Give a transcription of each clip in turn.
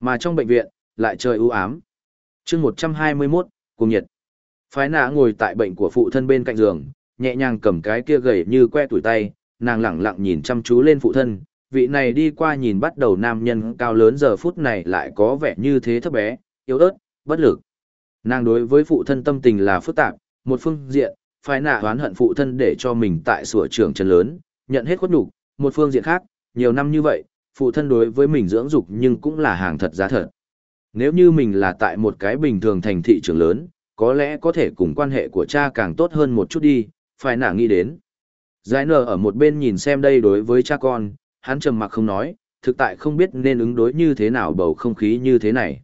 Mà trong bệnh viện, lại trời ưu ám. chương 121, cùng nhiệt. Phái nã ngồi tại bệnh của phụ thân bên cạnh giường, nhẹ nhàng cầm cái kia gầy như que tuổi tay, nàng lẳng lặng nhìn chăm chú lên phụ thân. Vị này đi qua nhìn bắt đầu nam nhân cao lớn giờ phút này lại có vẻ như thế thấp bé, yếu ớt, bất lực. Nàng đối với phụ thân tâm tình là phức tạp, một phương diện, phái nạ oán hận phụ thân để cho mình tại sửa trường chân lớn, nhận hết khuất nhục một phương diện khác, nhiều năm như vậy, phụ thân đối với mình dưỡng dục nhưng cũng là hàng thật giá thật. Nếu như mình là tại một cái bình thường thành thị trường lớn, có lẽ có thể cùng quan hệ của cha càng tốt hơn một chút đi, phải nả nghĩ đến. Giải nở ở một bên nhìn xem đây đối với cha con, hắn trầm mặc không nói, thực tại không biết nên ứng đối như thế nào bầu không khí như thế này.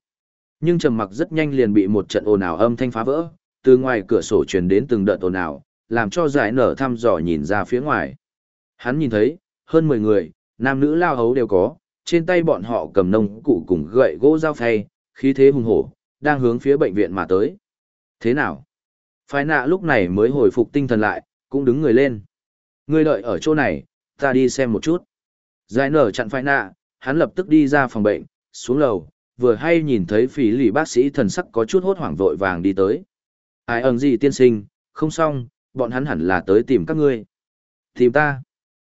Nhưng trầm mặc rất nhanh liền bị một trận ồn ào âm thanh phá vỡ, từ ngoài cửa sổ truyền đến từng đợt ồn ào, làm cho giải nở thăm dò nhìn ra phía ngoài. Hắn nhìn thấy, hơn 10 người, nam nữ lao hấu đều có, trên tay bọn họ cầm nông cụ cùng gậy gỗ dao phay, khí thế hùng hổ, đang hướng phía bệnh viện mà tới. Thế nào? Phái nạ lúc này mới hồi phục tinh thần lại, cũng đứng người lên. Người đợi ở chỗ này, ta đi xem một chút. Giải nở chặn phái nạ, hắn lập tức đi ra phòng bệnh, xuống lầu, vừa hay nhìn thấy phí lì bác sĩ thần sắc có chút hốt hoảng vội vàng đi tới. Ai ẩn gì tiên sinh, không xong, bọn hắn hẳn là tới tìm các ngươi. Tìm ta.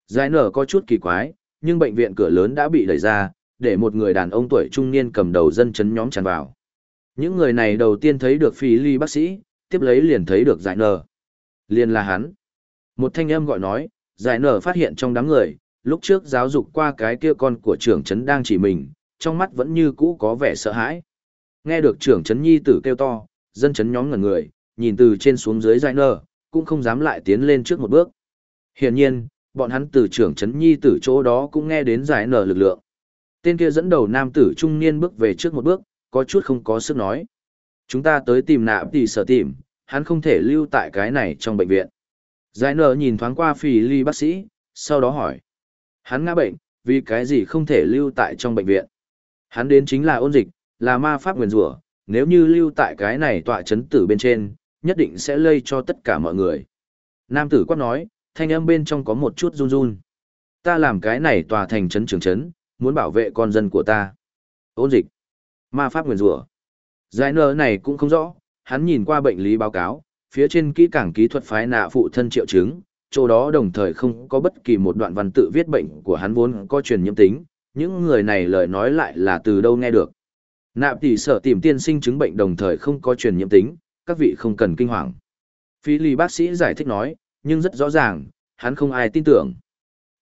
Giải nở có chút kỳ quái, nhưng bệnh viện cửa lớn đã bị đẩy ra, để một người đàn ông tuổi trung niên cầm đầu dân chấn nhóm tràn vào. Những người này đầu tiên thấy được phi ly bác sĩ, tiếp lấy liền thấy được giải nở. Liền là hắn. Một thanh âm gọi nói, giải nở phát hiện trong đám người, lúc trước giáo dục qua cái kia con của trưởng trấn đang chỉ mình, trong mắt vẫn như cũ có vẻ sợ hãi. Nghe được trưởng trấn nhi tử kêu to, dân chấn nhóm ngẩn người, nhìn từ trên xuống dưới giải nở, cũng không dám lại tiến lên trước một bước. Hiển nhiên, bọn hắn từ trưởng trấn nhi tử chỗ đó cũng nghe đến giải nở lực lượng. Tên kia dẫn đầu nam tử trung niên bước về trước một bước, có chút không có sức nói. Chúng ta tới tìm nạ thì sở tìm, hắn không thể lưu tại cái này trong bệnh viện. Giải nở nhìn thoáng qua phì ly bác sĩ, sau đó hỏi. Hắn ngã bệnh, vì cái gì không thể lưu tại trong bệnh viện? Hắn đến chính là ôn dịch, là ma pháp nguyền rủa nếu như lưu tại cái này tọa chấn tử bên trên, nhất định sẽ lây cho tất cả mọi người. Nam tử quát nói, thanh âm bên trong có một chút run run. Ta làm cái này tòa thành trấn trường trấn, muốn bảo vệ con dân của ta. Ôn dịch. Ma pháp nguyền rủa Giải nơ này cũng không rõ, hắn nhìn qua bệnh lý báo cáo, phía trên kỹ cảng kỹ thuật phái nạ phụ thân triệu chứng, chỗ đó đồng thời không có bất kỳ một đoạn văn tự viết bệnh của hắn vốn có truyền nhiễm tính, những người này lời nói lại là từ đâu nghe được. Nạp tỷ sở tìm tiên sinh chứng bệnh đồng thời không có truyền nhiễm tính, các vị không cần kinh hoàng. Phi lì bác sĩ giải thích nói, nhưng rất rõ ràng, hắn không ai tin tưởng.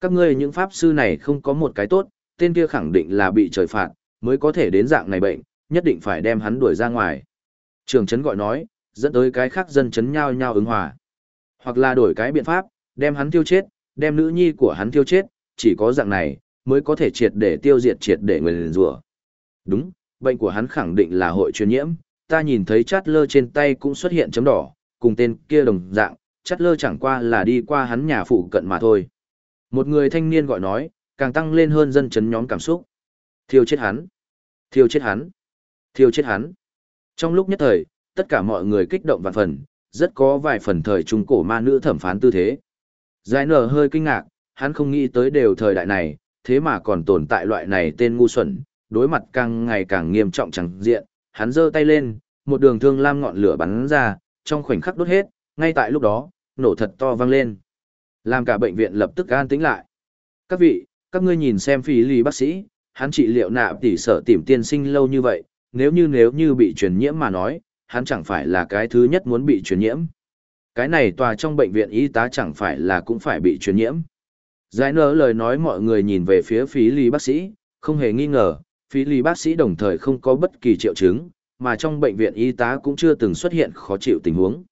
Các ngươi những pháp sư này không có một cái tốt, tên kia khẳng định là bị trời phạt, mới có thể đến dạng này bệnh, nhất định phải đem hắn đuổi ra ngoài. Trường chấn gọi nói, dẫn tới cái khác dân chấn nhau nhau ứng hòa. Hoặc là đổi cái biện pháp, đem hắn tiêu chết, đem nữ nhi của hắn tiêu chết, chỉ có dạng này, mới có thể triệt để tiêu diệt triệt để người liền rùa. Đúng, bệnh của hắn khẳng định là hội truyền nhiễm, ta nhìn thấy chát lơ trên tay cũng xuất hiện chấm đỏ, cùng tên kia đồng dạng, chắt lơ chẳng qua là đi qua hắn nhà phụ cận mà thôi. Một người thanh niên gọi nói, càng tăng lên hơn dân chấn nhóm cảm xúc. Thiêu chết hắn. Thiêu chết hắn. Thiêu chết hắn. Trong lúc nhất thời, tất cả mọi người kích động vạn phần, rất có vài phần thời trung cổ ma nữ thẩm phán tư thế. Giải nở hơi kinh ngạc, hắn không nghĩ tới đều thời đại này, thế mà còn tồn tại loại này tên ngu xuẩn, đối mặt càng ngày càng nghiêm trọng chẳng diện, hắn giơ tay lên, một đường thương lam ngọn lửa bắn ra, trong khoảnh khắc đốt hết, ngay tại lúc đó, nổ thật to vang lên. Làm cả bệnh viện lập tức an tĩnh lại. Các vị, các ngươi nhìn xem phí lý bác sĩ, hắn trị liệu nạ tỉ sở tìm tiên sinh lâu như vậy, nếu như nếu như bị truyền nhiễm mà nói, hắn chẳng phải là cái thứ nhất muốn bị truyền nhiễm. Cái này tòa trong bệnh viện y tá chẳng phải là cũng phải bị truyền nhiễm. Giải nở lời nói mọi người nhìn về phía phí lý bác sĩ, không hề nghi ngờ, phí lý bác sĩ đồng thời không có bất kỳ triệu chứng, mà trong bệnh viện y tá cũng chưa từng xuất hiện khó chịu tình huống.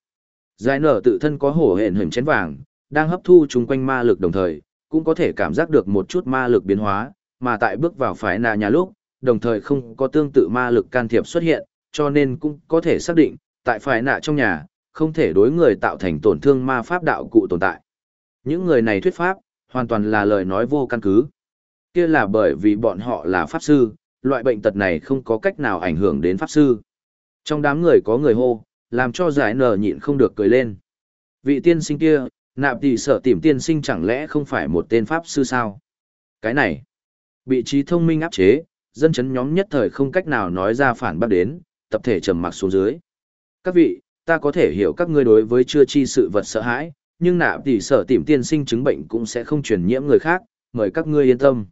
Giải nở tự thân có hổ hển hình chén vàng, đang hấp thu chung quanh ma lực đồng thời, cũng có thể cảm giác được một chút ma lực biến hóa, mà tại bước vào phái nà nhà lúc, đồng thời không có tương tự ma lực can thiệp xuất hiện, cho nên cũng có thể xác định, tại phái nạ trong nhà, không thể đối người tạo thành tổn thương ma pháp đạo cụ tồn tại. Những người này thuyết pháp, hoàn toàn là lời nói vô căn cứ. Kia là bởi vì bọn họ là pháp sư, loại bệnh tật này không có cách nào ảnh hưởng đến pháp sư. Trong đám người có người hô, làm cho giải nở nhịn không được cười lên. Vị tiên sinh kia, nạp tỷ sở tìm tiên sinh chẳng lẽ không phải một tên pháp sư sao? Cái này, bị trí thông minh áp chế, dân chấn nhóm nhất thời không cách nào nói ra phản bác đến, tập thể trầm mặc xuống dưới. Các vị, ta có thể hiểu các ngươi đối với chưa chi sự vật sợ hãi, nhưng nạp tỷ sở tìm tiên sinh chứng bệnh cũng sẽ không truyền nhiễm người khác, mời các ngươi yên tâm.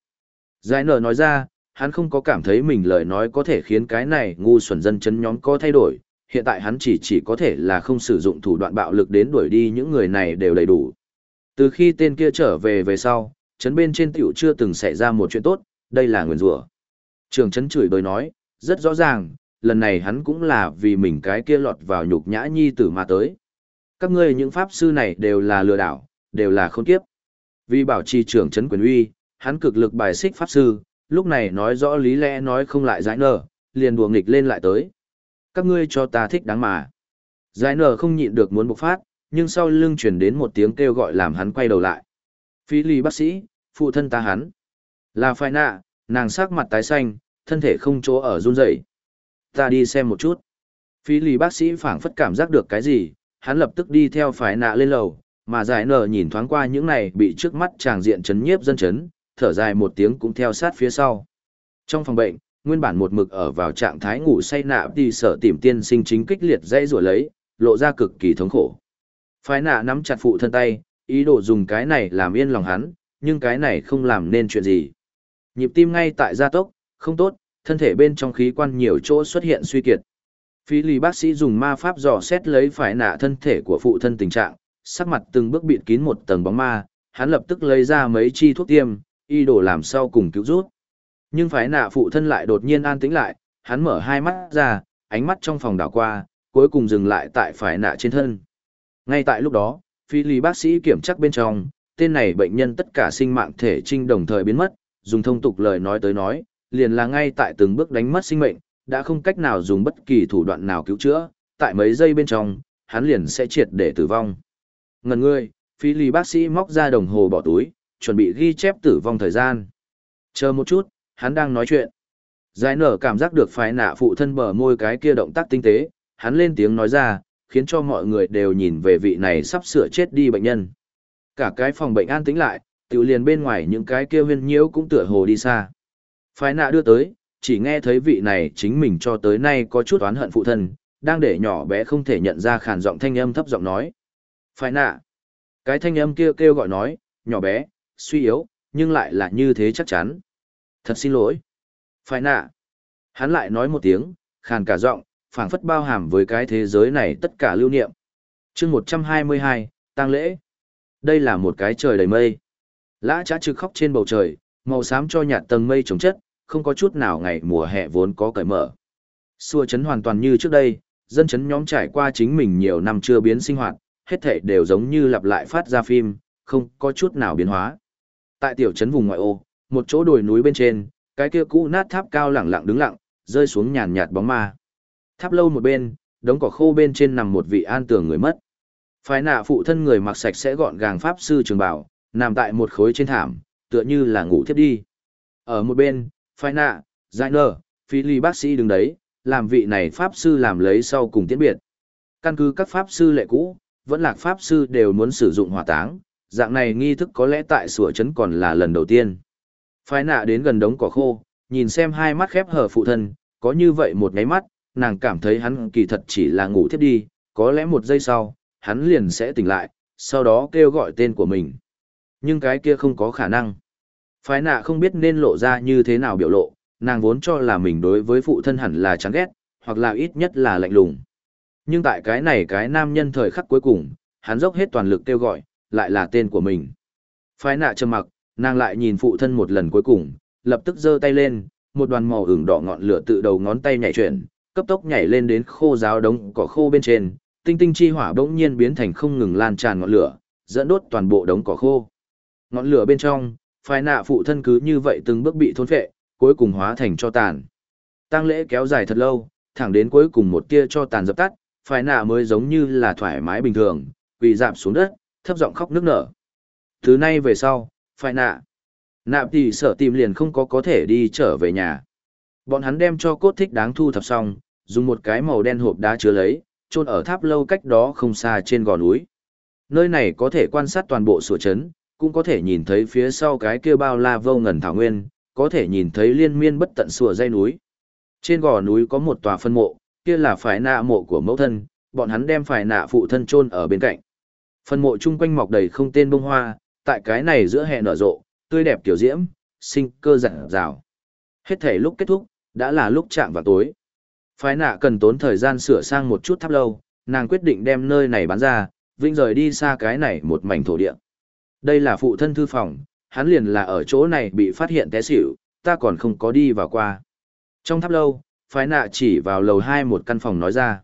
Giải nở nói ra, hắn không có cảm thấy mình lời nói có thể khiến cái này ngu xuẩn dân chấn nhóm có thay đổi, hiện tại hắn chỉ chỉ có thể là không sử dụng thủ đoạn bạo lực đến đuổi đi những người này đều đầy đủ. Từ khi tên kia trở về về sau, chấn bên trên tiểu chưa từng xảy ra một chuyện tốt, đây là nguyền rủa. Trường chấn chửi bới nói, rất rõ ràng, lần này hắn cũng là vì mình cái kia lọt vào nhục nhã nhi tử mà tới. Các ngươi những pháp sư này đều là lừa đảo, đều là khôn kiếp. Vì bảo trì trưởng chấn quyền uy, hắn cực lực bài xích pháp sư, lúc này nói rõ lý lẽ nói không lại giải nở, liền đùa nghịch lên lại tới. Các ngươi cho ta thích đáng mà. Giải nở không nhịn được muốn bộc phát, nhưng sau lưng truyền đến một tiếng kêu gọi làm hắn quay đầu lại. Phi lì bác sĩ, phụ thân ta hắn. Là phải nạ, nàng sắc mặt tái xanh, thân thể không chỗ ở run rẩy. Ta đi xem một chút. Phi lì bác sĩ phảng phất cảm giác được cái gì, hắn lập tức đi theo phải nạ lên lầu, mà giải nở nhìn thoáng qua những này bị trước mắt chàng diện chấn nhiếp dân chấn, thở dài một tiếng cũng theo sát phía sau. Trong phòng bệnh, nguyên bản một mực ở vào trạng thái ngủ say nạ đi sở tìm tiên sinh chính kích liệt dây rủa lấy, lộ ra cực kỳ thống khổ. Phái nạ nắm chặt phụ thân tay, ý đồ dùng cái này làm yên lòng hắn, nhưng cái này không làm nên chuyện gì. Nhịp tim ngay tại gia tốc, không tốt, thân thể bên trong khí quan nhiều chỗ xuất hiện suy kiệt. Phi lì bác sĩ dùng ma pháp dò xét lấy phải nạ thân thể của phụ thân tình trạng, sắc mặt từng bước bịt kín một tầng bóng ma, hắn lập tức lấy ra mấy chi thuốc tiêm, y đồ làm sau cùng cứu rút. Nhưng phải nạ phụ thân lại đột nhiên an tĩnh lại, hắn mở hai mắt ra, ánh mắt trong phòng đảo qua, cuối cùng dừng lại tại phải nạ trên thân. Ngay tại lúc đó, phi lý bác sĩ kiểm chắc bên trong, tên này bệnh nhân tất cả sinh mạng thể trinh đồng thời biến mất, dùng thông tục lời nói tới nói, liền là ngay tại từng bước đánh mất sinh mệnh, đã không cách nào dùng bất kỳ thủ đoạn nào cứu chữa, tại mấy giây bên trong, hắn liền sẽ triệt để tử vong. Ngần ngươi, phi lý bác sĩ móc ra đồng hồ bỏ túi, chuẩn bị ghi chép tử vong thời gian. Chờ một chút, hắn đang nói chuyện. Giải nở cảm giác được phái nạ phụ thân bờ môi cái kia động tác tinh tế, hắn lên tiếng nói ra, khiến cho mọi người đều nhìn về vị này sắp sửa chết đi bệnh nhân. Cả cái phòng bệnh an tĩnh lại, tiểu liền bên ngoài những cái kia huyên nhiễu cũng tựa hồ đi xa. Phái nạ đưa tới, chỉ nghe thấy vị này chính mình cho tới nay có chút oán hận phụ thân, đang để nhỏ bé không thể nhận ra khàn giọng thanh âm thấp giọng nói. Phái nạ. Cái thanh âm kia kêu gọi nói, nhỏ bé, suy yếu, nhưng lại là như thế chắc chắn. Thật xin lỗi. Phải nạ. Hắn lại nói một tiếng, khàn cả giọng, phảng phất bao hàm với cái thế giới này tất cả lưu niệm. chương 122, tang lễ. Đây là một cái trời đầy mây. Lã trá trực khóc trên bầu trời, màu xám cho nhạt tầng mây trồng chất, không có chút nào ngày mùa hè vốn có cởi mở. Xua chấn hoàn toàn như trước đây, dân chấn nhóm trải qua chính mình nhiều năm chưa biến sinh hoạt, hết thảy đều giống như lặp lại phát ra phim, không có chút nào biến hóa. Tại tiểu trấn vùng ngoại ô, một chỗ đồi núi bên trên, cái kia cũ nát tháp cao lẳng lặng đứng lặng, rơi xuống nhàn nhạt bóng ma. Tháp lâu một bên, đống cỏ khô bên trên nằm một vị an tường người mất. Phái nạ phụ thân người mặc sạch sẽ gọn gàng pháp sư trường bảo, nằm tại một khối trên thảm, tựa như là ngủ thiếp đi. Ở một bên, phái nạ, giải nở, phi ly bác sĩ đứng đấy, làm vị này pháp sư làm lấy sau cùng tiễn biệt. Căn cứ các pháp sư lệ cũ, vẫn lạc pháp sư đều muốn sử dụng hỏa táng, dạng này nghi thức có lẽ tại sủa chấn còn là lần đầu tiên. Phái nạ đến gần đống cỏ khô, nhìn xem hai mắt khép hở phụ thân, có như vậy một ngáy mắt, nàng cảm thấy hắn kỳ thật chỉ là ngủ thiếp đi, có lẽ một giây sau, hắn liền sẽ tỉnh lại, sau đó kêu gọi tên của mình. Nhưng cái kia không có khả năng. Phái nạ không biết nên lộ ra như thế nào biểu lộ, nàng vốn cho là mình đối với phụ thân hẳn là chán ghét, hoặc là ít nhất là lạnh lùng. Nhưng tại cái này cái nam nhân thời khắc cuối cùng, hắn dốc hết toàn lực kêu gọi, lại là tên của mình. Phái nạ trầm mặc, nàng lại nhìn phụ thân một lần cuối cùng, lập tức giơ tay lên, một đoàn màu ửng đỏ ngọn lửa tự đầu ngón tay nhảy chuyển, cấp tốc nhảy lên đến khô giáo đống cỏ khô bên trên, tinh tinh chi hỏa bỗng nhiên biến thành không ngừng lan tràn ngọn lửa, dẫn đốt toàn bộ đống cỏ khô. Ngọn lửa bên trong, phái nạ phụ thân cứ như vậy từng bước bị thôn phệ, cuối cùng hóa thành cho tàn. Tang lễ kéo dài thật lâu, thẳng đến cuối cùng một tia cho tàn dập tắt, phái nạ mới giống như là thoải mái bình thường, quỳ dạp xuống đất, thấp giọng khóc nức nở. Thứ nay về sau, phải nạ. Nạp thì sợ tìm liền không có có thể đi trở về nhà. Bọn hắn đem cho cốt thích đáng thu thập xong, dùng một cái màu đen hộp đá chứa lấy, chôn ở tháp lâu cách đó không xa trên gò núi. Nơi này có thể quan sát toàn bộ sủa chấn, cũng có thể nhìn thấy phía sau cái kia bao la vô ngần thảo nguyên, có thể nhìn thấy liên miên bất tận sùa dây núi. Trên gò núi có một tòa phân mộ, kia là phải nạ mộ của mẫu thân, bọn hắn đem phải nạ phụ thân chôn ở bên cạnh. Phân mộ chung quanh mọc đầy không tên bông hoa, tại cái này giữa hè nở rộ, tươi đẹp kiểu diễm, sinh cơ rạng rào. Hết thể lúc kết thúc, đã là lúc chạm vào tối. Phái nạ cần tốn thời gian sửa sang một chút tháp lâu, nàng quyết định đem nơi này bán ra, vinh rời đi xa cái này một mảnh thổ địa. Đây là phụ thân thư phòng, hắn liền là ở chỗ này bị phát hiện té xỉu, ta còn không có đi vào qua. Trong tháp lâu, phái nạ chỉ vào lầu hai một căn phòng nói ra.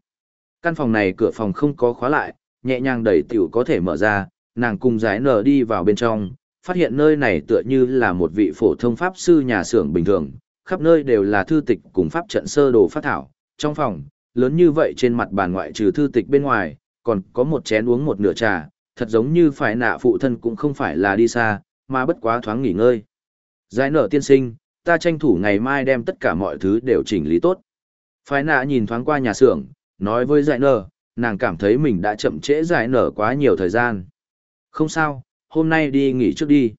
Căn phòng này cửa phòng không có khóa lại, nhẹ nhàng đẩy tiểu có thể mở ra, nàng cùng giải nở đi vào bên trong, phát hiện nơi này tựa như là một vị phổ thông pháp sư nhà xưởng bình thường, khắp nơi đều là thư tịch cùng pháp trận sơ đồ phát thảo. Trong phòng, lớn như vậy trên mặt bàn ngoại trừ thư tịch bên ngoài, còn có một chén uống một nửa trà, thật giống như phải nạ phụ thân cũng không phải là đi xa, mà bất quá thoáng nghỉ ngơi. Giải nở tiên sinh, ta tranh thủ ngày mai đem tất cả mọi thứ đều chỉnh lý tốt. Phái nạ nhìn thoáng qua nhà xưởng, nói với giải nở, nàng cảm thấy mình đã chậm trễ giải nở quá nhiều thời gian. Không sao, hôm nay đi nghỉ trước đi.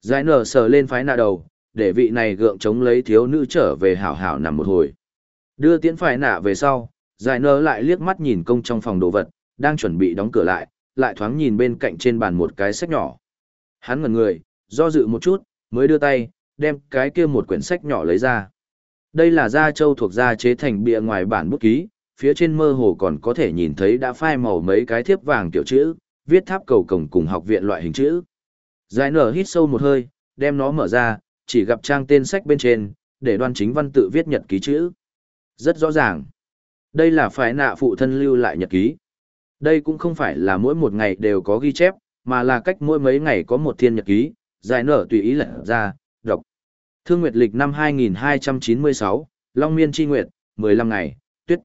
Giải nở sờ lên phái nạ đầu, để vị này gượng chống lấy thiếu nữ trở về hảo hảo nằm một hồi. Đưa tiễn phái nạ về sau, giải nở lại liếc mắt nhìn công trong phòng đồ vật, đang chuẩn bị đóng cửa lại, lại thoáng nhìn bên cạnh trên bàn một cái sách nhỏ. Hắn ngẩn người, do dự một chút, mới đưa tay, đem cái kia một quyển sách nhỏ lấy ra. Đây là da châu thuộc da chế thành bìa ngoài bản bút ký, phía trên mơ hồ còn có thể nhìn thấy đã phai màu mấy cái thiếp vàng kiểu chữ, viết tháp cầu cổng cùng học viện loại hình chữ. Giải nở hít sâu một hơi, đem nó mở ra, chỉ gặp trang tên sách bên trên, để đoan chính văn tự viết nhật ký chữ. Rất rõ ràng. Đây là phải nạ phụ thân lưu lại nhật ký. Đây cũng không phải là mỗi một ngày đều có ghi chép, mà là cách mỗi mấy ngày có một thiên nhật ký, giải nở tùy ý lật ra, đọc. Thương Nguyệt lịch năm 2296, Long Miên Chi Nguyệt, 15 ngày, tuyết.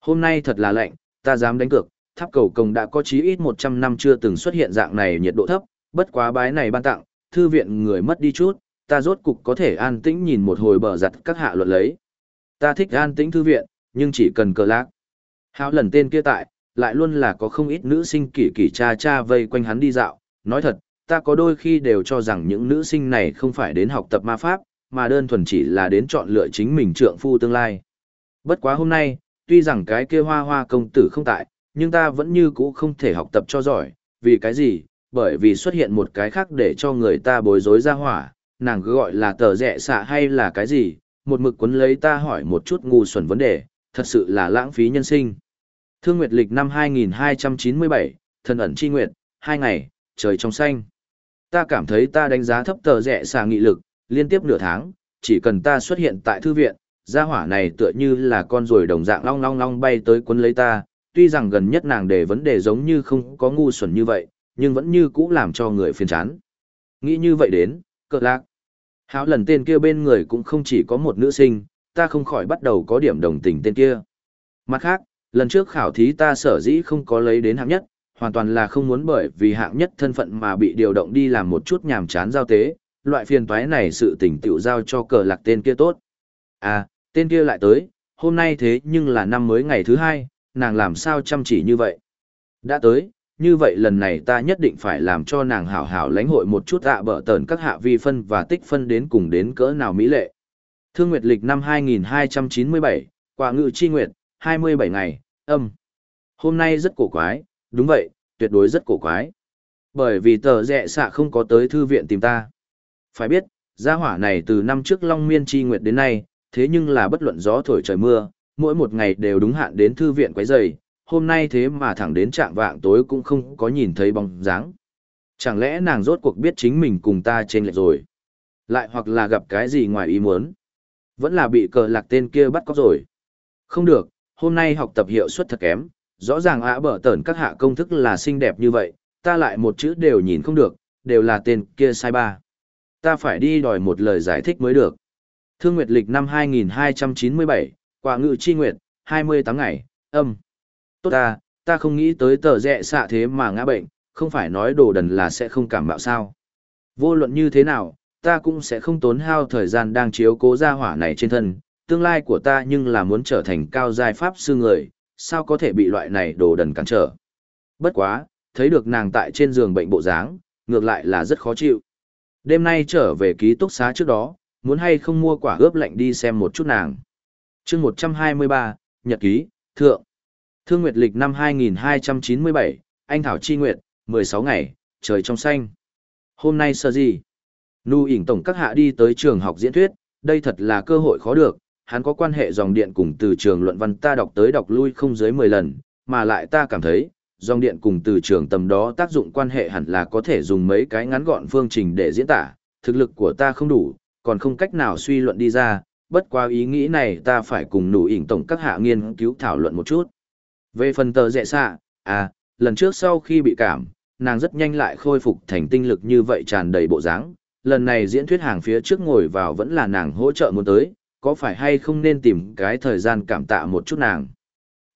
Hôm nay thật là lạnh, ta dám đánh cược, tháp cầu cồng đã có chí ít 100 năm chưa từng xuất hiện dạng này nhiệt độ thấp, bất quá bái này ban tặng, thư viện người mất đi chút, ta rốt cục có thể an tĩnh nhìn một hồi bờ giặt các hạ luận lấy. Ta thích an tĩnh thư viện, nhưng chỉ cần cờ lạc. Háo lần tên kia tại, lại luôn là có không ít nữ sinh kỳ kỳ cha cha vây quanh hắn đi dạo. Nói thật, ta có đôi khi đều cho rằng những nữ sinh này không phải đến học tập ma pháp, mà đơn thuần chỉ là đến chọn lựa chính mình trượng phu tương lai. Bất quá hôm nay, tuy rằng cái kia hoa hoa công tử không tại, nhưng ta vẫn như cũ không thể học tập cho giỏi, vì cái gì? Bởi vì xuất hiện một cái khác để cho người ta bối rối ra hỏa, nàng cứ gọi là tờ rẻ xạ hay là cái gì, một mực quấn lấy ta hỏi một chút ngu xuẩn vấn đề, thật sự là lãng phí nhân sinh. Thương Nguyệt lịch năm 2297, thần ẩn chi nguyệt, hai ngày, trời trong xanh. Ta cảm thấy ta đánh giá thấp tờ rẻ xạ nghị lực, liên tiếp nửa tháng, chỉ cần ta xuất hiện tại thư viện, gia hỏa này tựa như là con ruồi đồng dạng long long long bay tới quấn lấy ta, tuy rằng gần nhất nàng để vấn đề giống như không có ngu xuẩn như vậy, nhưng vẫn như cũ làm cho người phiền chán. Nghĩ như vậy đến, cờ lạc. Háo lần tên kia bên người cũng không chỉ có một nữ sinh, ta không khỏi bắt đầu có điểm đồng tình tên kia. Mặt khác, lần trước khảo thí ta sở dĩ không có lấy đến hạng nhất, hoàn toàn là không muốn bởi vì hạng nhất thân phận mà bị điều động đi làm một chút nhàm chán giao tế, loại phiền toái này sự tình tiểu giao cho cờ lạc tên kia tốt. À, tên kia lại tới, hôm nay thế nhưng là năm mới ngày thứ hai, nàng làm sao chăm chỉ như vậy. Đã tới, như vậy lần này ta nhất định phải làm cho nàng hảo hảo lãnh hội một chút ạ bở tờn các hạ vi phân và tích phân đến cùng đến cỡ nào mỹ lệ. Thương Nguyệt lịch năm 2297, quả ngự chi nguyệt, 27 ngày, âm. Hôm nay rất cổ quái, đúng vậy, tuyệt đối rất cổ quái. Bởi vì tờ rẹ xạ không có tới thư viện tìm ta. Phải biết, gia hỏa này từ năm trước Long Miên Chi Nguyệt đến nay, thế nhưng là bất luận gió thổi trời mưa, mỗi một ngày đều đúng hạn đến thư viện quấy rầy, hôm nay thế mà thẳng đến trạng vạng tối cũng không có nhìn thấy bóng dáng. Chẳng lẽ nàng rốt cuộc biết chính mình cùng ta trên lệch rồi? Lại hoặc là gặp cái gì ngoài ý muốn? Vẫn là bị cờ lạc tên kia bắt cóc rồi. Không được, hôm nay học tập hiệu suất thật kém, rõ ràng ạ bở tẩn các hạ công thức là xinh đẹp như vậy, ta lại một chữ đều nhìn không được, đều là tên kia sai ba. Ta phải đi đòi một lời giải thích mới được. Thương Nguyệt lịch năm 2297, quả ngự chi nguyệt, 28 ngày, âm. Tốt ta, ta không nghĩ tới tờ rẽ xạ thế mà ngã bệnh, không phải nói đồ đần là sẽ không cảm bạo sao. Vô luận như thế nào, ta cũng sẽ không tốn hao thời gian đang chiếu cố gia hỏa này trên thân, tương lai của ta nhưng là muốn trở thành cao giai pháp sư người, sao có thể bị loại này đồ đần cản trở. Bất quá, thấy được nàng tại trên giường bệnh bộ dáng, ngược lại là rất khó chịu. Đêm nay trở về ký túc xá trước đó, muốn hay không mua quả ướp lạnh đi xem một chút nàng chương 123, Nhật ký, Thượng. Thương Nguyệt lịch năm 2297, Anh Thảo Chi Nguyệt, 16 ngày, trời trong xanh. Hôm nay sơ gì? Nu ỉn tổng các hạ đi tới trường học diễn thuyết, đây thật là cơ hội khó được, hắn có quan hệ dòng điện cùng từ trường luận văn ta đọc tới đọc lui không dưới 10 lần, mà lại ta cảm thấy, dòng điện cùng từ trường tầm đó tác dụng quan hệ hẳn là có thể dùng mấy cái ngắn gọn phương trình để diễn tả, thực lực của ta không đủ, còn không cách nào suy luận đi ra, bất qua ý nghĩ này ta phải cùng nụ ỉn tổng các hạ nghiên cứu thảo luận một chút. Về phần tờ rẽ xạ, à, lần trước sau khi bị cảm, nàng rất nhanh lại khôi phục thành tinh lực như vậy tràn đầy bộ dáng. Lần này diễn thuyết hàng phía trước ngồi vào vẫn là nàng hỗ trợ muốn tới, có phải hay không nên tìm cái thời gian cảm tạ một chút nàng.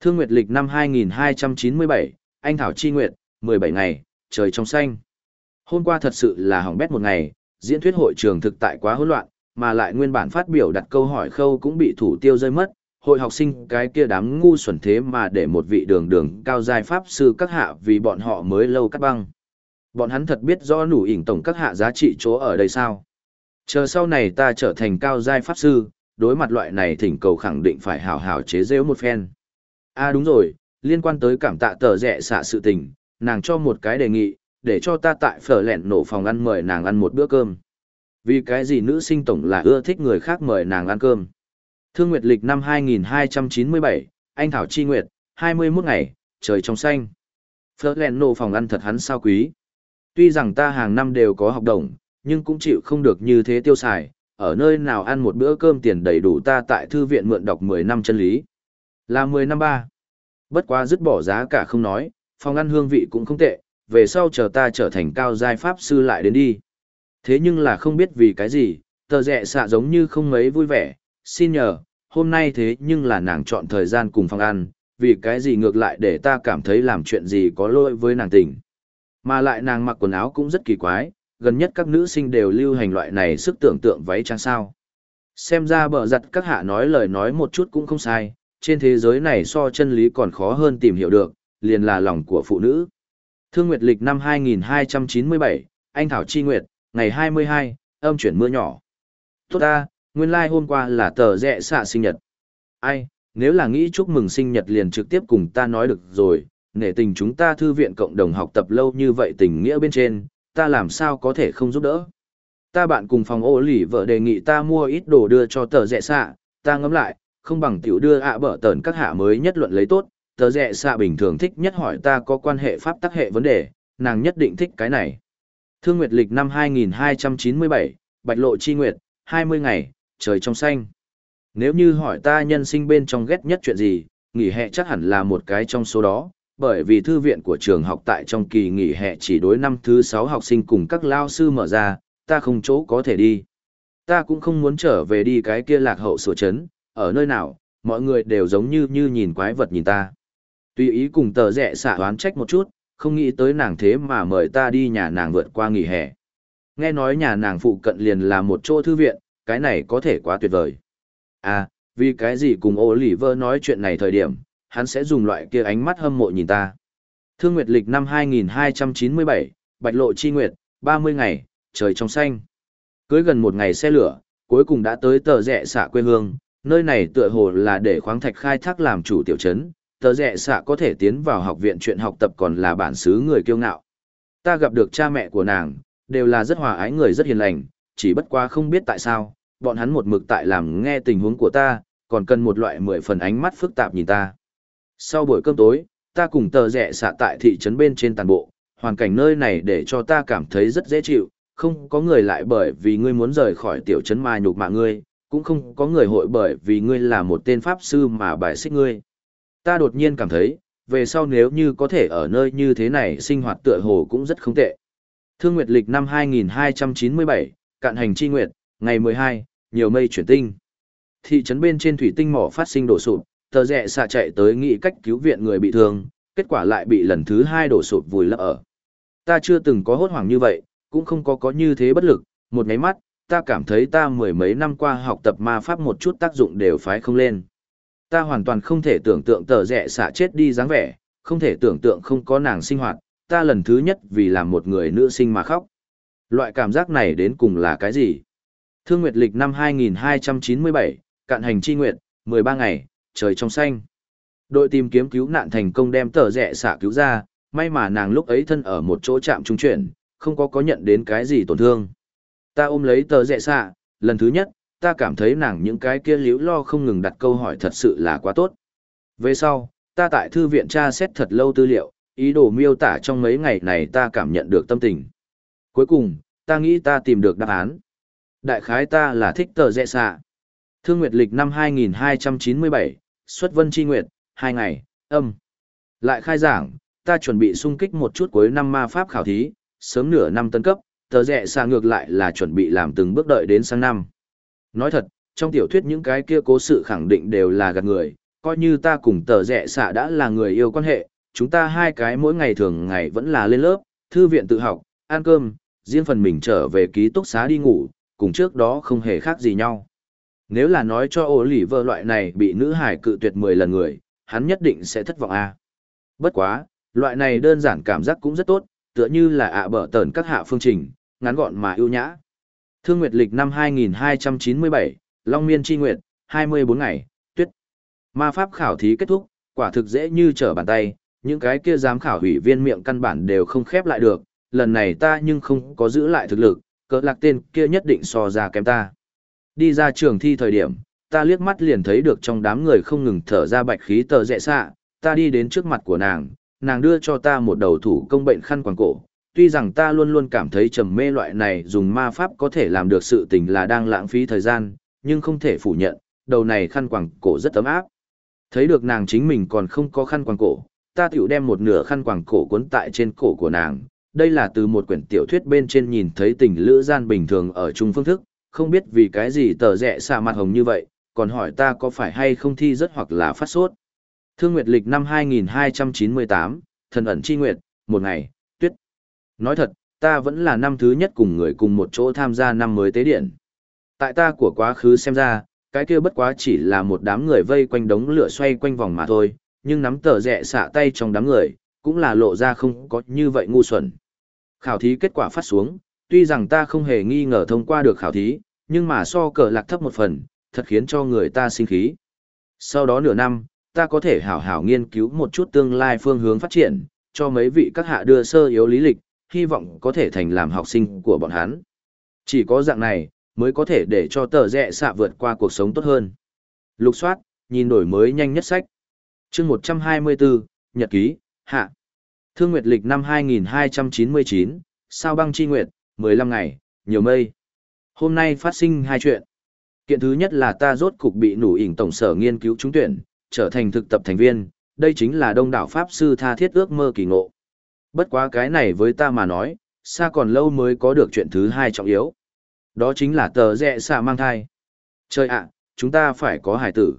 Thương Nguyệt lịch năm 2297, Anh Thảo Chi Nguyệt, 17 ngày, trời trong xanh. Hôm qua thật sự là hỏng bét một ngày, diễn thuyết hội trường thực tại quá hỗn loạn, mà lại nguyên bản phát biểu đặt câu hỏi khâu cũng bị thủ tiêu rơi mất. Hội học sinh cái kia đám ngu xuẩn thế mà để một vị đường đường cao giai pháp sư các hạ vì bọn họ mới lâu cắt băng. Bọn hắn thật biết rõ nủ ỉn tổng các hạ giá trị chỗ ở đây sao. Chờ sau này ta trở thành cao giai pháp sư, đối mặt loại này thỉnh cầu khẳng định phải hào hào chế rêu một phen. À đúng rồi, liên quan tới cảm tạ tờ rẻ xạ sự tình, nàng cho một cái đề nghị, để cho ta tại phở lẹn nổ phòng ăn mời nàng ăn một bữa cơm. Vì cái gì nữ sinh tổng là ưa thích người khác mời nàng ăn cơm. Thương Nguyệt lịch năm 2297, anh Thảo Chi Nguyệt, 21 ngày, trời trong xanh. phớt lẹn nộ phòng ăn thật hắn sao quý. Tuy rằng ta hàng năm đều có học đồng, nhưng cũng chịu không được như thế tiêu xài, ở nơi nào ăn một bữa cơm tiền đầy đủ ta tại thư viện mượn đọc 10 năm chân lý. Là 10 năm ba. Bất quá dứt bỏ giá cả không nói, phòng ăn hương vị cũng không tệ, về sau chờ ta trở thành cao giai pháp sư lại đến đi. Thế nhưng là không biết vì cái gì, tờ rẻ xạ giống như không mấy vui vẻ, xin nhờ, hôm nay thế nhưng là nàng chọn thời gian cùng phòng ăn, vì cái gì ngược lại để ta cảm thấy làm chuyện gì có lỗi với nàng tình. Mà lại nàng mặc quần áo cũng rất kỳ quái, gần nhất các nữ sinh đều lưu hành loại này sức tưởng tượng váy trang sao. Xem ra bờ giặt các hạ nói lời nói một chút cũng không sai, trên thế giới này so chân lý còn khó hơn tìm hiểu được, liền là lòng của phụ nữ. Thương Nguyệt lịch năm 2297, Anh Thảo Chi Nguyệt, ngày 22, âm chuyển mưa nhỏ. Tốt ta, nguyên lai like hôm qua là tờ rẽ xạ sinh nhật. Ai, nếu là nghĩ chúc mừng sinh nhật liền trực tiếp cùng ta nói được rồi, nể tình chúng ta thư viện cộng đồng học tập lâu như vậy tình nghĩa bên trên, ta làm sao có thể không giúp đỡ. Ta bạn cùng phòng ô lỉ vợ đề nghị ta mua ít đồ đưa cho tờ rẽ xạ, ta ngẫm lại, không bằng tiểu đưa ạ bở tờn các hạ mới nhất luận lấy tốt, tờ rẽ xạ bình thường thích nhất hỏi ta có quan hệ pháp tắc hệ vấn đề, nàng nhất định thích cái này. Thương Nguyệt lịch năm 2297, Bạch Lộ Chi Nguyệt, 20 ngày, trời trong xanh. Nếu như hỏi ta nhân sinh bên trong ghét nhất chuyện gì, nghỉ hè chắc hẳn là một cái trong số đó, bởi vì thư viện của trường học tại trong kỳ nghỉ hè chỉ đối năm thứ 6 học sinh cùng các lao sư mở ra, ta không chỗ có thể đi. Ta cũng không muốn trở về đi cái kia lạc hậu sửa chấn, ở nơi nào, mọi người đều giống như như nhìn quái vật nhìn ta. Tuy ý cùng tờ rẻ xả oán trách một chút, không nghĩ tới nàng thế mà mời ta đi nhà nàng vượt qua nghỉ hè. Nghe nói nhà nàng phụ cận liền là một chỗ thư viện, cái này có thể quá tuyệt vời. À, vì cái gì cùng Oliver vơ nói chuyện này thời điểm, hắn sẽ dùng loại kia ánh mắt hâm mộ nhìn ta. Thương Nguyệt lịch năm 2297, Bạch Lộ Chi Nguyệt, 30 ngày, trời trong xanh. Cưới gần một ngày xe lửa, cuối cùng đã tới tờ rẽ xạ quê hương, nơi này tựa hồ là để khoáng thạch khai thác làm chủ tiểu trấn, tờ rẽ xạ có thể tiến vào học viện chuyện học tập còn là bản xứ người kiêu ngạo. Ta gặp được cha mẹ của nàng, đều là rất hòa ái người rất hiền lành, chỉ bất quá không biết tại sao, bọn hắn một mực tại làm nghe tình huống của ta, còn cần một loại mười phần ánh mắt phức tạp nhìn ta. Sau buổi cơm tối, ta cùng tờ rẽ xạ tại thị trấn bên trên toàn bộ, hoàn cảnh nơi này để cho ta cảm thấy rất dễ chịu, không có người lại bởi vì ngươi muốn rời khỏi tiểu trấn mà nhục mạ ngươi, cũng không có người hội bởi vì ngươi là một tên pháp sư mà bài xích ngươi. Ta đột nhiên cảm thấy, về sau nếu như có thể ở nơi như thế này sinh hoạt tựa hồ cũng rất không tệ. Thương Nguyệt lịch năm 2297, cạn hành chi nguyệt, ngày 12, nhiều mây chuyển tinh. Thị trấn bên trên thủy tinh mỏ phát sinh đổ sụp, tờ rẽ xạ chạy tới nghĩ cách cứu viện người bị thương, kết quả lại bị lần thứ hai đổ sụp vùi lấp ở. Ta chưa từng có hốt hoảng như vậy, cũng không có có như thế bất lực, một nháy mắt, ta cảm thấy ta mười mấy năm qua học tập ma pháp một chút tác dụng đều phái không lên. Ta hoàn toàn không thể tưởng tượng tờ rẽ xạ chết đi dáng vẻ, không thể tưởng tượng không có nàng sinh hoạt, ta lần thứ nhất vì làm một người nữ sinh mà khóc. Loại cảm giác này đến cùng là cái gì? Thương Nguyệt lịch năm 2297, cạn hành chi nguyệt, 13 ngày, trời trong xanh. Đội tìm kiếm cứu nạn thành công đem tờ rẽ xạ cứu ra, may mà nàng lúc ấy thân ở một chỗ trạm trung chuyển, không có có nhận đến cái gì tổn thương. Ta ôm lấy tờ rẽ xạ, lần thứ nhất, ta cảm thấy nàng những cái kia liễu lo không ngừng đặt câu hỏi thật sự là quá tốt. Về sau, ta tại thư viện tra xét thật lâu tư liệu, ý đồ miêu tả trong mấy ngày này ta cảm nhận được tâm tình. Cuối cùng, ta nghĩ ta tìm được đáp án. Đại khái ta là thích tờ rẽ xạ. Thương Nguyệt lịch năm 2297, xuất vân chi nguyệt, 2 ngày, âm. Lại khai giảng, ta chuẩn bị sung kích một chút cuối năm ma pháp khảo thí, sớm nửa năm tân cấp, tờ rẽ xạ ngược lại là chuẩn bị làm từng bước đợi đến sang năm. Nói thật, trong tiểu thuyết những cái kia cố sự khẳng định đều là gạt người, coi như ta cùng tờ rẻ xạ đã là người yêu quan hệ, chúng ta hai cái mỗi ngày thường ngày vẫn là lên lớp, thư viện tự học, ăn cơm, riêng phần mình trở về ký túc xá đi ngủ, cùng trước đó không hề khác gì nhau. Nếu là nói cho ổ lỉ vợ loại này bị nữ hải cự tuyệt 10 lần người, hắn nhất định sẽ thất vọng a. À. Bất quá, loại này đơn giản cảm giác cũng rất tốt, tựa như là ạ bở tờn các hạ phương trình, ngắn gọn mà yêu nhã. Thương Nguyệt lịch năm 2297, Long Miên Chi Nguyệt, 24 ngày, tuyết. Ma pháp khảo thí kết thúc, quả thực dễ như trở bàn tay, những cái kia giám khảo hủy viên miệng căn bản đều không khép lại được, lần này ta nhưng không có giữ lại thực lực, cỡ lạc tên kia nhất định so ra kém ta. Đi ra trường thi thời điểm, ta liếc mắt liền thấy được trong đám người không ngừng thở ra bạch khí tờ rẽ xạ, ta đi đến trước mặt của nàng, nàng đưa cho ta một đầu thủ công bệnh khăn quàng cổ. Tuy rằng ta luôn luôn cảm thấy trầm mê loại này dùng ma pháp có thể làm được sự tình là đang lãng phí thời gian, nhưng không thể phủ nhận, đầu này khăn quàng cổ rất ấm áp. Thấy được nàng chính mình còn không có khăn quàng cổ, ta tiểu đem một nửa khăn quàng cổ cuốn tại trên cổ của nàng. Đây là từ một quyển tiểu thuyết bên trên nhìn thấy tình lữ gian bình thường ở chung phương thức, không biết vì cái gì tờ rẽ xạ mặt hồng như vậy, còn hỏi ta có phải hay không thi rất hoặc là phát sốt. Thương Nguyệt lịch năm 2298, thần ẩn chi nguyệt, một ngày. Nói thật, ta vẫn là năm thứ nhất cùng người cùng một chỗ tham gia năm mới tế điện. Tại ta của quá khứ xem ra, cái kia bất quá chỉ là một đám người vây quanh đống lửa xoay quanh vòng mà thôi, nhưng nắm tờ rẽ xạ tay trong đám người, cũng là lộ ra không có như vậy ngu xuẩn. Khảo thí kết quả phát xuống, tuy rằng ta không hề nghi ngờ thông qua được khảo thí, nhưng mà so cờ lạc thấp một phần, thật khiến cho người ta sinh khí. Sau đó nửa năm, ta có thể hảo hảo nghiên cứu một chút tương lai phương hướng phát triển, cho mấy vị các hạ đưa sơ yếu lý lịch, hy vọng có thể thành làm học sinh của bọn hắn. Chỉ có dạng này, mới có thể để cho tờ rẽ xạ vượt qua cuộc sống tốt hơn. Lục soát, nhìn đổi mới nhanh nhất sách. chương 124, Nhật ký, hạ. Thương Nguyệt lịch năm 2299, sao băng chi nguyệt, 15 ngày, nhiều mây. Hôm nay phát sinh hai chuyện. Kiện thứ nhất là ta rốt cục bị nủ ỉnh tổng sở nghiên cứu trúng tuyển, trở thành thực tập thành viên, đây chính là đông đảo Pháp sư tha thiết ước mơ kỳ ngộ. Bất quá cái này với ta mà nói, xa còn lâu mới có được chuyện thứ hai trọng yếu. Đó chính là tờ rẹ xạ mang thai. Trời ạ, chúng ta phải có hài tử.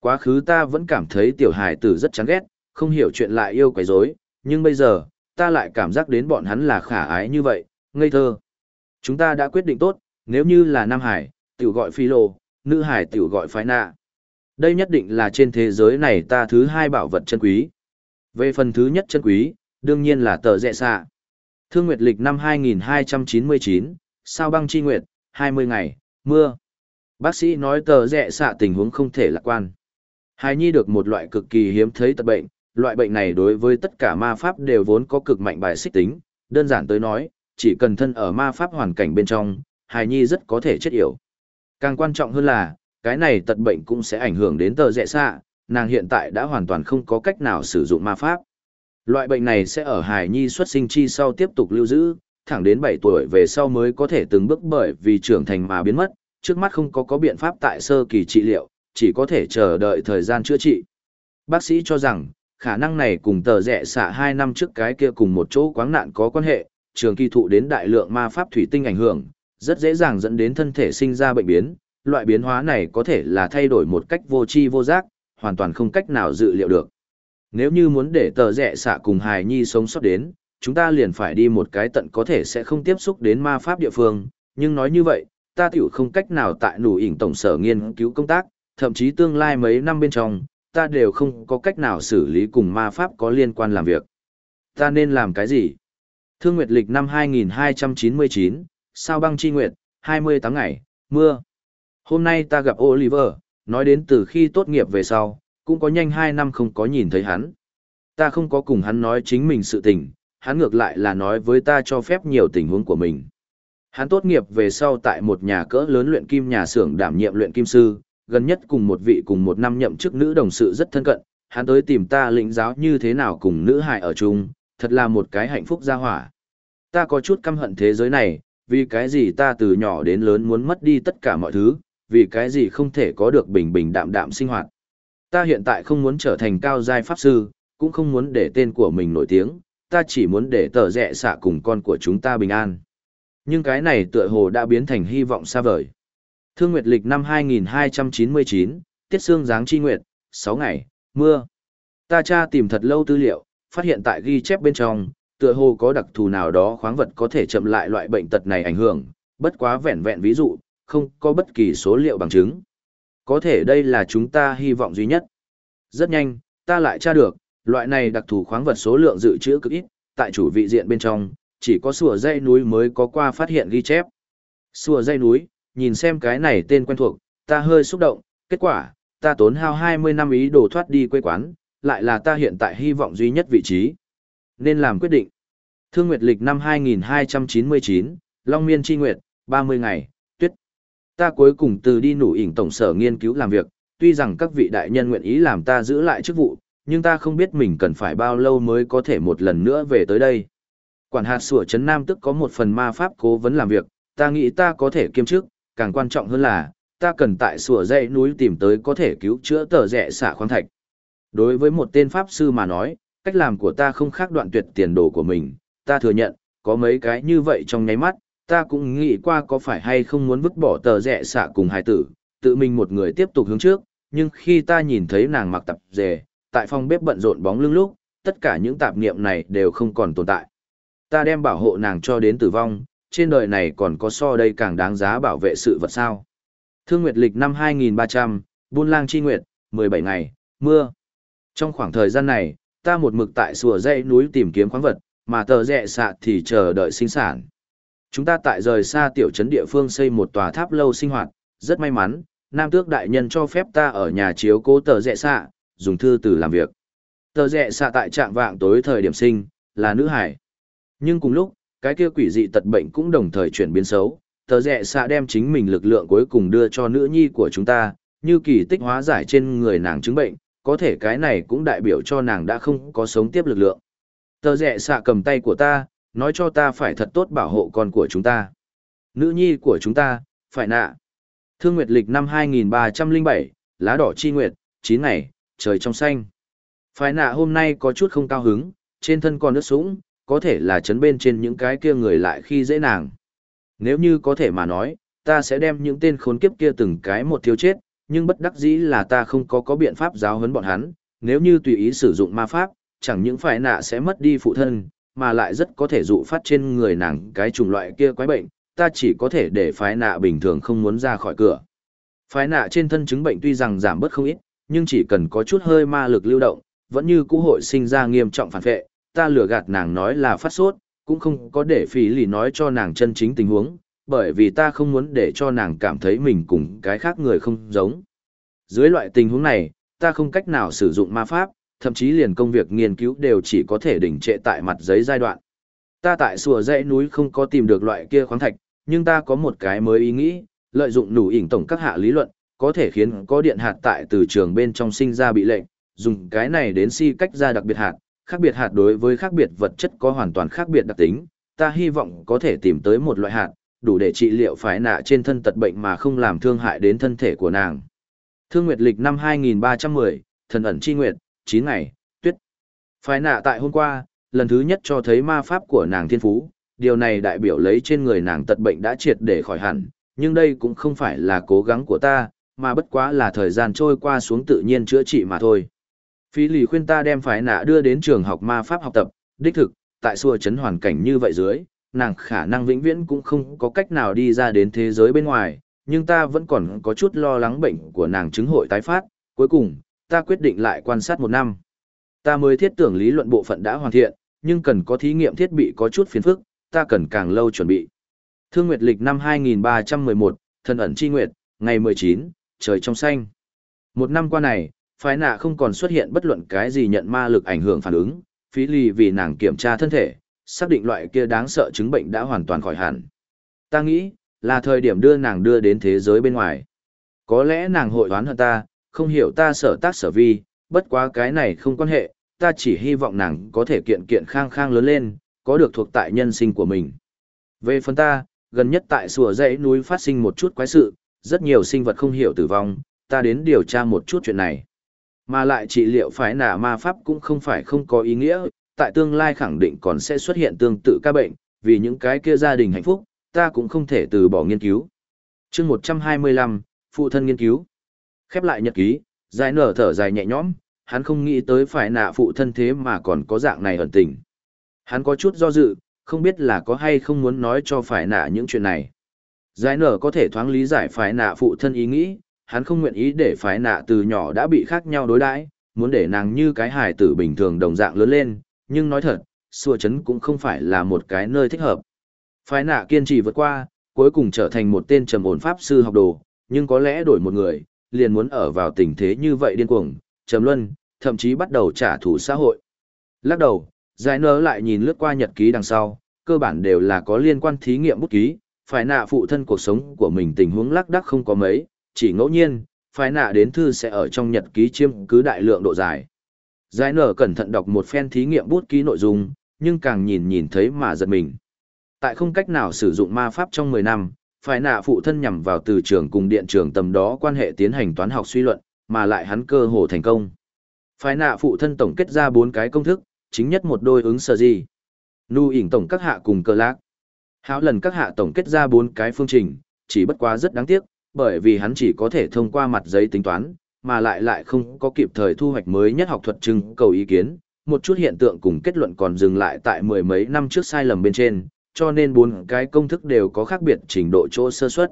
Quá khứ ta vẫn cảm thấy tiểu hài tử rất chán ghét, không hiểu chuyện lại yêu quấy rối, nhưng bây giờ, ta lại cảm giác đến bọn hắn là khả ái như vậy, ngây thơ. Chúng ta đã quyết định tốt, nếu như là Nam Hải, tiểu gọi Phi Lô, nữ Hải tiểu gọi Phái Nạ. Đây nhất định là trên thế giới này ta thứ hai bảo vật chân quý. Về phần thứ nhất chân quý, đương nhiên là tờ rẽ xạ. Thương Nguyệt lịch năm 2299, sao băng chi nguyệt, 20 ngày, mưa. Bác sĩ nói tờ rẽ xạ tình huống không thể lạc quan. Hài nhi được một loại cực kỳ hiếm thấy tật bệnh, loại bệnh này đối với tất cả ma pháp đều vốn có cực mạnh bài xích tính, đơn giản tới nói, chỉ cần thân ở ma pháp hoàn cảnh bên trong, hài nhi rất có thể chết yểu. Càng quan trọng hơn là, cái này tật bệnh cũng sẽ ảnh hưởng đến tờ rẽ xạ, nàng hiện tại đã hoàn toàn không có cách nào sử dụng ma pháp. Loại bệnh này sẽ ở hài nhi xuất sinh chi sau tiếp tục lưu giữ, thẳng đến 7 tuổi về sau mới có thể từng bước bởi vì trưởng thành mà biến mất, trước mắt không có có biện pháp tại sơ kỳ trị liệu, chỉ có thể chờ đợi thời gian chữa trị. Bác sĩ cho rằng, khả năng này cùng tờ rẻ xạ 2 năm trước cái kia cùng một chỗ quáng nạn có quan hệ, trường kỳ thụ đến đại lượng ma pháp thủy tinh ảnh hưởng, rất dễ dàng dẫn đến thân thể sinh ra bệnh biến, loại biến hóa này có thể là thay đổi một cách vô tri vô giác, hoàn toàn không cách nào dự liệu được. Nếu như muốn để tờ rẽ xạ cùng hài nhi sống sót đến, chúng ta liền phải đi một cái tận có thể sẽ không tiếp xúc đến ma pháp địa phương, nhưng nói như vậy, ta tiểu không cách nào tại nủ ỉn tổng sở nghiên cứu công tác, thậm chí tương lai mấy năm bên trong, ta đều không có cách nào xử lý cùng ma pháp có liên quan làm việc. Ta nên làm cái gì? Thương Nguyệt lịch năm 2299, sao băng chi nguyệt, 28 ngày, mưa. Hôm nay ta gặp Oliver, nói đến từ khi tốt nghiệp về sau, cũng có nhanh 2 năm không có nhìn thấy hắn. Ta không có cùng hắn nói chính mình sự tình, hắn ngược lại là nói với ta cho phép nhiều tình huống của mình. Hắn tốt nghiệp về sau tại một nhà cỡ lớn luyện kim nhà xưởng đảm nhiệm luyện kim sư, gần nhất cùng một vị cùng một năm nhậm chức nữ đồng sự rất thân cận, hắn tới tìm ta lĩnh giáo như thế nào cùng nữ hài ở chung, thật là một cái hạnh phúc gia hỏa. Ta có chút căm hận thế giới này, vì cái gì ta từ nhỏ đến lớn muốn mất đi tất cả mọi thứ, vì cái gì không thể có được bình bình đạm đạm sinh hoạt. Ta hiện tại không muốn trở thành cao giai pháp sư, cũng không muốn để tên của mình nổi tiếng, ta chỉ muốn để tờ rẽ xạ cùng con của chúng ta bình an. Nhưng cái này tựa hồ đã biến thành hy vọng xa vời. Thương Nguyệt lịch năm 2299, Tiết Sương Giáng Chi Nguyệt, 6 ngày, mưa. Ta tra tìm thật lâu tư liệu, phát hiện tại ghi chép bên trong, tựa hồ có đặc thù nào đó khoáng vật có thể chậm lại loại bệnh tật này ảnh hưởng, bất quá vẹn vẹn ví dụ, không có bất kỳ số liệu bằng chứng. Có thể đây là chúng ta hy vọng duy nhất. Rất nhanh, ta lại tra được, loại này đặc thù khoáng vật số lượng dự trữ cực ít, tại chủ vị diện bên trong, chỉ có sùa dây núi mới có qua phát hiện ghi chép. Sùa dây núi, nhìn xem cái này tên quen thuộc, ta hơi xúc động, kết quả, ta tốn hao 20 năm ý đồ thoát đi quê quán, lại là ta hiện tại hy vọng duy nhất vị trí. Nên làm quyết định. Thương Nguyệt lịch năm 2299, Long Miên Chi Nguyệt, 30 ngày. Ta cuối cùng từ đi nủ ỉn tổng sở nghiên cứu làm việc, tuy rằng các vị đại nhân nguyện ý làm ta giữ lại chức vụ, nhưng ta không biết mình cần phải bao lâu mới có thể một lần nữa về tới đây. Quản hạt sủa Trấn Nam tức có một phần ma pháp cố vấn làm việc, ta nghĩ ta có thể kiêm chức, càng quan trọng hơn là, ta cần tại sủa dãy núi tìm tới có thể cứu chữa tờ rẻ xả khoáng thạch. Đối với một tên pháp sư mà nói, cách làm của ta không khác đoạn tuyệt tiền đồ của mình, ta thừa nhận, có mấy cái như vậy trong nháy mắt, ta cũng nghĩ qua có phải hay không muốn vứt bỏ tờ rẻ xạ cùng hài tử, tự mình một người tiếp tục hướng trước, nhưng khi ta nhìn thấy nàng mặc tập dề, tại phòng bếp bận rộn bóng lưng lúc, tất cả những tạp niệm này đều không còn tồn tại. Ta đem bảo hộ nàng cho đến tử vong, trên đời này còn có so đây càng đáng giá bảo vệ sự vật sao. Thương Nguyệt lịch năm 2300, Buôn Lang Chi Nguyệt, 17 ngày, mưa. Trong khoảng thời gian này, ta một mực tại sùa dãy núi tìm kiếm khoáng vật, mà tờ rẽ xạ thì chờ đợi sinh sản. Chúng ta tại rời xa tiểu trấn địa phương xây một tòa tháp lâu sinh hoạt, rất may mắn, Nam Tước Đại Nhân cho phép ta ở nhà chiếu cố tờ rẽ xạ, dùng thư từ làm việc. Tờ rẽ xạ tại trạng vạng tối thời điểm sinh, là nữ hải. Nhưng cùng lúc, cái kia quỷ dị tật bệnh cũng đồng thời chuyển biến xấu, tờ rẽ xạ đem chính mình lực lượng cuối cùng đưa cho nữ nhi của chúng ta, như kỳ tích hóa giải trên người nàng chứng bệnh, có thể cái này cũng đại biểu cho nàng đã không có sống tiếp lực lượng. Tờ rẽ xạ cầm tay của ta, nói cho ta phải thật tốt bảo hộ con của chúng ta. Nữ nhi của chúng ta, phải nạ. Thương Nguyệt lịch năm 2307, lá đỏ chi nguyệt, 9 ngày, trời trong xanh. Phải nạ hôm nay có chút không cao hứng, trên thân còn nước sũng, có thể là chấn bên trên những cái kia người lại khi dễ nàng. Nếu như có thể mà nói, ta sẽ đem những tên khốn kiếp kia từng cái một thiếu chết, nhưng bất đắc dĩ là ta không có có biện pháp giáo huấn bọn hắn, nếu như tùy ý sử dụng ma pháp, chẳng những phải nạ sẽ mất đi phụ thân, mà lại rất có thể dụ phát trên người nàng cái chủng loại kia quái bệnh, ta chỉ có thể để phái nạ bình thường không muốn ra khỏi cửa. Phái nạ trên thân chứng bệnh tuy rằng giảm bớt không ít, nhưng chỉ cần có chút hơi ma lực lưu động, vẫn như cũ hội sinh ra nghiêm trọng phản vệ, ta lừa gạt nàng nói là phát sốt, cũng không có để phí lì nói cho nàng chân chính tình huống, bởi vì ta không muốn để cho nàng cảm thấy mình cùng cái khác người không giống. Dưới loại tình huống này, ta không cách nào sử dụng ma pháp, thậm chí liền công việc nghiên cứu đều chỉ có thể đỉnh trệ tại mặt giấy giai đoạn. Ta tại sùa dãy núi không có tìm được loại kia khoáng thạch, nhưng ta có một cái mới ý nghĩ, lợi dụng đủ ỉnh tổng các hạ lý luận, có thể khiến có điện hạt tại từ trường bên trong sinh ra bị lệnh, dùng cái này đến si cách ra đặc biệt hạt, khác biệt hạt đối với khác biệt vật chất có hoàn toàn khác biệt đặc tính, ta hy vọng có thể tìm tới một loại hạt, đủ để trị liệu phải nạ trên thân tật bệnh mà không làm thương hại đến thân thể của nàng. Thương Nguyệt lịch năm 2310, thần ẩn chi nguyệt, 9 ngày, tuyết. Phải nạ tại hôm qua, lần thứ nhất cho thấy ma pháp của nàng thiên phú, điều này đại biểu lấy trên người nàng tật bệnh đã triệt để khỏi hẳn, nhưng đây cũng không phải là cố gắng của ta, mà bất quá là thời gian trôi qua xuống tự nhiên chữa trị mà thôi. Phí lì khuyên ta đem phải nạ đưa đến trường học ma pháp học tập, đích thực, tại xua chấn hoàn cảnh như vậy dưới, nàng khả năng vĩnh viễn cũng không có cách nào đi ra đến thế giới bên ngoài, nhưng ta vẫn còn có chút lo lắng bệnh của nàng chứng hội tái phát, cuối cùng, ta quyết định lại quan sát một năm. Ta mới thiết tưởng lý luận bộ phận đã hoàn thiện, nhưng cần có thí nghiệm thiết bị có chút phiền phức, ta cần càng lâu chuẩn bị. Thương Nguyệt lịch năm 2311, thân ẩn chi nguyệt, ngày 19, trời trong xanh. Một năm qua này, phái nạ không còn xuất hiện bất luận cái gì nhận ma lực ảnh hưởng phản ứng, phí lì vì nàng kiểm tra thân thể, xác định loại kia đáng sợ chứng bệnh đã hoàn toàn khỏi hẳn. Ta nghĩ, là thời điểm đưa nàng đưa đến thế giới bên ngoài. Có lẽ nàng hội đoán hơn ta, không hiểu ta sở tác sở vi, bất quá cái này không quan hệ, ta chỉ hy vọng nàng có thể kiện kiện khang khang lớn lên, có được thuộc tại nhân sinh của mình. Về phần ta, gần nhất tại sùa dãy núi phát sinh một chút quái sự, rất nhiều sinh vật không hiểu tử vong, ta đến điều tra một chút chuyện này. Mà lại trị liệu phái nả ma pháp cũng không phải không có ý nghĩa, tại tương lai khẳng định còn sẽ xuất hiện tương tự ca bệnh, vì những cái kia gia đình hạnh phúc, ta cũng không thể từ bỏ nghiên cứu. chương 125, Phụ thân nghiên cứu. Khép lại nhật ký, dài nở thở dài nhẹ nhõm, hắn không nghĩ tới phải nạ phụ thân thế mà còn có dạng này ẩn tình. Hắn có chút do dự, không biết là có hay không muốn nói cho phải nạ những chuyện này. Giải nở có thể thoáng lý giải phải nạ phụ thân ý nghĩ, hắn không nguyện ý để phải nạ từ nhỏ đã bị khác nhau đối đãi, muốn để nàng như cái hài tử bình thường đồng dạng lớn lên, nhưng nói thật, xua chấn cũng không phải là một cái nơi thích hợp. Phái nạ kiên trì vượt qua, cuối cùng trở thành một tên trầm ổn pháp sư học đồ, nhưng có lẽ đổi một người, liền muốn ở vào tình thế như vậy điên cuồng, trầm luân, thậm chí bắt đầu trả thù xã hội. Lắc đầu, giải nở lại nhìn lướt qua nhật ký đằng sau, cơ bản đều là có liên quan thí nghiệm bút ký, phải nạ phụ thân cuộc sống của mình tình huống lắc đắc không có mấy, chỉ ngẫu nhiên, phải nạ đến thư sẽ ở trong nhật ký chiêm cứ đại lượng độ dài. Giải nở cẩn thận đọc một phen thí nghiệm bút ký nội dung, nhưng càng nhìn nhìn thấy mà giật mình. Tại không cách nào sử dụng ma pháp trong 10 năm, phải nạ phụ thân nhằm vào từ trường cùng điện trường tầm đó quan hệ tiến hành toán học suy luận, mà lại hắn cơ hồ thành công. Phải nạ phụ thân tổng kết ra bốn cái công thức, chính nhất một đôi ứng sở gì. Nu ỉn tổng các hạ cùng cơ lạc. Háo lần các hạ tổng kết ra bốn cái phương trình, chỉ bất quá rất đáng tiếc, bởi vì hắn chỉ có thể thông qua mặt giấy tính toán, mà lại lại không có kịp thời thu hoạch mới nhất học thuật trưng cầu ý kiến. Một chút hiện tượng cùng kết luận còn dừng lại tại mười mấy năm trước sai lầm bên trên, cho nên bốn cái công thức đều có khác biệt trình độ chỗ sơ suất.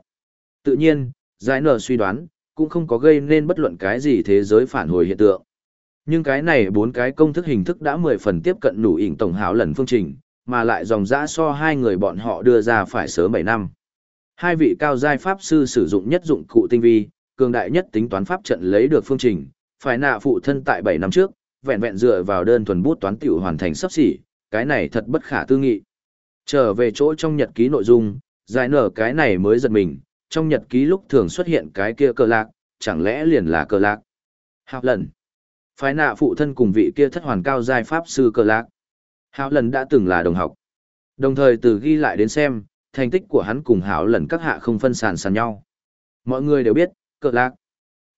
Tự nhiên, giải nở suy đoán, cũng không có gây nên bất luận cái gì thế giới phản hồi hiện tượng. Nhưng cái này bốn cái công thức hình thức đã mười phần tiếp cận nụ ỉn tổng hảo lần phương trình, mà lại dòng dã so hai người bọn họ đưa ra phải sớm 7 năm. Hai vị cao giai pháp sư sử dụng nhất dụng cụ tinh vi, cường đại nhất tính toán pháp trận lấy được phương trình, phải nạ phụ thân tại 7 năm trước, vẹn vẹn dựa vào đơn thuần bút toán tiểu hoàn thành sắp xỉ, cái này thật bất khả tư nghị. Trở về chỗ trong nhật ký nội dung, giải nở cái này mới giật mình, trong nhật ký lúc thường xuất hiện cái kia cờ lạc, chẳng lẽ liền là cờ lạc. Hạo lần. Phái nạ phụ thân cùng vị kia thất hoàn cao giai pháp sư cờ lạc. Hạo lần đã từng là đồng học. Đồng thời từ ghi lại đến xem, thành tích của hắn cùng hảo lần các hạ không phân sàn sàn nhau. Mọi người đều biết, cờ lạc.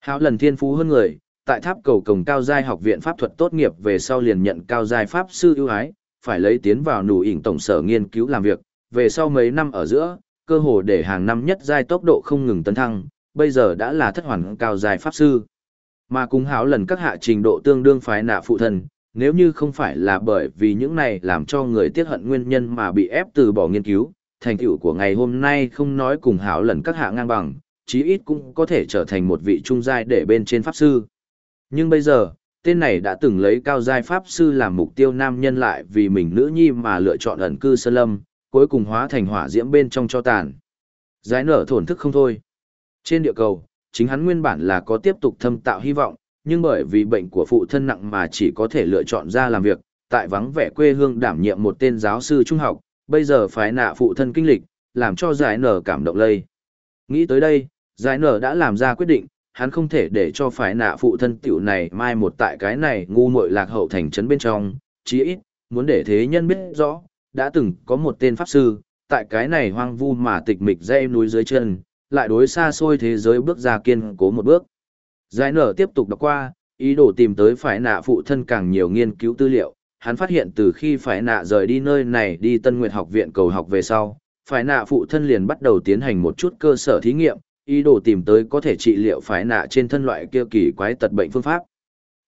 Hảo lần thiên phú hơn người, tại tháp cầu cổng cao giai học viện pháp thuật tốt nghiệp về sau liền nhận cao giai pháp sư ưu ái, phải lấy tiến vào nụ ỉn tổng sở nghiên cứu làm việc, về sau mấy năm ở giữa, cơ hồ để hàng năm nhất giai tốc độ không ngừng tấn thăng, bây giờ đã là thất hoàn cao giai pháp sư. Mà cùng háo lần các hạ trình độ tương đương phái nạ phụ thân, nếu như không phải là bởi vì những này làm cho người tiếc hận nguyên nhân mà bị ép từ bỏ nghiên cứu, thành tựu của ngày hôm nay không nói cùng háo lần các hạ ngang bằng, chí ít cũng có thể trở thành một vị trung giai để bên trên pháp sư. Nhưng bây giờ, tên này đã từng lấy cao giai pháp sư làm mục tiêu nam nhân lại vì mình nữ nhi mà lựa chọn ẩn cư sơn lâm, cuối cùng hóa thành hỏa diễm bên trong cho tàn. Giải nở thổn thức không thôi. Trên địa cầu, chính hắn nguyên bản là có tiếp tục thâm tạo hy vọng, nhưng bởi vì bệnh của phụ thân nặng mà chỉ có thể lựa chọn ra làm việc, tại vắng vẻ quê hương đảm nhiệm một tên giáo sư trung học, bây giờ phải nạ phụ thân kinh lịch, làm cho giải nở cảm động lây. Nghĩ tới đây, giải nở đã làm ra quyết định, hắn không thể để cho phải nạ phụ thân tiểu này mai một tại cái này ngu muội lạc hậu thành trấn bên trong, chí ít, muốn để thế nhân biết rõ, đã từng có một tên pháp sư, tại cái này hoang vu mà tịch mịch dây núi dưới chân, lại đối xa xôi thế giới bước ra kiên cố một bước. Giải nở tiếp tục đọc qua, ý đồ tìm tới phải nạ phụ thân càng nhiều nghiên cứu tư liệu, hắn phát hiện từ khi phải nạ rời đi nơi này đi Tân Nguyệt học viện cầu học về sau, phải nạ phụ thân liền bắt đầu tiến hành một chút cơ sở thí nghiệm, ý đồ tìm tới có thể trị liệu phải nạ trên thân loại kia kỳ quái tật bệnh phương pháp.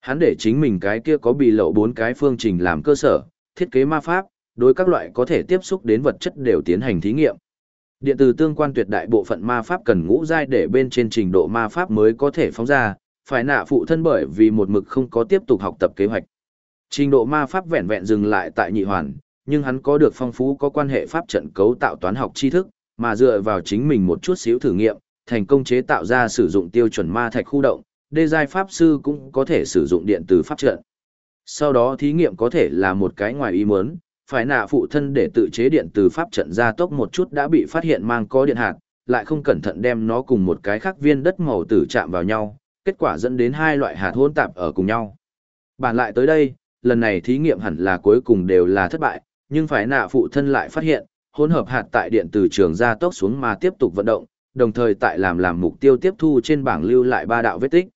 Hắn để chính mình cái kia có bị lậu bốn cái phương trình làm cơ sở, thiết kế ma pháp, đối các loại có thể tiếp xúc đến vật chất đều tiến hành thí nghiệm. Điện tử tương quan tuyệt đại bộ phận ma pháp cần ngũ giai để bên trên trình độ ma pháp mới có thể phóng ra, phải nạ phụ thân bởi vì một mực không có tiếp tục học tập kế hoạch. Trình độ ma pháp vẹn vẹn dừng lại tại nhị hoàn, nhưng hắn có được phong phú có quan hệ pháp trận cấu tạo toán học tri thức, mà dựa vào chính mình một chút xíu thử nghiệm, thành công chế tạo ra sử dụng tiêu chuẩn ma thạch khu động, đê giai pháp sư cũng có thể sử dụng điện từ pháp trận. Sau đó thí nghiệm có thể là một cái ngoài ý muốn, phải nạ phụ thân để tự chế điện từ pháp trận ra tốc một chút đã bị phát hiện mang có điện hạt, lại không cẩn thận đem nó cùng một cái khác viên đất màu tử chạm vào nhau, kết quả dẫn đến hai loại hạt hỗn tạp ở cùng nhau. Bản lại tới đây, lần này thí nghiệm hẳn là cuối cùng đều là thất bại, nhưng phải nạ phụ thân lại phát hiện, hỗn hợp hạt tại điện từ trường ra tốc xuống mà tiếp tục vận động, đồng thời tại làm làm mục tiêu tiếp thu trên bảng lưu lại ba đạo vết tích.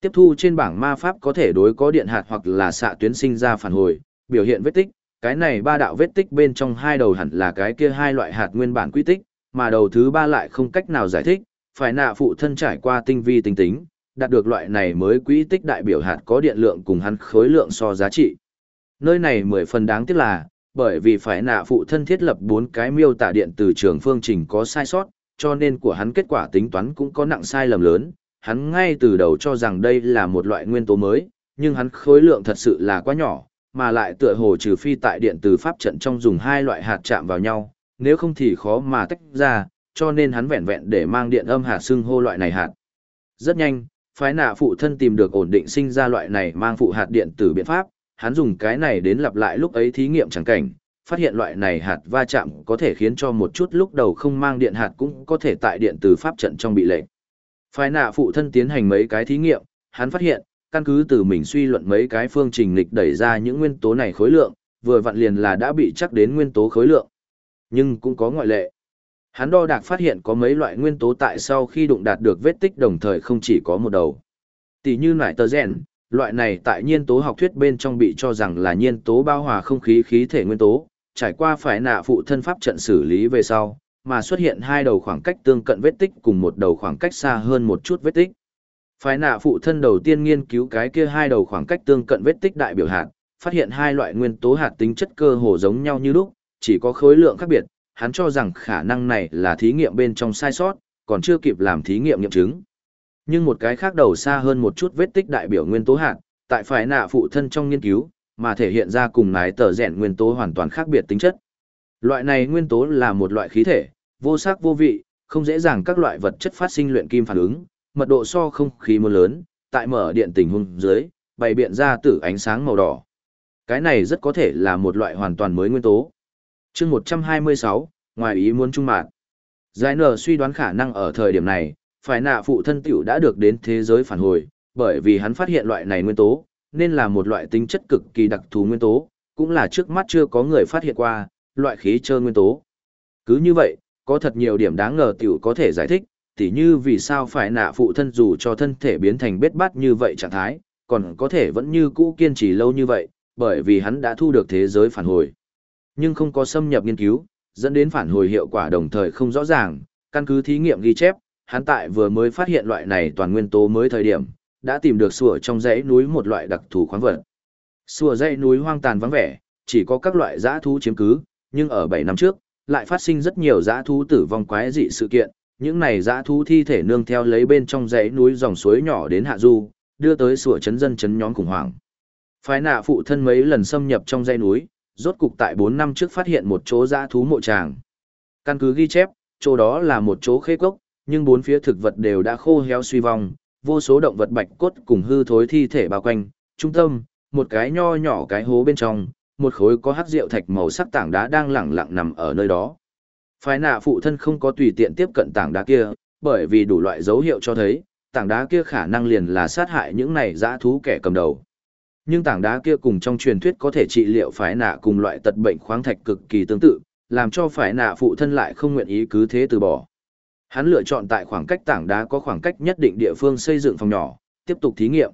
Tiếp thu trên bảng ma pháp có thể đối có điện hạt hoặc là xạ tuyến sinh ra phản hồi, biểu hiện vết tích, cái này ba đạo vết tích bên trong hai đầu hẳn là cái kia hai loại hạt nguyên bản quy tích, mà đầu thứ ba lại không cách nào giải thích, phải nạ phụ thân trải qua tinh vi tinh tính, đạt được loại này mới quỹ tích đại biểu hạt có điện lượng cùng hắn khối lượng so giá trị. Nơi này mười phần đáng tiếc là, bởi vì phải nạ phụ thân thiết lập bốn cái miêu tả điện từ trường phương trình có sai sót, cho nên của hắn kết quả tính toán cũng có nặng sai lầm lớn. Hắn ngay từ đầu cho rằng đây là một loại nguyên tố mới, nhưng hắn khối lượng thật sự là quá nhỏ, mà lại tựa hồ trừ phi tại điện từ pháp trận trong dùng hai loại hạt chạm vào nhau, nếu không thì khó mà tách ra, cho nên hắn vẹn vẹn để mang điện âm hạt xưng hô loại này hạt. Rất nhanh, phái nạ phụ thân tìm được ổn định sinh ra loại này mang phụ hạt điện tử biện pháp, hắn dùng cái này đến lặp lại lúc ấy thí nghiệm chẳng cảnh, phát hiện loại này hạt va chạm có thể khiến cho một chút lúc đầu không mang điện hạt cũng có thể tại điện từ pháp trận trong bị lệnh. Phái nạ phụ thân tiến hành mấy cái thí nghiệm, hắn phát hiện, căn cứ từ mình suy luận mấy cái phương trình lịch đẩy ra những nguyên tố này khối lượng, vừa vặn liền là đã bị chắc đến nguyên tố khối lượng. Nhưng cũng có ngoại lệ. Hắn đo đạc phát hiện có mấy loại nguyên tố tại sau khi đụng đạt được vết tích đồng thời không chỉ có một đầu. Tỷ như nải tờ rèn, loại này tại nhiên tố học thuyết bên trong bị cho rằng là nhiên tố bao hòa không khí khí thể nguyên tố, trải qua phải nạ phụ thân pháp trận xử lý về sau, mà xuất hiện hai đầu khoảng cách tương cận vết tích cùng một đầu khoảng cách xa hơn một chút vết tích. Phái nạ phụ thân đầu tiên nghiên cứu cái kia hai đầu khoảng cách tương cận vết tích đại biểu hạt, phát hiện hai loại nguyên tố hạt tính chất cơ hồ giống nhau như lúc, chỉ có khối lượng khác biệt, hắn cho rằng khả năng này là thí nghiệm bên trong sai sót, còn chưa kịp làm thí nghiệm nghiệm chứng. Nhưng một cái khác đầu xa hơn một chút vết tích đại biểu nguyên tố hạt, tại phái nạ phụ thân trong nghiên cứu, mà thể hiện ra cùng nái tờ rèn nguyên tố hoàn toàn khác biệt tính chất. Loại này nguyên tố là một loại khí thể, vô sắc vô vị, không dễ dàng các loại vật chất phát sinh luyện kim phản ứng, mật độ so không khí mưa lớn, tại mở điện tình huống dưới, bày biện ra tử ánh sáng màu đỏ. Cái này rất có thể là một loại hoàn toàn mới nguyên tố. chương 126, ngoài ý muốn trung mạng. Giải nở suy đoán khả năng ở thời điểm này, phải nạ phụ thân tiểu đã được đến thế giới phản hồi, bởi vì hắn phát hiện loại này nguyên tố, nên là một loại tính chất cực kỳ đặc thù nguyên tố, cũng là trước mắt chưa có người phát hiện qua, loại khí trơ nguyên tố. Cứ như vậy, có thật nhiều điểm đáng ngờ tiểu có thể giải thích, tỉ như vì sao phải nạ phụ thân dù cho thân thể biến thành bết bát như vậy trạng thái, còn có thể vẫn như cũ kiên trì lâu như vậy, bởi vì hắn đã thu được thế giới phản hồi. Nhưng không có xâm nhập nghiên cứu, dẫn đến phản hồi hiệu quả đồng thời không rõ ràng, căn cứ thí nghiệm ghi chép, hắn tại vừa mới phát hiện loại này toàn nguyên tố mới thời điểm, đã tìm được sủa trong dãy núi một loại đặc thù khoáng vật. Sủa dãy núi hoang tàn vắng vẻ, chỉ có các loại dã thú chiếm cứ, nhưng ở 7 năm trước, lại phát sinh rất nhiều dã thú tử vong quái dị sự kiện, những này dã thú thi thể nương theo lấy bên trong dãy núi dòng suối nhỏ đến hạ du, đưa tới sủa chấn dân chấn nhóm khủng hoảng. Phái nạ phụ thân mấy lần xâm nhập trong dãy núi, rốt cục tại 4 năm trước phát hiện một chỗ dã thú mộ tràng. Căn cứ ghi chép, chỗ đó là một chỗ khê cốc, nhưng bốn phía thực vật đều đã khô héo suy vong, vô số động vật bạch cốt cùng hư thối thi thể bao quanh, trung tâm, một cái nho nhỏ cái hố bên trong, một khối có hắc rượu thạch màu sắc tảng đá đang lẳng lặng nằm ở nơi đó. Phái nạ phụ thân không có tùy tiện tiếp cận tảng đá kia, bởi vì đủ loại dấu hiệu cho thấy, tảng đá kia khả năng liền là sát hại những này dã thú kẻ cầm đầu. Nhưng tảng đá kia cùng trong truyền thuyết có thể trị liệu phái nạ cùng loại tật bệnh khoáng thạch cực kỳ tương tự, làm cho phái nạ phụ thân lại không nguyện ý cứ thế từ bỏ. Hắn lựa chọn tại khoảng cách tảng đá có khoảng cách nhất định địa phương xây dựng phòng nhỏ, tiếp tục thí nghiệm.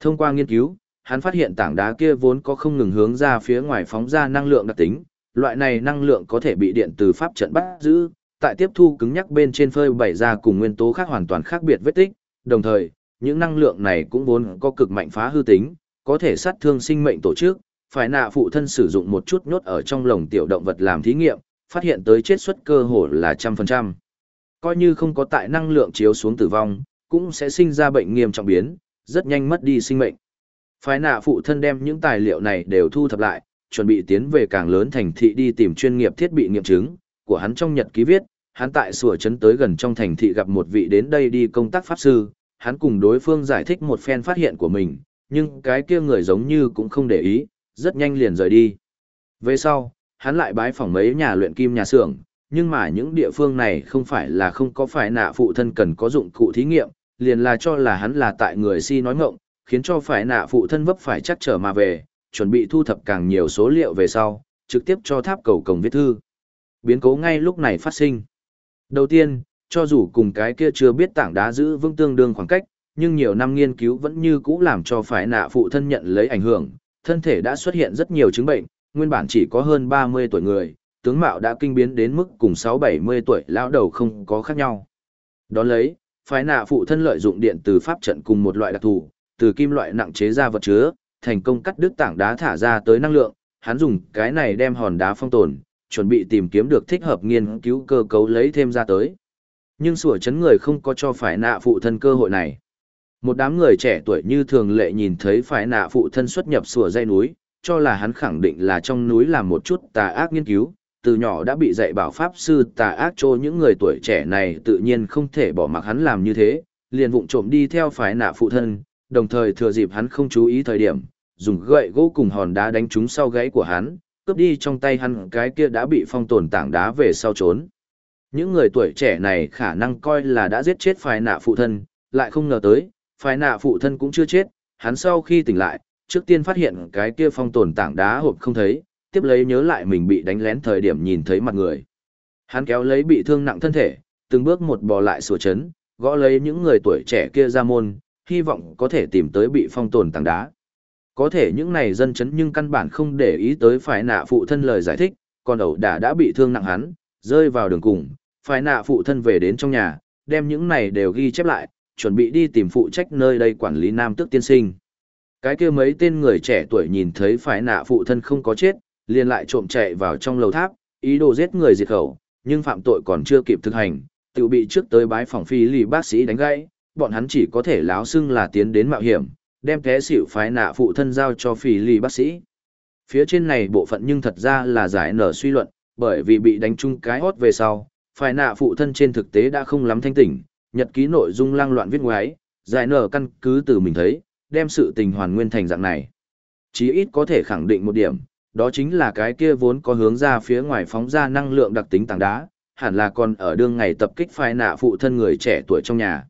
Thông qua nghiên cứu, hắn phát hiện tảng đá kia vốn có không ngừng hướng ra phía ngoài phóng ra năng lượng đặc tính, loại này năng lượng có thể bị điện từ pháp trận bắt giữ, tại tiếp thu cứng nhắc bên trên phơi bày ra cùng nguyên tố khác hoàn toàn khác biệt vết tích, đồng thời, những năng lượng này cũng vốn có cực mạnh phá hư tính, có thể sát thương sinh mệnh tổ chức, phải nạ phụ thân sử dụng một chút nhốt ở trong lồng tiểu động vật làm thí nghiệm, phát hiện tới chết suất cơ hội là trăm phần trăm. Coi như không có tại năng lượng chiếu xuống tử vong, cũng sẽ sinh ra bệnh nghiêm trọng biến, rất nhanh mất đi sinh mệnh. Phái nạ phụ thân đem những tài liệu này đều thu thập lại, chuẩn bị tiến về càng lớn thành thị đi tìm chuyên nghiệp thiết bị nghiệm chứng, của hắn trong nhật ký viết, hắn tại sủa chấn tới gần trong thành thị gặp một vị đến đây đi công tác pháp sư, hắn cùng đối phương giải thích một phen phát hiện của mình, nhưng cái kia người giống như cũng không để ý, rất nhanh liền rời đi. Về sau, hắn lại bái phỏng mấy nhà luyện kim nhà xưởng, nhưng mà những địa phương này không phải là không có phải nạ phụ thân cần có dụng cụ thí nghiệm, liền là cho là hắn là tại người si nói ngộng, khiến cho phải nạ phụ thân vấp phải chắc trở mà về, chuẩn bị thu thập càng nhiều số liệu về sau, trực tiếp cho tháp cầu cổng viết thư. Biến cố ngay lúc này phát sinh. Đầu tiên, cho dù cùng cái kia chưa biết tảng đá giữ vững tương đương khoảng cách, nhưng nhiều năm nghiên cứu vẫn như cũ làm cho phải nạ phụ thân nhận lấy ảnh hưởng, thân thể đã xuất hiện rất nhiều chứng bệnh, nguyên bản chỉ có hơn 30 tuổi người, tướng mạo đã kinh biến đến mức cùng 6-70 tuổi lão đầu không có khác nhau. Đón lấy, phái nạ phụ thân lợi dụng điện từ pháp trận cùng một loại đặc thù, từ kim loại nặng chế ra vật chứa, thành công cắt đứt tảng đá thả ra tới năng lượng, hắn dùng cái này đem hòn đá phong tồn, chuẩn bị tìm kiếm được thích hợp nghiên cứu cơ cấu lấy thêm ra tới. Nhưng sủa chấn người không có cho phải nạ phụ thân cơ hội này. Một đám người trẻ tuổi như thường lệ nhìn thấy phải nạ phụ thân xuất nhập sủa dây núi, cho là hắn khẳng định là trong núi làm một chút tà ác nghiên cứu, từ nhỏ đã bị dạy bảo pháp sư tà ác cho những người tuổi trẻ này tự nhiên không thể bỏ mặc hắn làm như thế, liền vụng trộm đi theo phái nạ phụ thân, đồng thời thừa dịp hắn không chú ý thời điểm, dùng gậy gỗ cùng hòn đá đánh trúng sau gáy của hắn, cướp đi trong tay hắn cái kia đã bị phong tồn tảng đá về sau trốn. Những người tuổi trẻ này khả năng coi là đã giết chết phái nạ phụ thân, lại không ngờ tới, phái nạ phụ thân cũng chưa chết, hắn sau khi tỉnh lại, trước tiên phát hiện cái kia phong tồn tảng đá hộp không thấy, tiếp lấy nhớ lại mình bị đánh lén thời điểm nhìn thấy mặt người. Hắn kéo lấy bị thương nặng thân thể, từng bước một bò lại sửa chấn, gõ lấy những người tuổi trẻ kia ra môn, hy vọng có thể tìm tới bị phong tồn tảng đá. Có thể những này dân chấn nhưng căn bản không để ý tới phải nạ phụ thân lời giải thích, còn ẩu đả đã bị thương nặng hắn, rơi vào đường cùng, phải nạ phụ thân về đến trong nhà, đem những này đều ghi chép lại, chuẩn bị đi tìm phụ trách nơi đây quản lý nam tước tiên sinh. Cái kia mấy tên người trẻ tuổi nhìn thấy phải nạ phụ thân không có chết, liền lại trộm chạy vào trong lầu tháp, ý đồ giết người diệt khẩu, nhưng phạm tội còn chưa kịp thực hành, tự bị trước tới bái phòng phi lì bác sĩ đánh gãy, bọn hắn chỉ có thể láo xưng là tiến đến mạo hiểm, đem té xỉu phái nạ phụ thân giao cho phi lì bác sĩ. Phía trên này bộ phận nhưng thật ra là giải nở suy luận, bởi vì bị đánh chung cái hót về sau, phái nạ phụ thân trên thực tế đã không lắm thanh tỉnh, nhật ký nội dung lang loạn viết ngoái, giải nở căn cứ từ mình thấy, đem sự tình hoàn nguyên thành dạng này. Chí ít có thể khẳng định một điểm, đó chính là cái kia vốn có hướng ra phía ngoài phóng ra năng lượng đặc tính tảng đá, hẳn là còn ở đương ngày tập kích phai nạ phụ thân người trẻ tuổi trong nhà.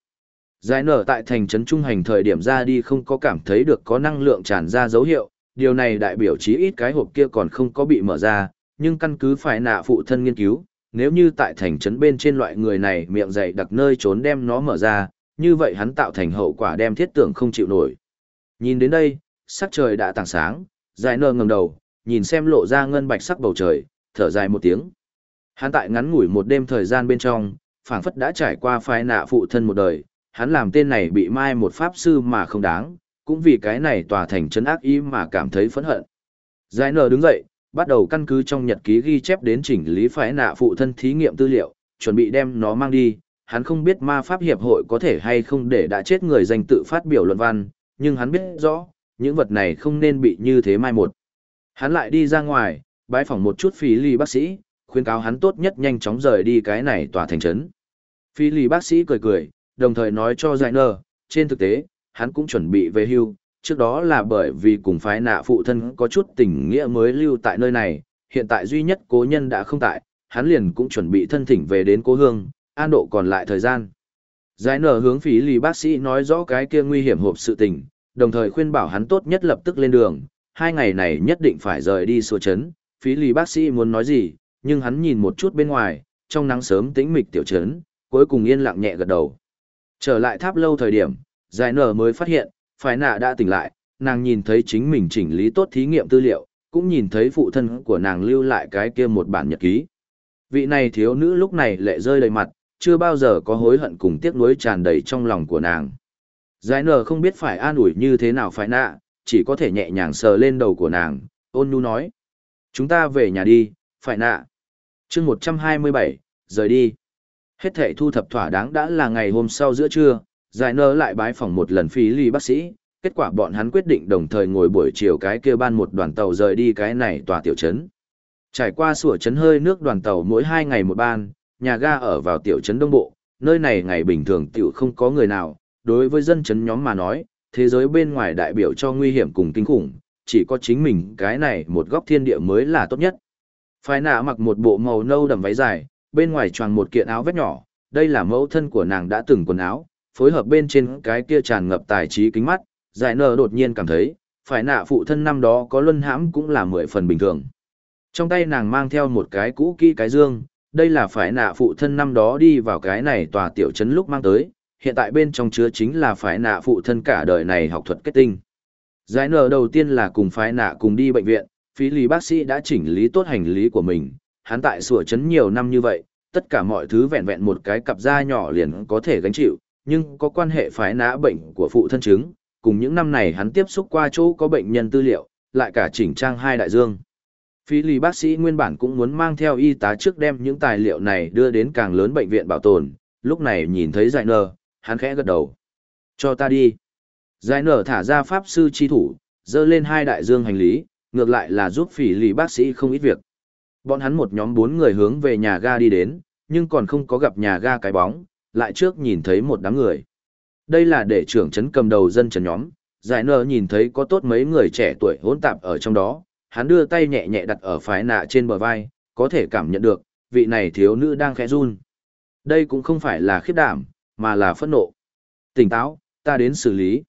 Giải nở tại thành trấn trung hành thời điểm ra đi không có cảm thấy được có năng lượng tràn ra dấu hiệu, điều này đại biểu chí ít cái hộp kia còn không có bị mở ra, nhưng căn cứ phải nạ phụ thân nghiên cứu, nếu như tại thành trấn bên trên loại người này miệng dày đặc nơi trốn đem nó mở ra, như vậy hắn tạo thành hậu quả đem thiết tưởng không chịu nổi. Nhìn đến đây, sắc trời đã tảng sáng, giải nở ngẩng đầu, nhìn xem lộ ra ngân bạch sắc bầu trời, thở dài một tiếng. Hắn tại ngắn ngủi một đêm thời gian bên trong, phảng phất đã trải qua phái nạ phụ thân một đời, hắn làm tên này bị mai một pháp sư mà không đáng, cũng vì cái này tòa thành trấn ác ý mà cảm thấy phẫn hận. Giải nở đứng dậy, bắt đầu căn cứ trong nhật ký ghi chép đến chỉnh lý phái nạ phụ thân thí nghiệm tư liệu, chuẩn bị đem nó mang đi. Hắn không biết ma pháp hiệp hội có thể hay không để đã chết người danh tự phát biểu luận văn, nhưng hắn biết rõ, những vật này không nên bị như thế mai một. Hắn lại đi ra ngoài, bái phỏng một chút phí ly bác sĩ, khuyên cáo hắn tốt nhất nhanh chóng rời đi cái này tòa thành trấn. Phí ly bác sĩ cười cười, đồng thời nói cho giải nơ, trên thực tế, hắn cũng chuẩn bị về hưu, trước đó là bởi vì cùng phái nạ phụ thân có chút tình nghĩa mới lưu tại nơi này, hiện tại duy nhất cố nhân đã không tại, hắn liền cũng chuẩn bị thân thỉnh về đến cố hương, an độ còn lại thời gian. Giải nở hướng phí lì bác sĩ nói rõ cái kia nguy hiểm hộp sự tình, đồng thời khuyên bảo hắn tốt nhất lập tức lên đường, hai ngày này nhất định phải rời đi sùa chấn, phí lì bác sĩ muốn nói gì, nhưng hắn nhìn một chút bên ngoài, trong nắng sớm tĩnh mịch tiểu chấn, cuối cùng yên lặng nhẹ gật đầu. Trở lại tháp lâu thời điểm, giải nở mới phát hiện, phải nạ đã tỉnh lại, nàng nhìn thấy chính mình chỉnh lý tốt thí nghiệm tư liệu, cũng nhìn thấy phụ thân của nàng lưu lại cái kia một bản nhật ký. Vị này thiếu nữ lúc này lệ rơi đầy mặt, chưa bao giờ có hối hận cùng tiếc nuối tràn đầy trong lòng của nàng. Giải nở không biết phải an ủi như thế nào phải nạ, chỉ có thể nhẹ nhàng sờ lên đầu của nàng, ôn nhu nói. Chúng ta về nhà đi, phải nạ. chương 127, rời đi. Hết thể thu thập thỏa đáng đã là ngày hôm sau giữa trưa, giải nơ lại bái phỏng một lần phí ly bác sĩ, kết quả bọn hắn quyết định đồng thời ngồi buổi chiều cái kia ban một đoàn tàu rời đi cái này tòa tiểu trấn. Trải qua sủa trấn hơi nước đoàn tàu mỗi hai ngày một ban, nhà ga ở vào tiểu trấn Đông Bộ, nơi này ngày bình thường tiểu không có người nào, đối với dân trấn nhóm mà nói, thế giới bên ngoài đại biểu cho nguy hiểm cùng kinh khủng, chỉ có chính mình cái này một góc thiên địa mới là tốt nhất. Phái nạ mặc một bộ màu nâu đầm váy dài, bên ngoài choàng một kiện áo vest nhỏ, đây là mẫu thân của nàng đã từng quần áo, phối hợp bên trên cái kia tràn ngập tài trí kính mắt, giải nở đột nhiên cảm thấy, phải nạ phụ thân năm đó có luân hãm cũng là mười phần bình thường. Trong tay nàng mang theo một cái cũ kỹ cái dương, đây là phải nạ phụ thân năm đó đi vào cái này tòa tiểu trấn lúc mang tới, hiện tại bên trong chứa chính là phái nạ phụ thân cả đời này học thuật kết tinh. Giải nở đầu tiên là cùng phái nạ cùng đi bệnh viện, phí lý bác sĩ đã chỉnh lý tốt hành lý của mình, hắn tại sủa chấn nhiều năm như vậy, tất cả mọi thứ vẹn vẹn một cái cặp da nhỏ liền có thể gánh chịu, nhưng có quan hệ phái nã bệnh của phụ thân chứng, cùng những năm này hắn tiếp xúc qua chỗ có bệnh nhân tư liệu, lại cả chỉnh trang hai đại dương. Phí lý bác sĩ nguyên bản cũng muốn mang theo y tá trước đem những tài liệu này đưa đến càng lớn bệnh viện bảo tồn, lúc này nhìn thấy giải nờ, hắn khẽ gật đầu. Cho ta đi. Giải nở thả ra pháp sư chi thủ, dơ lên hai đại dương hành lý, ngược lại là giúp phỉ lì bác sĩ không ít việc. Bọn hắn một nhóm bốn người hướng về nhà ga đi đến, nhưng còn không có gặp nhà ga cái bóng, lại trước nhìn thấy một đám người. Đây là để trưởng trấn cầm đầu dân trấn nhóm, giải nở nhìn thấy có tốt mấy người trẻ tuổi hỗn tạp ở trong đó, hắn đưa tay nhẹ nhẹ đặt ở phái nạ trên bờ vai, có thể cảm nhận được, vị này thiếu nữ đang khẽ run. Đây cũng không phải là khiếp đảm, mà là phẫn nộ. Tỉnh táo, ta đến xử lý.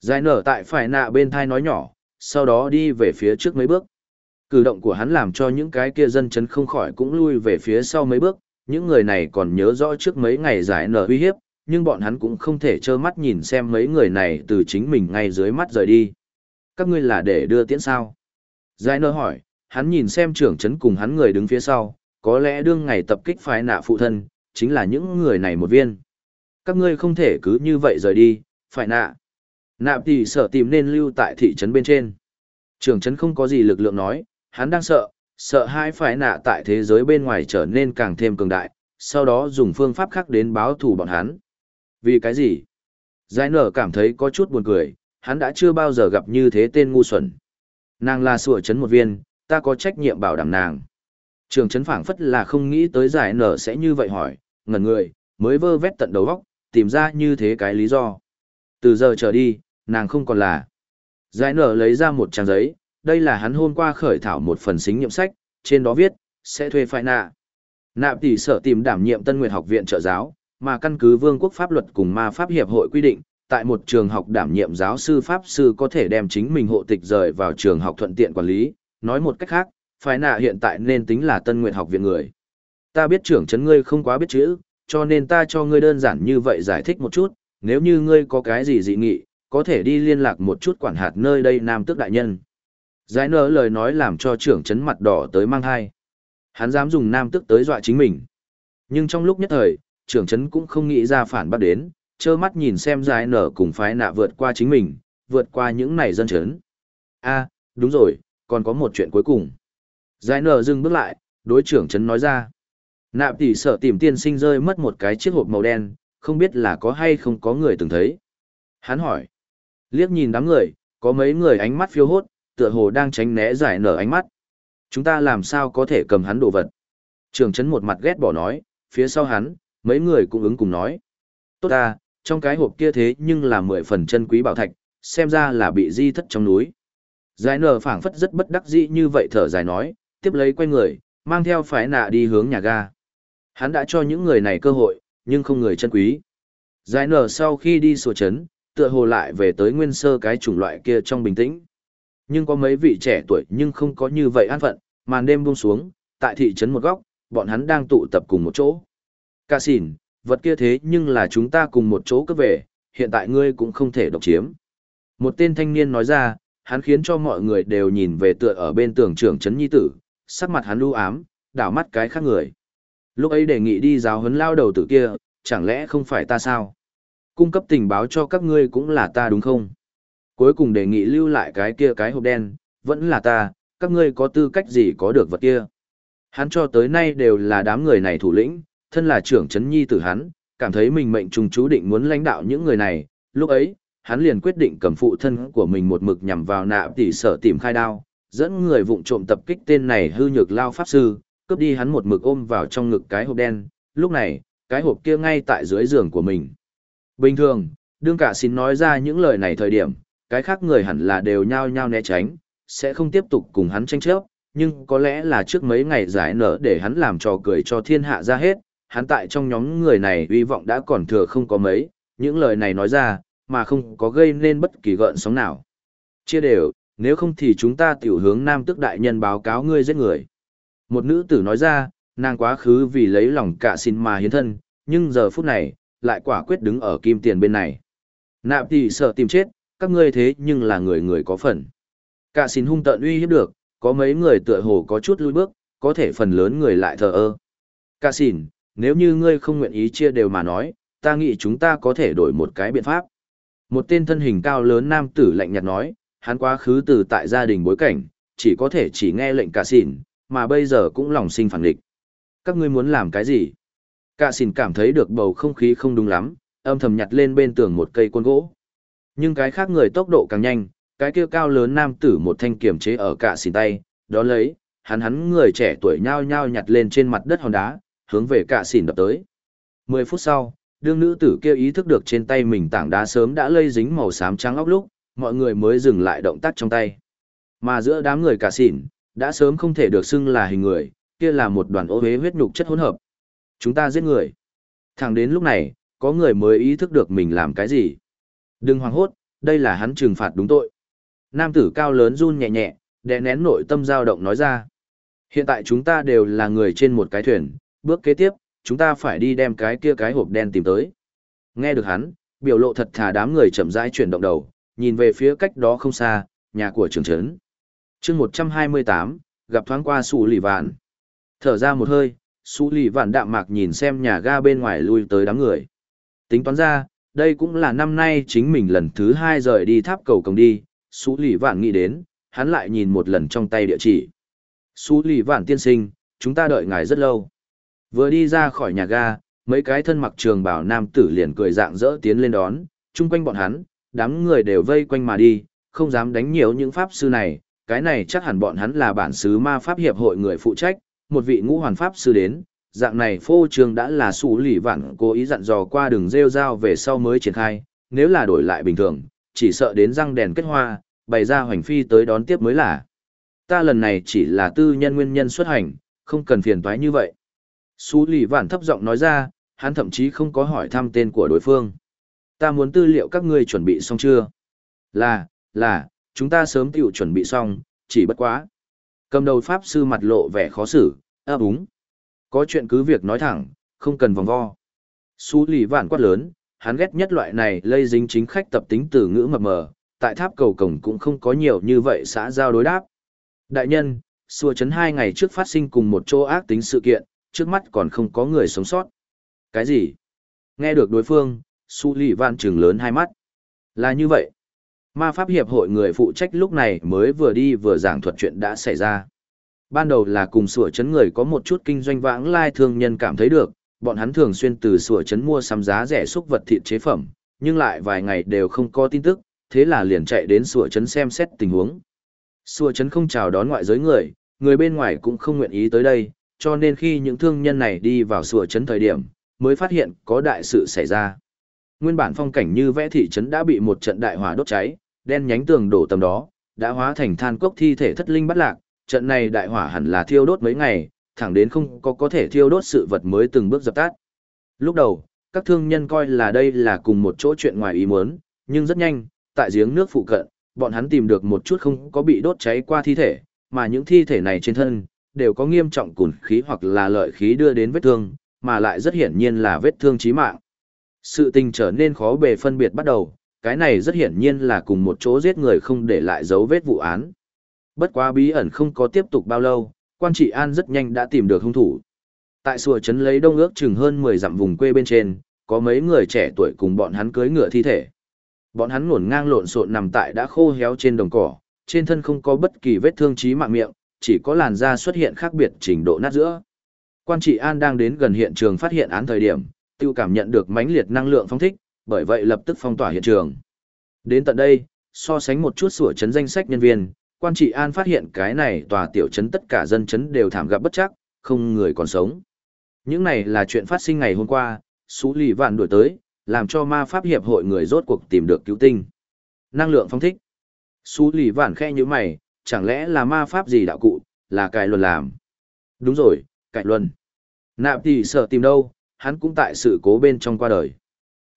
Giải nở tại phải nạ bên thai nói nhỏ, sau đó đi về phía trước mấy bước. Cử động của hắn làm cho những cái kia dân chấn không khỏi cũng lui về phía sau mấy bước, những người này còn nhớ rõ trước mấy ngày giải nở uy hiếp, nhưng bọn hắn cũng không thể trơ mắt nhìn xem mấy người này từ chính mình ngay dưới mắt rời đi. Các ngươi là để đưa tiễn sao? Giải nở hỏi, hắn nhìn xem trưởng chấn cùng hắn người đứng phía sau, có lẽ đương ngày tập kích phái nạ phụ thân, chính là những người này một viên. Các ngươi không thể cứ như vậy rời đi, phải nạ. Nạp tỷ sợ tìm nên lưu tại thị trấn bên trên. Trường trấn không có gì lực lượng nói, hắn đang sợ, sợ hai phải nạ tại thế giới bên ngoài trở nên càng thêm cường đại, sau đó dùng phương pháp khác đến báo thù bọn hắn. Vì cái gì? Giải nở cảm thấy có chút buồn cười, hắn đã chưa bao giờ gặp như thế tên ngu xuẩn. Nàng là sủa trấn một viên, ta có trách nhiệm bảo đảm nàng. Trường trấn phảng phất là không nghĩ tới giải nở sẽ như vậy hỏi, ngẩn người, mới vơ vét tận đầu góc, tìm ra như thế cái lý do. Từ giờ trở đi, nàng không còn là. Giải nở lấy ra một trang giấy, đây là hắn hôm qua khởi thảo một phần xính nhiệm sách, trên đó viết, sẽ thuê phải nạ. Nạp tỷ sở tìm đảm nhiệm Tân Nguyệt học viện trợ giáo, mà căn cứ vương quốc pháp luật cùng ma pháp hiệp hội quy định, tại một trường học đảm nhiệm giáo sư pháp sư có thể đem chính mình hộ tịch rời vào trường học thuận tiện quản lý, nói một cách khác, phải nạ hiện tại nên tính là Tân Nguyệt học viện người. Ta biết trưởng chấn ngươi không quá biết chữ, cho nên ta cho ngươi đơn giản như vậy giải thích một chút, nếu như ngươi có cái gì dị nghị, có thể đi liên lạc một chút quản hạt nơi đây nam tước đại nhân. Giải nở lời nói làm cho trưởng chấn mặt đỏ tới mang hai. Hắn dám dùng nam tước tới dọa chính mình. Nhưng trong lúc nhất thời, trưởng chấn cũng không nghĩ ra phản bác đến, trơ mắt nhìn xem giải nở cùng phái nạ vượt qua chính mình, vượt qua những này dân chấn. a đúng rồi, còn có một chuyện cuối cùng. Giải nở dừng bước lại, đối trưởng chấn nói ra. Nạp tỷ sợ tìm tiên sinh rơi mất một cái chiếc hộp màu đen, không biết là có hay không có người từng thấy. Hắn hỏi. Liếc nhìn đám người, có mấy người ánh mắt phiêu hốt, tựa hồ đang tránh né giải nở ánh mắt. Chúng ta làm sao có thể cầm hắn đồ vật? Trường chấn một mặt ghét bỏ nói, phía sau hắn, mấy người cũng ứng cùng nói. Tốt ta, trong cái hộp kia thế nhưng là mười phần chân quý bảo thạch, xem ra là bị di thất trong núi. Giải nở phảng phất rất bất đắc dĩ như vậy thở dài nói, tiếp lấy quay người, mang theo phái nạ đi hướng nhà ga. Hắn đã cho những người này cơ hội, nhưng không người chân quý. Giải nở sau khi đi sổ chấn, tựa hồ lại về tới nguyên sơ cái chủng loại kia trong bình tĩnh. Nhưng có mấy vị trẻ tuổi nhưng không có như vậy an phận, màn đêm buông xuống, tại thị trấn một góc, bọn hắn đang tụ tập cùng một chỗ. Ca xỉn, vật kia thế nhưng là chúng ta cùng một chỗ cướp về, hiện tại ngươi cũng không thể độc chiếm. Một tên thanh niên nói ra, hắn khiến cho mọi người đều nhìn về tựa ở bên tường trưởng trấn nhi tử, sắc mặt hắn lưu ám, đảo mắt cái khác người. Lúc ấy đề nghị đi giáo huấn lao đầu tử kia, chẳng lẽ không phải ta sao? Cung cấp tình báo cho các ngươi cũng là ta đúng không? Cuối cùng đề nghị lưu lại cái kia cái hộp đen, vẫn là ta, các ngươi có tư cách gì có được vật kia? Hắn cho tới nay đều là đám người này thủ lĩnh, thân là trưởng chấn nhi tử hắn, cảm thấy mình mệnh trùng chú định muốn lãnh đạo những người này, lúc ấy, hắn liền quyết định cầm phụ thân của mình một mực nhằm vào nạ tỷ sở tìm khai đao, dẫn người vụng trộm tập kích tên này hư nhược lao pháp sư, cướp đi hắn một mực ôm vào trong ngực cái hộp đen, lúc này, cái hộp kia ngay tại dưới giường của mình. Bình thường, đương cả xin nói ra những lời này thời điểm, cái khác người hẳn là đều nhao nhao né tránh, sẽ không tiếp tục cùng hắn tranh chấp, nhưng có lẽ là trước mấy ngày giải nở để hắn làm trò cười cho thiên hạ ra hết, hắn tại trong nhóm người này uy vọng đã còn thừa không có mấy, những lời này nói ra, mà không có gây nên bất kỳ gợn sóng nào. Chia đều, nếu không thì chúng ta tiểu hướng nam tức đại nhân báo cáo ngươi giết người. Một nữ tử nói ra, nàng quá khứ vì lấy lòng cả xin mà hiến thân, nhưng giờ phút này, lại quả quyết đứng ở kim tiền bên này. Nạp thì sợ tìm chết, các ngươi thế nhưng là người người có phần. Cả xin hung tận uy hiếp được, có mấy người tựa hồ có chút lùi bước, có thể phần lớn người lại thờ ơ. Cả xin, nếu như ngươi không nguyện ý chia đều mà nói, ta nghĩ chúng ta có thể đổi một cái biện pháp. Một tên thân hình cao lớn nam tử lạnh nhạt nói, hắn quá khứ từ tại gia đình bối cảnh, chỉ có thể chỉ nghe lệnh cả xỉn, mà bây giờ cũng lòng sinh phản địch. Các ngươi muốn làm cái gì? Cả xỉn cảm thấy được bầu không khí không đúng lắm, âm thầm nhặt lên bên tường một cây côn gỗ. Nhưng cái khác người tốc độ càng nhanh, cái kia cao lớn nam tử một thanh kiểm chế ở cả xỉn tay, đó lấy, hắn hắn người trẻ tuổi nhao nhao nhặt lên trên mặt đất hòn đá, hướng về cả xỉn đập tới. Mười phút sau, đương nữ tử kia ý thức được trên tay mình tảng đá sớm đã lây dính màu xám trắng óc lúc, mọi người mới dừng lại động tác trong tay. Mà giữa đám người cả xỉn, đã sớm không thể được xưng là hình người, kia là một đoàn ô hế huyết nhục chất hỗn hợp. Chúng ta giết người. Thẳng đến lúc này, có người mới ý thức được mình làm cái gì. Đừng hoảng hốt, đây là hắn trừng phạt đúng tội. Nam tử cao lớn run nhẹ nhẹ, đè nén nội tâm dao động nói ra. Hiện tại chúng ta đều là người trên một cái thuyền, bước kế tiếp, chúng ta phải đi đem cái kia cái hộp đen tìm tới. Nghe được hắn, biểu lộ thật thà đám người chậm rãi chuyển động đầu, nhìn về phía cách đó không xa, nhà của trường trấn chương 128, gặp thoáng qua xù Lì Vạn. Thở ra một hơi, xù Lì Vạn đạm mạc nhìn xem nhà ga bên ngoài lui tới đám người. Tính toán ra, đây cũng là năm nay chính mình lần thứ hai rời đi tháp cầu cổng đi, Sủ Lì Vạn nghĩ đến, hắn lại nhìn một lần trong tay địa chỉ. Sủ Lì Vạn tiên sinh, chúng ta đợi ngài rất lâu. Vừa đi ra khỏi nhà ga, mấy cái thân mặc trường bảo nam tử liền cười dạng dỡ tiến lên đón, chung quanh bọn hắn, đám người đều vây quanh mà đi, không dám đánh nhiều những pháp sư này, cái này chắc hẳn bọn hắn là bản xứ ma pháp hiệp hội người phụ trách, một vị ngũ hoàn pháp sư đến, dạng này phô trường đã là sủ lì vạn cố ý dặn dò qua đường rêu rao về sau mới triển khai, nếu là đổi lại bình thường, chỉ sợ đến răng đèn kết hoa, bày ra hoành phi tới đón tiếp mới là. Ta lần này chỉ là tư nhân nguyên nhân xuất hành, không cần phiền toái như vậy. Sú lì vạn thấp giọng nói ra, hắn thậm chí không có hỏi thăm tên của đối phương. Ta muốn tư liệu các ngươi chuẩn bị xong chưa? Là, là, chúng ta sớm tiểu chuẩn bị xong, chỉ bất quá. Cầm đầu pháp sư mặt lộ vẻ khó xử, ấp đúng. Có chuyện cứ việc nói thẳng, không cần vòng vo. Xú lì vạn quát lớn, hắn ghét nhất loại này lây dính chính khách tập tính từ ngữ mập mờ, tại tháp cầu cổng cũng không có nhiều như vậy xã giao đối đáp. Đại nhân, xua chấn hai ngày trước phát sinh cùng một chỗ ác tính sự kiện, trước mắt còn không có người sống sót. Cái gì? Nghe được đối phương, Su Lì Văn trừng lớn hai mắt. Là như vậy. Ma Pháp Hiệp hội người phụ trách lúc này mới vừa đi vừa giảng thuật chuyện đã xảy ra. Ban đầu là cùng sủa chấn người có một chút kinh doanh vãng lai thương nhân cảm thấy được, bọn hắn thường xuyên từ sủa chấn mua sắm giá rẻ xúc vật thịt chế phẩm, nhưng lại vài ngày đều không có tin tức, thế là liền chạy đến sủa chấn xem xét tình huống. Sủa chấn không chào đón ngoại giới người, người bên ngoài cũng không nguyện ý tới đây, cho nên khi những thương nhân này đi vào sủa chấn thời điểm, mới phát hiện có đại sự xảy ra. Nguyên bản phong cảnh như vẽ thị trấn đã bị một trận đại hỏa đốt cháy, đen nhánh tường đổ tầm đó, đã hóa thành than cốc thi thể thất linh bắt lạc, trận này đại hỏa hẳn là thiêu đốt mấy ngày, thẳng đến không có có thể thiêu đốt sự vật mới từng bước dập tắt. Lúc đầu, các thương nhân coi là đây là cùng một chỗ chuyện ngoài ý muốn, nhưng rất nhanh, tại giếng nước phụ cận, bọn hắn tìm được một chút không có bị đốt cháy qua thi thể, mà những thi thể này trên thân, đều có nghiêm trọng cùn khí hoặc là lợi khí đưa đến vết thương, mà lại rất hiển nhiên là vết thương chí mạng. Sự tình trở nên khó bề phân biệt bắt đầu, cái này rất hiển nhiên là cùng một chỗ giết người không để lại dấu vết vụ án. Bất quá bí ẩn không có tiếp tục bao lâu, quan trị an rất nhanh đã tìm được hung thủ. Tại sùa trấn lấy đông ước chừng hơn 10 dặm vùng quê bên trên, có mấy người trẻ tuổi cùng bọn hắn cưới ngựa thi thể. Bọn hắn ngổn ngang lộn xộn nằm tại đã khô héo trên đồng cỏ, trên thân không có bất kỳ vết thương chí mạng miệng, chỉ có làn da xuất hiện khác biệt trình độ nát giữa. Quan trị an đang đến gần hiện trường phát hiện án thời điểm, tiêu cảm nhận được mãnh liệt năng lượng phong thích, bởi vậy lập tức phong tỏa hiện trường. Đến tận đây, so sánh một chút sủa chấn danh sách nhân viên, quan trị an phát hiện cái này tòa tiểu chấn tất cả dân chấn đều thảm gặp bất chắc, không người còn sống. Những này là chuyện phát sinh ngày hôm qua, Sú Lì Vạn đuổi tới, làm cho ma pháp hiệp hội người rốt cuộc tìm được cứu tinh. Năng lượng phong thích. Sú Lì Vạn khe như mày, chẳng lẽ là ma pháp gì đạo cụ, là cải luân làm. Đúng rồi, cải luân. Nạp tỷ sợ tìm đâu, hắn cũng tại sự cố bên trong qua đời.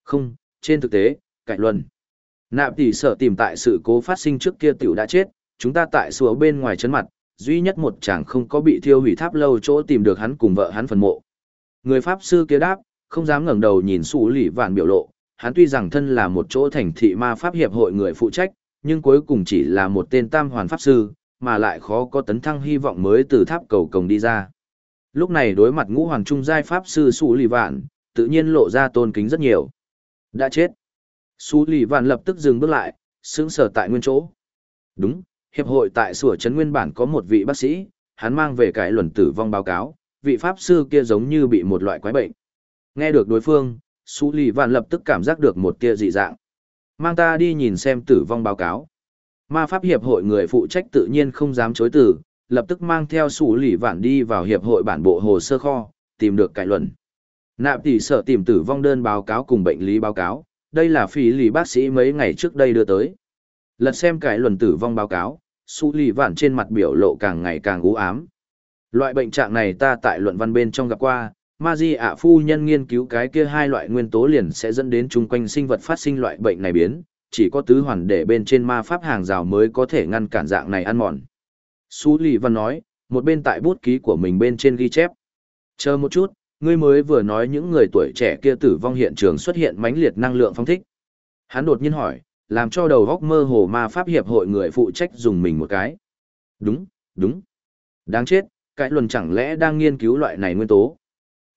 Không, trên thực tế, cạnh luân. Nạp tỷ sở tìm tại sự cố phát sinh trước kia tiểu đã chết, chúng ta tại sủa bên ngoài chấn mặt, duy nhất một chàng không có bị thiêu hủy tháp lâu chỗ tìm được hắn cùng vợ hắn phần mộ. Người Pháp sư kia đáp, không dám ngẩng đầu nhìn xù lì Vạn biểu lộ, hắn tuy rằng thân là một chỗ thành thị ma pháp hiệp hội người phụ trách, nhưng cuối cùng chỉ là một tên tam hoàn pháp sư, mà lại khó có tấn thăng hy vọng mới từ tháp cầu cổng đi ra. Lúc này đối mặt ngũ hoàng trung giai pháp sư Sú Lì Vạn, tự nhiên lộ ra tôn kính rất nhiều. Đã chết. Sú Lì Vạn lập tức dừng bước lại, sững sờ tại nguyên chỗ. Đúng, hiệp hội tại sủa trấn nguyên bản có một vị bác sĩ, hắn mang về cái luận tử vong báo cáo, vị pháp sư kia giống như bị một loại quái bệnh. Nghe được đối phương, Sú Lì Vạn lập tức cảm giác được một tia dị dạng. Mang ta đi nhìn xem tử vong báo cáo. Ma pháp hiệp hội người phụ trách tự nhiên không dám chối từ, lập tức mang theo sủ Lì Vạn đi vào hiệp hội bản bộ hồ sơ kho, tìm được cải luận. Nạp tỷ sợ tìm tử vong đơn báo cáo cùng bệnh lý báo cáo, đây là phí lì bác sĩ mấy ngày trước đây đưa tới. Lật xem cải luận tử vong báo cáo, sủ Lì Vạn trên mặt biểu lộ càng ngày càng u ám. Loại bệnh trạng này ta tại luận văn bên trong gặp qua, ma di ạ phu nhân nghiên cứu cái kia hai loại nguyên tố liền sẽ dẫn đến chung quanh sinh vật phát sinh loại bệnh này biến, chỉ có tứ hoàn để bên trên ma pháp hàng rào mới có thể ngăn cản dạng này ăn mòn. Sú Lì Văn nói, một bên tại bút ký của mình bên trên ghi chép. Chờ một chút, ngươi mới vừa nói những người tuổi trẻ kia tử vong hiện trường xuất hiện mãnh liệt năng lượng phong thích. Hắn đột nhiên hỏi, làm cho đầu góc mơ hồ ma pháp hiệp hội người phụ trách dùng mình một cái. Đúng, đúng. Đáng chết, cái luận chẳng lẽ đang nghiên cứu loại này nguyên tố.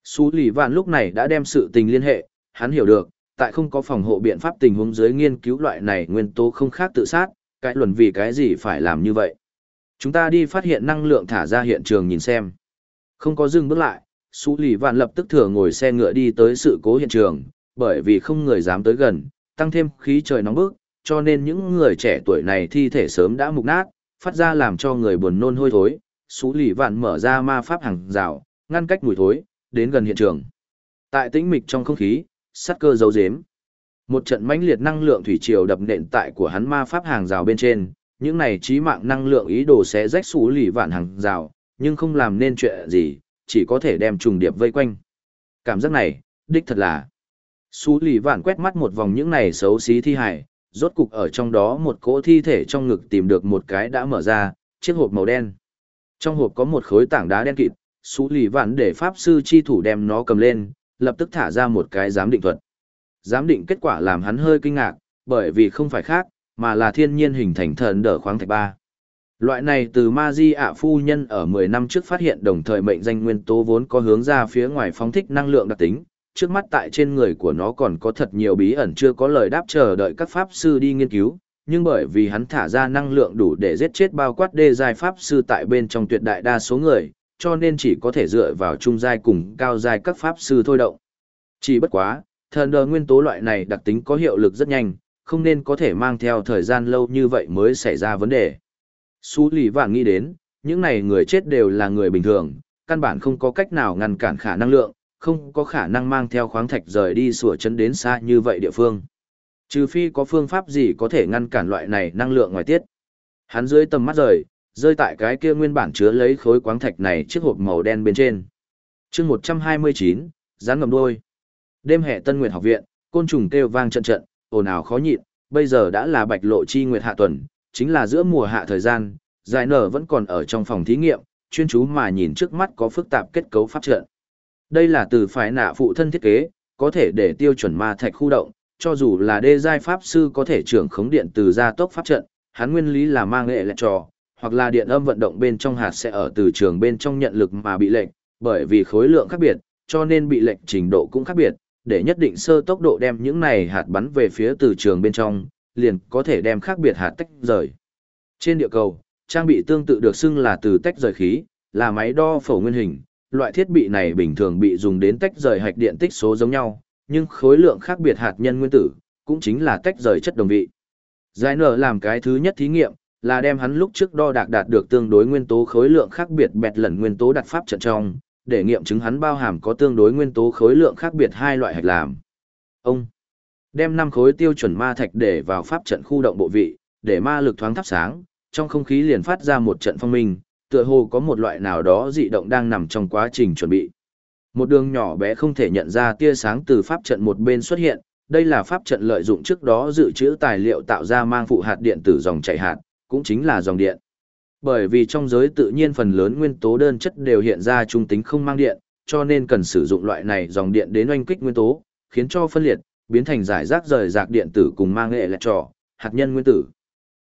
Sú lì vạn lúc này đã đem sự tình liên hệ, hắn hiểu được, tại không có phòng hộ biện pháp tình huống dưới nghiên cứu loại này nguyên tố không khác tự sát, cái luận vì cái gì phải làm như vậy. Chúng ta đi phát hiện năng lượng thả ra hiện trường nhìn xem. Không có dừng bước lại, xú lì vạn lập tức thừa ngồi xe ngựa đi tới sự cố hiện trường, bởi vì không người dám tới gần, tăng thêm khí trời nóng bức, cho nên những người trẻ tuổi này thi thể sớm đã mục nát, phát ra làm cho người buồn nôn hôi thối, xú lì vạn mở ra ma pháp hàng rào, ngăn cách mùi thối, đến gần hiện trường. Tại tĩnh mịch trong không khí, sắt cơ dấu dếm. Một trận mãnh liệt năng lượng thủy triều đập nện tại của hắn ma pháp hàng rào bên trên, những này trí mạng năng lượng ý đồ sẽ rách xú lì vạn hàng rào, nhưng không làm nên chuyện gì, chỉ có thể đem trùng điệp vây quanh. Cảm giác này, đích thật là. Xú lì vạn quét mắt một vòng những này xấu xí thi hải, rốt cục ở trong đó một cỗ thi thể trong ngực tìm được một cái đã mở ra, chiếc hộp màu đen. Trong hộp có một khối tảng đá đen kịt, xú lì vạn để pháp sư chi thủ đem nó cầm lên, lập tức thả ra một cái giám định thuật. Giám định kết quả làm hắn hơi kinh ngạc, bởi vì không phải khác, mà là thiên nhiên hình thành thần đỡ khoáng thạch ba. Loại này từ ma di ạ phu nhân ở 10 năm trước phát hiện đồng thời mệnh danh nguyên tố vốn có hướng ra phía ngoài phóng thích năng lượng đặc tính, trước mắt tại trên người của nó còn có thật nhiều bí ẩn chưa có lời đáp chờ đợi các pháp sư đi nghiên cứu, nhưng bởi vì hắn thả ra năng lượng đủ để giết chết bao quát đê giai pháp sư tại bên trong tuyệt đại đa số người, cho nên chỉ có thể dựa vào trung giai cùng cao giai các pháp sư thôi động. Chỉ bất quá, thần đờ nguyên tố loại này đặc tính có hiệu lực rất nhanh, không nên có thể mang theo thời gian lâu như vậy mới xảy ra vấn đề. Xu lì vàng nghĩ đến, những này người chết đều là người bình thường, căn bản không có cách nào ngăn cản khả năng lượng, không có khả năng mang theo khoáng thạch rời đi sủa chân đến xa như vậy địa phương. Trừ phi có phương pháp gì có thể ngăn cản loại này năng lượng ngoài tiết. Hắn dưới tầm mắt rời, rơi tại cái kia nguyên bản chứa lấy khối khoáng thạch này chiếc hộp màu đen bên trên. chương 129, rán ngầm đôi. Đêm hè Tân Nguyệt học viện, côn trùng kêu vang trận trận, ồn ào khó nhịn, bây giờ đã là bạch lộ chi nguyệt hạ tuần, chính là giữa mùa hạ thời gian, giải nở vẫn còn ở trong phòng thí nghiệm, chuyên chú mà nhìn trước mắt có phức tạp kết cấu pháp trận. Đây là từ phái nạ phụ thân thiết kế, có thể để tiêu chuẩn ma thạch khu động, cho dù là đê giai pháp sư có thể trưởng khống điện từ gia tốc pháp trận, hắn nguyên lý là mang nghệ lệ trò, hoặc là điện âm vận động bên trong hạt sẽ ở từ trường bên trong nhận lực mà bị lệnh, bởi vì khối lượng khác biệt, cho nên bị lệnh trình độ cũng khác biệt, để nhất định sơ tốc độ đem những này hạt bắn về phía từ trường bên trong, liền có thể đem khác biệt hạt tách rời. Trên địa cầu, trang bị tương tự được xưng là từ tách rời khí, là máy đo phổ nguyên hình, loại thiết bị này bình thường bị dùng đến tách rời hạch điện tích số giống nhau, nhưng khối lượng khác biệt hạt nhân nguyên tử, cũng chính là tách rời chất đồng vị. Giải nở làm cái thứ nhất thí nghiệm, là đem hắn lúc trước đo đạc đạt được tương đối nguyên tố khối lượng khác biệt bẹt lần nguyên tố đặt pháp trận trong, để nghiệm chứng hắn bao hàm có tương đối nguyên tố khối lượng khác biệt hai loại hạch làm. Ông đem năm khối tiêu chuẩn ma thạch để vào pháp trận khu động bộ vị, để ma lực thoáng thắp sáng, trong không khí liền phát ra một trận phong minh, tựa hồ có một loại nào đó dị động đang nằm trong quá trình chuẩn bị. Một đường nhỏ bé không thể nhận ra tia sáng từ pháp trận một bên xuất hiện, đây là pháp trận lợi dụng trước đó dự trữ tài liệu tạo ra mang phụ hạt điện tử dòng chảy hạt, cũng chính là dòng điện. Bởi vì trong giới tự nhiên phần lớn nguyên tố đơn chất đều hiện ra trung tính không mang điện, cho nên cần sử dụng loại này dòng điện đến oanh kích nguyên tố, khiến cho phân liệt, biến thành giải rác rời rạc điện tử cùng mang nghệ lệ trò, hạt nhân nguyên tử.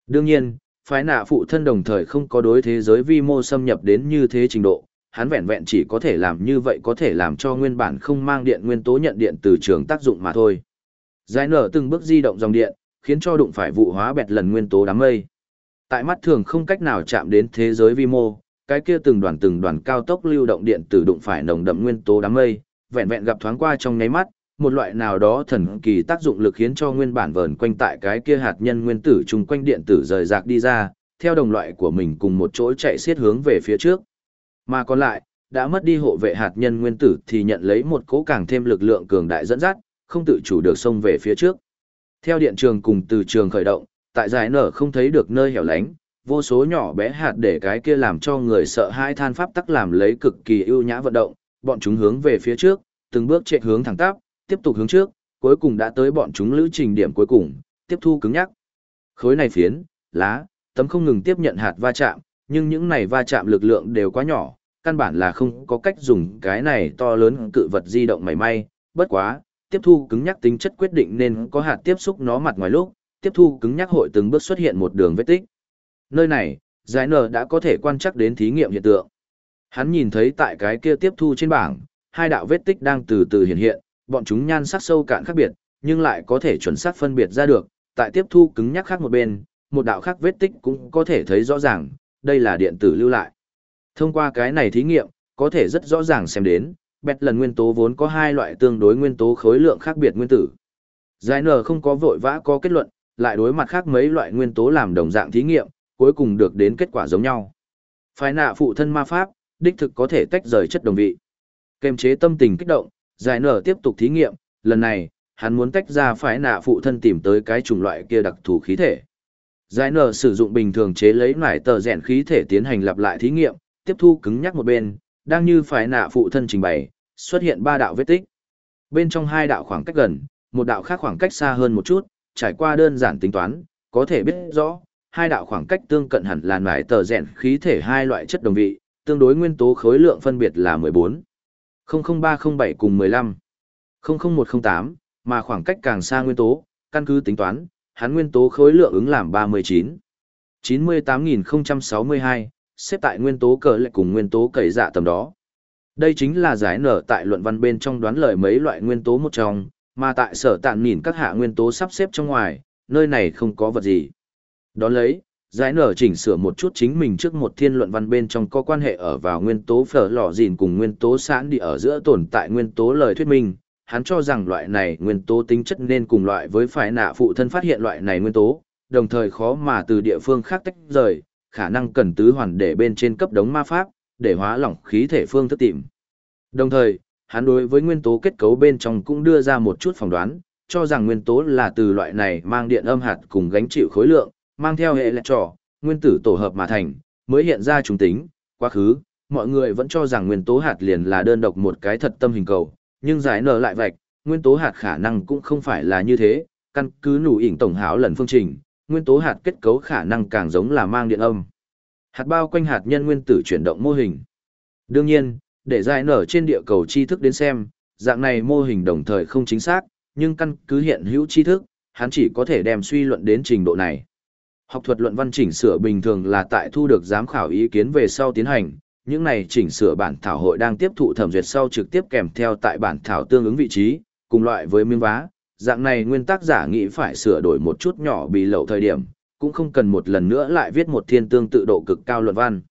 Đương nhiên, phái nạ phụ thân đồng thời không có đối thế giới vi mô xâm nhập đến như thế trình độ, hắn vẹn vẹn chỉ có thể làm như vậy có thể làm cho nguyên bản không mang điện nguyên tố nhận điện từ trường tác dụng mà thôi. Giải nở từng bước di động dòng điện, khiến cho đụng phải vụ hóa bẹt lần nguyên tố đám mây. Tại mắt thường không cách nào chạm đến thế giới vi mô, cái kia từng đoàn từng đoàn cao tốc lưu động điện tử đụng phải nồng đậm nguyên tố đám mây, vẹn vẹn gặp thoáng qua trong nháy mắt, một loại nào đó thần kỳ tác dụng lực khiến cho nguyên bản vờn quanh tại cái kia hạt nhân nguyên tử chung quanh điện tử rời rạc đi ra, theo đồng loại của mình cùng một chỗ chạy xiết hướng về phía trước. Mà còn lại, đã mất đi hộ vệ hạt nhân nguyên tử thì nhận lấy một cố càng thêm lực lượng cường đại dẫn dắt, không tự chủ được xông về phía trước. Theo điện trường cùng từ trường khởi động, tại giải nở không thấy được nơi hẻo lánh, vô số nhỏ bé hạt để cái kia làm cho người sợ hai than pháp tắc làm lấy cực kỳ ưu nhã vận động, bọn chúng hướng về phía trước, từng bước chạy hướng thẳng tắp, tiếp tục hướng trước, cuối cùng đã tới bọn chúng lữ trình điểm cuối cùng, tiếp thu cứng nhắc. Khối này phiến, lá, tấm không ngừng tiếp nhận hạt va chạm, nhưng những này va chạm lực lượng đều quá nhỏ, căn bản là không có cách dùng cái này to lớn cự vật di động mảy may, bất quá, tiếp thu cứng nhắc tính chất quyết định nên có hạt tiếp xúc nó mặt ngoài lúc, tiếp thu cứng nhắc hội từng bước xuất hiện một đường vết tích. Nơi này, giải nở đã có thể quan chắc đến thí nghiệm hiện tượng. Hắn nhìn thấy tại cái kia tiếp thu trên bảng, hai đạo vết tích đang từ từ hiện hiện, bọn chúng nhan sắc sâu cạn khác biệt, nhưng lại có thể chuẩn xác phân biệt ra được, tại tiếp thu cứng nhắc khác một bên, một đạo khác vết tích cũng có thể thấy rõ ràng, đây là điện tử lưu lại. Thông qua cái này thí nghiệm, có thể rất rõ ràng xem đến, bẹt lần nguyên tố vốn có hai loại tương đối nguyên tố khối lượng khác biệt nguyên tử. Giải nở không có vội vã có kết luận, lại đối mặt khác mấy loại nguyên tố làm đồng dạng thí nghiệm, cuối cùng được đến kết quả giống nhau. Phái nạ phụ thân ma pháp, đích thực có thể tách rời chất đồng vị. Kềm chế tâm tình kích động, giải nở tiếp tục thí nghiệm, lần này, hắn muốn tách ra phái nạ phụ thân tìm tới cái chủng loại kia đặc thù khí thể. Giải nở sử dụng bình thường chế lấy nải tờ rèn khí thể tiến hành lặp lại thí nghiệm, tiếp thu cứng nhắc một bên, đang như phái nạ phụ thân trình bày, xuất hiện ba đạo vết tích. Bên trong hai đạo khoảng cách gần, một đạo khác khoảng cách xa hơn một chút, trải qua đơn giản tính toán, có thể biết rõ, hai đạo khoảng cách tương cận hẳn là nải tờ rèn khí thể hai loại chất đồng vị, tương đối nguyên tố khối lượng phân biệt là 14, 00307 cùng 15, 00108, mà khoảng cách càng xa nguyên tố, căn cứ tính toán, hắn nguyên tố khối lượng ứng làm 39, 98062, xếp tại nguyên tố cờ lệ cùng nguyên tố cầy dạ tầm đó. Đây chính là giải nở tại luận văn bên trong đoán lời mấy loại nguyên tố một trong, mà tại sở tạn nhìn các hạ nguyên tố sắp xếp trong ngoài, nơi này không có vật gì. Đón lấy, giải nở chỉnh sửa một chút chính mình trước một thiên luận văn bên trong có quan hệ ở vào nguyên tố phở lò dìn cùng nguyên tố sẵn đi ở giữa tồn tại nguyên tố lời thuyết minh. Hắn cho rằng loại này nguyên tố tính chất nên cùng loại với phải nạ phụ thân phát hiện loại này nguyên tố, đồng thời khó mà từ địa phương khác tách rời, khả năng cần tứ hoàn để bên trên cấp đống ma pháp, để hóa lỏng khí thể phương thức tìm. Đồng thời, hắn đối với nguyên tố kết cấu bên trong cũng đưa ra một chút phỏng đoán, cho rằng nguyên tố là từ loại này mang điện âm hạt cùng gánh chịu khối lượng, mang theo hệ lệ trò, nguyên tử tổ hợp mà thành, mới hiện ra trùng tính, quá khứ, mọi người vẫn cho rằng nguyên tố hạt liền là đơn độc một cái thật tâm hình cầu, nhưng giải nở lại vạch, nguyên tố hạt khả năng cũng không phải là như thế, căn cứ nụ ỉn tổng hảo lần phương trình, nguyên tố hạt kết cấu khả năng càng giống là mang điện âm. Hạt bao quanh hạt nhân nguyên tử chuyển động mô hình. Đương nhiên, để giải nở trên địa cầu tri thức đến xem, dạng này mô hình đồng thời không chính xác, nhưng căn cứ hiện hữu tri thức, hắn chỉ có thể đem suy luận đến trình độ này. Học thuật luận văn chỉnh sửa bình thường là tại thu được giám khảo ý kiến về sau tiến hành, những này chỉnh sửa bản thảo hội đang tiếp thụ thẩm duyệt sau trực tiếp kèm theo tại bản thảo tương ứng vị trí, cùng loại với miếng vá, dạng này nguyên tác giả nghĩ phải sửa đổi một chút nhỏ bị lậu thời điểm, cũng không cần một lần nữa lại viết một thiên tương tự độ cực cao luận văn.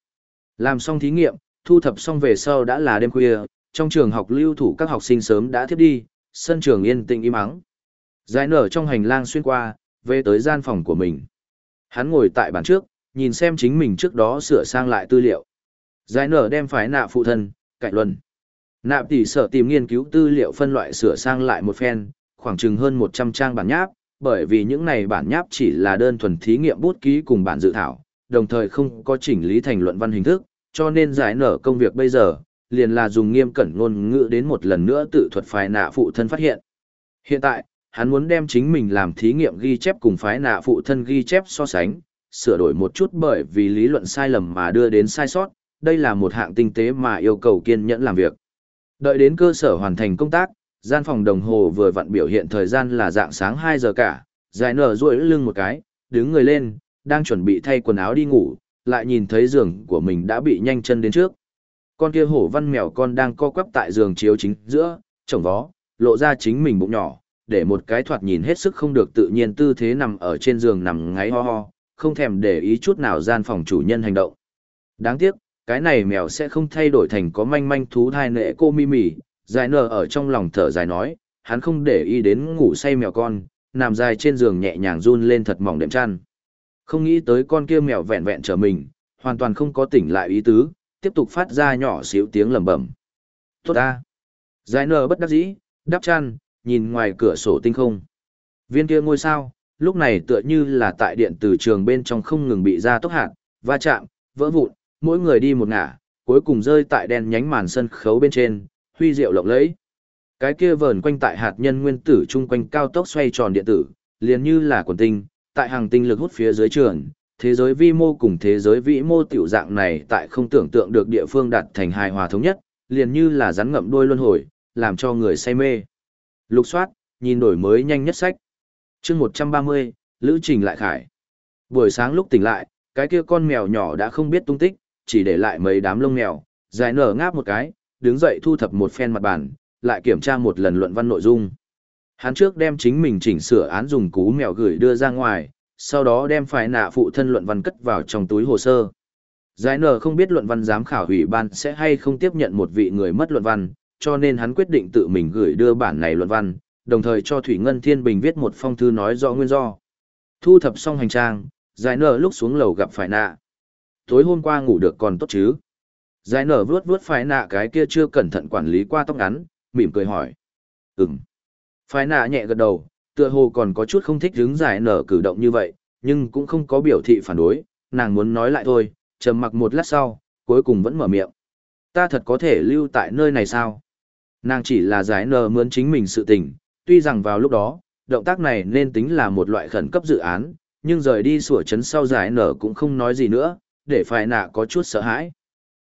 Làm xong thí nghiệm, thu thập xong về sau đã là đêm khuya, trong trường học lưu thủ các học sinh sớm đã thiếp đi, sân trường yên tĩnh im ắng. Giải nở trong hành lang xuyên qua, về tới gian phòng của mình. Hắn ngồi tại bàn trước, nhìn xem chính mình trước đó sửa sang lại tư liệu. Giải nở đem phái nạ phụ thân, cạnh luân. Nạp tỷ sở tìm nghiên cứu tư liệu phân loại sửa sang lại một phen, khoảng chừng hơn 100 trang bản nháp, bởi vì những này bản nháp chỉ là đơn thuần thí nghiệm bút ký cùng bản dự thảo, đồng thời không có chỉnh lý thành luận văn hình thức, cho nên giải nở công việc bây giờ, liền là dùng nghiêm cẩn ngôn ngữ đến một lần nữa tự thuật phái nạ phụ thân phát hiện. Hiện tại, hắn muốn đem chính mình làm thí nghiệm ghi chép cùng phái nạ phụ thân ghi chép so sánh, sửa đổi một chút bởi vì lý luận sai lầm mà đưa đến sai sót, đây là một hạng tinh tế mà yêu cầu kiên nhẫn làm việc. Đợi đến cơ sở hoàn thành công tác, gian phòng đồng hồ vừa vặn biểu hiện thời gian là dạng sáng 2 giờ cả, giải nở duỗi lưng một cái, đứng người lên, đang chuẩn bị thay quần áo đi ngủ, lại nhìn thấy giường của mình đã bị nhanh chân đến trước. Con kia hổ văn mèo con đang co quắp tại giường chiếu chính giữa, chồng vó, lộ ra chính mình bụng nhỏ, để một cái thoạt nhìn hết sức không được tự nhiên tư thế nằm ở trên giường nằm ngáy ho ho, không thèm để ý chút nào gian phòng chủ nhân hành động. Đáng tiếc, cái này mèo sẽ không thay đổi thành có manh manh thú thai nệ cô mi mì, dài nở ở trong lòng thở dài nói, hắn không để ý đến ngủ say mèo con, nằm dài trên giường nhẹ nhàng run lên thật mỏng đệm chăn. Không nghĩ tới con kia mèo vẹn vẹn trở mình, hoàn toàn không có tỉnh lại ý tứ, tiếp tục phát ra nhỏ xíu tiếng lẩm bẩm. Tốt ta. Giải nở bất đắc dĩ, đắp chăn, nhìn ngoài cửa sổ tinh không. Viên kia ngôi sao, lúc này tựa như là tại điện từ trường bên trong không ngừng bị ra tốc hạt, va chạm, vỡ vụn, mỗi người đi một ngả, cuối cùng rơi tại đèn nhánh màn sân khấu bên trên, huy diệu lộng lẫy. Cái kia vờn quanh tại hạt nhân nguyên tử chung quanh cao tốc xoay tròn điện tử, liền như là quần tinh, tại hàng tinh lực hút phía dưới trường, thế giới vi mô cùng thế giới vĩ mô tiểu dạng này tại không tưởng tượng được địa phương đạt thành hài hòa thống nhất, liền như là rắn ngậm đuôi luân hồi, làm cho người say mê. Lục soát, nhìn đổi mới nhanh nhất sách. chương 130, Lữ Trình lại khải. Buổi sáng lúc tỉnh lại, cái kia con mèo nhỏ đã không biết tung tích, chỉ để lại mấy đám lông mèo, dài nở ngáp một cái, đứng dậy thu thập một phen mặt bàn, lại kiểm tra một lần luận văn nội dung. Hắn trước đem chính mình chỉnh sửa án dùng cú mèo gửi đưa ra ngoài, sau đó đem phải nạ phụ thân luận văn cất vào trong túi hồ sơ. Giải nở không biết luận văn giám khảo ủy ban sẽ hay không tiếp nhận một vị người mất luận văn, cho nên hắn quyết định tự mình gửi đưa bản này luận văn, đồng thời cho Thủy Ngân Thiên Bình viết một phong thư nói rõ nguyên do. Thu thập xong hành trang, giải nở lúc xuống lầu gặp phải nạ. Tối hôm qua ngủ được còn tốt chứ? Giải nở vuốt vuốt phải nạ cái kia chưa cẩn thận quản lý qua tóc ngắn, mỉm cười hỏi. Ừm. Phái nạ nhẹ gật đầu, tựa hồ còn có chút không thích đứng giải nở cử động như vậy, nhưng cũng không có biểu thị phản đối, nàng muốn nói lại thôi, trầm mặc một lát sau, cuối cùng vẫn mở miệng. Ta thật có thể lưu tại nơi này sao? Nàng chỉ là giải nở mướn chính mình sự tình, tuy rằng vào lúc đó, động tác này nên tính là một loại khẩn cấp dự án, nhưng rời đi sủa chấn sau giải nở cũng không nói gì nữa, để phải nạ có chút sợ hãi.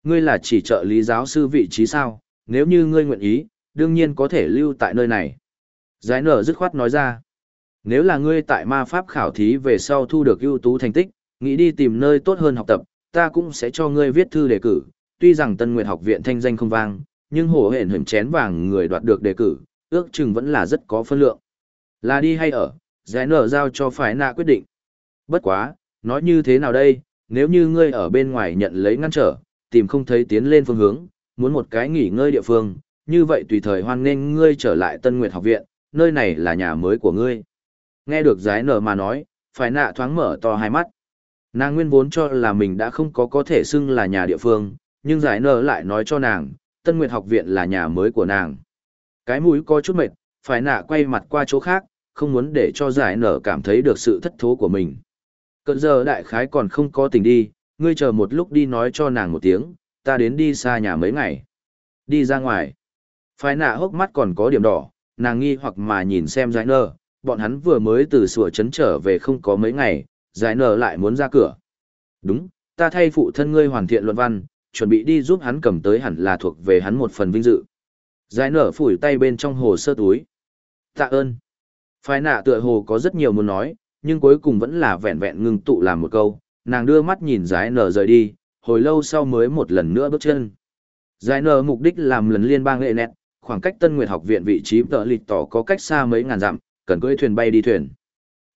Ngươi là chỉ trợ lý giáo sư vị trí sao, nếu như ngươi nguyện ý, đương nhiên có thể lưu tại nơi này. Giải nở dứt khoát nói ra. Nếu là ngươi tại ma pháp khảo thí về sau thu được ưu tú thành tích, nghĩ đi tìm nơi tốt hơn học tập, ta cũng sẽ cho ngươi viết thư đề cử. Tuy rằng Tân Nguyệt học viện thanh danh không vang, nhưng hổ hển hửm chén vàng người đoạt được đề cử, ước chừng vẫn là rất có phân lượng. Là đi hay ở, giải nở giao cho phải nạ quyết định. Bất quá, nói như thế nào đây, nếu như ngươi ở bên ngoài nhận lấy ngăn trở, tìm không thấy tiến lên phương hướng, muốn một cái nghỉ ngơi địa phương, như vậy tùy thời hoan nghênh ngươi trở lại Tân Nguyệt học viện, nơi này là nhà mới của ngươi. Nghe được giái nở mà nói, phải nạ thoáng mở to hai mắt. Nàng nguyên vốn cho là mình đã không có có thể xưng là nhà địa phương, nhưng giải nở lại nói cho nàng, Tân Nguyệt học viện là nhà mới của nàng. Cái mũi có chút mệt, phải nạ quay mặt qua chỗ khác, không muốn để cho giải nở cảm thấy được sự thất thố của mình. Cận giờ đại khái còn không có tình đi, ngươi chờ một lúc đi nói cho nàng một tiếng, ta đến đi xa nhà mấy ngày. Đi ra ngoài. Phải nạ hốc mắt còn có điểm đỏ, nàng nghi hoặc mà nhìn xem giải nở, bọn hắn vừa mới từ sủa chấn trở về không có mấy ngày, giải nở lại muốn ra cửa. Đúng, ta thay phụ thân ngươi hoàn thiện luận văn, chuẩn bị đi giúp hắn cầm tới hẳn là thuộc về hắn một phần vinh dự. Giải nở phủi tay bên trong hồ sơ túi. Tạ ơn. Phái nạ tựa hồ có rất nhiều muốn nói, nhưng cuối cùng vẫn là vẹn vẹn ngưng tụ làm một câu, nàng đưa mắt nhìn giải nở rời đi, hồi lâu sau mới một lần nữa bước chân. Giải nở mục đích làm lần liên bang lệ nẹt, khoảng cách Tân Nguyệt học viện vị trí tợ lịch tỏ có cách xa mấy ngàn dặm, cần cưỡi thuyền bay đi thuyền.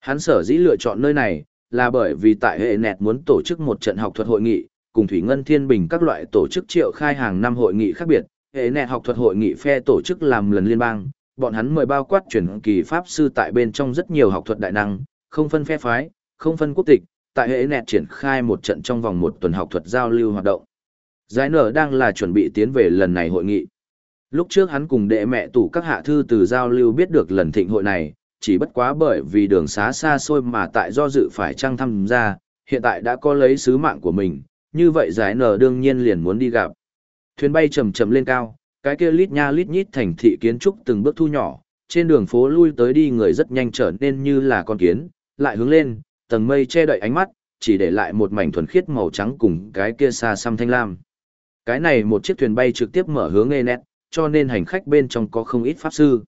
Hắn sở dĩ lựa chọn nơi này, là bởi vì tại hệ nẹt muốn tổ chức một trận học thuật hội nghị, cùng Thủy Ngân Thiên Bình các loại tổ chức triệu khai hàng năm hội nghị khác biệt, hệ nẹt học thuật hội nghị phe tổ chức làm lần liên bang, bọn hắn mời bao quát chuyển kỳ pháp sư tại bên trong rất nhiều học thuật đại năng, không phân phe phái, không phân quốc tịch, tại hệ nẹt triển khai một trận trong vòng một tuần học thuật giao lưu hoạt động. Giải nở đang là chuẩn bị tiến về lần này hội nghị. Lúc trước hắn cùng đệ mẹ tủ các hạ thư từ giao lưu biết được lần thịnh hội này, chỉ bất quá bởi vì đường xá xa xôi mà tại do dự phải trăng thăm ra, hiện tại đã có lấy sứ mạng của mình, như vậy giải nở đương nhiên liền muốn đi gặp. Thuyền bay chầm chầm lên cao, cái kia lít nha lít nhít thành thị kiến trúc từng bước thu nhỏ, trên đường phố lui tới đi người rất nhanh trở nên như là con kiến, lại hướng lên, tầng mây che đậy ánh mắt, chỉ để lại một mảnh thuần khiết màu trắng cùng cái kia xa xăm thanh lam. Cái này một chiếc thuyền bay trực tiếp mở hướng nét, cho nên hành khách bên trong có không ít pháp sư.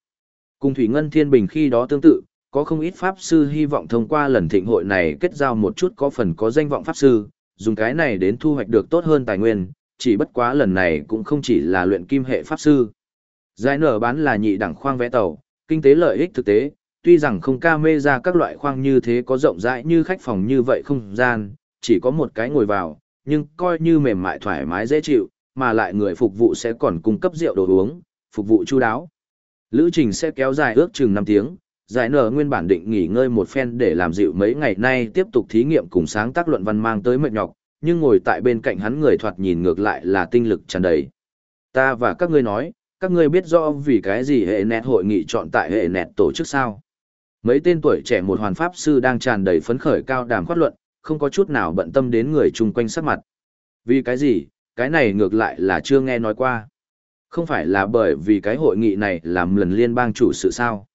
Cùng Thủy Ngân Thiên Bình khi đó tương tự, có không ít pháp sư hy vọng thông qua lần thịnh hội này kết giao một chút có phần có danh vọng pháp sư, dùng cái này đến thu hoạch được tốt hơn tài nguyên, chỉ bất quá lần này cũng không chỉ là luyện kim hệ pháp sư. Giải nở bán là nhị đẳng khoang vẽ tàu, kinh tế lợi ích thực tế, tuy rằng không ca mê ra các loại khoang như thế có rộng rãi như khách phòng như vậy không gian, chỉ có một cái ngồi vào, nhưng coi như mềm mại thoải mái dễ chịu, mà lại người phục vụ sẽ còn cung cấp rượu đồ uống, phục vụ chu đáo. Lữ trình sẽ kéo dài ước chừng 5 tiếng, giải nở nguyên bản định nghỉ ngơi một phen để làm dịu mấy ngày nay tiếp tục thí nghiệm cùng sáng tác luận văn mang tới mệt nhọc, nhưng ngồi tại bên cạnh hắn người thoạt nhìn ngược lại là tinh lực tràn đầy. Ta và các ngươi nói, các ngươi biết rõ vì cái gì hệ nẹt hội nghị chọn tại hệ nẹt tổ chức sao. Mấy tên tuổi trẻ một hoàn pháp sư đang tràn đầy phấn khởi cao đàm khoát luận, không có chút nào bận tâm đến người chung quanh sắc mặt. Vì cái gì, cái này ngược lại là chưa nghe nói qua. Không phải là bởi vì cái hội nghị này làm lần liên bang chủ sự sao.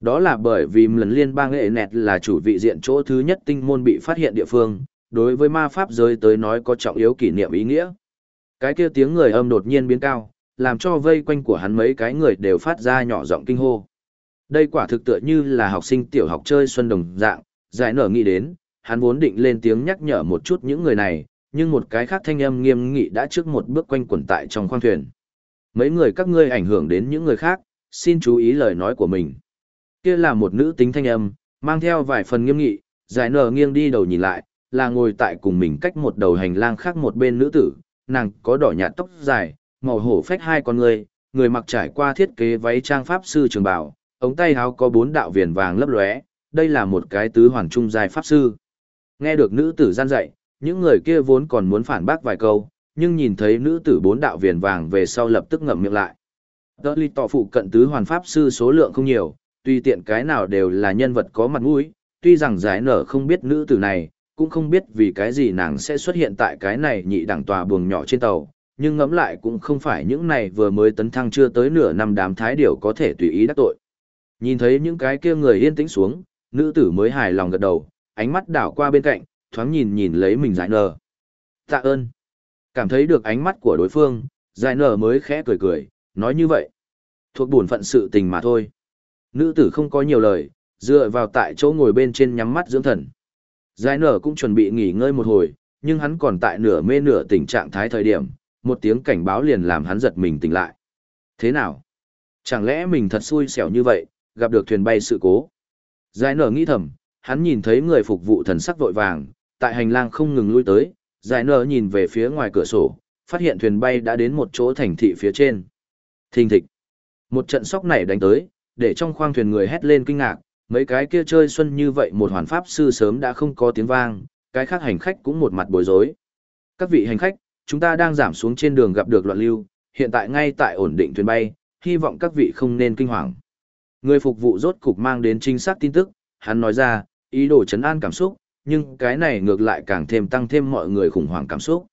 Đó là bởi vì lần liên bang hệ nẹt là chủ vị diện chỗ thứ nhất tinh môn bị phát hiện địa phương, đối với ma pháp giới tới nói có trọng yếu kỷ niệm ý nghĩa. Cái kia tiếng người âm đột nhiên biến cao, làm cho vây quanh của hắn mấy cái người đều phát ra nhỏ giọng kinh hô. Đây quả thực tựa như là học sinh tiểu học chơi xuân đồng dạng, giải nở nghĩ đến, hắn vốn định lên tiếng nhắc nhở một chút những người này, nhưng một cái khác thanh âm nghiêm nghị đã trước một bước quanh quẩn tại trong khoang thuyền. Mấy người các ngươi ảnh hưởng đến những người khác, xin chú ý lời nói của mình. Kia là một nữ tính thanh âm, mang theo vài phần nghiêm nghị, giải nở nghiêng đi đầu nhìn lại, là ngồi tại cùng mình cách một đầu hành lang khác một bên nữ tử, nàng có đỏ nhạt tóc dài, màu hổ phách hai con người, người mặc trải qua thiết kế váy trang pháp sư trường bào, ống tay áo có bốn đạo viền vàng lấp lóe, đây là một cái tứ hoàn trung giai pháp sư. Nghe được nữ tử gian dạy, những người kia vốn còn muốn phản bác vài câu, nhưng nhìn thấy nữ tử bốn đạo viền vàng về sau lập tức ngậm miệng lại. Đỡ lì tỏ phụ cận tứ hoàn pháp sư số lượng không nhiều, tuy tiện cái nào đều là nhân vật có mặt mũi, tuy rằng giải nở không biết nữ tử này, cũng không biết vì cái gì nàng sẽ xuất hiện tại cái này nhị đẳng tòa buồng nhỏ trên tàu, nhưng ngẫm lại cũng không phải những này vừa mới tấn thăng chưa tới nửa năm đám thái điều có thể tùy ý đắc tội. Nhìn thấy những cái kia người yên tĩnh xuống, nữ tử mới hài lòng gật đầu, ánh mắt đảo qua bên cạnh, thoáng nhìn nhìn lấy mình giải nở. Tạ ơn. Cảm thấy được ánh mắt của đối phương, giải nở mới khẽ cười cười, nói như vậy. Thuộc buồn phận sự tình mà thôi. Nữ tử không có nhiều lời, dựa vào tại chỗ ngồi bên trên nhắm mắt dưỡng thần. Giải nở cũng chuẩn bị nghỉ ngơi một hồi, nhưng hắn còn tại nửa mê nửa tình trạng thái thời điểm, một tiếng cảnh báo liền làm hắn giật mình tỉnh lại. Thế nào? Chẳng lẽ mình thật xui xẻo như vậy, gặp được thuyền bay sự cố? Giải nở nghĩ thầm, hắn nhìn thấy người phục vụ thần sắc vội vàng, tại hành lang không ngừng lui tới, giải nở nhìn về phía ngoài cửa sổ, phát hiện thuyền bay đã đến một chỗ thành thị phía trên. Thình thịch. Một trận sóc này đánh tới, để trong khoang thuyền người hét lên kinh ngạc, mấy cái kia chơi xuân như vậy một hoàn pháp sư sớm đã không có tiếng vang, cái khác hành khách cũng một mặt bối rối. Các vị hành khách, chúng ta đang giảm xuống trên đường gặp được loạn lưu, hiện tại ngay tại ổn định thuyền bay, hy vọng các vị không nên kinh hoàng. Người phục vụ rốt cục mang đến chính xác tin tức, hắn nói ra, ý đồ chấn an cảm xúc, nhưng cái này ngược lại càng thêm tăng thêm mọi người khủng hoảng cảm xúc.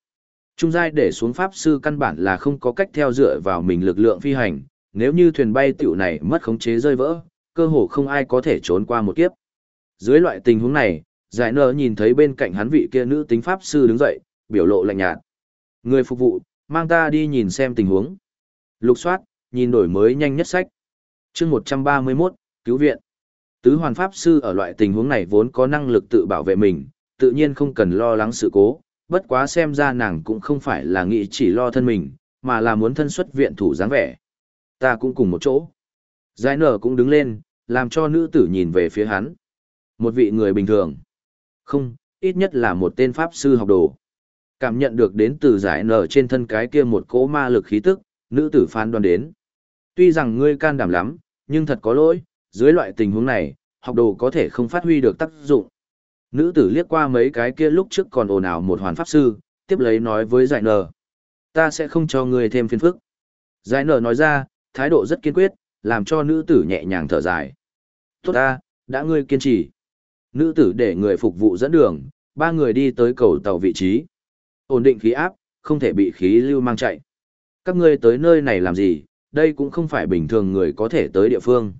Trung giai để xuống pháp sư căn bản là không có cách theo dựa vào mình lực lượng phi hành, nếu như thuyền bay tiểu này mất khống chế rơi vỡ, cơ hồ không ai có thể trốn qua một kiếp. Dưới loại tình huống này, giải nở nhìn thấy bên cạnh hắn vị kia nữ tính pháp sư đứng dậy, biểu lộ lạnh nhạt. Người phục vụ, mang ta đi nhìn xem tình huống. Lục soát, nhìn đổi mới nhanh nhất sách. chương 131, cứu viện. Tứ hoàn pháp sư ở loại tình huống này vốn có năng lực tự bảo vệ mình, tự nhiên không cần lo lắng sự cố, bất quá xem ra nàng cũng không phải là nghĩ chỉ lo thân mình, mà là muốn thân xuất viện thủ dáng vẻ. Ta cũng cùng một chỗ. Giải nở cũng đứng lên, làm cho nữ tử nhìn về phía hắn. Một vị người bình thường. Không, ít nhất là một tên pháp sư học đồ. Cảm nhận được đến từ giải nở trên thân cái kia một cỗ ma lực khí tức, nữ tử phán đoán đến. Tuy rằng ngươi can đảm lắm, nhưng thật có lỗi, dưới loại tình huống này, học đồ có thể không phát huy được tác dụng. Nữ tử liếc qua mấy cái kia lúc trước còn ồn ào một hoàn pháp sư, tiếp lấy nói với giải nở. Ta sẽ không cho ngươi thêm phiền phức. Giải nở nói ra, thái độ rất kiên quyết, làm cho nữ tử nhẹ nhàng thở dài. Tốt ta, đã ngươi kiên trì. Nữ tử để người phục vụ dẫn đường, ba người đi tới cầu tàu vị trí. Ổn định khí áp, không thể bị khí lưu mang chạy. Các ngươi tới nơi này làm gì, đây cũng không phải bình thường người có thể tới địa phương.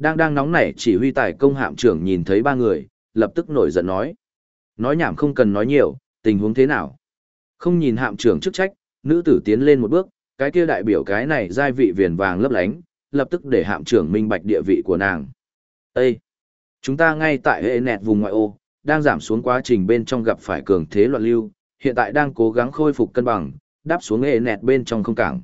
Đang đang nóng nảy chỉ huy tài công hạm trưởng nhìn thấy ba người, lập tức nổi giận nói. Nói nhảm không cần nói nhiều, tình huống thế nào. Không nhìn hạm trưởng chức trách, nữ tử tiến lên một bước, cái kia đại biểu cái này giai vị viền vàng lấp lánh, lập tức để hạm trưởng minh bạch địa vị của nàng. Ê! Chúng ta ngay tại hệ nẹt vùng ngoại ô, đang giảm xuống quá trình bên trong gặp phải cường thế loạn lưu, hiện tại đang cố gắng khôi phục cân bằng, đáp xuống hệ nẹt bên trong không cảng.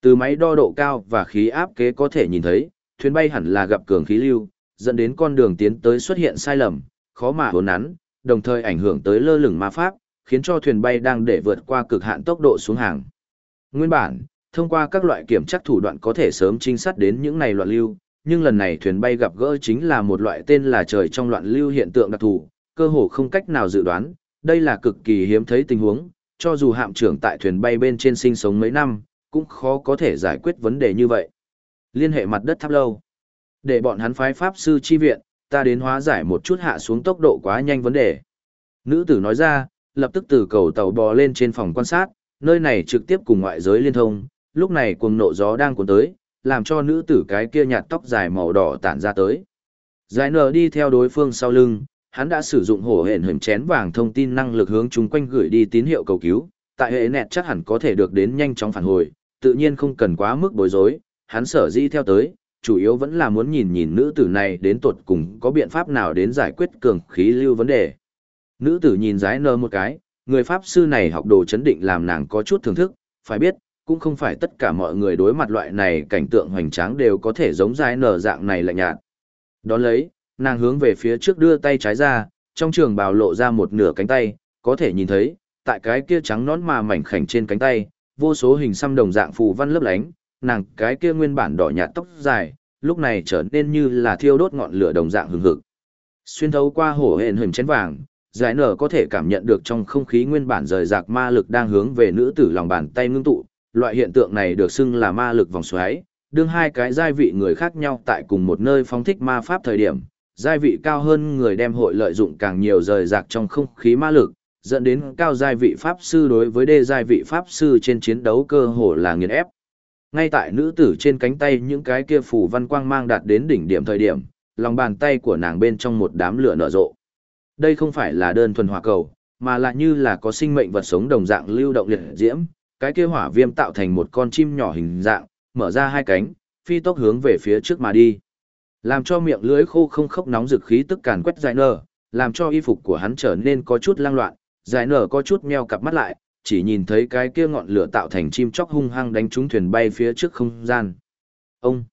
Từ máy đo độ cao và khí áp kế có thể nhìn thấy, thuyền bay hẳn là gặp cường khí lưu, dẫn đến con đường tiến tới xuất hiện sai lầm, khó mà hốn nắn, đồng thời ảnh hưởng tới lơ lửng ma pháp, khiến cho thuyền bay đang để vượt qua cực hạn tốc độ xuống hàng. Nguyên bản, thông qua các loại kiểm tra thủ đoạn có thể sớm trinh sát đến những này loạn lưu, nhưng lần này thuyền bay gặp gỡ chính là một loại tên là trời trong loạn lưu hiện tượng đặc thù, cơ hồ không cách nào dự đoán, đây là cực kỳ hiếm thấy tình huống, cho dù hạm trưởng tại thuyền bay bên trên sinh sống mấy năm, cũng khó có thể giải quyết vấn đề như vậy. Liên hệ mặt đất tháp lâu. Để bọn hắn phái pháp sư chi viện, ta đến hóa giải một chút hạ xuống tốc độ quá nhanh vấn đề. Nữ tử nói ra, lập tức từ cầu tàu bò lên trên phòng quan sát, nơi này trực tiếp cùng ngoại giới liên thông, lúc này cuồng nộ gió đang cuốn tới, làm cho nữ tử cái kia nhạt tóc dài màu đỏ tản ra tới. Giải nở đi theo đối phương sau lưng, hắn đã sử dụng hổ hển hình chén vàng thông tin năng lực hướng chúng quanh gửi đi tín hiệu cầu cứu, tại hệ nẹt chắc hẳn có thể được đến nhanh chóng phản hồi, tự nhiên không cần quá mức bối rối, hắn sở di theo tới, chủ yếu vẫn là muốn nhìn nhìn nữ tử này đến tuột cùng có biện pháp nào đến giải quyết cường khí lưu vấn đề. Nữ tử nhìn giái nơ một cái, người pháp sư này học đồ chấn định làm nàng có chút thưởng thức, phải biết, cũng không phải tất cả mọi người đối mặt loại này cảnh tượng hoành tráng đều có thể giống giái nở dạng này lạnh nhạt. Đón lấy, nàng hướng về phía trước đưa tay trái ra, trong trường bào lộ ra một nửa cánh tay, có thể nhìn thấy, tại cái kia trắng nón mà mảnh khảnh trên cánh tay, vô số hình xăm đồng dạng phù văn lấp lánh, nàng cái kia nguyên bản đỏ nhạt tóc dài, lúc này trở nên như là thiêu đốt ngọn lửa đồng dạng hừng hực. Xuyên thấu qua hổ hển hình chén vàng, giải nở có thể cảm nhận được trong không khí nguyên bản rời rạc ma lực đang hướng về nữ tử lòng bàn tay ngưng tụ, loại hiện tượng này được xưng là ma lực vòng xoáy, đương hai cái giai vị người khác nhau tại cùng một nơi phóng thích ma pháp thời điểm, giai vị cao hơn người đem hội lợi dụng càng nhiều rời rạc trong không khí ma lực, dẫn đến cao giai vị pháp sư đối với đê giai vị pháp sư trên chiến đấu cơ hồ là nghiền ép. Ngay tại nữ tử trên cánh tay những cái kia phủ văn quang mang đạt đến đỉnh điểm thời điểm, lòng bàn tay của nàng bên trong một đám lửa nở rộ. Đây không phải là đơn thuần hỏa cầu, mà là như là có sinh mệnh vật sống đồng dạng lưu động liệt diễm, cái kia hỏa viêm tạo thành một con chim nhỏ hình dạng, mở ra hai cánh, phi tốc hướng về phía trước mà đi. Làm cho miệng lưới khô không khốc nóng dực khí tức càn quét dài nở, làm cho y phục của hắn trở nên có chút lang loạn, dài nở có chút meo cặp mắt lại, chỉ nhìn thấy cái kia ngọn lửa tạo thành chim chóc hung hăng đánh trúng thuyền bay phía trước không gian. Ông!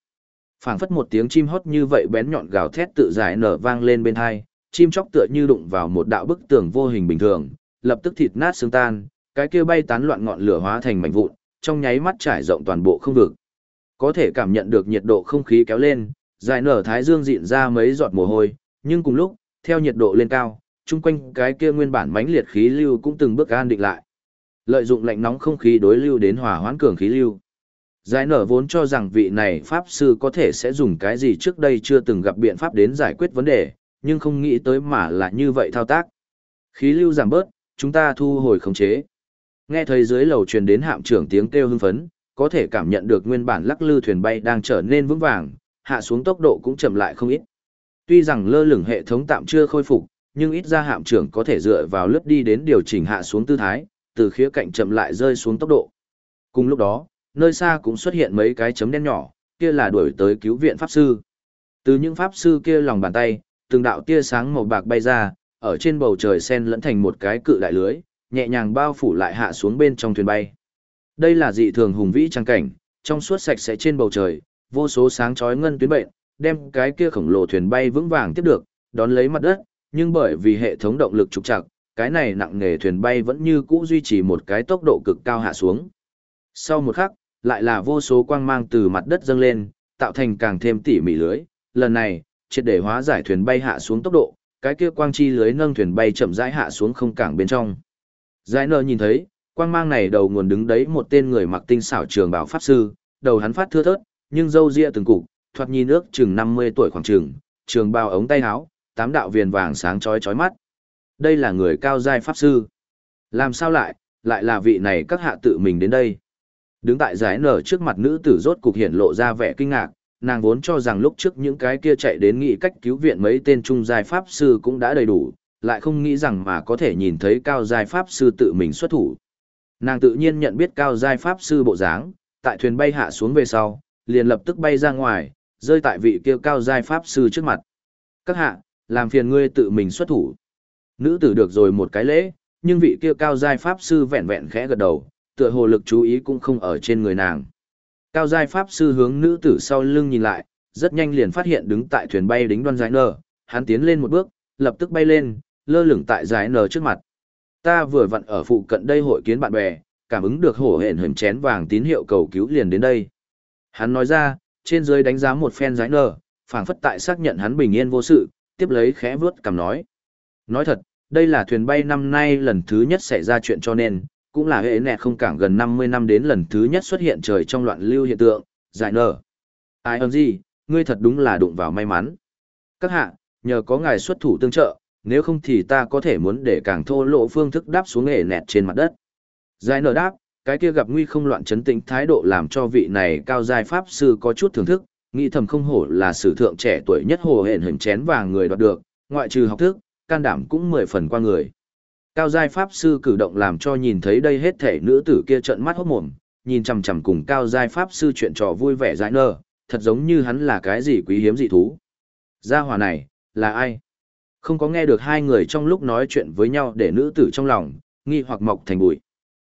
phảng phất một tiếng chim hót như vậy bén nhọn gào thét tự giải nở vang lên bên hai, chim chóc tựa như đụng vào một đạo bức tường vô hình bình thường, lập tức thịt nát xương tan, cái kia bay tán loạn ngọn lửa hóa thành mảnh vụn, trong nháy mắt trải rộng toàn bộ không vực. Có thể cảm nhận được nhiệt độ không khí kéo lên, giải nở thái dương dịn ra mấy giọt mồ hôi, nhưng cùng lúc, theo nhiệt độ lên cao, chung quanh cái kia nguyên bản mãnh liệt khí lưu cũng từng bước an định lại. Lợi dụng lạnh nóng không khí đối lưu đến hòa hoãn cường khí lưu. Giải nở vốn cho rằng vị này pháp sư có thể sẽ dùng cái gì trước đây chưa từng gặp biện pháp đến giải quyết vấn đề, nhưng không nghĩ tới mà là như vậy thao tác. Khí lưu giảm bớt, chúng ta thu hồi khống chế. Nghe thấy dưới lầu truyền đến hạm trưởng tiếng kêu hưng phấn, có thể cảm nhận được nguyên bản lắc lư thuyền bay đang trở nên vững vàng, hạ xuống tốc độ cũng chậm lại không ít. Tuy rằng lơ lửng hệ thống tạm chưa khôi phục, nhưng ít ra hạm trưởng có thể dựa vào lướt đi đến điều chỉnh hạ xuống tư thái, từ khía cạnh chậm lại rơi xuống tốc độ. Cùng lúc đó, nơi xa cũng xuất hiện mấy cái chấm đen nhỏ, kia là đuổi tới cứu viện pháp sư. Từ những pháp sư kia lòng bàn tay, từng đạo tia sáng màu bạc bay ra, ở trên bầu trời sen lẫn thành một cái cự đại lưới, nhẹ nhàng bao phủ lại hạ xuống bên trong thuyền bay. Đây là dị thường hùng vĩ trang cảnh, trong suốt sạch sẽ trên bầu trời, vô số sáng chói ngân tuyến bệnh, đem cái kia khổng lồ thuyền bay vững vàng tiếp được, đón lấy mặt đất, nhưng bởi vì hệ thống động lực trục trặc, cái này nặng nghề thuyền bay vẫn như cũ duy trì một cái tốc độ cực cao hạ xuống. Sau một khắc, lại là vô số quang mang từ mặt đất dâng lên, tạo thành càng thêm tỉ mỉ lưới, lần này, triệt để hóa giải thuyền bay hạ xuống tốc độ, cái kia quang chi lưới nâng thuyền bay chậm rãi hạ xuống không cảng bên trong. Giải nơ nhìn thấy, quang mang này đầu nguồn đứng đấy một tên người mặc tinh xảo trường bảo pháp sư, đầu hắn phát thưa thớt, nhưng râu ria từng cục, thoạt nhìn nước chừng 50 tuổi khoảng chừng, trường bào ống tay áo, tám đạo viền vàng sáng chói chói mắt. Đây là người cao giai pháp sư. Làm sao lại, lại là vị này các hạ tự mình đến đây. Đứng tại giải nở trước mặt nữ tử rốt cục hiện lộ ra vẻ kinh ngạc, nàng vốn cho rằng lúc trước những cái kia chạy đến nghị cách cứu viện mấy tên trung giai pháp sư cũng đã đầy đủ, lại không nghĩ rằng mà có thể nhìn thấy cao giai pháp sư tự mình xuất thủ. Nàng tự nhiên nhận biết cao giai pháp sư bộ dáng, tại thuyền bay hạ xuống về sau, liền lập tức bay ra ngoài, rơi tại vị kia cao giai pháp sư trước mặt. Các hạ, làm phiền ngươi tự mình xuất thủ. Nữ tử được rồi một cái lễ, nhưng vị kia cao giai pháp sư vẹn vẹn khẽ gật đầu, tựa hồ lực chú ý cũng không ở trên người nàng. Cao giai pháp sư hướng nữ tử sau lưng nhìn lại, rất nhanh liền phát hiện đứng tại thuyền bay đính đoan giải nở, hắn tiến lên một bước, lập tức bay lên, lơ lửng tại giải nở trước mặt. Ta vừa vặn ở phụ cận đây hội kiến bạn bè, cảm ứng được hổ hển hửm chén vàng tín hiệu cầu cứu liền đến đây. Hắn nói ra, trên dưới đánh giá một phen giải nở, phảng phất tại xác nhận hắn bình yên vô sự, tiếp lấy khẽ vướt cầm nói. Nói thật, đây là thuyền bay năm nay lần thứ nhất xảy ra chuyện cho nên, cũng là hệ nẹ không cảng gần 50 năm đến lần thứ nhất xuất hiện trời trong loạn lưu hiện tượng, giải nở. Ai ơn gì, ngươi thật đúng là đụng vào may mắn. Các hạ, nhờ có ngài xuất thủ tương trợ, nếu không thì ta có thể muốn để càng thô lộ phương thức đáp xuống hệ nẹt trên mặt đất. Giải nở đáp, cái kia gặp nguy không loạn chấn tĩnh thái độ làm cho vị này cao giai pháp sư có chút thưởng thức, nghĩ thầm không hổ là sử thượng trẻ tuổi nhất hồ hển hình chén vàng người đoạt được, ngoại trừ học thức, can đảm cũng mười phần qua người. Cao giai pháp sư cử động làm cho nhìn thấy đây hết thể nữ tử kia trợn mắt hốt mồm, nhìn chằm chằm cùng cao giai pháp sư chuyện trò vui vẻ dãi nơ, thật giống như hắn là cái gì quý hiếm dị thú. Gia hỏa này, là ai? Không có nghe được hai người trong lúc nói chuyện với nhau để nữ tử trong lòng, nghi hoặc mọc thành bụi.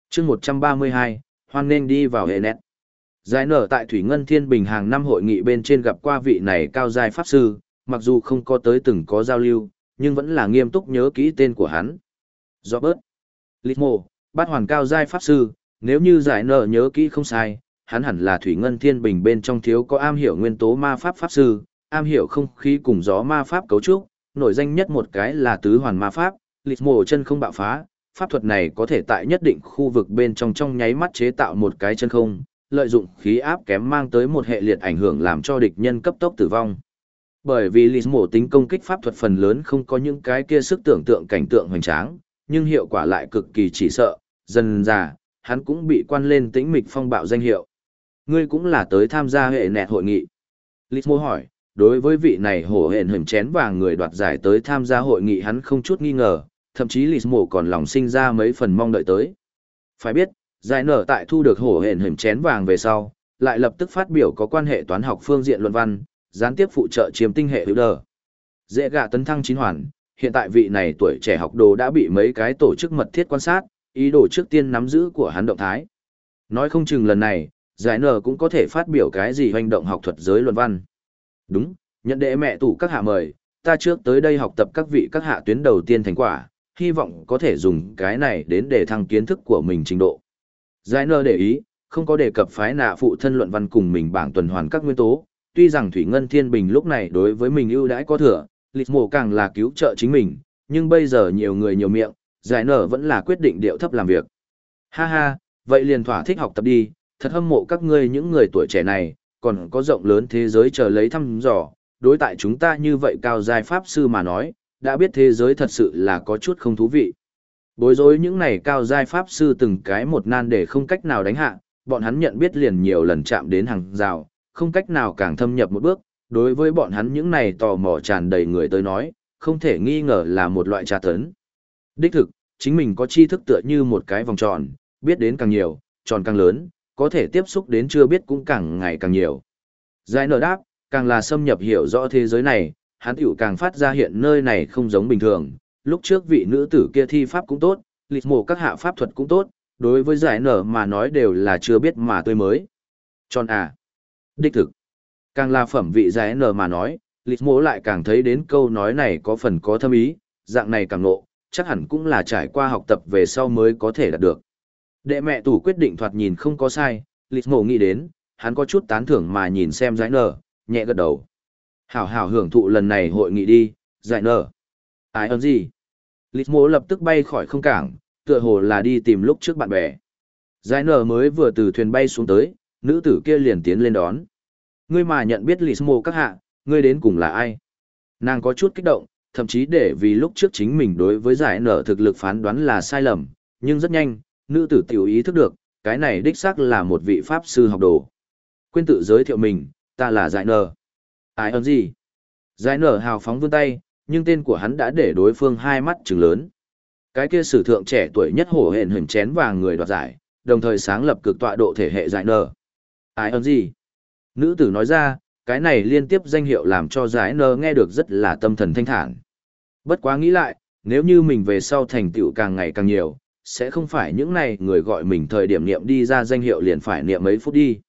chương 132, hoan nên đi vào hệ nét. Giải nở tại Thủy Ngân Thiên Bình hàng năm hội nghị bên trên gặp qua vị này cao giai pháp sư, mặc dù không có tới từng có giao lưu, nhưng vẫn là nghiêm túc nhớ kỹ tên của hắn. Robert. Litmo, bát hoàn cao giai pháp sư, nếu như giải nợ nhớ kỹ không sai, hắn hẳn là Thủy Ngân Thiên Bình bên trong thiếu có am hiểu nguyên tố ma pháp pháp sư, am hiểu không khí cùng gió ma pháp cấu trúc, nổi danh nhất một cái là tứ hoàn ma pháp, Litmo chân không bạo phá, pháp thuật này có thể tại nhất định khu vực bên trong trong nháy mắt chế tạo một cái chân không, lợi dụng khí áp kém mang tới một hệ liệt ảnh hưởng làm cho địch nhân cấp tốc tử vong. Bởi vì Lismo tính công kích pháp thuật phần lớn không có những cái kia sức tưởng tượng cảnh tượng hoành tráng, nhưng hiệu quả lại cực kỳ chỉ sợ, dần già, hắn cũng bị quan lên tĩnh mịch phong bạo danh hiệu. Ngươi cũng là tới tham gia hệ nẹt hội nghị. Lismo hỏi, đối với vị này hổ hển hầm chén vàng người đoạt giải tới tham gia hội nghị hắn không chút nghi ngờ, thậm chí Lismo còn lòng sinh ra mấy phần mong đợi tới. Phải biết, giải nở tại thu được hổ hển hình chén vàng về sau, lại lập tức phát biểu có quan hệ toán học phương diện luận văn, gián tiếp phụ trợ chiếm tinh hệ hữu đờ. Dễ gạ tấn thăng chín hoàn, hiện tại vị này tuổi trẻ học đồ đã bị mấy cái tổ chức mật thiết quan sát, ý đồ trước tiên nắm giữ của hắn động thái. Nói không chừng lần này, giải nở cũng có thể phát biểu cái gì hành động học thuật giới luận văn. Đúng, nhận đệ mẹ tủ các hạ mời, ta trước tới đây học tập các vị các hạ tuyến đầu tiên thành quả, hy vọng có thể dùng cái này đến để thăng kiến thức của mình trình độ. Giải nở để ý, không có đề cập phái nạ phụ thân luận văn cùng mình bảng tuần hoàn các nguyên tố, tuy rằng Thủy Ngân Thiên Bình lúc này đối với mình ưu đãi có thừa, lịch mổ càng là cứu trợ chính mình, nhưng bây giờ nhiều người nhiều miệng, giải nở vẫn là quyết định điệu thấp làm việc. Ha ha, vậy liền thỏa thích học tập đi, thật hâm mộ các ngươi những người tuổi trẻ này, còn có rộng lớn thế giới chờ lấy thăm dò, đối tại chúng ta như vậy cao giai pháp sư mà nói, đã biết thế giới thật sự là có chút không thú vị. Bối rối những này cao giai pháp sư từng cái một nan để không cách nào đánh hạ, bọn hắn nhận biết liền nhiều lần chạm đến hàng rào, không cách nào càng thâm nhập một bước, đối với bọn hắn những này tò mò tràn đầy người tới nói, không thể nghi ngờ là một loại tra tấn. Đích thực, chính mình có tri thức tựa như một cái vòng tròn, biết đến càng nhiều, tròn càng lớn, có thể tiếp xúc đến chưa biết cũng càng ngày càng nhiều. Giải nở đáp, càng là xâm nhập hiểu rõ thế giới này, hắn tiểu càng phát ra hiện nơi này không giống bình thường, lúc trước vị nữ tử kia thi pháp cũng tốt, lịch mộ các hạ pháp thuật cũng tốt, đối với giải nở mà nói đều là chưa biết mà tôi mới. Tròn à. Đích thực. Càng là phẩm vị giá nở mà nói, lịch mỗ lại càng thấy đến câu nói này có phần có thâm ý, dạng này càng nộ, chắc hẳn cũng là trải qua học tập về sau mới có thể đạt được. Đệ mẹ tủ quyết định thoạt nhìn không có sai, lịch mộ nghĩ đến, hắn có chút tán thưởng mà nhìn xem giải nở, nhẹ gật đầu. Hảo hảo hưởng thụ lần này hội nghị đi, giải nở. Ai ơn gì? Lịch mộ lập tức bay khỏi không cảng, tựa hồ là đi tìm lúc trước bạn bè. Giải nở mới vừa từ thuyền bay xuống tới, nữ tử kia liền tiến lên đón. Ngươi mà nhận biết Lismo các hạ, ngươi đến cùng là ai? Nàng có chút kích động, thậm chí để vì lúc trước chính mình đối với giải nở thực lực phán đoán là sai lầm, nhưng rất nhanh, nữ tử tiểu ý thức được, cái này đích xác là một vị pháp sư học đồ. Quên tự giới thiệu mình, ta là giải nở. Ai ơn gì? Giải nở hào phóng vươn tay, nhưng tên của hắn đã để đối phương hai mắt trừng lớn. Cái kia sử thượng trẻ tuổi nhất hổ hển hình chén vàng người đoạt giải, đồng thời sáng lập cực tọa độ thể hệ giải nở. Ai ơn gì? Nữ tử nói ra, cái này liên tiếp danh hiệu làm cho giải nở nghe được rất là tâm thần thanh thản. Bất quá nghĩ lại, nếu như mình về sau thành tựu càng ngày càng nhiều, sẽ không phải những này người gọi mình thời điểm niệm đi ra danh hiệu liền phải niệm mấy phút đi.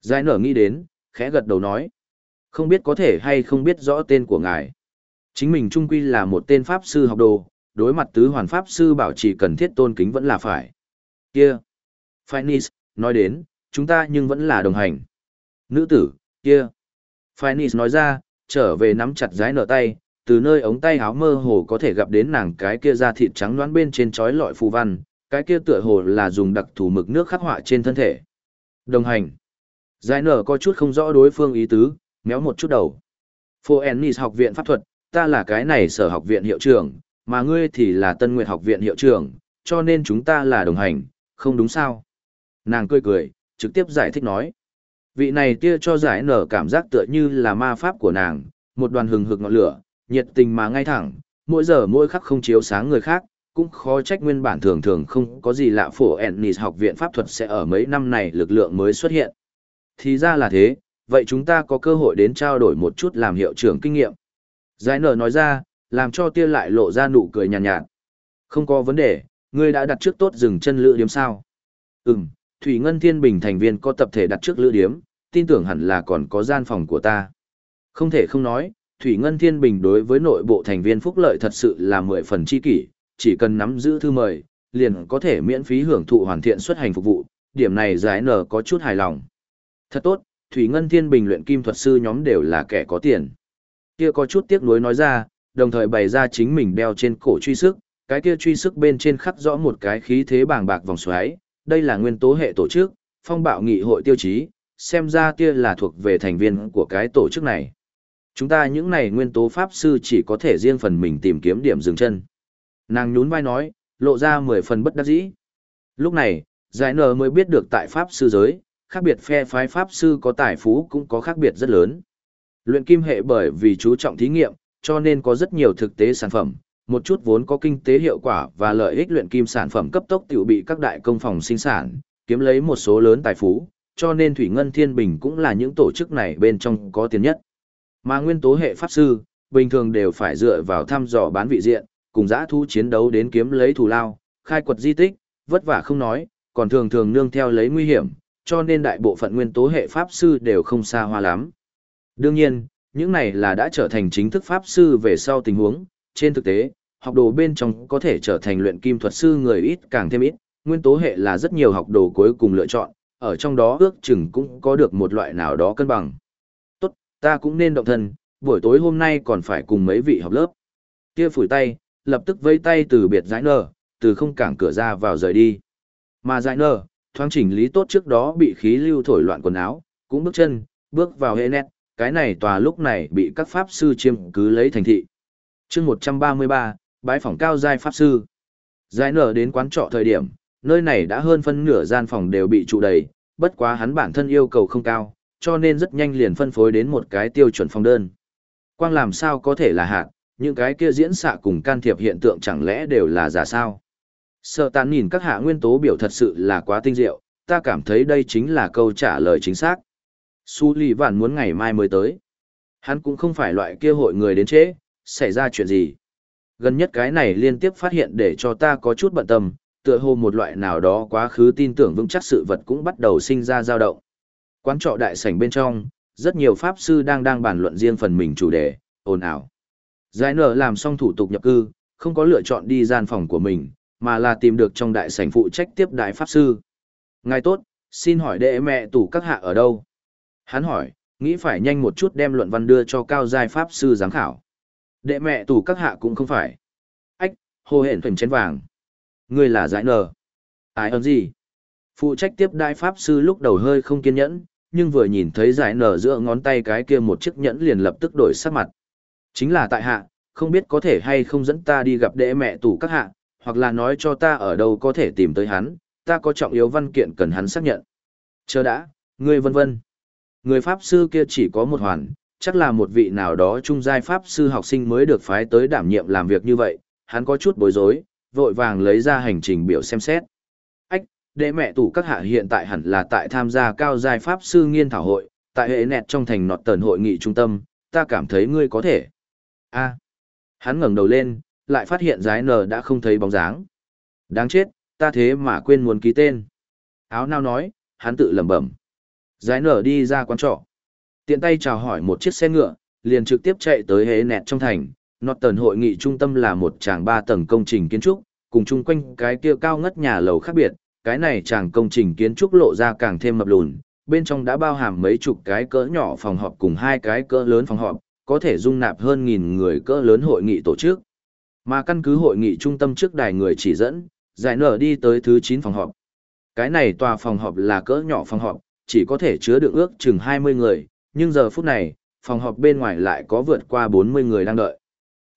Giải nở nghĩ đến, khẽ gật đầu nói. Không biết có thể hay không biết rõ tên của ngài. Chính mình trung quy là một tên pháp sư học đồ, đối mặt tứ hoàn pháp sư bảo trì cần thiết tôn kính vẫn là phải. Kia. Phinis, nói đến, chúng ta nhưng vẫn là đồng hành. Nữ tử, kia. Phinis nói ra, trở về nắm chặt giái nở tay, từ nơi ống tay áo mơ hồ có thể gặp đến nàng cái kia da thịt trắng đoán bên trên chói lọi phù văn, cái kia tựa hồ là dùng đặc thù mực nước khắc họa trên thân thể. Đồng hành. Giái nở có chút không rõ đối phương ý tứ, méo một chút đầu. Phô học viện pháp thuật, ta là cái này sở học viện hiệu trưởng, mà ngươi thì là Tân Nguyệt học viện hiệu trưởng, cho nên chúng ta là đồng hành, không đúng sao? Nàng cười cười, trực tiếp giải thích nói. Vị này tia cho giải nở cảm giác tựa như là ma pháp của nàng, một đoàn hừng hực ngọn lửa, nhiệt tình mà ngay thẳng, mỗi giờ mỗi khắc không chiếu sáng người khác, cũng khó trách nguyên bản thường thường không có gì lạ phổ Ennis học viện pháp thuật sẽ ở mấy năm này lực lượng mới xuất hiện. Thì ra là thế, vậy chúng ta có cơ hội đến trao đổi một chút làm hiệu trưởng kinh nghiệm. Giải nở nói ra, làm cho tia lại lộ ra nụ cười nhàn nhạt, nhạt. Không có vấn đề, ngươi đã đặt trước tốt dừng chân lựa điểm sao? Ừm, Thủy Ngân Thiên Bình thành viên có tập thể đặt trước lữ điểm, tin tưởng hẳn là còn có gian phòng của ta. Không thể không nói, Thủy Ngân Thiên Bình đối với nội bộ thành viên phúc lợi thật sự là mười phần chi kỷ, chỉ cần nắm giữ thư mời, liền có thể miễn phí hưởng thụ hoàn thiện xuất hành phục vụ, điểm này giải nở có chút hài lòng. Thật tốt, Thủy Ngân Thiên Bình luyện kim thuật sư nhóm đều là kẻ có tiền. Kia có chút tiếc nuối nói ra, đồng thời bày ra chính mình đeo trên cổ truy sức, cái kia truy sức bên trên khắc rõ một cái khí thế bàng bạc vòng xoáy, đây là nguyên tố hệ tổ chức, phong bạo nghị hội tiêu chí, xem ra kia là thuộc về thành viên của cái tổ chức này. Chúng ta những này nguyên tố pháp sư chỉ có thể riêng phần mình tìm kiếm điểm dừng chân. Nàng nhún vai nói, lộ ra mười phần bất đắc dĩ. Lúc này, giải nở mới biết được tại pháp sư giới, khác biệt phe phái pháp sư có tài phú cũng có khác biệt rất lớn. Luyện kim hệ bởi vì chú trọng thí nghiệm, cho nên có rất nhiều thực tế sản phẩm, một chút vốn có kinh tế hiệu quả và lợi ích luyện kim sản phẩm cấp tốc tiểu bị các đại công phòng sinh sản, kiếm lấy một số lớn tài phú, cho nên Thủy Ngân Thiên Bình cũng là những tổ chức này bên trong có tiền nhất. Mà nguyên tố hệ pháp sư, bình thường đều phải dựa vào thăm dò bán vị diện, cùng giã thu chiến đấu đến kiếm lấy thù lao, khai quật di tích, vất vả không nói, còn thường thường nương theo lấy nguy hiểm, cho nên đại bộ phận nguyên tố hệ pháp sư đều không xa hoa lắm. Đương nhiên, những này là đã trở thành chính thức pháp sư về sau tình huống, trên thực tế, học đồ bên trong có thể trở thành luyện kim thuật sư người ít càng thêm ít, nguyên tố hệ là rất nhiều học đồ cuối cùng lựa chọn, ở trong đó ước chừng cũng có được một loại nào đó cân bằng. Tốt, ta cũng nên động thân, buổi tối hôm nay còn phải cùng mấy vị học lớp. Kia phủi tay, lập tức vây tay từ biệt giải nở, từ không cảng cửa ra vào rời đi. Mà giải nở, thoáng chỉnh lý tốt trước đó bị khí lưu thổi loạn quần áo, cũng bước chân, bước vào hệ nét, cái này tòa lúc này bị các pháp sư chiêm cứ lấy thành thị chương 133, bái phòng cao giai pháp sư. Giải nở đến quán trọ thời điểm, nơi này đã hơn phân nửa gian phòng đều bị trụ đầy, bất quá hắn bản thân yêu cầu không cao, cho nên rất nhanh liền phân phối đến một cái tiêu chuẩn phòng đơn. Quang làm sao có thể là hạt, những cái kia diễn xạ cùng can thiệp hiện tượng chẳng lẽ đều là giả sao? Sợ tàn nhìn các hạ nguyên tố biểu thật sự là quá tinh diệu, ta cảm thấy đây chính là câu trả lời chính xác. Su Lì Vạn muốn ngày mai mới tới. Hắn cũng không phải loại kia hội người đến trễ, xảy ra chuyện gì. Gần nhất cái này liên tiếp phát hiện để cho ta có chút bận tâm, tựa hồ một loại nào đó quá khứ tin tưởng vững chắc sự vật cũng bắt đầu sinh ra dao động. Quán trọ đại sảnh bên trong, rất nhiều pháp sư đang đang bàn luận riêng phần mình chủ đề, ồn ào. Giải nở làm xong thủ tục nhập cư, không có lựa chọn đi gian phòng của mình, mà là tìm được trong đại sảnh phụ trách tiếp đại pháp sư. Ngài tốt, xin hỏi đệ mẹ tủ các hạ ở đâu? Hắn hỏi, nghĩ phải nhanh một chút đem luận văn đưa cho cao giai pháp sư giám khảo. Đệ mẹ tủ các hạ cũng không phải. Ách, hồ hển thuần chén vàng. Ngươi là giải nở. Ai ơn gì? Phụ trách tiếp đại pháp sư lúc đầu hơi không kiên nhẫn, nhưng vừa nhìn thấy giải nở giữa ngón tay cái kia một chiếc nhẫn liền lập tức đổi sắc mặt. Chính là tại hạ, không biết có thể hay không dẫn ta đi gặp đệ mẹ tủ các hạ, hoặc là nói cho ta ở đâu có thể tìm tới hắn, ta có trọng yếu văn kiện cần hắn xác nhận. Chờ đã, ngươi vân vân. Người Pháp sư kia chỉ có một hoàn, chắc là một vị nào đó trung giai Pháp sư học sinh mới được phái tới đảm nhiệm làm việc như vậy, hắn có chút bối rối, vội vàng lấy ra hành trình biểu xem xét. Ách, đệ mẹ tủ các hạ hiện tại hẳn là tại tham gia cao giai Pháp sư nghiên thảo hội, tại hệ nẹt trong thành nọt tần hội nghị trung tâm, ta cảm thấy ngươi có thể. a hắn ngẩng đầu lên, lại phát hiện giái nờ đã không thấy bóng dáng. Đáng chết, ta thế mà quên muốn ký tên. Áo nao nói, hắn tự lẩm bẩm. Giái nở đi ra quán trọ. Tiện tay chào hỏi một chiếc xe ngựa, liền trực tiếp chạy tới hế nẹt trong thành. Norton hội nghị trung tâm là một tràng ba tầng công trình kiến trúc, cùng chung quanh cái kia cao ngất nhà lầu khác biệt. Cái này tràng công trình kiến trúc lộ ra càng thêm mập lùn, bên trong đã bao hàm mấy chục cái cỡ nhỏ phòng họp cùng hai cái cỡ lớn phòng họp, có thể dung nạp hơn nghìn người cỡ lớn hội nghị tổ chức. Mà căn cứ hội nghị trung tâm trước đài người chỉ dẫn, giải nở đi tới thứ 9 phòng họp. Cái này tòa phòng họp là cỡ nhỏ phòng họp, chỉ có thể chứa được ước chừng 20 người, nhưng giờ phút này, phòng họp bên ngoài lại có vượt qua 40 người đang đợi.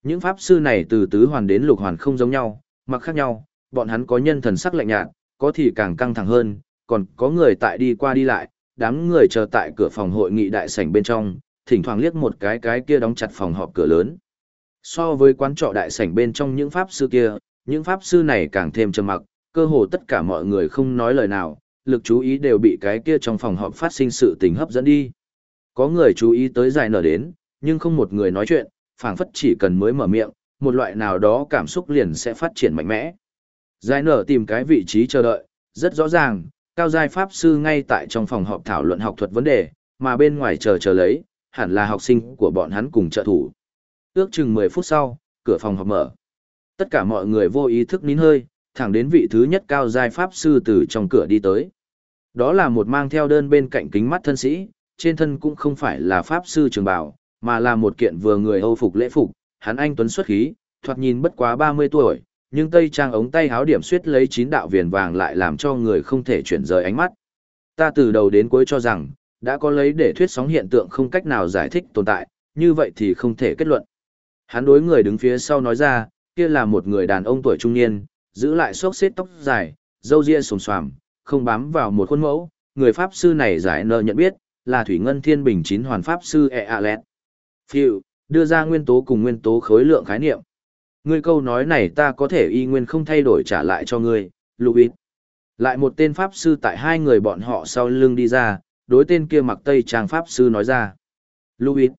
Những pháp sư này từ tứ hoàn đến lục hoàn không giống nhau, mặc khác nhau, bọn hắn có nhân thần sắc lạnh nhạt, có thì càng căng thẳng hơn, còn có người tại đi qua đi lại, đám người chờ tại cửa phòng hội nghị đại sảnh bên trong, thỉnh thoảng liếc một cái cái kia đóng chặt phòng họp cửa lớn. So với quán trọ đại sảnh bên trong những pháp sư kia, những pháp sư này càng thêm trầm mặc, cơ hồ tất cả mọi người không nói lời nào, lực chú ý đều bị cái kia trong phòng họp phát sinh sự tình hấp dẫn đi. Có người chú ý tới dài nở đến, nhưng không một người nói chuyện, phảng phất chỉ cần mới mở miệng, một loại nào đó cảm xúc liền sẽ phát triển mạnh mẽ. Giải nở tìm cái vị trí chờ đợi, rất rõ ràng, cao giai pháp sư ngay tại trong phòng họp thảo luận học thuật vấn đề, mà bên ngoài chờ chờ lấy, hẳn là học sinh của bọn hắn cùng trợ thủ. Ước chừng 10 phút sau, cửa phòng họp mở. Tất cả mọi người vô ý thức nín hơi, thẳng đến vị thứ nhất cao giai pháp sư từ trong cửa đi tới. Đó là một mang theo đơn bên cạnh kính mắt thân sĩ, trên thân cũng không phải là pháp sư trường bào, mà là một kiện vừa người Âu phục lễ phục, hắn anh tuấn xuất khí, thoạt nhìn bất quá 30 tuổi, nhưng tây trang ống tay háo điểm suýt lấy chín đạo viền vàng lại làm cho người không thể chuyển rời ánh mắt. Ta từ đầu đến cuối cho rằng, đã có lấy để thuyết sóng hiện tượng không cách nào giải thích tồn tại, như vậy thì không thể kết luận. Hắn đối người đứng phía sau nói ra, kia là một người đàn ông tuổi trung niên, giữ lại xốc xếp tóc dài, râu ria xồm xoàm, không bám vào một khuôn mẫu. Người Pháp sư này giải nợ nhận biết, là Thủy Ngân Thiên Bình chín hoàn Pháp sư E. Alet. Phiêu, đưa ra nguyên tố cùng nguyên tố khối lượng khái niệm. Ngươi câu nói này ta có thể y nguyên không thay đổi trả lại cho ngươi, Louis. Lại một tên Pháp sư tại hai người bọn họ sau lưng đi ra, đối tên kia mặc tây trang Pháp sư nói ra. Louis.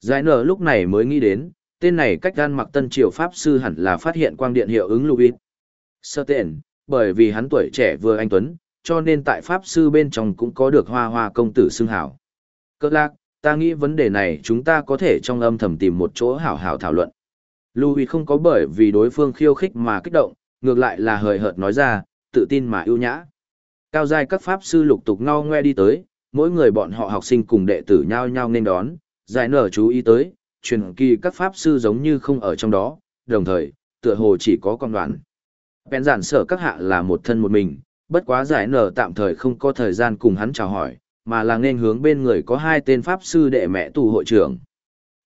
Giải nở lúc này mới nghĩ đến, tên này cách gan mặc tân triều Pháp sư hẳn là phát hiện quang điện hiệu ứng Louis. Sơ tên, bởi vì hắn tuổi trẻ vừa anh Tuấn, cho nên tại Pháp sư bên trong cũng có được hoa hoa công tử xưng hảo. Cơ lạc, ta nghĩ vấn đề này chúng ta có thể trong âm thầm tìm một chỗ hảo hảo thảo luận. Louis không có bởi vì đối phương khiêu khích mà kích động, ngược lại là hời hợt nói ra, tự tin mà ưu nhã. Cao giai các pháp sư lục tục ngao ngoe đi tới, mỗi người bọn họ học sinh cùng đệ tử nhau nhau nên đón, giải nở chú ý tới, truyền kỳ các pháp sư giống như không ở trong đó, đồng thời, tựa hồ chỉ có con đoàn. Bèn giản sở các hạ là một thân một mình, bất quá giải nở tạm thời không có thời gian cùng hắn chào hỏi, mà là nên hướng bên người có hai tên pháp sư đệ mẹ tù hội trưởng.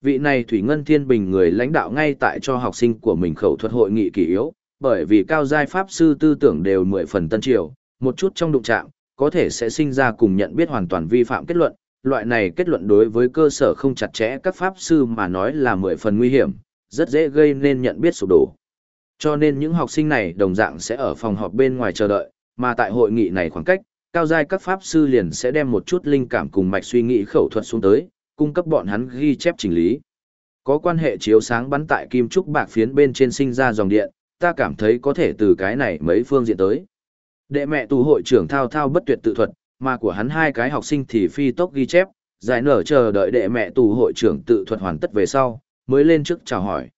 Vị này Thủy Ngân Thiên Bình người lãnh đạo ngay tại cho học sinh của mình khẩu thuật hội nghị kỳ yếu, bởi vì cao giai pháp sư tư tưởng đều mười phần tân triều, một chút trong đụng trạng, có thể sẽ sinh ra cùng nhận biết hoàn toàn vi phạm kết luận, loại này kết luận đối với cơ sở không chặt chẽ các pháp sư mà nói là mười phần nguy hiểm, rất dễ gây nên nhận biết sụp đổ. Cho nên những học sinh này đồng dạng sẽ ở phòng họp bên ngoài chờ đợi, mà tại hội nghị này khoảng cách, cao giai các pháp sư liền sẽ đem một chút linh cảm cùng mạch suy nghĩ khẩu thuật xuống tới, cung cấp bọn hắn ghi chép chỉnh lý. Có quan hệ chiếu sáng bắn tại kim trúc bạc phiến bên trên sinh ra dòng điện, ta cảm thấy có thể từ cái này mấy phương diện tới. Đệ mẹ tù hội trưởng thao thao bất tuyệt tự thuật, mà của hắn hai cái học sinh thì phi tốc ghi chép, giải nở chờ đợi đệ mẹ tù hội trưởng tự thuật hoàn tất về sau, mới lên trước chào hỏi.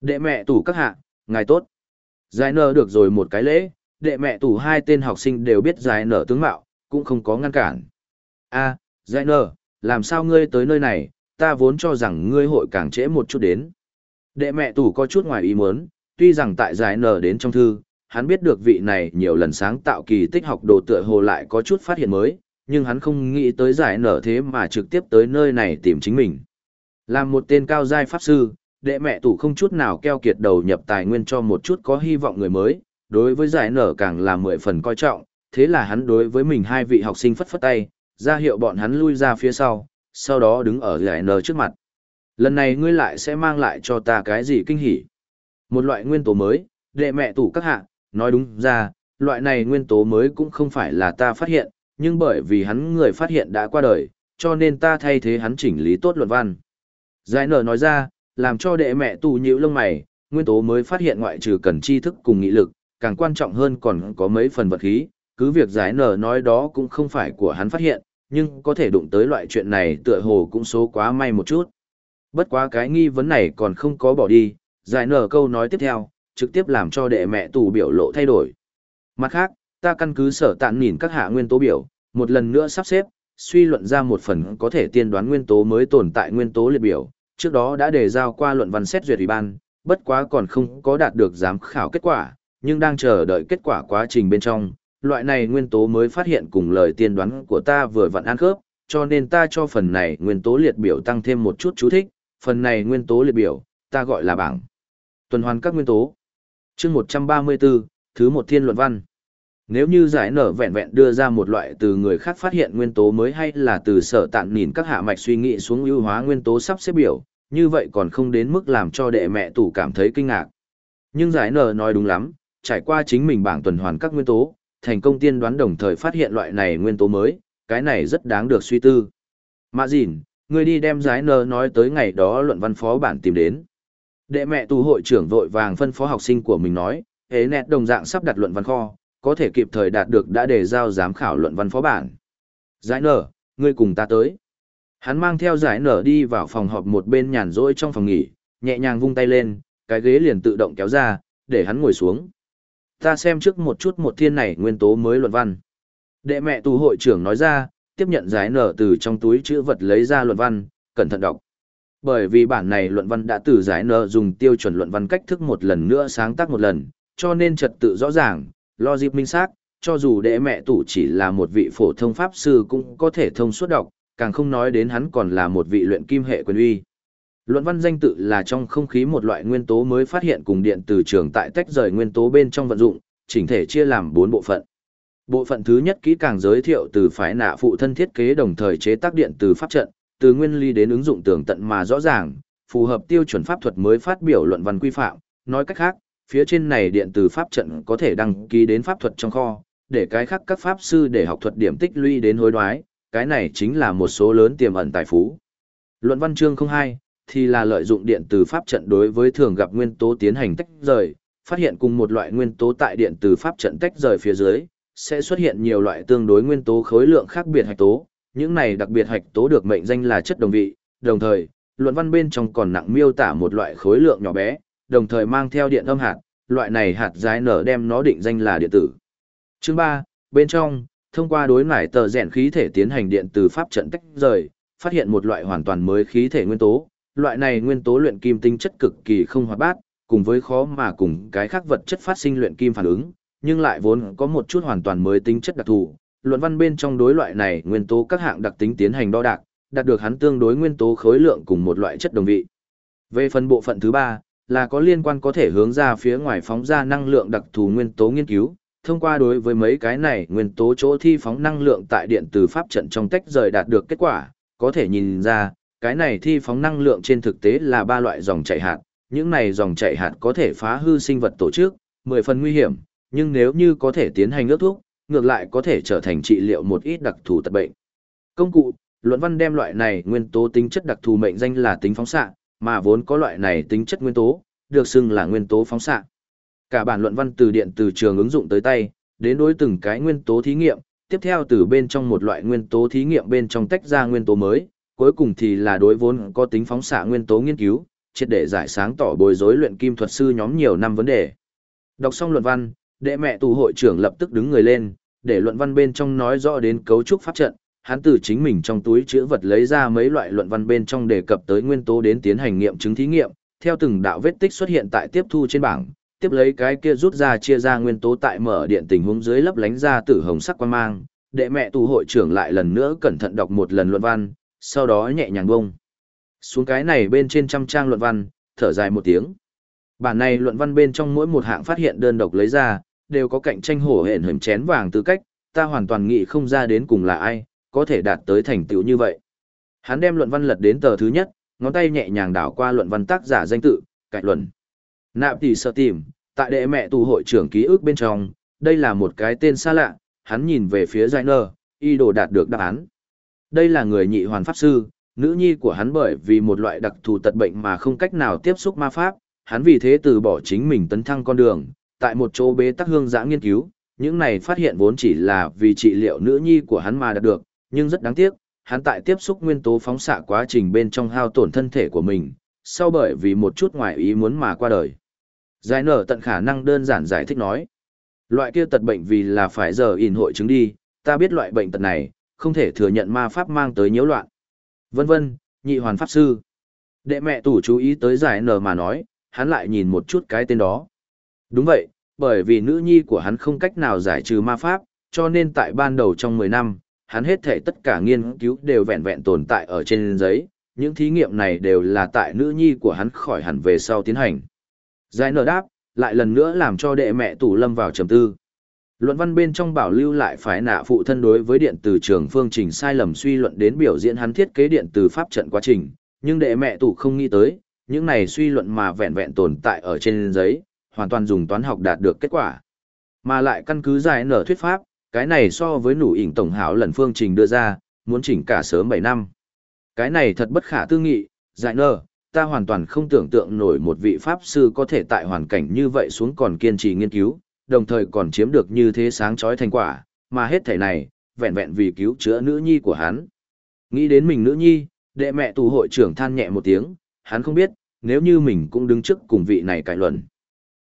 Đệ mẹ tù các hạ, ngài tốt. Giải nở được rồi một cái lễ, đệ mẹ tủ hai tên học sinh đều biết giải nở tướng mạo, cũng không có ngăn cản. a giải nở, làm sao ngươi tới nơi này, ta vốn cho rằng ngươi hội càng trễ một chút đến. Đệ mẹ tủ có chút ngoài ý muốn, tuy rằng tại giải nở đến trong thư, hắn biết được vị này nhiều lần sáng tạo kỳ tích học đồ tựa hồ lại có chút phát hiện mới, nhưng hắn không nghĩ tới giải nở thế mà trực tiếp tới nơi này tìm chính mình. Làm một tên cao giai pháp sư, đệ mẹ tủ không chút nào keo kiệt đầu nhập tài nguyên cho một chút có hy vọng người mới, đối với giải nở càng là mười phần coi trọng, thế là hắn đối với mình hai vị học sinh phất phất tay, ra hiệu bọn hắn lui ra phía sau, sau đó đứng ở giải nở trước mặt. Lần này ngươi lại sẽ mang lại cho ta cái gì kinh hỉ? Một loại nguyên tố mới, đệ mẹ tủ các hạ, nói đúng ra, loại này nguyên tố mới cũng không phải là ta phát hiện, nhưng bởi vì hắn người phát hiện đã qua đời, cho nên ta thay thế hắn chỉnh lý tốt luận văn. Giải nở nói ra, làm cho đệ mẹ tù nhữ lông mày, nguyên tố mới phát hiện ngoại trừ cần tri thức cùng nghị lực, càng quan trọng hơn còn có mấy phần vật khí, cứ việc giải nở nói đó cũng không phải của hắn phát hiện, nhưng có thể đụng tới loại chuyện này tựa hồ cũng số quá may một chút. Bất quá cái nghi vấn này còn không có bỏ đi, giải nở câu nói tiếp theo, trực tiếp làm cho đệ mẹ tù biểu lộ thay đổi. Mặt khác, ta căn cứ sở tạn nhìn các hạ nguyên tố biểu, một lần nữa sắp xếp, suy luận ra một phần có thể tiên đoán nguyên tố mới tồn tại nguyên tố liệt biểu, trước đó đã đề giao qua luận văn xét duyệt ủy ban, bất quá còn không có đạt được giám khảo kết quả, nhưng đang chờ đợi kết quả quá trình bên trong, loại này nguyên tố mới phát hiện cùng lời tiên đoán của ta vừa vặn ăn khớp, cho nên ta cho phần này nguyên tố liệt biểu tăng thêm một chút chú thích, phần này nguyên tố liệt biểu, ta gọi là bảng. Tuần hoàn các nguyên tố. chương 134, thứ một thiên luận văn. Nếu như giải nở vẹn vẹn đưa ra một loại từ người khác phát hiện nguyên tố mới hay là từ sở tạn nhìn các hạ mạch suy nghĩ xuống ưu hóa nguyên tố sắp xếp biểu, như vậy còn không đến mức làm cho đệ mẹ tủ cảm thấy kinh ngạc. Nhưng giải nở nói đúng lắm, trải qua chính mình bảng tuần hoàn các nguyên tố, thành công tiên đoán đồng thời phát hiện loại này nguyên tố mới, cái này rất đáng được suy tư. Mã dìn, người đi đem giải nở nói tới ngày đó luận văn phó bản tìm đến. Đệ mẹ tù hội trưởng vội vàng phân phó học sinh của mình nói, hế nẹt đồng dạng sắp đặt luận văn kho, có thể kịp thời đạt được đã đề giao giám khảo luận văn phó bản. Giải nở, ngươi cùng ta tới. Hắn mang theo giải nở đi vào phòng họp một bên nhàn rỗi trong phòng nghỉ, nhẹ nhàng vung tay lên, cái ghế liền tự động kéo ra, để hắn ngồi xuống. Ta xem trước một chút một thiên này nguyên tố mới luận văn. Đệ mẹ tù hội trưởng nói ra, tiếp nhận giải nở từ trong túi chữ vật lấy ra luận văn, cẩn thận đọc. Bởi vì bản này luận văn đã từ giải nở dùng tiêu chuẩn luận văn cách thức một lần nữa sáng tác một lần, cho nên trật tự rõ ràng, logic minh xác, cho dù đệ mẹ tù chỉ là một vị phổ thông pháp sư cũng có thể thông suốt đọc, càng không nói đến hắn còn là một vị luyện kim hệ quyền uy. Luận văn danh tự là trong không khí một loại nguyên tố mới phát hiện cùng điện từ trường tại tách rời nguyên tố bên trong vận dụng, chỉnh thể chia làm 4 bộ phận. Bộ phận thứ nhất kỹ càng giới thiệu từ phái nạ phụ thân thiết kế đồng thời chế tác điện từ pháp trận, từ nguyên lý đến ứng dụng tường tận mà rõ ràng, phù hợp tiêu chuẩn pháp thuật mới phát biểu luận văn quy phạm, nói cách khác, phía trên này điện từ pháp trận có thể đăng ký đến pháp thuật trong kho, để cái khác các pháp sư để học thuật điểm tích lũy đến hối đoái, cái này chính là một số lớn tiềm ẩn tài phú. Luận văn chương 02 thì là lợi dụng điện từ pháp trận đối với thường gặp nguyên tố tiến hành tách rời, phát hiện cùng một loại nguyên tố tại điện từ pháp trận tách rời phía dưới, sẽ xuất hiện nhiều loại tương đối nguyên tố khối lượng khác biệt hạch tố, những này đặc biệt hạch tố được mệnh danh là chất đồng vị, đồng thời, luận văn bên trong còn nặng miêu tả một loại khối lượng nhỏ bé, đồng thời mang theo điện âm hạt, loại này hạt giái nở đem nó định danh là điện tử. Chương 3, bên trong, thông qua đối nải tờ rèn khí thể tiến hành điện từ pháp trận tách rời, phát hiện một loại hoàn toàn mới khí thể nguyên tố. Loại này nguyên tố luyện kim tinh chất cực kỳ không hoạt bát, cùng với khó mà cùng cái khác vật chất phát sinh luyện kim phản ứng, nhưng lại vốn có một chút hoàn toàn mới tính chất đặc thù. Luận văn bên trong đối loại này nguyên tố các hạng đặc tính tiến hành đo đạc, đạt được hắn tương đối nguyên tố khối lượng cùng một loại chất đồng vị. Về phần bộ phận thứ ba, là có liên quan có thể hướng ra phía ngoài phóng ra năng lượng đặc thù nguyên tố nghiên cứu, thông qua đối với mấy cái này nguyên tố chỗ thi phóng năng lượng tại điện từ pháp trận trong tách rời đạt được kết quả, có thể nhìn ra, cái này thi phóng năng lượng trên thực tế là ba loại dòng chảy hạt, những này dòng chảy hạt có thể phá hư sinh vật tổ chức, mười phần nguy hiểm, nhưng nếu như có thể tiến hành ước thuốc, ngược lại có thể trở thành trị liệu một ít đặc thù tật bệnh. Công cụ, luận văn đem loại này nguyên tố tính chất đặc thù mệnh danh là tính phóng xạ, mà vốn có loại này tính chất nguyên tố, được xưng là nguyên tố phóng xạ. Cả bản luận văn từ điện từ trường ứng dụng tới tay, đến đối từng cái nguyên tố thí nghiệm, tiếp theo từ bên trong một loại nguyên tố thí nghiệm bên trong tách ra nguyên tố mới, cuối cùng thì là đối vốn có tính phóng xạ nguyên tố nghiên cứu, triệt để giải sáng tỏ bồi rối luyện kim thuật sư nhóm nhiều năm vấn đề. Đọc xong luận văn, đệ mẹ tù hội trưởng lập tức đứng người lên, để luận văn bên trong nói rõ đến cấu trúc pháp trận, hắn từ chính mình trong túi chữ vật lấy ra mấy loại luận văn bên trong đề cập tới nguyên tố đến tiến hành nghiệm chứng thí nghiệm, theo từng đạo vết tích xuất hiện tại tiếp thu trên bảng, tiếp lấy cái kia rút ra chia ra nguyên tố tại mở điện tình huống dưới lấp lánh ra tử hồng sắc quang mang, đệ mẹ tù hội trưởng lại lần nữa cẩn thận đọc một lần luận văn, sau đó nhẹ nhàng bông. Xuống cái này bên trên trăm trang luận văn, thở dài một tiếng. Bản này luận văn bên trong mỗi một hạng phát hiện đơn độc lấy ra, đều có cạnh tranh hổ hển hởm chén vàng tư cách, ta hoàn toàn nghĩ không ra đến cùng là ai, có thể đạt tới thành tựu như vậy. Hắn đem luận văn lật đến tờ thứ nhất, ngón tay nhẹ nhàng đảo qua luận văn tác giả danh tự, cạnh luận. Nạp tỷ sợ tìm, tại đệ mẹ tù hội trưởng ký ức bên trong, đây là một cái tên xa lạ, hắn nhìn về phía giải nơ, y đồ đạt được đáp án. Đây là người nhị hoàn pháp sư, nữ nhi của hắn bởi vì một loại đặc thù tật bệnh mà không cách nào tiếp xúc ma pháp, hắn vì thế từ bỏ chính mình tấn thăng con đường, tại một chỗ bế tắc hương giã nghiên cứu, những này phát hiện vốn chỉ là vì trị liệu nữ nhi của hắn mà đạt được, nhưng rất đáng tiếc, hắn tại tiếp xúc nguyên tố phóng xạ quá trình bên trong hao tổn thân thể của mình, sau bởi vì một chút ngoại ý muốn mà qua đời. Giải nở tận khả năng đơn giản giải thích nói. Loại kia tật bệnh vì là phải giờ in hội chứng đi, ta biết loại bệnh tật này, không thể thừa nhận ma pháp mang tới nhiễu loạn. Vân vân, nhị hoàn pháp sư. Đệ mẹ tủ chú ý tới giải nở mà nói, hắn lại nhìn một chút cái tên đó. Đúng vậy, bởi vì nữ nhi của hắn không cách nào giải trừ ma pháp, cho nên tại ban đầu trong 10 năm, hắn hết thể tất cả nghiên cứu đều vẹn vẹn tồn tại ở trên giấy, những thí nghiệm này đều là tại nữ nhi của hắn khỏi hẳn về sau tiến hành. Giải nở đáp, lại lần nữa làm cho đệ mẹ tủ lâm vào trầm tư. Luận văn bên trong bảo lưu lại phải nạ phụ thân đối với điện từ trường phương trình sai lầm suy luận đến biểu diễn hắn thiết kế điện từ pháp trận quá trình, nhưng đệ mẹ tủ không nghĩ tới, những này suy luận mà vẹn vẹn tồn tại ở trên giấy, hoàn toàn dùng toán học đạt được kết quả. Mà lại căn cứ giải nở thuyết pháp, cái này so với nủ ỉn tổng hảo lần phương trình đưa ra, muốn chỉnh cả sớm 7 năm. Cái này thật bất khả tư nghị, giải nở, ta hoàn toàn không tưởng tượng nổi một vị pháp sư có thể tại hoàn cảnh như vậy xuống còn kiên trì nghiên cứu, đồng thời còn chiếm được như thế sáng chói thành quả, mà hết thể này, vẹn vẹn vì cứu chữa nữ nhi của hắn. Nghĩ đến mình nữ nhi, đệ mẹ tù hội trưởng than nhẹ một tiếng, hắn không biết, nếu như mình cũng đứng trước cùng vị này cải luận.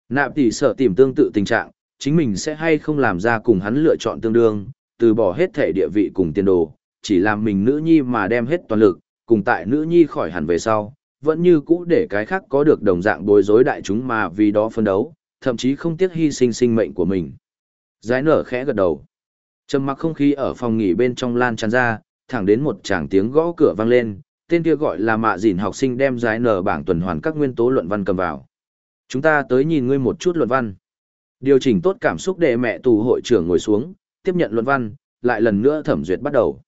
Nạp tỷ sợ tìm tương tự tình trạng, chính mình sẽ hay không làm ra cùng hắn lựa chọn tương đương, từ bỏ hết thể địa vị cùng tiền đồ, chỉ làm mình nữ nhi mà đem hết toàn lực, cùng tại nữ nhi khỏi hẳn về sau, vẫn như cũ để cái khác có được đồng dạng bối rối đại chúng mà vì đó phân đấu, thậm chí không tiếc hy sinh sinh mệnh của mình. Giải nở khẽ gật đầu. Trầm mặc không khí ở phòng nghỉ bên trong lan tràn ra, thẳng đến một tràng tiếng gõ cửa vang lên, tên kia gọi là mạ dìn học sinh đem giải nở bảng tuần hoàn các nguyên tố luận văn cầm vào. Chúng ta tới nhìn ngươi một chút luận văn. Điều chỉnh tốt cảm xúc để mẹ tù hội trưởng ngồi xuống, tiếp nhận luận văn, lại lần nữa thẩm duyệt bắt đầu.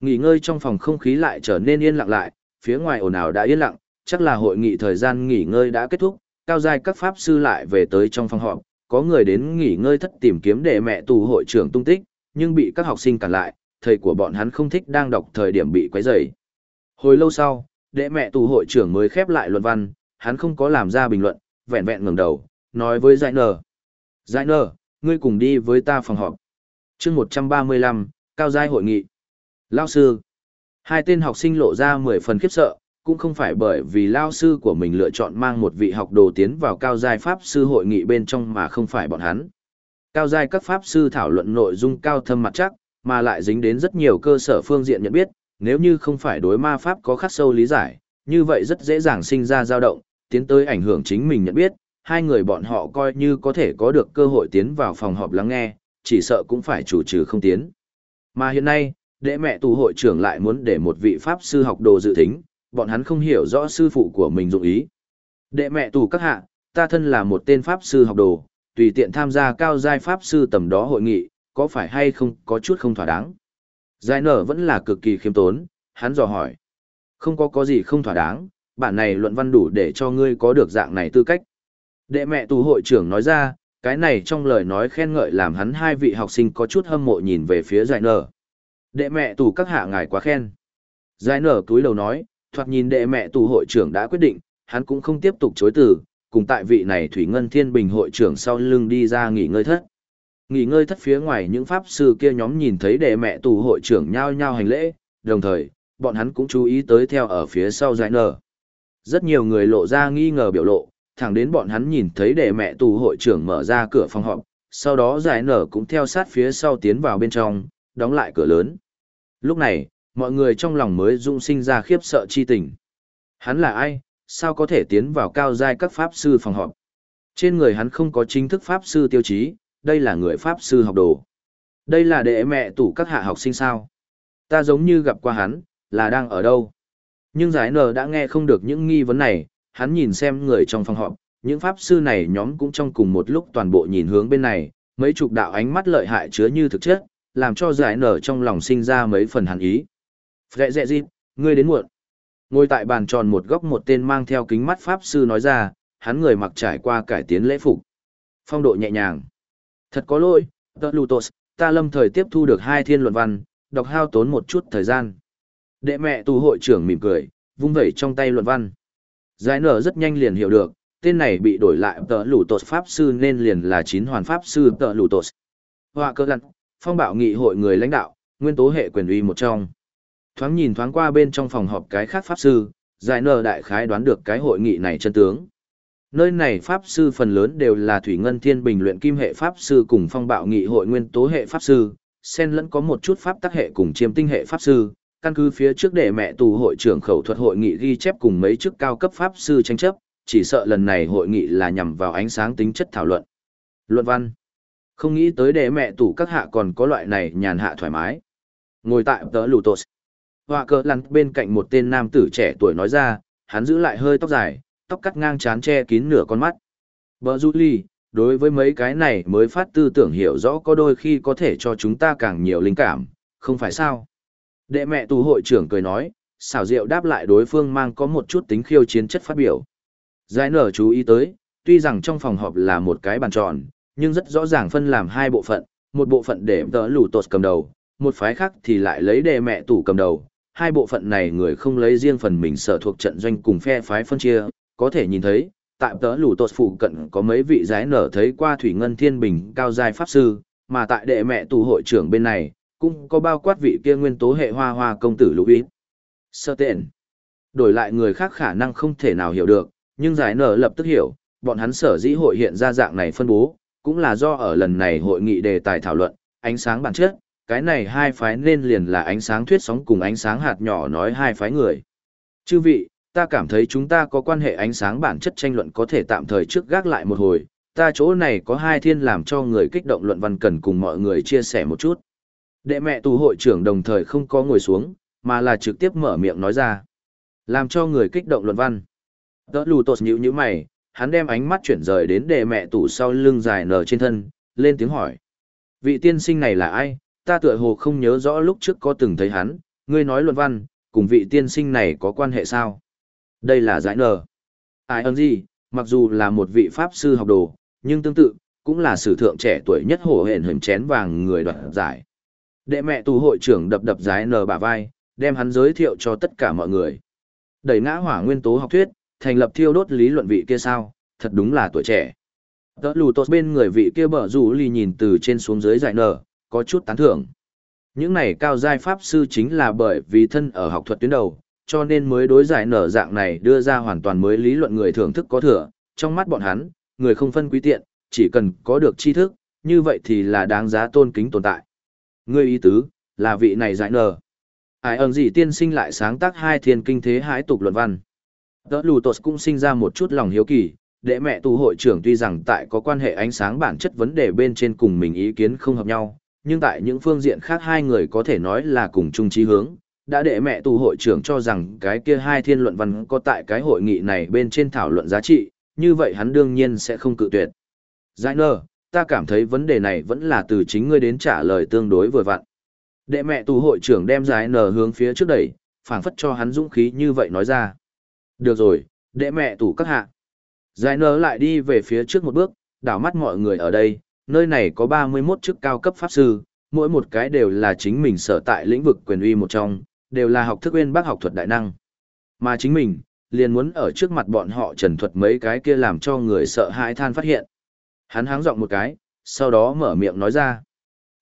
Nghỉ ngơi trong phòng không khí lại trở nên yên lặng lại, phía ngoài ồn ào đã yên lặng, chắc là hội nghị thời gian nghỉ ngơi đã kết thúc, cao giai các pháp sư lại về tới trong phòng họp, có người đến nghỉ ngơi thất tìm kiếm để mẹ tù hội trưởng tung tích, nhưng bị các học sinh cản lại, thầy của bọn hắn không thích đang đọc thời điểm bị quấy rầy. Hồi lâu sau, đệ mẹ tù hội trưởng mới khép lại luận văn, hắn không có làm ra bình luận, vẹn vẹn ngẩng đầu, nói với Giải Nở. Giải Nở, ngươi cùng đi với ta phòng họp. chương 135, cao giai hội nghị. Lao sư. Hai tên học sinh lộ ra 10 phần khiếp sợ, cũng không phải bởi vì lao sư của mình lựa chọn mang một vị học đồ tiến vào cao giai pháp sư hội nghị bên trong mà không phải bọn hắn. Cao giai các pháp sư thảo luận nội dung cao thâm mặt chắc, mà lại dính đến rất nhiều cơ sở phương diện nhận biết, nếu như không phải đối ma pháp có khắc sâu lý giải, như vậy rất dễ dàng sinh ra dao động, tiến tới ảnh hưởng chính mình nhận biết, hai người bọn họ coi như có thể có được cơ hội tiến vào phòng họp lắng nghe, chỉ sợ cũng phải chủ trừ không tiến. Mà hiện nay, đệ mẹ tù hội trưởng lại muốn để một vị pháp sư học đồ dự tính bọn hắn không hiểu rõ sư phụ của mình dụng ý. Đệ mẹ tù các hạ, ta thân là một tên pháp sư học đồ, tùy tiện tham gia cao giai pháp sư tầm đó hội nghị, có phải hay không có chút không thỏa đáng. Giải nở vẫn là cực kỳ khiêm tốn, hắn dò hỏi. Không có có gì không thỏa đáng, bản này luận văn đủ để cho ngươi có được dạng này tư cách. Đệ mẹ tù hội trưởng nói ra, cái này trong lời nói khen ngợi làm hắn hai vị học sinh có chút hâm mộ nhìn về phía giải nở. Đệ mẹ tù các hạ ngài quá khen. Giải nở túi đầu nói, thoạt nhìn đệ mẹ tù hội trưởng đã quyết định, hắn cũng không tiếp tục chối từ, cùng tại vị này Thủy Ngân Thiên Bình hội trưởng sau lưng đi ra nghỉ ngơi thất. Nghỉ ngơi thất phía ngoài những pháp sư kia nhóm nhìn thấy đệ mẹ tù hội trưởng nhao nhao hành lễ, đồng thời, bọn hắn cũng chú ý tới theo ở phía sau giải nở. Rất nhiều người lộ ra nghi ngờ biểu lộ, thẳng đến bọn hắn nhìn thấy đệ mẹ tù hội trưởng mở ra cửa phòng họp, sau đó giải nở cũng theo sát phía sau tiến vào bên trong, đóng lại cửa lớn. Lúc này, mọi người trong lòng mới dũng sinh ra khiếp sợ chi tình. Hắn là ai, sao có thể tiến vào cao giai các pháp sư phòng họp? Trên người hắn không có chính thức pháp sư tiêu chí, đây là người pháp sư học đồ. Đây là đệ mẹ tủ các hạ học sinh sao? Ta giống như gặp qua hắn, là đang ở đâu? Nhưng giải nở đã nghe không được những nghi vấn này, hắn nhìn xem người trong phòng họp, những pháp sư này nhóm cũng trong cùng một lúc toàn bộ nhìn hướng bên này, mấy chục đạo ánh mắt lợi hại chứa như thực chất, làm cho giải nở trong lòng sinh ra mấy phần hàn ý. Phệ dẹ dịp, ngươi đến muộn. Ngồi tại bàn tròn một góc một tên mang theo kính mắt pháp sư nói ra, hắn người mặc trải qua cải tiến lễ phục. Phong độ nhẹ nhàng. Thật có lỗi, tớ Lutos, ta lâm thời tiếp thu được hai thiên luận văn, đọc hao tốn một chút thời gian. Đệ mẹ tù hội trưởng mỉm cười, vung vẩy trong tay luận văn. Giải nở rất nhanh liền hiểu được, tên này bị đổi lại tờ lù tột pháp sư nên liền là chín hoàn pháp sư tờ lù tột. Họa cơ lặn, phong bạo nghị hội người lãnh đạo, nguyên tố hệ quyền uy một trong. Thoáng nhìn thoáng qua bên trong phòng họp cái khác pháp sư, giải nở đại khái đoán được cái hội nghị này chân tướng. Nơi này pháp sư phần lớn đều là thủy ngân thiên bình luyện kim hệ pháp sư cùng phong bạo nghị hội nguyên tố hệ pháp sư, xen lẫn có một chút pháp tác hệ cùng chiêm tinh hệ pháp sư, căn cứ phía trước để mẹ tù hội trưởng khẩu thuật hội nghị ghi chép cùng mấy chức cao cấp pháp sư tranh chấp, chỉ sợ lần này hội nghị là nhằm vào ánh sáng tính chất thảo luận. Luận văn. Không nghĩ tới để mẹ tù các hạ còn có loại này nhàn hạ thoải mái. Ngồi tại tớ lù tột. Họa cờ lăn bên cạnh một tên nam tử trẻ tuổi nói ra, hắn giữ lại hơi tóc dài, tóc cắt ngang chán che kín nửa con mắt. Bờ Du Ly, đối với mấy cái này mới phát tư tưởng hiểu rõ có đôi khi có thể cho chúng ta càng nhiều linh cảm, không phải sao? Đệ mẹ tù hội trưởng cười nói, xảo diệu đáp lại đối phương mang có một chút tính khiêu chiến chất phát biểu. Giải nở chú ý tới, tuy rằng trong phòng họp là một cái bàn tròn, nhưng rất rõ ràng phân làm hai bộ phận, một bộ phận để tờ lù tột cầm đầu, một phái khác thì lại lấy đệ mẹ tù cầm đầu. Hai bộ phận này người không lấy riêng phần mình sở thuộc trận doanh cùng phe phái phân chia, có thể nhìn thấy, tại tớ lũ tột phụ cận có mấy vị giái nở thấy qua thủy ngân thiên bình cao giai pháp sư, mà tại đệ mẹ tù hội trưởng bên này, cũng có bao quát vị kia nguyên tố hệ hoa hoa công tử lũ ý. Sơ tiện. Đổi lại người khác khả năng không thể nào hiểu được, nhưng giải nở lập tức hiểu, bọn hắn sở dĩ hội hiện ra dạng này phân bố, cũng là do ở lần này hội nghị đề tài thảo luận, ánh sáng bản chất, cái này hai phái nên liền là ánh sáng thuyết sóng cùng ánh sáng hạt nhỏ nói hai phái người. Chư vị, ta cảm thấy chúng ta có quan hệ ánh sáng bản chất tranh luận có thể tạm thời trước gác lại một hồi, ta chỗ này có hai thiên làm cho người kích động luận văn cần cùng mọi người chia sẻ một chút. Đệ mẹ tù hội trưởng đồng thời không có ngồi xuống, mà là trực tiếp mở miệng nói ra. Làm cho người kích động luận văn. Đỡ lù tột nhữ như mày, hắn đem ánh mắt chuyển rời đến đệ mẹ tù sau lưng dài nở trên thân, lên tiếng hỏi. Vị tiên sinh này là ai? Ta tựa hồ không nhớ rõ lúc trước có từng thấy hắn, ngươi nói luận văn, cùng vị tiên sinh này có quan hệ sao? Đây là giải nở. Ai ơn gì, mặc dù là một vị pháp sư học đồ, nhưng tương tự, cũng là sử thượng trẻ tuổi nhất hổ hển hình chén vàng người đoạt giải. Đệ mẹ tù hội trưởng đập đập giải nờ bả vai, đem hắn giới thiệu cho tất cả mọi người. Đẩy ngã hỏa nguyên tố học thuyết, thành lập thiêu đốt lý luận vị kia sao, thật đúng là tuổi trẻ. Tớ lù tốt bên người vị kia bở rủ lì nhìn từ trên xuống dưới giải nở, có chút tán thưởng. Những này cao giai pháp sư chính là bởi vì thân ở học thuật tuyến đầu, cho nên mới đối giải nở dạng này đưa ra hoàn toàn mới lý luận người thưởng thức có thừa. Trong mắt bọn hắn, người không phân quý tiện, chỉ cần có được tri thức, như vậy thì là đáng giá tôn kính tồn tại. Ngươi ý tứ, là vị này giải nở. Ai ơn gì tiên sinh lại sáng tác hai thiên kinh thế hãi tục luận văn. Đỡ lù tột cũng sinh ra một chút lòng hiếu kỳ, đệ mẹ tù hội trưởng tuy rằng tại có quan hệ ánh sáng bản chất vấn đề bên trên cùng mình ý kiến không hợp nhau, nhưng tại những phương diện khác hai người có thể nói là cùng chung chí hướng. Đã đệ mẹ tù hội trưởng cho rằng cái kia hai thiên luận văn có tại cái hội nghị này bên trên thảo luận giá trị, như vậy hắn đương nhiên sẽ không cự tuyệt. Giải nơ, ta cảm thấy vấn đề này vẫn là từ chính ngươi đến trả lời tương đối vừa vặn. Đệ mẹ tù hội trưởng đem giải nờ hướng phía trước đẩy, phảng phất cho hắn dũng khí như vậy nói ra. Được rồi, đệ mẹ tù các hạ. Giải nờ lại đi về phía trước một bước, đảo mắt mọi người ở đây, nơi này có 31 chức cao cấp pháp sư, mỗi một cái đều là chính mình sở tại lĩnh vực quyền uy một trong, đều là học thức uyên bác học thuật đại năng. Mà chính mình, liền muốn ở trước mặt bọn họ trần thuật mấy cái kia làm cho người sợ hãi than phát hiện. Hắn háng giọng một cái, sau đó mở miệng nói ra.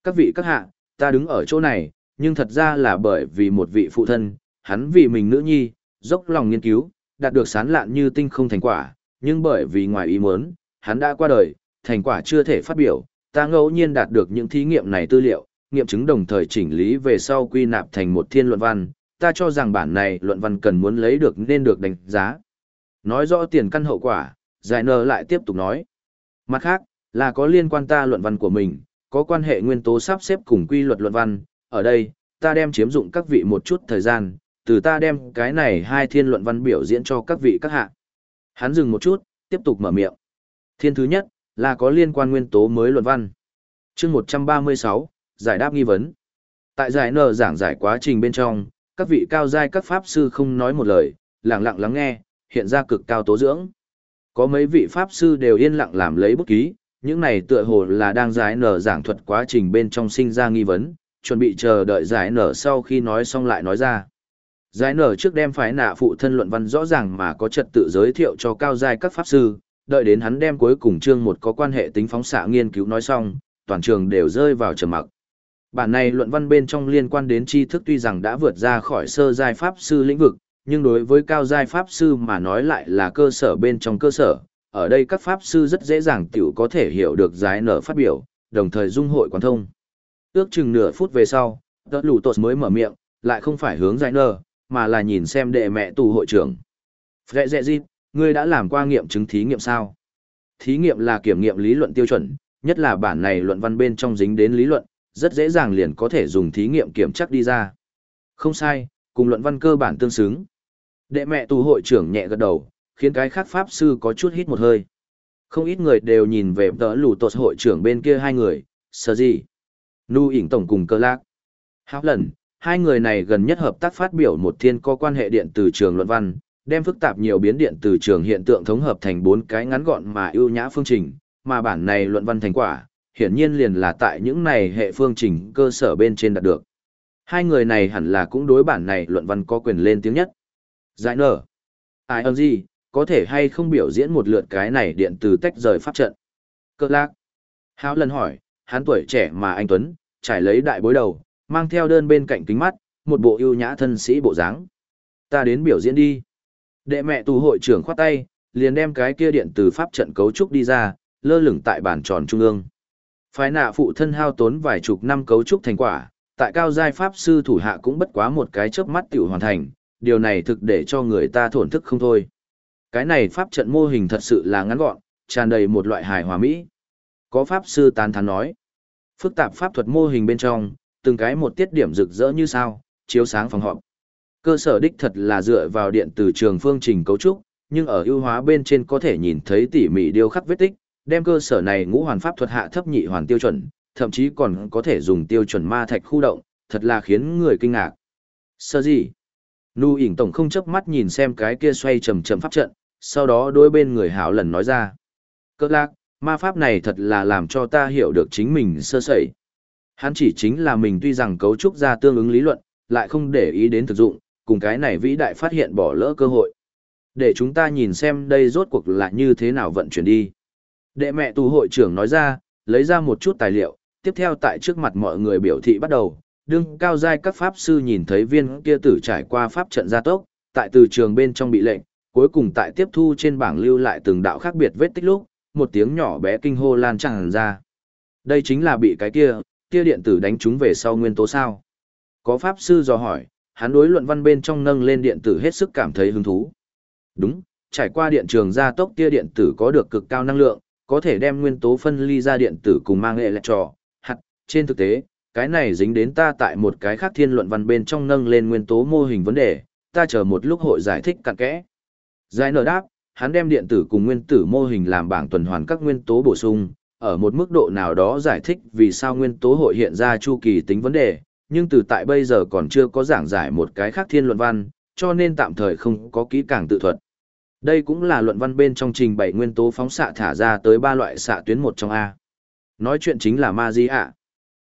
Các vị các hạ, ta đứng ở chỗ này, nhưng thật ra là bởi vì một vị phụ thân, hắn vì mình nữ nhi, dốc lòng nghiên cứu, đạt được sán lạn như tinh không thành quả, nhưng bởi vì ngoài ý muốn, hắn đã qua đời, thành quả chưa thể phát biểu, ta ngẫu nhiên đạt được những thí nghiệm này tư liệu, nghiệm chứng đồng thời chỉnh lý về sau quy nạp thành một thiên luận văn, ta cho rằng bản này luận văn cần muốn lấy được nên được đánh giá. Nói rõ tiền căn hậu quả, giải nờ lại tiếp tục nói. Mặt khác, là có liên quan ta luận văn của mình, có quan hệ nguyên tố sắp xếp cùng quy luật luận văn, ở đây, ta đem chiếm dụng các vị một chút thời gian, từ ta đem cái này hai thiên luận văn biểu diễn cho các vị các hạ. Hắn dừng một chút, tiếp tục mở miệng. Thiên thứ nhất, là có liên quan nguyên tố mới luận văn. chương 136, giải đáp nghi vấn. Tại giải nở giảng giải quá trình bên trong, các vị cao giai các pháp sư không nói một lời, lặng lặng lắng nghe, hiện ra cực cao tố dưỡng. Có mấy vị pháp sư đều yên lặng làm lấy bút ký, những này tựa hồ là đang giải nở giảng thuật quá trình bên trong sinh ra nghi vấn, chuẩn bị chờ đợi giải nở sau khi nói xong lại nói ra. Giải nở trước đem phái nạ phụ thân luận văn rõ ràng mà có trật tự giới thiệu cho cao giai các pháp sư, đợi đến hắn đem cuối cùng chương một có quan hệ tính phóng xạ nghiên cứu nói xong, toàn trường đều rơi vào trầm mặc. Bản này luận văn bên trong liên quan đến tri thức tuy rằng đã vượt ra khỏi sơ giai pháp sư lĩnh vực, nhưng đối với cao giai pháp sư mà nói lại là cơ sở bên trong cơ sở. Ở đây các pháp sư rất dễ dàng tiểu có thể hiểu được giải nở phát biểu, đồng thời dung hội quán thông. Ước chừng nửa phút về sau, tớ lù tột mới mở miệng, lại không phải hướng giải nở, mà là nhìn xem đệ mẹ tù hội trưởng. Phệ dẹ dịp, ngươi đã làm qua nghiệm chứng thí nghiệm sao? Thí nghiệm là kiểm nghiệm lý luận tiêu chuẩn, nhất là bản này luận văn bên trong dính đến lý luận, rất dễ dàng liền có thể dùng thí nghiệm kiểm chắc đi ra. Không sai, cùng luận văn cơ bản tương xứng. Đệ mẹ tù hội trưởng nhẹ gật đầu, khiến cái khác pháp sư có chút hít một hơi. Không ít người đều nhìn về tớ lù tột hội trưởng bên kia hai người, sợ gì. Nu ỉnh tổng cùng cơ lạc. Háo lần, hai người này gần nhất hợp tác phát biểu một thiên có quan hệ điện từ trường luận văn, đem phức tạp nhiều biến điện từ trường hiện tượng thống hợp thành bốn cái ngắn gọn mà ưu nhã phương trình, mà bản này luận văn thành quả, hiển nhiên liền là tại những này hệ phương trình cơ sở bên trên đạt được. Hai người này hẳn là cũng đối bản này luận văn có quyền lên tiếng nhất. Giải nở. Ai ơn gì, có thể hay không biểu diễn một lượt cái này điện từ tách rời pháp trận. Cơ lạc. Háo lần hỏi, hắn tuổi trẻ mà anh Tuấn, trải lấy đại bối đầu, mang theo đơn bên cạnh kính mắt, một bộ ưu nhã thân sĩ bộ dáng. Ta đến biểu diễn đi. Đệ mẹ tù hội trưởng khoát tay, liền đem cái kia điện từ pháp trận cấu trúc đi ra, lơ lửng tại bàn tròn trung ương. Phái nạ phụ thân hao tốn vài chục năm cấu trúc thành quả, tại cao giai pháp sư thủ hạ cũng bất quá một cái chớp mắt tiểu hoàn thành, điều này thực để cho người ta thổn thức không thôi. Cái này pháp trận mô hình thật sự là ngắn gọn, tràn đầy một loại hài hòa mỹ. Có pháp sư tán thán nói, phức tạp pháp thuật mô hình bên trong, từng cái một tiết điểm rực rỡ như sao, chiếu sáng phòng họp. Cơ sở đích thật là dựa vào điện từ trường phương trình cấu trúc, nhưng ở ưu hóa bên trên có thể nhìn thấy tỉ mỉ điêu khắc vết tích, đem cơ sở này ngũ hoàn pháp thuật hạ thấp nhị hoàn tiêu chuẩn, thậm chí còn có thể dùng tiêu chuẩn ma thạch khu động, thật là khiến người kinh ngạc. Sơ gì? Nu ỉn tổng không chớp mắt nhìn xem cái kia xoay chậm chậm pháp trận, sau đó đôi bên người hảo lần nói ra. Cơ lạc, ma pháp này thật là làm cho ta hiểu được chính mình sơ sẩy. Hắn chỉ chính là mình tuy rằng cấu trúc ra tương ứng lý luận, lại không để ý đến thực dụng, cùng cái này vĩ đại phát hiện bỏ lỡ cơ hội. Để chúng ta nhìn xem đây rốt cuộc là như thế nào vận chuyển đi. Đệ mẹ tù hội trưởng nói ra, lấy ra một chút tài liệu, tiếp theo tại trước mặt mọi người biểu thị bắt đầu, đương cao giai các pháp sư nhìn thấy viên kia tử trải qua pháp trận gia tốc, tại từ trường bên trong bị lệnh, cuối cùng tại tiếp thu trên bảng lưu lại từng đạo khác biệt vết tích lúc, một tiếng nhỏ bé kinh hô lan tràn ra. Đây chính là bị cái kia, kia điện tử đánh chúng về sau nguyên tố sao. Có pháp sư dò hỏi, hắn đối luận văn bên trong nâng lên điện tử hết sức cảm thấy hứng thú. Đúng, trải qua điện trường gia tốc tia điện tử có được cực cao năng lượng, có thể đem nguyên tố phân ly ra điện tử cùng mang hệ trò, hạt, trên thực tế, cái này dính đến ta tại một cái khác thiên luận văn bên trong nâng lên nguyên tố mô hình vấn đề, ta chờ một lúc hội giải thích cặn kẽ. Giải nở đáp, hắn đem điện tử cùng nguyên tử mô hình làm bảng tuần hoàn các nguyên tố bổ sung, ở một mức độ nào đó giải thích vì sao nguyên tố hội hiện ra chu kỳ tính vấn đề, nhưng từ tại bây giờ còn chưa có giảng giải một cái khác thiên luận văn, cho nên tạm thời không có kỹ càng tự thuật. Đây cũng là luận văn bên trong trình bày nguyên tố phóng xạ thả ra tới ba loại xạ tuyến một trong A. Nói chuyện chính là ma di ạ.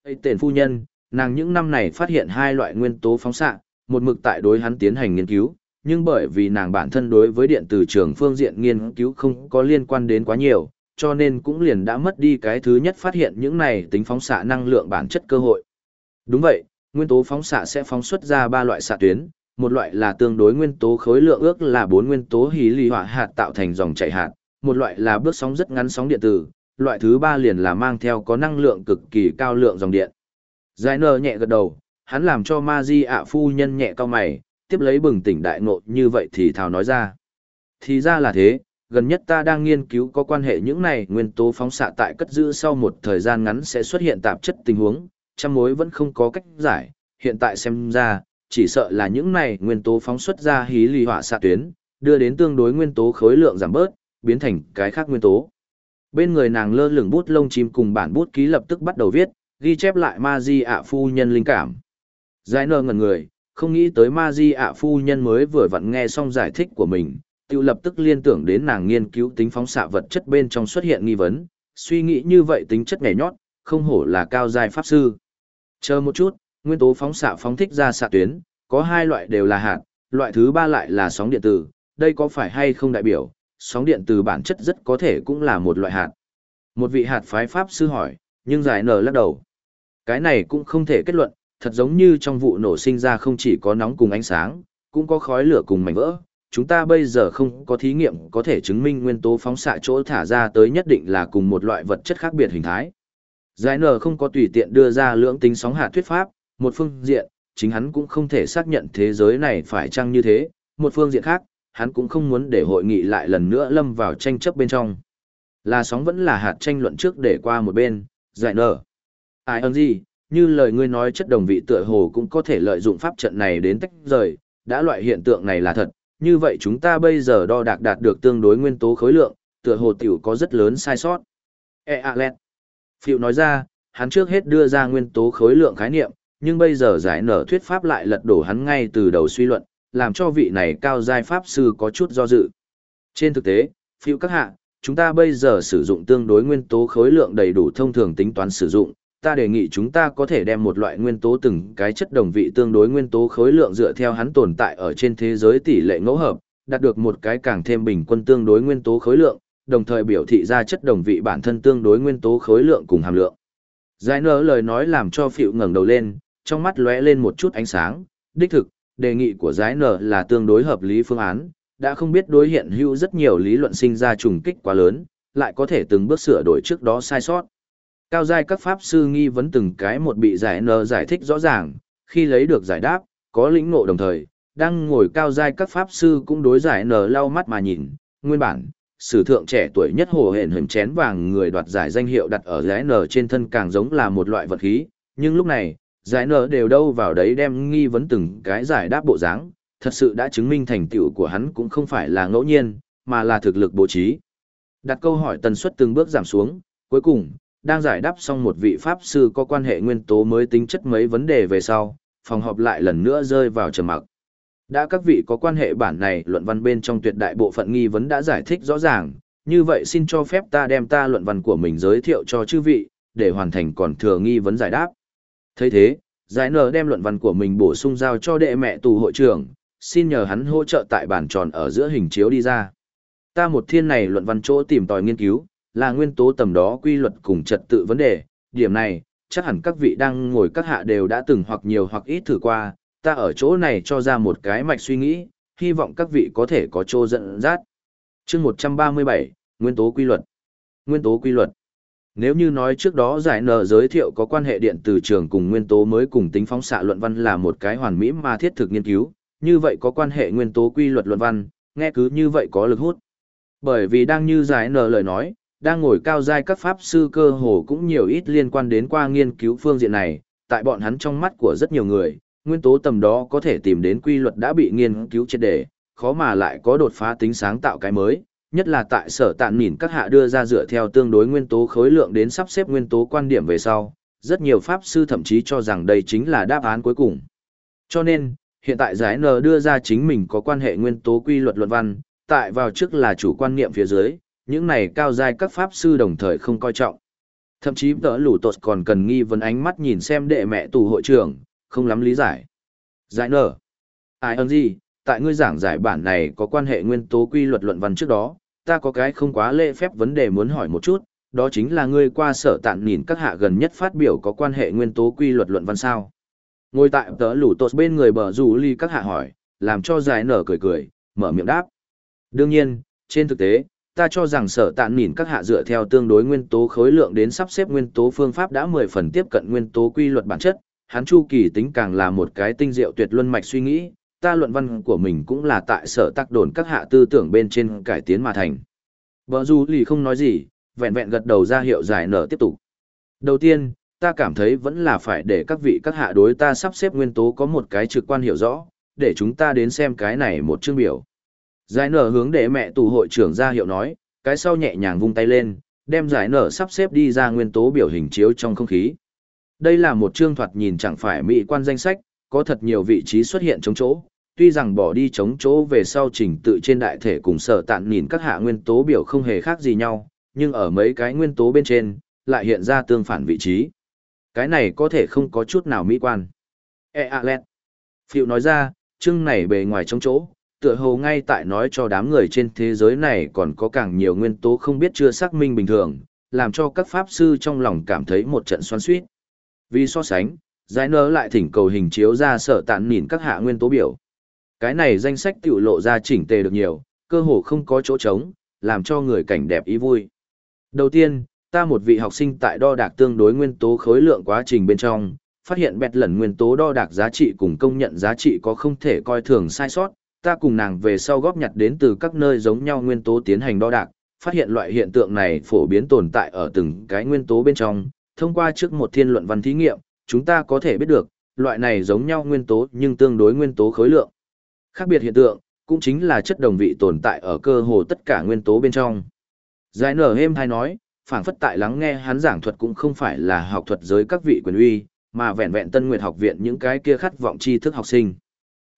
Ê tên phu nhân, nàng những năm này phát hiện hai loại nguyên tố phóng xạ, một mực tại đối hắn tiến hành nghiên cứu, nhưng bởi vì nàng bản thân đối với điện từ trường phương diện nghiên cứu không có liên quan đến quá nhiều, cho nên cũng liền đã mất đi cái thứ nhất phát hiện những này tính phóng xạ năng lượng bản chất cơ hội. Đúng vậy, nguyên tố phóng xạ sẽ phóng xuất ra ba loại xạ tuyến, một loại là tương đối nguyên tố khối lượng ước là bốn nguyên tố hí lì hỏa hạt tạo thành dòng chảy hạt, một loại là bước sóng rất ngắn sóng điện tử, loại thứ ba liền là mang theo có năng lượng cực kỳ cao lượng dòng điện. Giải nờ nhẹ gật đầu, hắn làm cho ma di ạ phu nhân nhẹ cao mày, tiếp lấy bừng tỉnh đại ngộ như vậy thì thảo nói ra. Thì ra là thế, gần nhất ta đang nghiên cứu có quan hệ những này nguyên tố phóng xạ tại cất giữ sau một thời gian ngắn sẽ xuất hiện tạp chất tình huống, trăm mối vẫn không có cách giải, hiện tại xem ra, chỉ sợ là những này nguyên tố phóng xuất ra hí lì hỏa xạ tuyến, đưa đến tương đối nguyên tố khối lượng giảm bớt, biến thành cái khác nguyên tố. Bên người nàng lơ lửng bút lông chim cùng bản bút ký lập tức bắt đầu viết, ghi chép lại ma di ạ phu nhân linh cảm. Giải nơ ngẩn người, không nghĩ tới ma di ạ phu nhân mới vừa vặn nghe xong giải thích của mình, tiêu lập tức liên tưởng đến nàng nghiên cứu tính phóng xạ vật chất bên trong xuất hiện nghi vấn, suy nghĩ như vậy tính chất nhảy nhót, không hổ là cao giai pháp sư. Chờ một chút, nguyên tố phóng xạ phóng thích ra xạ tuyến, có hai loại đều là hạt, loại thứ ba lại là sóng điện tử, đây có phải hay không đại biểu, sóng điện từ bản chất rất có thể cũng là một loại hạt. Một vị hạt phái pháp sư hỏi, nhưng giải nở lắc đầu. Cái này cũng không thể kết luận, thật giống như trong vụ nổ sinh ra không chỉ có nóng cùng ánh sáng, cũng có khói lửa cùng mảnh vỡ. Chúng ta bây giờ không có thí nghiệm có thể chứng minh nguyên tố phóng xạ chỗ thả ra tới nhất định là cùng một loại vật chất khác biệt hình thái. Giải nở không có tùy tiện đưa ra lưỡng tính sóng hạt thuyết pháp, một phương diện, chính hắn cũng không thể xác nhận thế giới này phải chăng như thế, một phương diện khác, hắn cũng không muốn để hội nghị lại lần nữa lâm vào tranh chấp bên trong. Là sóng vẫn là hạt tranh luận trước để qua một bên, giải nở. Ai ơn gì, như lời ngươi nói chất đồng vị tựa hồ cũng có thể lợi dụng pháp trận này đến tách rời, đã loại hiện tượng này là thật, như vậy chúng ta bây giờ đo đạc đạt được tương đối nguyên tố khối lượng, tựa hồ tiểu có rất lớn sai sót. E a. Phiệu nói ra, hắn trước hết đưa ra nguyên tố khối lượng khái niệm, nhưng bây giờ giải nở thuyết pháp lại lật đổ hắn ngay từ đầu suy luận, làm cho vị này cao giai pháp sư có chút do dự. Trên thực tế, phiêu các hạ, chúng ta bây giờ sử dụng tương đối nguyên tố khối lượng đầy đủ thông thường tính toán sử dụng, ta đề nghị chúng ta có thể đem một loại nguyên tố từng cái chất đồng vị tương đối nguyên tố khối lượng dựa theo hắn tồn tại ở trên thế giới tỷ lệ ngẫu hợp, đạt được một cái càng thêm bình quân tương đối nguyên tố khối lượng, đồng thời biểu thị ra chất đồng vị bản thân tương đối nguyên tố khối lượng cùng hàm lượng. Giải nở lời nói làm cho phiệu ngẩng đầu lên, trong mắt lóe lên một chút ánh sáng, đích thực, đề nghị của giải nở là tương đối hợp lý phương án, đã không biết đối hiện hữu rất nhiều lý luận sinh ra trùng kích quá lớn, lại có thể từng bước sửa đổi trước đó sai sót. Cao giai các pháp sư nghi vấn từng cái một bị giải nở giải thích rõ ràng, khi lấy được giải đáp, có lĩnh ngộ đồng thời, đang ngồi cao giai các pháp sư cũng đối giải nở lau mắt mà nhìn, nguyên bản, sử thượng trẻ tuổi nhất hồ hển hình chén vàng người đoạt giải danh hiệu đặt ở giải nở trên thân càng giống là một loại vật khí, nhưng lúc này, giải nở đều đâu vào đấy đem nghi vấn từng cái giải đáp bộ dáng, thật sự đã chứng minh thành tựu của hắn cũng không phải là ngẫu nhiên, mà là thực lực bố trí. Đặt câu hỏi tần suất từng bước giảm xuống, cuối cùng, đang giải đáp xong một vị pháp sư có quan hệ nguyên tố mới tính chất mấy vấn đề về sau, phòng họp lại lần nữa rơi vào trầm mặc. Đã các vị có quan hệ bản này luận văn bên trong tuyệt đại bộ phận nghi vấn đã giải thích rõ ràng, như vậy xin cho phép ta đem ta luận văn của mình giới thiệu cho chư vị, để hoàn thành còn thừa nghi vấn giải đáp. Thấy thế giải nở đem luận văn của mình bổ sung giao cho đệ mẹ tù hội trưởng xin nhờ hắn hỗ trợ tại bàn tròn ở giữa hình chiếu đi ra. Ta một thiên này luận văn chỗ tìm tòi nghiên cứu là nguyên tố tầm đó quy luật cùng trật tự vấn đề. Điểm này chắc hẳn các vị đang ngồi các hạ đều đã từng hoặc nhiều hoặc ít thử qua ta ở chỗ này cho ra một cái mạch suy nghĩ hy vọng các vị có thể có chỗ dẫn dắt. Chương một trăm ba mươi bảy nguyên tố quy luật. Nguyên tố quy luật. Nếu như nói trước đó giải nợ giới thiệu có quan hệ điện từ trường cùng nguyên tố mới cùng tính phóng xạ luận văn là một cái hoàn mỹ mà thiết thực nghiên cứu, như vậy có quan hệ nguyên tố quy luật luận văn, nghe cứ như vậy có lực hút. Bởi vì đang như giải nợ lời nói, đang ngồi cao giai các pháp sư cơ hồ cũng nhiều ít liên quan đến qua nghiên cứu phương diện này, tại bọn hắn trong mắt của rất nhiều người, nguyên tố tầm đó có thể tìm đến quy luật đã bị nghiên cứu triệt đề, khó mà lại có đột phá tính sáng tạo cái mới, nhất là tại sở tạn nhìn các hạ đưa ra dựa theo tương đối nguyên tố khối lượng đến sắp xếp nguyên tố quan điểm về sau, rất nhiều pháp sư thậm chí cho rằng đây chính là đáp án cuối cùng. Cho nên, hiện tại giải N đưa ra chính mình có quan hệ nguyên tố quy luật luận văn, tại vào trước là chủ quan niệm phía dưới, những này cao giai các pháp sư đồng thời không coi trọng. Thậm chí tỡ lũ tột còn cần nghi vấn ánh mắt nhìn xem đệ mẹ tù hội trưởng, không lắm lý giải. Giải nở, Ai ơn gì, tại ngươi giảng giải bản này có quan hệ nguyên tố quy luật luận văn trước đó, ta có cái không quá lễ phép vấn đề muốn hỏi một chút, đó chính là ngươi qua sở tạn nhìn các hạ gần nhất phát biểu có quan hệ nguyên tố quy luật luận văn sao. Ngồi tại tớ lủ tột bên người bờ rủ ly các hạ hỏi, làm cho giải nở cười cười, mở miệng đáp. Đương nhiên, trên thực tế, ta cho rằng sở tạn nhìn các hạ dựa theo tương đối nguyên tố khối lượng đến sắp xếp nguyên tố phương pháp đã 10 phần tiếp cận nguyên tố quy luật bản chất, hắn chu kỳ tính càng là một cái tinh diệu tuyệt luân mạch suy nghĩ, ta luận văn của mình cũng là tại sở tác đồn các hạ tư tưởng bên trên cải tiến mà thành. Bờ du lì không nói gì, vẹn vẹn gật đầu ra hiệu giải nở tiếp tục. Đầu tiên, ta cảm thấy vẫn là phải để các vị các hạ đối ta sắp xếp nguyên tố có một cái trực quan hiểu rõ, để chúng ta đến xem cái này một chương biểu. Giải nở hướng để mẹ tù hội trưởng ra hiệu nói, cái sau nhẹ nhàng vung tay lên, đem giải nở sắp xếp đi ra nguyên tố biểu hình chiếu trong không khí. Đây là một chương thoạt nhìn chẳng phải mỹ quan danh sách, có thật nhiều vị trí xuất hiện chống chỗ, tuy rằng bỏ đi chống chỗ về sau trình tự trên đại thể cùng sở tạn nhìn các hạ nguyên tố biểu không hề khác gì nhau, nhưng ở mấy cái nguyên tố bên trên, lại hiện ra tương phản vị trí. Cái này có thể không có chút nào mỹ quan. E a lẹt. Phiệu nói ra, chương này bề ngoài chống chỗ, tựa hồ ngay tại nói cho đám người trên thế giới này còn có càng nhiều nguyên tố không biết chưa xác minh bình thường, làm cho các pháp sư trong lòng cảm thấy một trận xoắn xuýt. Vì so sánh, giải nơ lại thỉnh cầu hình chiếu ra sở tạn nhìn các hạ nguyên tố biểu. Cái này danh sách tiểu lộ ra chỉnh tề được nhiều, cơ hồ không có chỗ trống, làm cho người cảnh đẹp ý vui. Đầu tiên, ta một vị học sinh tại đo đạc tương đối nguyên tố khối lượng quá trình bên trong, phát hiện bẹt lần nguyên tố đo đạc giá trị cùng công nhận giá trị có không thể coi thường sai sót, ta cùng nàng về sau góp nhặt đến từ các nơi giống nhau nguyên tố tiến hành đo đạc, phát hiện loại hiện tượng này phổ biến tồn tại ở từng cái nguyên tố bên trong, thông qua trước một thiên luận văn thí nghiệm, chúng ta có thể biết được, loại này giống nhau nguyên tố nhưng tương đối nguyên tố khối lượng. Khác biệt hiện tượng, cũng chính là chất đồng vị tồn tại ở cơ hồ tất cả nguyên tố bên trong. Giải nở êm hay nói, phảng phất tại lắng nghe hắn giảng thuật cũng không phải là học thuật giới các vị quyền uy, mà vẹn vẹn tân nguyệt học viện những cái kia khát vọng tri thức học sinh.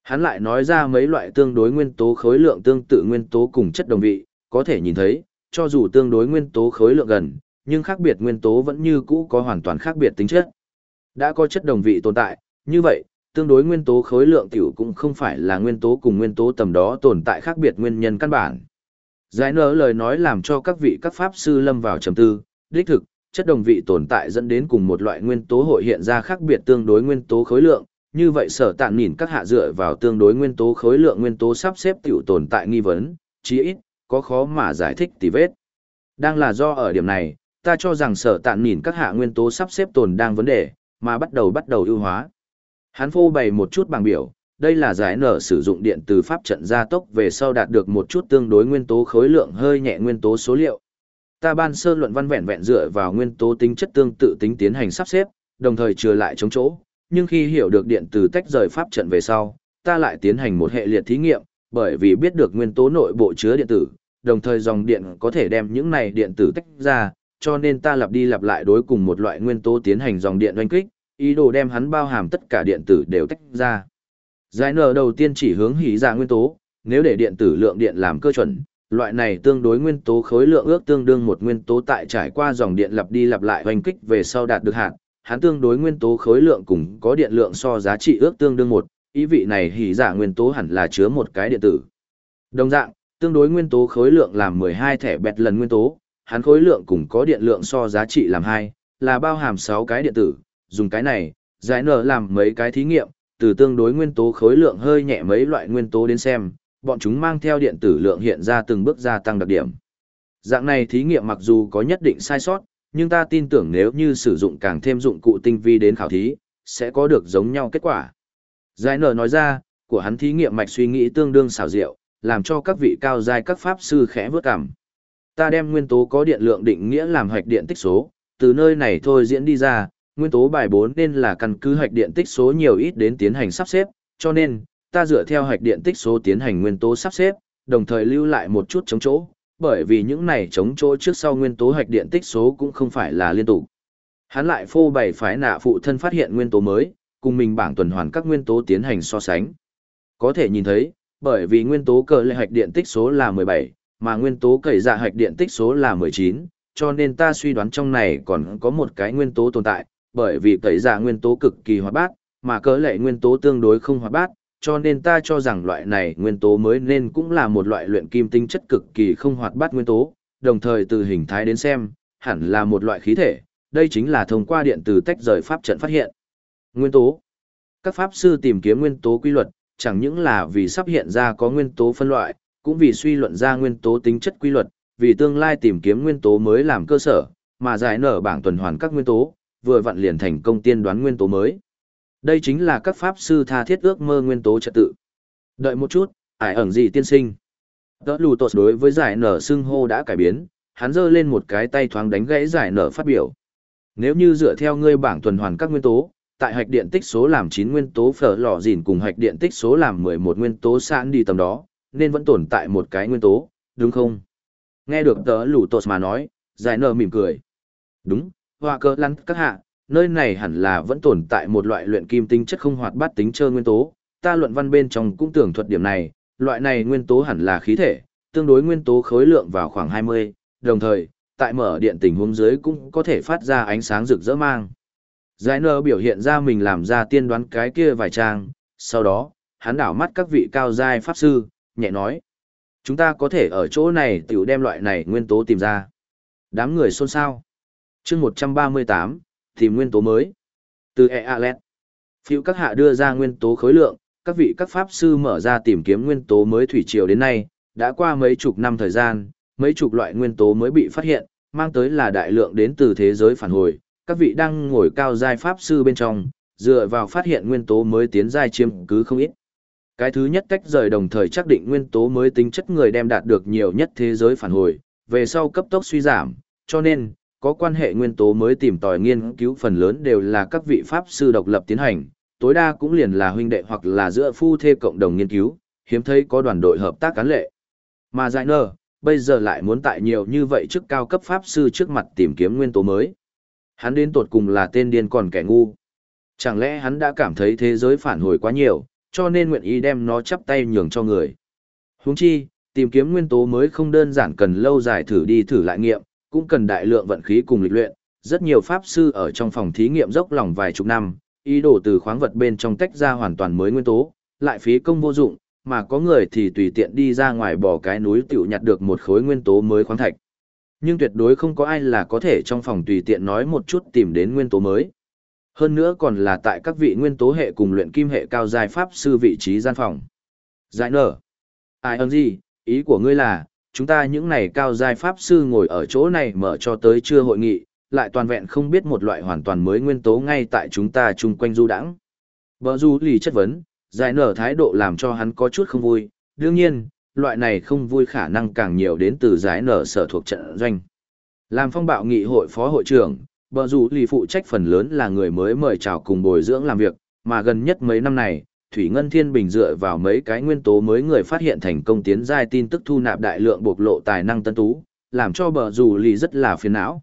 Hắn lại nói ra mấy loại tương đối nguyên tố khối lượng tương tự nguyên tố cùng chất đồng vị, có thể nhìn thấy, cho dù tương đối nguyên tố khối lượng gần, nhưng khác biệt nguyên tố vẫn như cũ có hoàn toàn khác biệt tính chất. Đã có chất đồng vị tồn tại, như vậy, tương đối nguyên tố khối lượng tiểu cũng không phải là nguyên tố cùng nguyên tố tầm đó tồn tại khác biệt nguyên nhân căn bản. Giải nở lời nói làm cho các vị các pháp sư lâm vào trầm tư, đích thực, chất đồng vị tồn tại dẫn đến cùng một loại nguyên tố hội hiện ra khác biệt tương đối nguyên tố khối lượng, như vậy sở tạn nhìn các hạ dựa vào tương đối nguyên tố khối lượng nguyên tố sắp xếp tiểu tồn tại nghi vấn, chí ít, có khó mà giải thích tì vết. Đang là do ở điểm này, ta cho rằng sở tạn nhìn các hạ nguyên tố sắp xếp tồn đang vấn đề, mà bắt đầu bắt đầu ưu hóa. Hắn phô bày một chút bảng biểu, đây là giải nở sử dụng điện từ pháp trận gia tốc về sau đạt được một chút tương đối nguyên tố khối lượng hơi nhẹ nguyên tố số liệu. Ta ban sơ luận văn vẹn vẹn dựa vào nguyên tố tính chất tương tự tính tiến hành sắp xếp, đồng thời trừ lại chống chỗ, nhưng khi hiểu được điện từ tách rời pháp trận về sau, ta lại tiến hành một hệ liệt thí nghiệm, bởi vì biết được nguyên tố nội bộ chứa điện tử, đồng thời dòng điện có thể đem những này điện tử tách ra, cho nên ta lặp đi lặp lại đối cùng một loại nguyên tố tiến hành dòng điện oanh kích, ý đồ đem hắn bao hàm tất cả điện tử đều tách ra. Giải nở đầu tiên chỉ hướng hỉ ra nguyên tố, nếu để điện tử lượng điện làm cơ chuẩn, loại này tương đối nguyên tố khối lượng ước tương đương một nguyên tố tại trải qua dòng điện lặp đi lặp lại hoành kích về sau đạt được hạn, hắn tương đối nguyên tố khối lượng cùng có điện lượng so giá trị ước tương đương một, ý vị này hỉ giả nguyên tố hẳn là chứa một cái điện tử. Đồng dạng, tương đối nguyên tố khối lượng làm 12 thẻ bẹt lần nguyên tố, hắn khối lượng cùng có điện lượng so giá trị làm hai, là bao hàm 6 cái điện tử, dùng cái này, giải nở làm mấy cái thí nghiệm, từ tương đối nguyên tố khối lượng hơi nhẹ mấy loại nguyên tố đến xem, bọn chúng mang theo điện tử lượng hiện ra từng bước gia tăng đặc điểm. Dạng này thí nghiệm mặc dù có nhất định sai sót, nhưng ta tin tưởng nếu như sử dụng càng thêm dụng cụ tinh vi đến khảo thí, sẽ có được giống nhau kết quả. Giải nở nói ra, của hắn thí nghiệm mạch suy nghĩ tương đương xảo diệu, làm cho các vị cao giai các pháp sư khẽ vớt cảm. Ta đem nguyên tố có điện lượng định nghĩa làm hoạch điện tích số, từ nơi này thôi diễn đi ra, nguyên tố bài 4 nên là căn cứ hoạch điện tích số nhiều ít đến tiến hành sắp xếp, cho nên, ta dựa theo hoạch điện tích số tiến hành nguyên tố sắp xếp, đồng thời lưu lại một chút chống chỗ, bởi vì những này chống chỗ trước sau nguyên tố hoạch điện tích số cũng không phải là liên tục. Hắn lại phô bày phái nạ phụ thân phát hiện nguyên tố mới, cùng mình bảng tuần hoàn các nguyên tố tiến hành so sánh. Có thể nhìn thấy, bởi vì nguyên tố cờ lệ hoạch điện tích số là 17, mà nguyên tố cẩy dạ hạch điện tích số là 19, cho nên ta suy đoán trong này còn có một cái nguyên tố tồn tại, bởi vì cẩy dạ nguyên tố cực kỳ hoạt bát, mà cỡ lệ nguyên tố tương đối không hoạt bát, cho nên ta cho rằng loại này nguyên tố mới nên cũng là một loại luyện kim tinh chất cực kỳ không hoạt bát nguyên tố, đồng thời từ hình thái đến xem, hẳn là một loại khí thể, đây chính là thông qua điện từ tách rời pháp trận phát hiện. Nguyên tố Các pháp sư tìm kiếm nguyên tố quy luật, chẳng những là vì sắp hiện ra có nguyên tố phân loại, cũng vì suy luận ra nguyên tố tính chất quy luật, vì tương lai tìm kiếm nguyên tố mới làm cơ sở, mà giải nở bảng tuần hoàn các nguyên tố, vừa vặn liền thành công tiên đoán nguyên tố mới. Đây chính là các pháp sư tha thiết ước mơ nguyên tố trật tự. Đợi một chút, ải ẩn gì tiên sinh. đỡ lù tột đối với giải nở xưng hô đã cải biến, hắn giơ lên một cái tay thoáng đánh gãy giải nở phát biểu. Nếu như dựa theo ngươi bảng tuần hoàn các nguyên tố, tại hạch điện tích số làm 9 nguyên tố phở lò dìn cùng hạch điện tích số làm 11 nguyên tố sẵn đi tầm đó, nên vẫn tồn tại một cái nguyên tố, đúng không? Nghe được tớ lù tột mà nói, giải nở mỉm cười. Đúng, hoa cơ lăn các hạ, nơi này hẳn là vẫn tồn tại một loại luyện kim tinh chất không hoạt bát tính chơ nguyên tố, ta luận văn bên trong cũng tưởng thuật điểm này, loại này nguyên tố hẳn là khí thể, tương đối nguyên tố khối lượng vào khoảng 20, đồng thời, tại mở điện tình huống dưới cũng có thể phát ra ánh sáng rực rỡ mang. Giải nơ biểu hiện ra mình làm ra tiên đoán cái kia vài trang, sau đó, hắn đảo mắt các vị cao giai pháp sư, nhẹ nói. Chúng ta có thể ở chỗ này tiểu đem loại này nguyên tố tìm ra. Đám người xôn xao. chương 138, tìm nguyên tố mới. Từ E-Alet. Phiêu các hạ đưa ra nguyên tố khối lượng, các vị các pháp sư mở ra tìm kiếm nguyên tố mới thủy triều đến nay, đã qua mấy chục năm thời gian, mấy chục loại nguyên tố mới bị phát hiện, mang tới là đại lượng đến từ thế giới phản hồi, các vị đang ngồi cao giai pháp sư bên trong, dựa vào phát hiện nguyên tố mới tiến giai chiếm cứ không ít. Cái thứ nhất cách rời đồng thời xác định nguyên tố mới tính chất người đem đạt được nhiều nhất thế giới phản hồi, về sau cấp tốc suy giảm, cho nên, có quan hệ nguyên tố mới tìm tòi nghiên cứu phần lớn đều là các vị pháp sư độc lập tiến hành, tối đa cũng liền là huynh đệ hoặc là giữa phu thê cộng đồng nghiên cứu, hiếm thấy có đoàn đội hợp tác cán lệ. Mà giải nơ, bây giờ lại muốn tại nhiều như vậy trước cao cấp pháp sư trước mặt tìm kiếm nguyên tố mới. Hắn đến tột cùng là tên điên còn kẻ ngu. Chẳng lẽ hắn đã cảm thấy thế giới phản hồi quá nhiều, cho nên nguyện ý đem nó chắp tay nhường cho người. Huống chi, tìm kiếm nguyên tố mới không đơn giản cần lâu dài thử đi thử lại nghiệm, cũng cần đại lượng vận khí cùng lịch luyện. Rất nhiều pháp sư ở trong phòng thí nghiệm dốc lòng vài chục năm, ý đồ từ khoáng vật bên trong tách ra hoàn toàn mới nguyên tố, lại phí công vô dụng, mà có người thì tùy tiện đi ra ngoài bỏ cái núi tiểu nhặt được một khối nguyên tố mới khoáng thạch. Nhưng tuyệt đối không có ai là có thể trong phòng tùy tiện nói một chút tìm đến nguyên tố mới. Hơn nữa còn là tại các vị nguyên tố hệ cùng luyện kim hệ cao giai pháp sư vị trí gian phòng. Giải nở. Ai ơn gì, ý của ngươi là, chúng ta những này cao giai pháp sư ngồi ở chỗ này mở cho tới chưa hội nghị, lại toàn vẹn không biết một loại hoàn toàn mới nguyên tố ngay tại chúng ta chung quanh du đãng. Bờ du lì chất vấn, giải nở thái độ làm cho hắn có chút không vui, đương nhiên, loại này không vui khả năng càng nhiều đến từ giải nở sở thuộc trận doanh. Làm phong bạo nghị hội phó hội trưởng, bờ rủ lì phụ trách phần lớn là người mới mời chào cùng bồi dưỡng làm việc, mà gần nhất mấy năm này, Thủy Ngân Thiên Bình dựa vào mấy cái nguyên tố mới người phát hiện thành công tiến giai tin tức thu nạp đại lượng bộc lộ tài năng tân tú, làm cho bờ rủ lì rất là phiền não.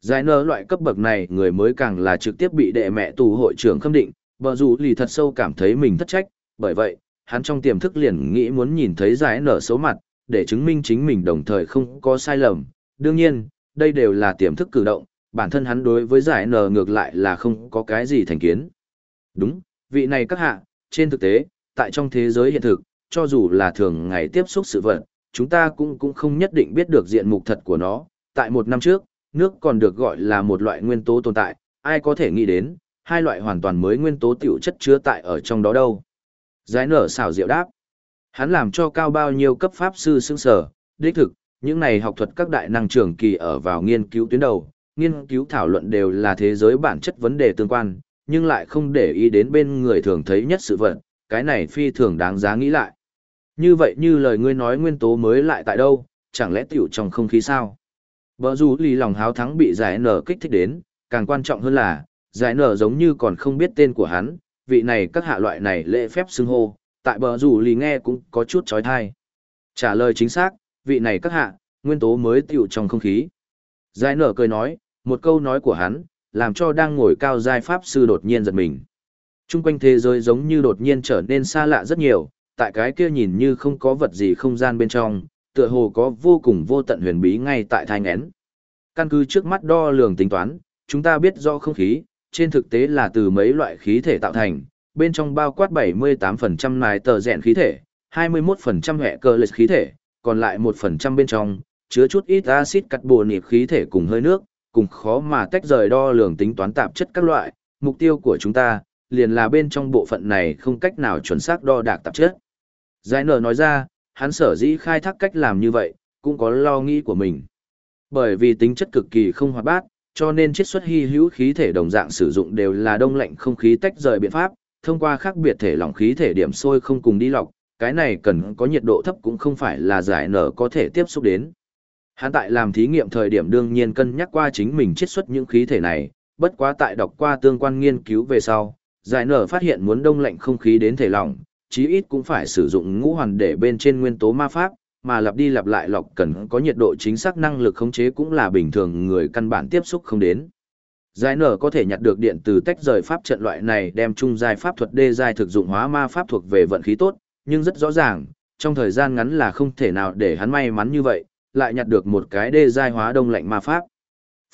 Giải nơ loại cấp bậc này người mới càng là trực tiếp bị đệ mẹ tù hội trưởng khâm định, bờ rủ lì thật sâu cảm thấy mình thất trách, bởi vậy, hắn trong tiềm thức liền nghĩ muốn nhìn thấy giải nở xấu mặt, để chứng minh chính mình đồng thời không có sai lầm. Đương nhiên, đây đều là tiềm thức cử động, bản thân hắn đối với giải nờ ngược lại là không có cái gì thành kiến. Đúng, vị này các hạ, trên thực tế, tại trong thế giới hiện thực, cho dù là thường ngày tiếp xúc sự vật, chúng ta cũng cũng không nhất định biết được diện mục thật của nó. Tại một năm trước, nước còn được gọi là một loại nguyên tố tồn tại, ai có thể nghĩ đến, hai loại hoàn toàn mới nguyên tố tiểu chất chứa tại ở trong đó đâu. Giải nở xảo diệu đáp. Hắn làm cho cao bao nhiêu cấp pháp sư xứng sở, đích thực, những này học thuật các đại năng trưởng kỳ ở vào nghiên cứu tuyến đầu, nghiên cứu thảo luận đều là thế giới bản chất vấn đề tương quan, nhưng lại không để ý đến bên người thường thấy nhất sự vật, cái này phi thường đáng giá nghĩ lại. Như vậy như lời ngươi nói nguyên tố mới lại tại đâu, chẳng lẽ tiểu trong không khí sao? Bờ dù lì lòng háo thắng bị giải nở kích thích đến, càng quan trọng hơn là, giải nở giống như còn không biết tên của hắn, vị này các hạ loại này lễ phép xưng hô, tại bờ rủ lì nghe cũng có chút trói thai. Trả lời chính xác, vị này các hạ, nguyên tố mới tiểu trong không khí. Giải nở cười nói, một câu nói của hắn, làm cho đang ngồi cao giai pháp sư đột nhiên giật mình. Trung quanh thế giới giống như đột nhiên trở nên xa lạ rất nhiều, tại cái kia nhìn như không có vật gì không gian bên trong, tựa hồ có vô cùng vô tận huyền bí ngay tại thai ngén. Căn cứ trước mắt đo lường tính toán, chúng ta biết do không khí, trên thực tế là từ mấy loại khí thể tạo thành, bên trong bao quát 78% nài tờ rèn khí thể, 21% hệ cơ lịch khí thể, còn lại 1% bên trong, chứa chút ít axit nịp khí thể cùng hơi nước, cùng khó mà tách rời đo lường tính toán tạp chất các loại, mục tiêu của chúng ta, liền là bên trong bộ phận này không cách nào chuẩn xác đo đạc tạp chất. Giải nở nói ra, hắn sở dĩ khai thác cách làm như vậy, cũng có lo nghĩ của mình. Bởi vì tính chất cực kỳ không hoạt bát, cho nên chiết xuất hy hữu khí thể đồng dạng sử dụng đều là đông lạnh không khí tách rời biện pháp, thông qua khác biệt thể lỏng khí thể điểm sôi không cùng đi lọc, cái này cần có nhiệt độ thấp cũng không phải là giải nở có thể tiếp xúc đến. Hắn tại làm thí nghiệm thời điểm đương nhiên cân nhắc qua chính mình chiết xuất những khí thể này, bất quá tại đọc qua tương quan nghiên cứu về sau, giải nở phát hiện muốn đông lạnh không khí đến thể lỏng, chí ít cũng phải sử dụng ngũ hoàn để bên trên nguyên tố ma pháp, mà lặp đi lặp lại lọc cần có nhiệt độ chính xác năng lực khống chế cũng là bình thường người căn bản tiếp xúc không đến. Giải nở có thể nhặt được điện từ tách rời pháp trận loại này đem chung giai pháp thuật đê giai thực dụng hóa ma pháp thuộc về vận khí tốt, nhưng rất rõ ràng, trong thời gian ngắn là không thể nào để hắn may mắn như vậy, lại nhặt được một cái đê giai hóa đông lạnh ma pháp.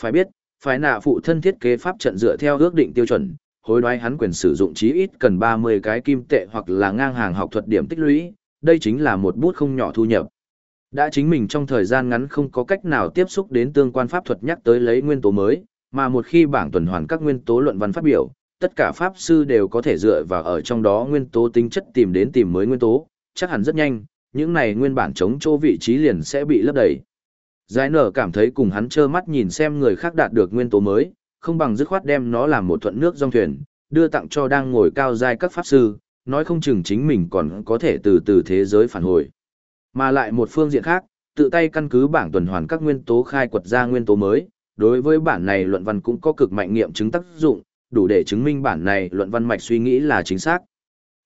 Phải biết, phải nạ phụ thân thiết kế pháp trận dựa theo ước định tiêu chuẩn, hối đoái hắn quyền sử dụng chí ít cần 30 cái kim tệ hoặc là ngang hàng học thuật điểm tích lũy, đây chính là một bút không nhỏ thu nhập. Đã chính mình trong thời gian ngắn không có cách nào tiếp xúc đến tương quan pháp thuật nhắc tới lấy nguyên tố mới, mà một khi bảng tuần hoàn các nguyên tố luận văn phát biểu, tất cả pháp sư đều có thể dựa vào ở trong đó nguyên tố tính chất tìm đến tìm mới nguyên tố, chắc hẳn rất nhanh, những này nguyên bản chống chỗ vị trí liền sẽ bị lấp đầy. Giải nở cảm thấy cùng hắn trơ mắt nhìn xem người khác đạt được nguyên tố mới, không bằng dứt khoát đem nó làm một thuận nước dòng thuyền, đưa tặng cho đang ngồi cao giai các pháp sư, nói không chừng chính mình còn có thể từ từ thế giới phản hồi. Mà lại một phương diện khác, tự tay căn cứ bảng tuần hoàn các nguyên tố khai quật ra nguyên tố mới, đối với bản này luận văn cũng có cực mạnh nghiệm chứng tác dụng, đủ để chứng minh bản này luận văn mạch suy nghĩ là chính xác.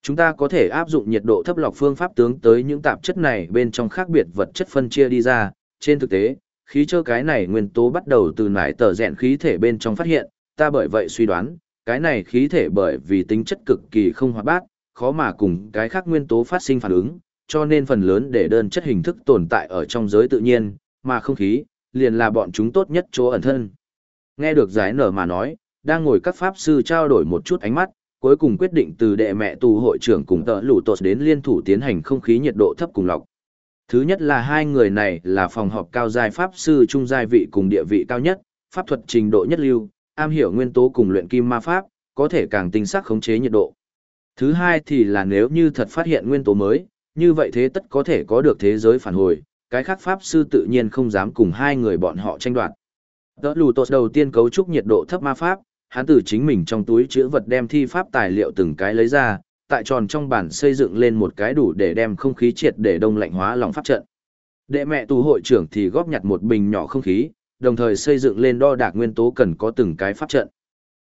Chúng ta có thể áp dụng nhiệt độ thấp lọc phương pháp tướng tới những tạp chất này bên trong khác biệt vật chất phân chia đi ra, trên thực tế, khí chơ cái này nguyên tố bắt đầu từ nải tờ rèn khí thể bên trong phát hiện, ta bởi vậy suy đoán, cái này khí thể bởi vì tính chất cực kỳ không hoạt bát, khó mà cùng cái khác nguyên tố phát sinh phản ứng, cho nên phần lớn để đơn chất hình thức tồn tại ở trong giới tự nhiên, mà không khí, liền là bọn chúng tốt nhất chỗ ẩn thân. Nghe được giải nở mà nói, đang ngồi các pháp sư trao đổi một chút ánh mắt, cuối cùng quyết định từ đệ mẹ tù hội trưởng cùng tợ lũ tột đến liên thủ tiến hành không khí nhiệt độ thấp cùng lọc. Thứ nhất là hai người này là phòng họp cao giai pháp sư trung giai vị cùng địa vị cao nhất, pháp thuật trình độ nhất lưu, am hiểu nguyên tố cùng luyện kim ma pháp, có thể càng tinh xác khống chế nhiệt độ. Thứ hai thì là nếu như thật phát hiện nguyên tố mới, như vậy thế tất có thể có được thế giới phản hồi, cái khác pháp sư tự nhiên không dám cùng hai người bọn họ tranh đoạt. Đỡ lù tột đầu tiên cấu trúc nhiệt độ thấp ma pháp, hắn từ chính mình trong túi chứa vật đem thi pháp tài liệu từng cái lấy ra, tại tròn trong bản xây dựng lên một cái đủ để đem không khí triệt để đông lạnh hóa lòng pháp trận. Đệ mẹ tù hội trưởng thì góp nhặt một bình nhỏ không khí, đồng thời xây dựng lên đo đạc nguyên tố cần có từng cái pháp trận.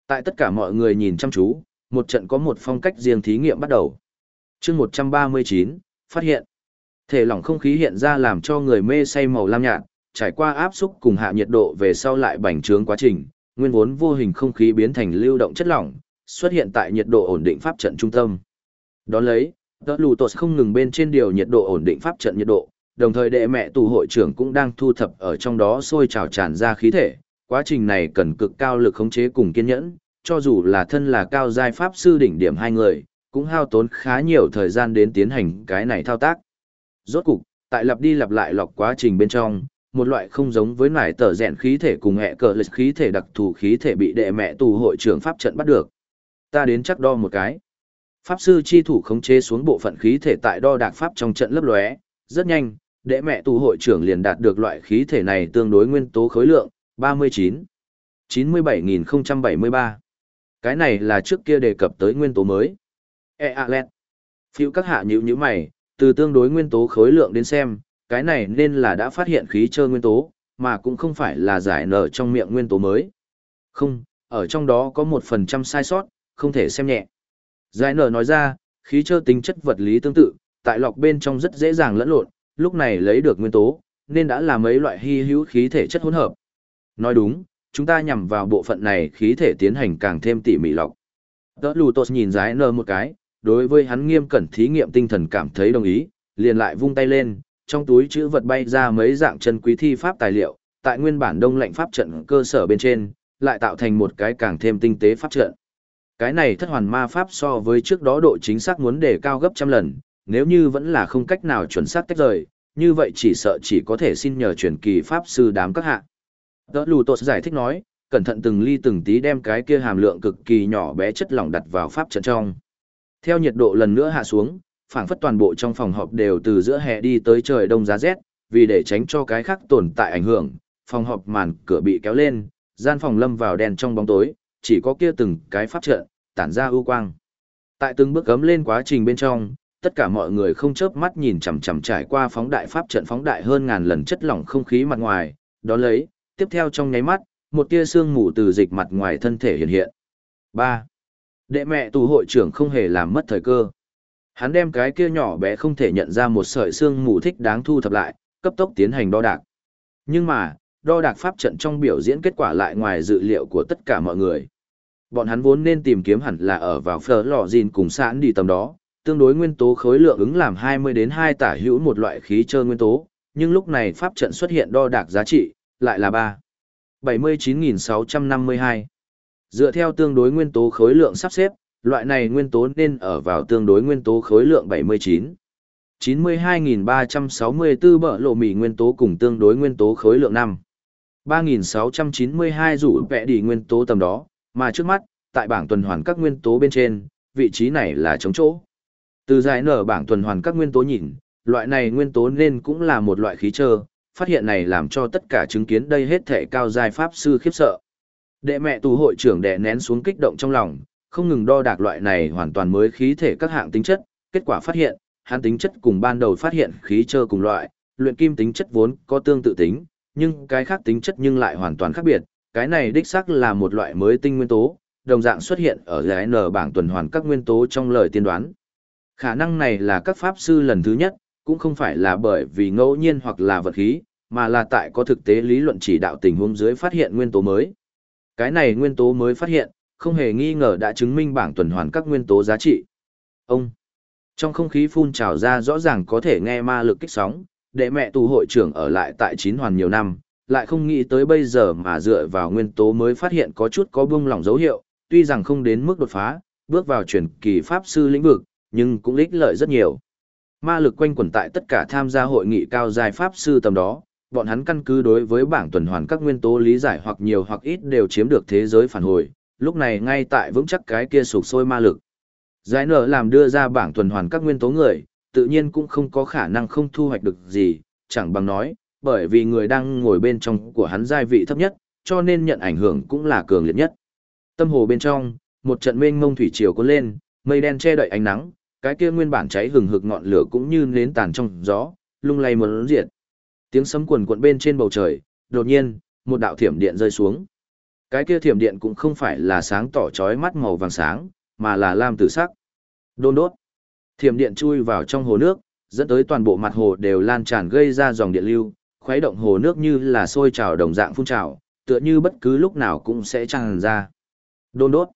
Tại tất cả mọi người nhìn chăm chú, một trận có một phong cách riêng thí nghiệm bắt đầu. chương 139, phát hiện. Thể lỏng không khí hiện ra làm cho người mê say màu lam nhạt, trải qua áp xúc cùng hạ nhiệt độ về sau lại bành trướng quá trình, nguyên vốn vô hình không khí biến thành lưu động chất lỏng, xuất hiện tại nhiệt độ ổn định pháp trận trung tâm. Đón lấy, tớ lù tột không ngừng bên trên điều nhiệt độ ổn định pháp trận nhiệt độ, đồng thời đệ mẹ tù hội trưởng cũng đang thu thập ở trong đó sôi trào tràn ra khí thể. Quá trình này cần cực cao lực khống chế cùng kiên nhẫn, cho dù là thân là cao giai pháp sư đỉnh điểm hai người, cũng hao tốn khá nhiều thời gian đến tiến hành cái này thao tác. Rốt cục, tại lặp đi lặp lại lọc quá trình bên trong, một loại không giống với nải tờ rèn khí thể cùng hệ cờ lịch khí thể đặc thù khí thể bị đệ mẹ tù hội trưởng pháp trận bắt được. Ta đến chắc đo một cái. Pháp sư chi thủ khống chế xuống bộ phận khí thể tại đo đạc pháp trong trận lấp lóe, rất nhanh, đệ mẹ tù hội trưởng liền đạt được loại khí thể này tương đối nguyên tố khối lượng, 39. 97.073. Cái này là trước kia đề cập tới nguyên tố mới. E a lẹt. Phiêu các hạ nhữ như mày, từ tương đối nguyên tố khối lượng đến xem, cái này nên là đã phát hiện khí chơ nguyên tố, mà cũng không phải là giải nở trong miệng nguyên tố mới. Không, ở trong đó có một phần trăm sai sót, không thể xem nhẹ. Giải nở nói ra, khí chơ tính chất vật lý tương tự, tại lọc bên trong rất dễ dàng lẫn lộn, lúc này lấy được nguyên tố, nên đã là mấy loại hy hữu khí thể chất hỗn hợp. Nói đúng, chúng ta nhằm vào bộ phận này khí thể tiến hành càng thêm tỉ mỉ lọc. Đỡ lù tốt nhìn giải nở một cái, đối với hắn nghiêm cẩn thí nghiệm tinh thần cảm thấy đồng ý, liền lại vung tay lên, trong túi chữ vật bay ra mấy dạng chân quý thi pháp tài liệu, tại nguyên bản đông lạnh pháp trận cơ sở bên trên, lại tạo thành một cái càng thêm tinh tế pháp trận. Cái này thất hoàn ma pháp so với trước đó độ chính xác muốn đề cao gấp trăm lần, nếu như vẫn là không cách nào chuẩn xác tách rời, như vậy chỉ sợ chỉ có thể xin nhờ truyền kỳ pháp sư đám các hạ. Đỡ lù tột giải thích nói, cẩn thận từng ly từng tí đem cái kia hàm lượng cực kỳ nhỏ bé chất lỏng đặt vào pháp trận trong. Theo nhiệt độ lần nữa hạ xuống, phảng phất toàn bộ trong phòng họp đều từ giữa hè đi tới trời đông giá rét, vì để tránh cho cái khác tồn tại ảnh hưởng, phòng họp màn cửa bị kéo lên, gian phòng lâm vào đèn trong bóng tối, chỉ có kia từng cái pháp trận, tản ra ưu quang. Tại từng bước gấm lên quá trình bên trong, tất cả mọi người không chớp mắt nhìn chằm chằm trải qua phóng đại pháp trận phóng đại hơn ngàn lần chất lỏng không khí mặt ngoài, đó lấy, tiếp theo trong nháy mắt, một tia sương mù từ dịch mặt ngoài thân thể hiện hiện. 3. Đệ mẹ tù hội trưởng không hề làm mất thời cơ. Hắn đem cái kia nhỏ bé không thể nhận ra một sợi xương mù thích đáng thu thập lại, cấp tốc tiến hành đo đạc. Nhưng mà, đo đạc pháp trận trong biểu diễn kết quả lại ngoài dự liệu của tất cả mọi người. Bọn hắn vốn nên tìm kiếm hẳn là ở vào phở lò gìn cùng sẵn đi tầm đó, tương đối nguyên tố khối lượng ứng làm 20 đến 2 tả hữu một loại khí trơ nguyên tố, nhưng lúc này pháp trận xuất hiện đo đạc giá trị, lại là 3. 79.652. Dựa theo tương đối nguyên tố khối lượng sắp xếp, loại này nguyên tố nên ở vào tương đối nguyên tố khối lượng 79. 92.364 bở lộ mì nguyên tố cùng tương đối nguyên tố khối lượng 5. 3.692 rủ vẽ đi nguyên tố tầm đó, mà trước mắt, tại bảng tuần hoàn các nguyên tố bên trên, vị trí này là trống chỗ. Từ giải nở bảng tuần hoàn các nguyên tố nhìn, loại này nguyên tố nên cũng là một loại khí trơ, phát hiện này làm cho tất cả chứng kiến đây hết thể cao giai pháp sư khiếp sợ. Đệ mẹ tù hội trưởng đè nén xuống kích động trong lòng, không ngừng đo đạc loại này hoàn toàn mới khí thể các hạng tính chất, kết quả phát hiện, hắn tính chất cùng ban đầu phát hiện khí trơ cùng loại, luyện kim tính chất vốn có tương tự tính, nhưng cái khác tính chất nhưng lại hoàn toàn khác biệt, cái này đích xác là một loại mới tinh nguyên tố, đồng dạng xuất hiện ở giải N bảng tuần hoàn các nguyên tố trong lời tiên đoán. Khả năng này là các pháp sư lần thứ nhất, cũng không phải là bởi vì ngẫu nhiên hoặc là vật khí, mà là tại có thực tế lý luận chỉ đạo tình huống dưới phát hiện nguyên tố mới. Cái này nguyên tố mới phát hiện, không hề nghi ngờ đã chứng minh bảng tuần hoàn các nguyên tố giá trị. Ông, trong không khí phun trào ra rõ ràng có thể nghe ma lực kích sóng, để mẹ tù hội trưởng ở lại tại chín hoàn nhiều năm, lại không nghĩ tới bây giờ mà dựa vào nguyên tố mới phát hiện có chút có buông lỏng dấu hiệu, tuy rằng không đến mức đột phá, bước vào truyền kỳ pháp sư lĩnh vực, nhưng cũng ích lợi rất nhiều. Ma lực quanh quẩn tại tất cả tham gia hội nghị cao giai pháp sư tầm đó, bọn hắn căn cứ đối với bảng tuần hoàn các nguyên tố lý giải hoặc nhiều hoặc ít đều chiếm được thế giới phản hồi, lúc này ngay tại vững chắc cái kia sụp sôi ma lực. Giải nở làm đưa ra bảng tuần hoàn các nguyên tố người, tự nhiên cũng không có khả năng không thu hoạch được gì, chẳng bằng nói, bởi vì người đang ngồi bên trong của hắn giai vị thấp nhất, cho nên nhận ảnh hưởng cũng là cường liệt nhất. Tâm hồ bên trong, một trận mênh mông thủy triều cuốn lên, mây đen che đậy ánh nắng, cái kia nguyên bản cháy hừng hực ngọn lửa cũng như nến tàn trong gió, lung lay muốn diệt. Tiếng sấm quần cuộn bên trên bầu trời, đột nhiên, một đạo thiểm điện rơi xuống. Cái kia thiểm điện cũng không phải là sáng tỏ chói mắt màu vàng sáng, mà là lam tử sắc. Đôn đốt. Thiểm điện chui vào trong hồ nước, dẫn tới toàn bộ mặt hồ đều lan tràn gây ra dòng điện lưu, khuấy động hồ nước như là sôi trào đồng dạng phun trào, tựa như bất cứ lúc nào cũng sẽ tràn ra. Đôn đốt.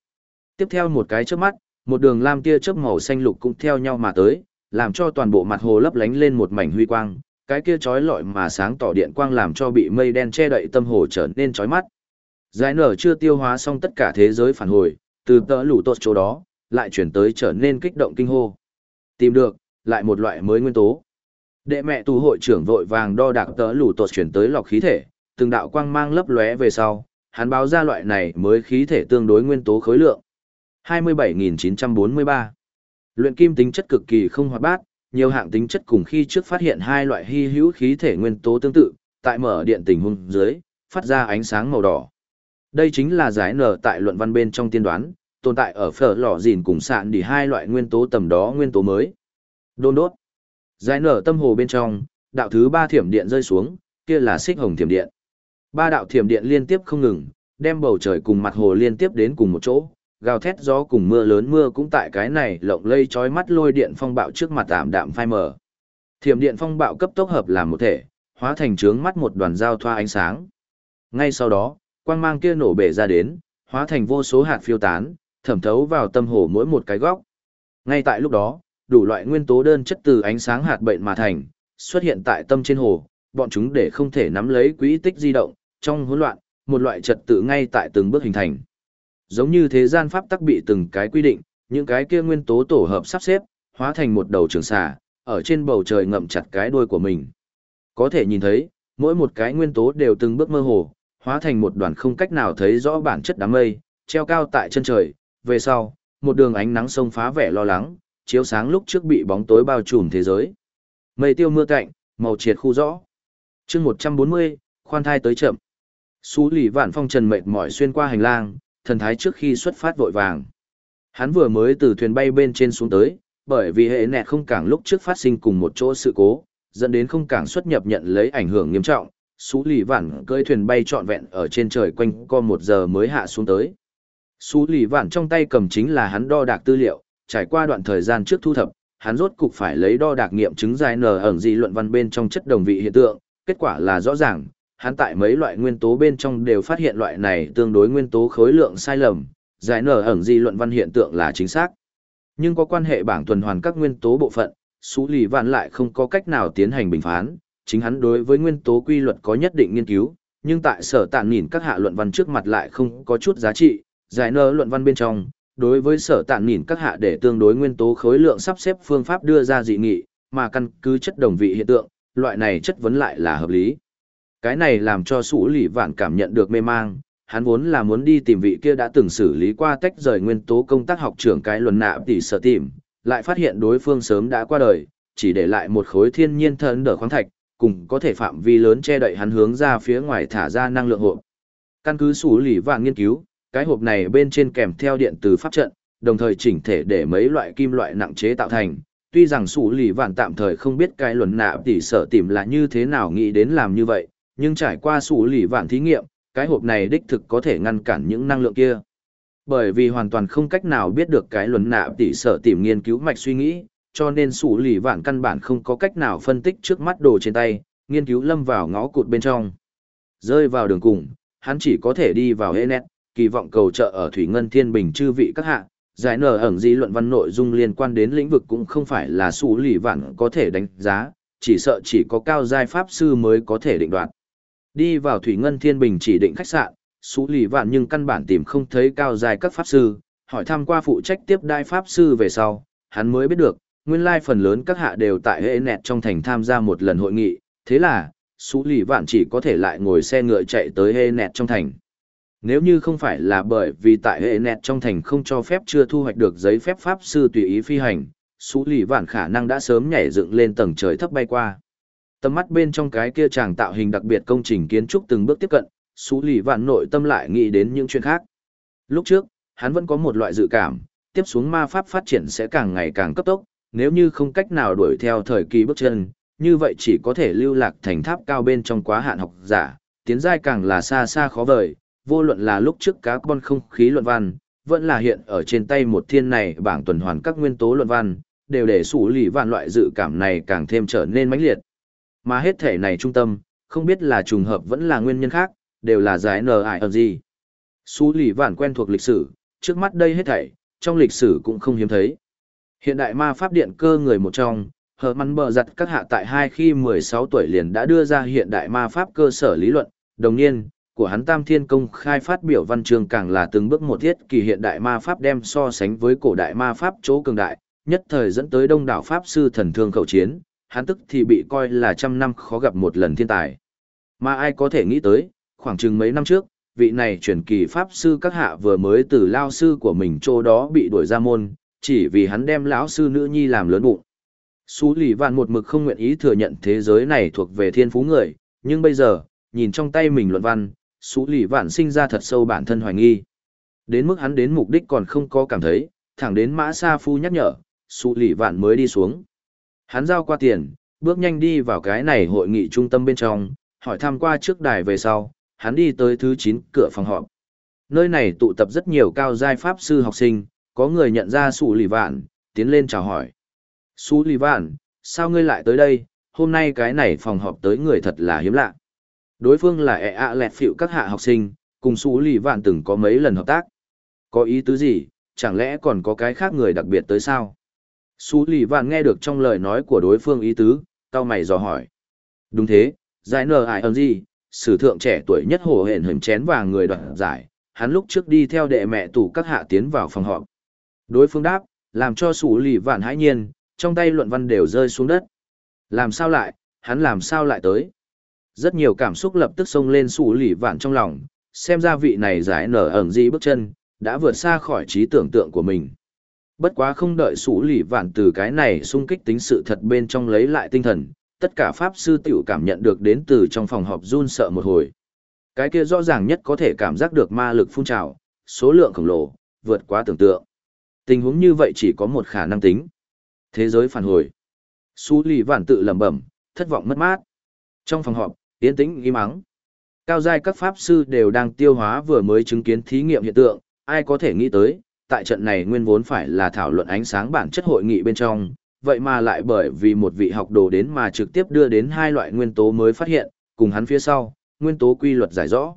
Tiếp theo một cái chớp mắt, một đường lam tia chớp màu xanh lục cũng theo nhau mà tới, làm cho toàn bộ mặt hồ lấp lánh lên một mảnh huy quang, cái kia chói lọi mà sáng tỏ điện quang làm cho bị mây đen che đậy tâm hồ trở nên chói mắt. Giải nở chưa tiêu hóa xong tất cả thế giới phản hồi, từ tỡ lũ tốt chỗ đó, lại chuyển tới trở nên kích động kinh hô. Tìm được, lại một loại mới nguyên tố. Đệ mẹ tù hội trưởng vội vàng đo đạc tỡ lũ tốt chuyển tới lọc khí thể, từng đạo quang mang lấp lóe về sau, hắn báo ra loại này mới khí thể tương đối nguyên tố khối lượng. 27.943 Luyện kim tính chất cực kỳ không hoạt bát, nhiều hạng tính chất cùng khi trước phát hiện hai loại hy hữu khí thể nguyên tố tương tự, tại mở điện tình huống dưới, phát ra ánh sáng màu đỏ. Đây chính là giải nở tại luận văn bên trong tiên đoán, tồn tại ở phở lò dìn cùng sạn đi hai loại nguyên tố tầm đó nguyên tố mới. Đôn đốt. Giải nở tâm hồ bên trong, đạo thứ ba thiểm điện rơi xuống, kia là xích hồng thiểm điện. Ba đạo thiểm điện liên tiếp không ngừng, đem bầu trời cùng mặt hồ liên tiếp đến cùng một chỗ, gào thét gió cùng mưa lớn mưa cũng tại cái này lộng lây chói mắt lôi điện phong bạo trước mặt tạm đạm phai mờ. Thiểm điện phong bạo cấp tốc hợp làm một thể, hóa thành trướng mắt một đoàn giao thoa ánh sáng. Ngay sau đó, quang mang kia nổ bể ra đến, hóa thành vô số hạt phiêu tán, thẩm thấu vào tâm hồ mỗi một cái góc. Ngay tại lúc đó, đủ loại nguyên tố đơn chất từ ánh sáng hạt bệnh mà thành, xuất hiện tại tâm trên hồ, bọn chúng để không thể nắm lấy quỹ tích di động, trong hỗn loạn, một loại trật tự ngay tại từng bước hình thành. Giống như thế gian pháp tắc bị từng cái quy định, những cái kia nguyên tố tổ hợp sắp xếp, hóa thành một đầu trường xà, ở trên bầu trời ngậm chặt cái đuôi của mình. Có thể nhìn thấy, mỗi một cái nguyên tố đều từng bước mơ hồ, hóa thành một đoàn không cách nào thấy rõ bản chất đám mây, treo cao tại chân trời, về sau, một đường ánh nắng sông phá vẻ lo lắng, chiếu sáng lúc trước bị bóng tối bao trùm thế giới. Mây tiêu mưa cạnh, màu triệt khu rõ. chương 140, khoan thai tới chậm. Xú lì vạn phong trần mệt mỏi xuyên qua hành lang, thần thái trước khi xuất phát vội vàng. Hắn vừa mới từ thuyền bay bên trên xuống tới, bởi vì hệ nẹt không cảng lúc trước phát sinh cùng một chỗ sự cố, dẫn đến không cảng xuất nhập nhận lấy ảnh hưởng nghiêm trọng, Sú lì vạn cưỡi thuyền bay trọn vẹn ở trên trời quanh co một giờ mới hạ xuống tới. Sú lì vạn trong tay cầm chính là hắn đo đạc tư liệu, trải qua đoạn thời gian trước thu thập, hắn rốt cục phải lấy đo đạc nghiệm chứng dài nở ẩn gì luận văn bên trong chất đồng vị hiện tượng, kết quả là rõ ràng, hắn tại mấy loại nguyên tố bên trong đều phát hiện loại này tương đối nguyên tố khối lượng sai lầm, giải nở ẩn gì luận văn hiện tượng là chính xác. Nhưng có quan hệ bảng tuần hoàn các nguyên tố bộ phận, Sú Lì Vạn lại không có cách nào tiến hành bình phán, chính hắn đối với nguyên tố quy luật có nhất định nghiên cứu, nhưng tại sở tạn nhìn các hạ luận văn trước mặt lại không có chút giá trị, giải nơ luận văn bên trong, đối với sở tạn nhìn các hạ để tương đối nguyên tố khối lượng sắp xếp phương pháp đưa ra dị nghị, mà căn cứ chất đồng vị hiện tượng, loại này chất vấn lại là hợp lý. Cái này làm cho sủ Lì Vạn cảm nhận được mê mang, hắn vốn là muốn đi tìm vị kia đã từng xử lý qua tách rời nguyên tố công tác học trưởng cái luận nạ tỷ sở tìm, lại phát hiện đối phương sớm đã qua đời, chỉ để lại một khối thiên nhiên thần đỡ khoáng thạch, cùng có thể phạm vi lớn che đậy hắn hướng ra phía ngoài thả ra năng lượng hộp. Căn cứ xử lý và nghiên cứu, cái hộp này bên trên kèm theo điện từ pháp trận, đồng thời chỉnh thể để mấy loại kim loại nặng chế tạo thành. Tuy rằng xử lý vạn tạm thời không biết cái luận nạ tỉ sở tìm là như thế nào nghĩ đến làm như vậy, nhưng trải qua xử lý vạn thí nghiệm, cái hộp này đích thực có thể ngăn cản những năng lượng kia. Bởi vì hoàn toàn không cách nào biết được cái luận nạ tỉ sở tìm nghiên cứu mạch suy nghĩ, cho nên sủ lì vạn căn bản không có cách nào phân tích trước mắt đồ trên tay, nghiên cứu lâm vào ngõ cụt bên trong. Rơi vào đường cùng, hắn chỉ có thể đi vào hệ nét, kỳ vọng cầu trợ ở Thủy Ngân Thiên Bình chư vị các hạ. Giải nở ẩn di luận văn nội dung liên quan đến lĩnh vực cũng không phải là sủ lì vạn có thể đánh giá, chỉ sợ chỉ có cao giai pháp sư mới có thể định đoạt. Đi vào Thủy Ngân Thiên Bình chỉ định khách sạn, sủ Lì Vạn nhưng căn bản tìm không thấy cao giai các pháp sư, hỏi thăm qua phụ trách tiếp đai pháp sư về sau, hắn mới biết được, nguyên lai phần lớn các hạ đều tại hệ nẹt trong thành tham gia một lần hội nghị, thế là, Sú Lì Vạn chỉ có thể lại ngồi xe ngựa chạy tới hệ nẹt trong thành. Nếu như không phải là bởi vì tại hệ nẹt trong thành không cho phép chưa thu hoạch được giấy phép pháp sư tùy ý phi hành, Sú Lì Vạn khả năng đã sớm nhảy dựng lên tầng trời thấp bay qua. Tầm mắt bên trong cái kia chàng tạo hình đặc biệt công trình kiến trúc từng bước tiếp cận, Sú Lì Vạn nội tâm lại nghĩ đến những chuyện khác. Lúc trước, hắn vẫn có một loại dự cảm, tiếp xuống ma pháp phát triển sẽ càng ngày càng cấp tốc, nếu như không cách nào đuổi theo thời kỳ bước chân, như vậy chỉ có thể lưu lạc thành tháp cao bên trong quá hạn học giả, tiến giai càng là xa xa khó vời, vô luận là lúc trước cá con không khí luận văn, vẫn là hiện ở trên tay một thiên này bảng tuần hoàn các nguyên tố luận văn, đều để xử lý vạn loại dự cảm này càng thêm trở nên mãnh liệt. Mà hết thể này trung tâm, không biết là trùng hợp vẫn là nguyên nhân khác, đều là giải nờ ải ở gì. Sú lì vạn quen thuộc lịch sử, trước mắt đây hết thảy, trong lịch sử cũng không hiếm thấy. Hiện đại ma pháp điện cơ người một trong, hờ mắn bờ giặt các hạ tại hai khi 16 tuổi liền đã đưa ra hiện đại ma pháp cơ sở lý luận, đồng nhiên, của hắn Tam Thiên Công khai phát biểu văn chương càng là từng bước một thiết kỳ hiện đại ma pháp đem so sánh với cổ đại ma pháp chỗ cường đại, nhất thời dẫn tới đông đảo pháp sư thần thương khẩu chiến, hắn tức thì bị coi là trăm năm khó gặp một lần thiên tài. Mà ai có thể nghĩ tới, khoảng chừng mấy năm trước, vị này truyền kỳ pháp sư các hạ vừa mới từ lao sư của mình chỗ đó bị đuổi ra môn, chỉ vì hắn đem lão sư nữ nhi làm lớn bụng. Sú lì vạn một mực không nguyện ý thừa nhận thế giới này thuộc về thiên phú người, nhưng bây giờ, nhìn trong tay mình luận văn, Sú lì vạn sinh ra thật sâu bản thân hoài nghi. Đến mức hắn đến mục đích còn không có cảm thấy, thẳng đến mã sa phu nhắc nhở, Sú lì vạn mới đi xuống. Hắn giao qua tiền, bước nhanh đi vào cái này hội nghị trung tâm bên trong, hỏi thăm qua trước đài về sau, hắn đi tới thứ 9 cửa phòng họp. Nơi này tụ tập rất nhiều cao giai pháp sư học sinh, có người nhận ra Sú Lì Vạn, tiến lên chào hỏi. Sú Lì Vạn, sao ngươi lại tới đây, hôm nay cái này phòng họp tới người thật là hiếm lạ. Đối phương là ẹ ạ lẹt phịu các hạ học sinh, cùng Sú Lì Vạn từng có mấy lần hợp tác. Có ý tứ gì, chẳng lẽ còn có cái khác người đặc biệt tới sao? Sú Lì Vạn nghe được trong lời nói của đối phương ý tứ, cao mày dò hỏi. Đúng thế, giải nờ ai ơn gì, sử thượng trẻ tuổi nhất hồ hển hình chén vàng người đoạt giải, hắn lúc trước đi theo đệ mẹ tủ các hạ tiến vào phòng họp. Đối phương đáp, làm cho Sủ Lì Vạn hãi nhiên, trong tay luận văn đều rơi xuống đất. Làm sao lại, hắn làm sao lại tới? Rất nhiều cảm xúc lập tức xông lên Sủ Lì Vạn trong lòng, xem ra vị này giải nở ẩn gì bước chân, đã vượt xa khỏi trí tưởng tượng của mình. Bất quá không đợi sủ lì vạn từ cái này xung kích tính sự thật bên trong lấy lại tinh thần, tất cả pháp sư tiểu cảm nhận được đến từ trong phòng họp run sợ một hồi. Cái kia rõ ràng nhất có thể cảm giác được ma lực phun trào, số lượng khổng lồ, vượt quá tưởng tượng. Tình huống như vậy chỉ có một khả năng tính. Thế giới phản hồi. Su lì vạn tự lẩm bẩm, thất vọng mất mát. Trong phòng họp, yên tĩnh im mắng. Cao giai các pháp sư đều đang tiêu hóa vừa mới chứng kiến thí nghiệm hiện tượng, ai có thể nghĩ tới, tại trận này nguyên vốn phải là thảo luận ánh sáng bản chất hội nghị bên trong, vậy mà lại bởi vì một vị học đồ đến mà trực tiếp đưa đến hai loại nguyên tố mới phát hiện, cùng hắn phía sau, nguyên tố quy luật giải rõ.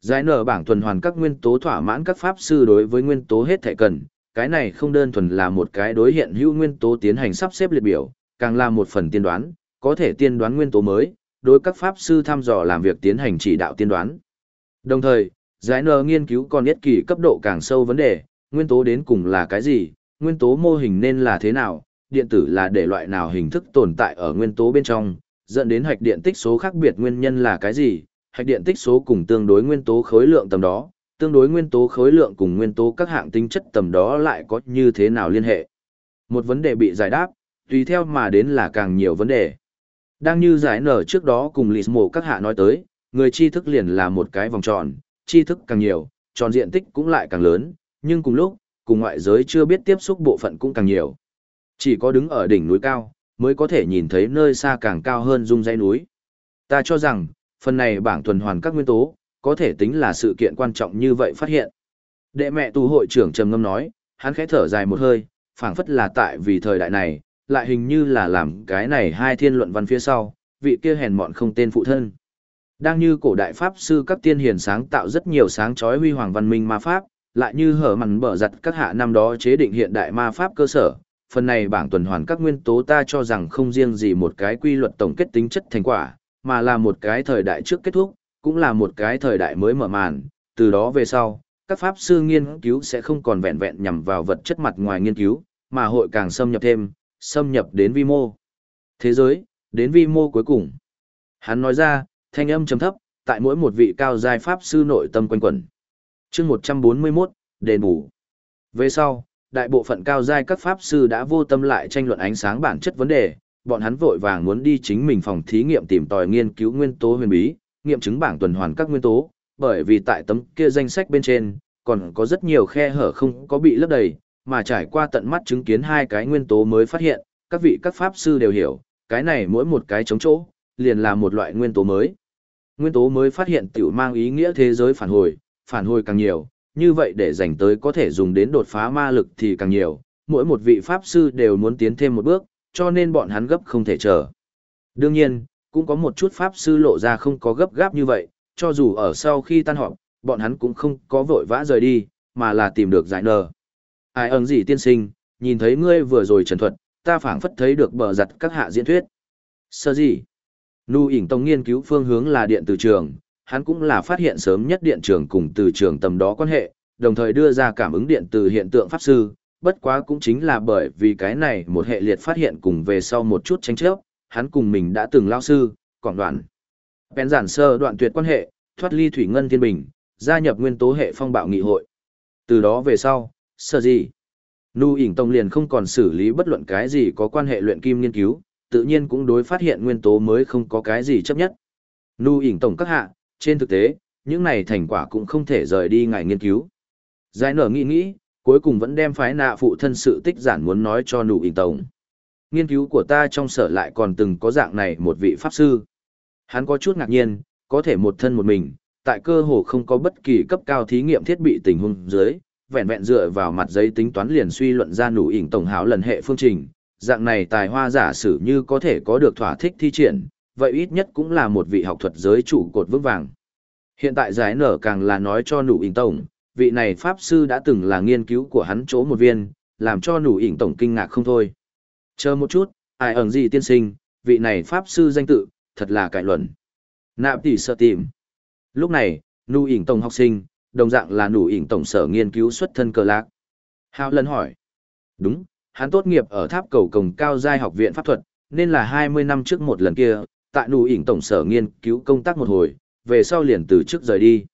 Giải nở bảng tuần hoàn các nguyên tố thỏa mãn các pháp sư đối với nguyên tố hết thể cần, cái này không đơn thuần là một cái đối hiện hữu nguyên tố tiến hành sắp xếp liệt biểu, càng là một phần tiên đoán, có thể tiên đoán nguyên tố mới, đối các pháp sư thăm dò làm việc tiến hành chỉ đạo tiên đoán. Đồng thời, giải nờ nghiên cứu còn nhất kỳ cấp độ càng sâu vấn đề, nguyên tố đến cùng là cái gì, nguyên tố mô hình nên là thế nào, điện tử là để loại nào hình thức tồn tại ở nguyên tố bên trong, dẫn đến hạch điện tích số khác biệt nguyên nhân là cái gì, hạch điện tích số cùng tương đối nguyên tố khối lượng tầm đó, tương đối nguyên tố khối lượng cùng nguyên tố các hạng tính chất tầm đó lại có như thế nào liên hệ. Một vấn đề bị giải đáp, tùy theo mà đến là càng nhiều vấn đề. Đang như giải nở trước đó cùng lì mổ các hạ nói tới, người tri thức liền là một cái vòng tròn, tri thức càng nhiều, tròn diện tích cũng lại càng lớn, nhưng cùng lúc, cùng ngoại giới chưa biết tiếp xúc bộ phận cũng càng nhiều. Chỉ có đứng ở đỉnh núi cao, mới có thể nhìn thấy nơi xa càng cao hơn dung dãy núi. Ta cho rằng, phần này bảng tuần hoàn các nguyên tố, có thể tính là sự kiện quan trọng như vậy phát hiện. Đệ mẹ tu hội trưởng trầm ngâm nói, hắn khẽ thở dài một hơi, phảng phất là tại vì thời đại này, lại hình như là làm cái này hai thiên luận văn phía sau, vị kia hèn mọn không tên phụ thân. Đang như cổ đại pháp sư các tiên hiền sáng tạo rất nhiều sáng chói huy hoàng văn minh ma pháp, lại như hở mặn bở giặt các hạ năm đó chế định hiện đại ma pháp cơ sở. Phần này bảng tuần hoàn các nguyên tố ta cho rằng không riêng gì một cái quy luật tổng kết tính chất thành quả, mà là một cái thời đại trước kết thúc, cũng là một cái thời đại mới mở màn, từ đó về sau, các pháp sư nghiên cứu sẽ không còn vẹn vẹn nhằm vào vật chất mặt ngoài nghiên cứu, mà hội càng xâm nhập thêm, xâm nhập đến vi mô. Thế giới, đến vi mô cuối cùng. Hắn nói ra, thanh âm trầm thấp, tại mỗi một vị cao giai pháp sư nội tâm quanh quẩn. Chương 141, đền bù. Về sau, đại bộ phận cao giai các pháp sư đã vô tâm lại tranh luận ánh sáng bản chất vấn đề, bọn hắn vội vàng muốn đi chính mình phòng thí nghiệm tìm tòi nghiên cứu nguyên tố huyền bí, nghiệm chứng bảng tuần hoàn các nguyên tố, bởi vì tại tấm kia danh sách bên trên, còn có rất nhiều khe hở không có bị lấp đầy, mà trải qua tận mắt chứng kiến hai cái nguyên tố mới phát hiện, các vị các pháp sư đều hiểu, cái này mỗi một cái chống chỗ, liền là một loại nguyên tố mới. Nguyên tố mới phát hiện tiểu mang ý nghĩa thế giới phản hồi, phản hồi càng nhiều, như vậy để dành tới có thể dùng đến đột phá ma lực thì càng nhiều, mỗi một vị pháp sư đều muốn tiến thêm một bước, cho nên bọn hắn gấp không thể chờ. Đương nhiên, cũng có một chút pháp sư lộ ra không có gấp gáp như vậy, cho dù ở sau khi tan họp, bọn hắn cũng không có vội vã rời đi, mà là tìm được giải nờ. Ai ẩn gì tiên sinh, nhìn thấy ngươi vừa rồi trần thuật, ta phảng phất thấy được bờ giặt các hạ diễn thuyết. Sơ gì? Nu ỉn tông nghiên cứu phương hướng là điện từ trường, hắn cũng là phát hiện sớm nhất điện trường cùng từ trường tầm đó quan hệ, đồng thời đưa ra cảm ứng điện từ hiện tượng pháp sư, bất quá cũng chính là bởi vì cái này một hệ liệt phát hiện cùng về sau một chút tranh chấp, hắn cùng mình đã từng lao sư, còn đoạn. Bèn giản sơ đoạn tuyệt quan hệ, thoát ly thủy ngân thiên bình, gia nhập nguyên tố hệ phong bạo nghị hội. Từ đó về sau, sơ gì? Nu ỉn tông liền không còn xử lý bất luận cái gì có quan hệ luyện kim nghiên cứu, tự nhiên cũng đối phát hiện nguyên tố mới không có cái gì chấp nhất. Nu ỉn tổng các hạ, trên thực tế, những này thành quả cũng không thể rời đi ngài nghiên cứu. Giải nở nghĩ nghĩ, cuối cùng vẫn đem phái nạ phụ thân sự tích giản muốn nói cho nụ ỉn tổng. Nghiên cứu của ta trong sở lại còn từng có dạng này một vị pháp sư. Hắn có chút ngạc nhiên, có thể một thân một mình, tại cơ hồ không có bất kỳ cấp cao thí nghiệm thiết bị tình huống dưới, vẹn vẹn dựa vào mặt giấy tính toán liền suy luận ra nụ ỉn tổng hảo lần hệ phương trình. Dạng này tài hoa giả sử như có thể có được thỏa thích thi triển, vậy ít nhất cũng là một vị học thuật giới chủ cột vững vàng. Hiện tại giải nở càng là nói cho nụ ỉn tổng, vị này pháp sư đã từng là nghiên cứu của hắn chỗ một viên, làm cho nụ ỉn tổng kinh ngạc không thôi. Chờ một chút, ai ẩn gì tiên sinh, vị này pháp sư danh tự, thật là cải luận. Nạp tỷ sợ tìm. Lúc này, nụ ỉn tổng học sinh, đồng dạng là nụ ỉn tổng sở nghiên cứu xuất thân cờ lạc. Hào lần hỏi. Đúng, hắn tốt nghiệp ở tháp cầu cổng cao giai học viện pháp thuật, nên là 20 năm trước một lần kia, tại nụ ỉn tổng sở nghiên cứu công tác một hồi, về sau liền từ trước rời đi.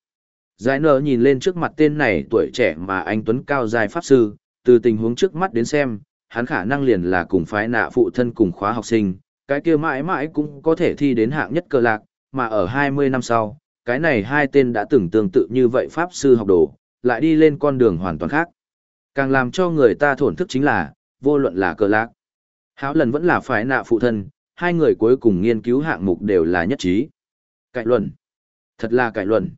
Giải nở nhìn lên trước mặt tên này tuổi trẻ mà anh Tuấn cao dài pháp sư, từ tình huống trước mắt đến xem, hắn khả năng liền là cùng phái nạ phụ thân cùng khóa học sinh, cái kia mãi mãi cũng có thể thi đến hạng nhất cơ lạc, mà ở 20 năm sau, cái này hai tên đã từng tương tự như vậy pháp sư học đồ, lại đi lên con đường hoàn toàn khác. Càng làm cho người ta thổn thức chính là, vô luận là cơ lạc, Háo lần vẫn là phái nạ phụ thân, hai người cuối cùng nghiên cứu hạng mục đều là nhất trí. Cải luận. Thật là cải luận.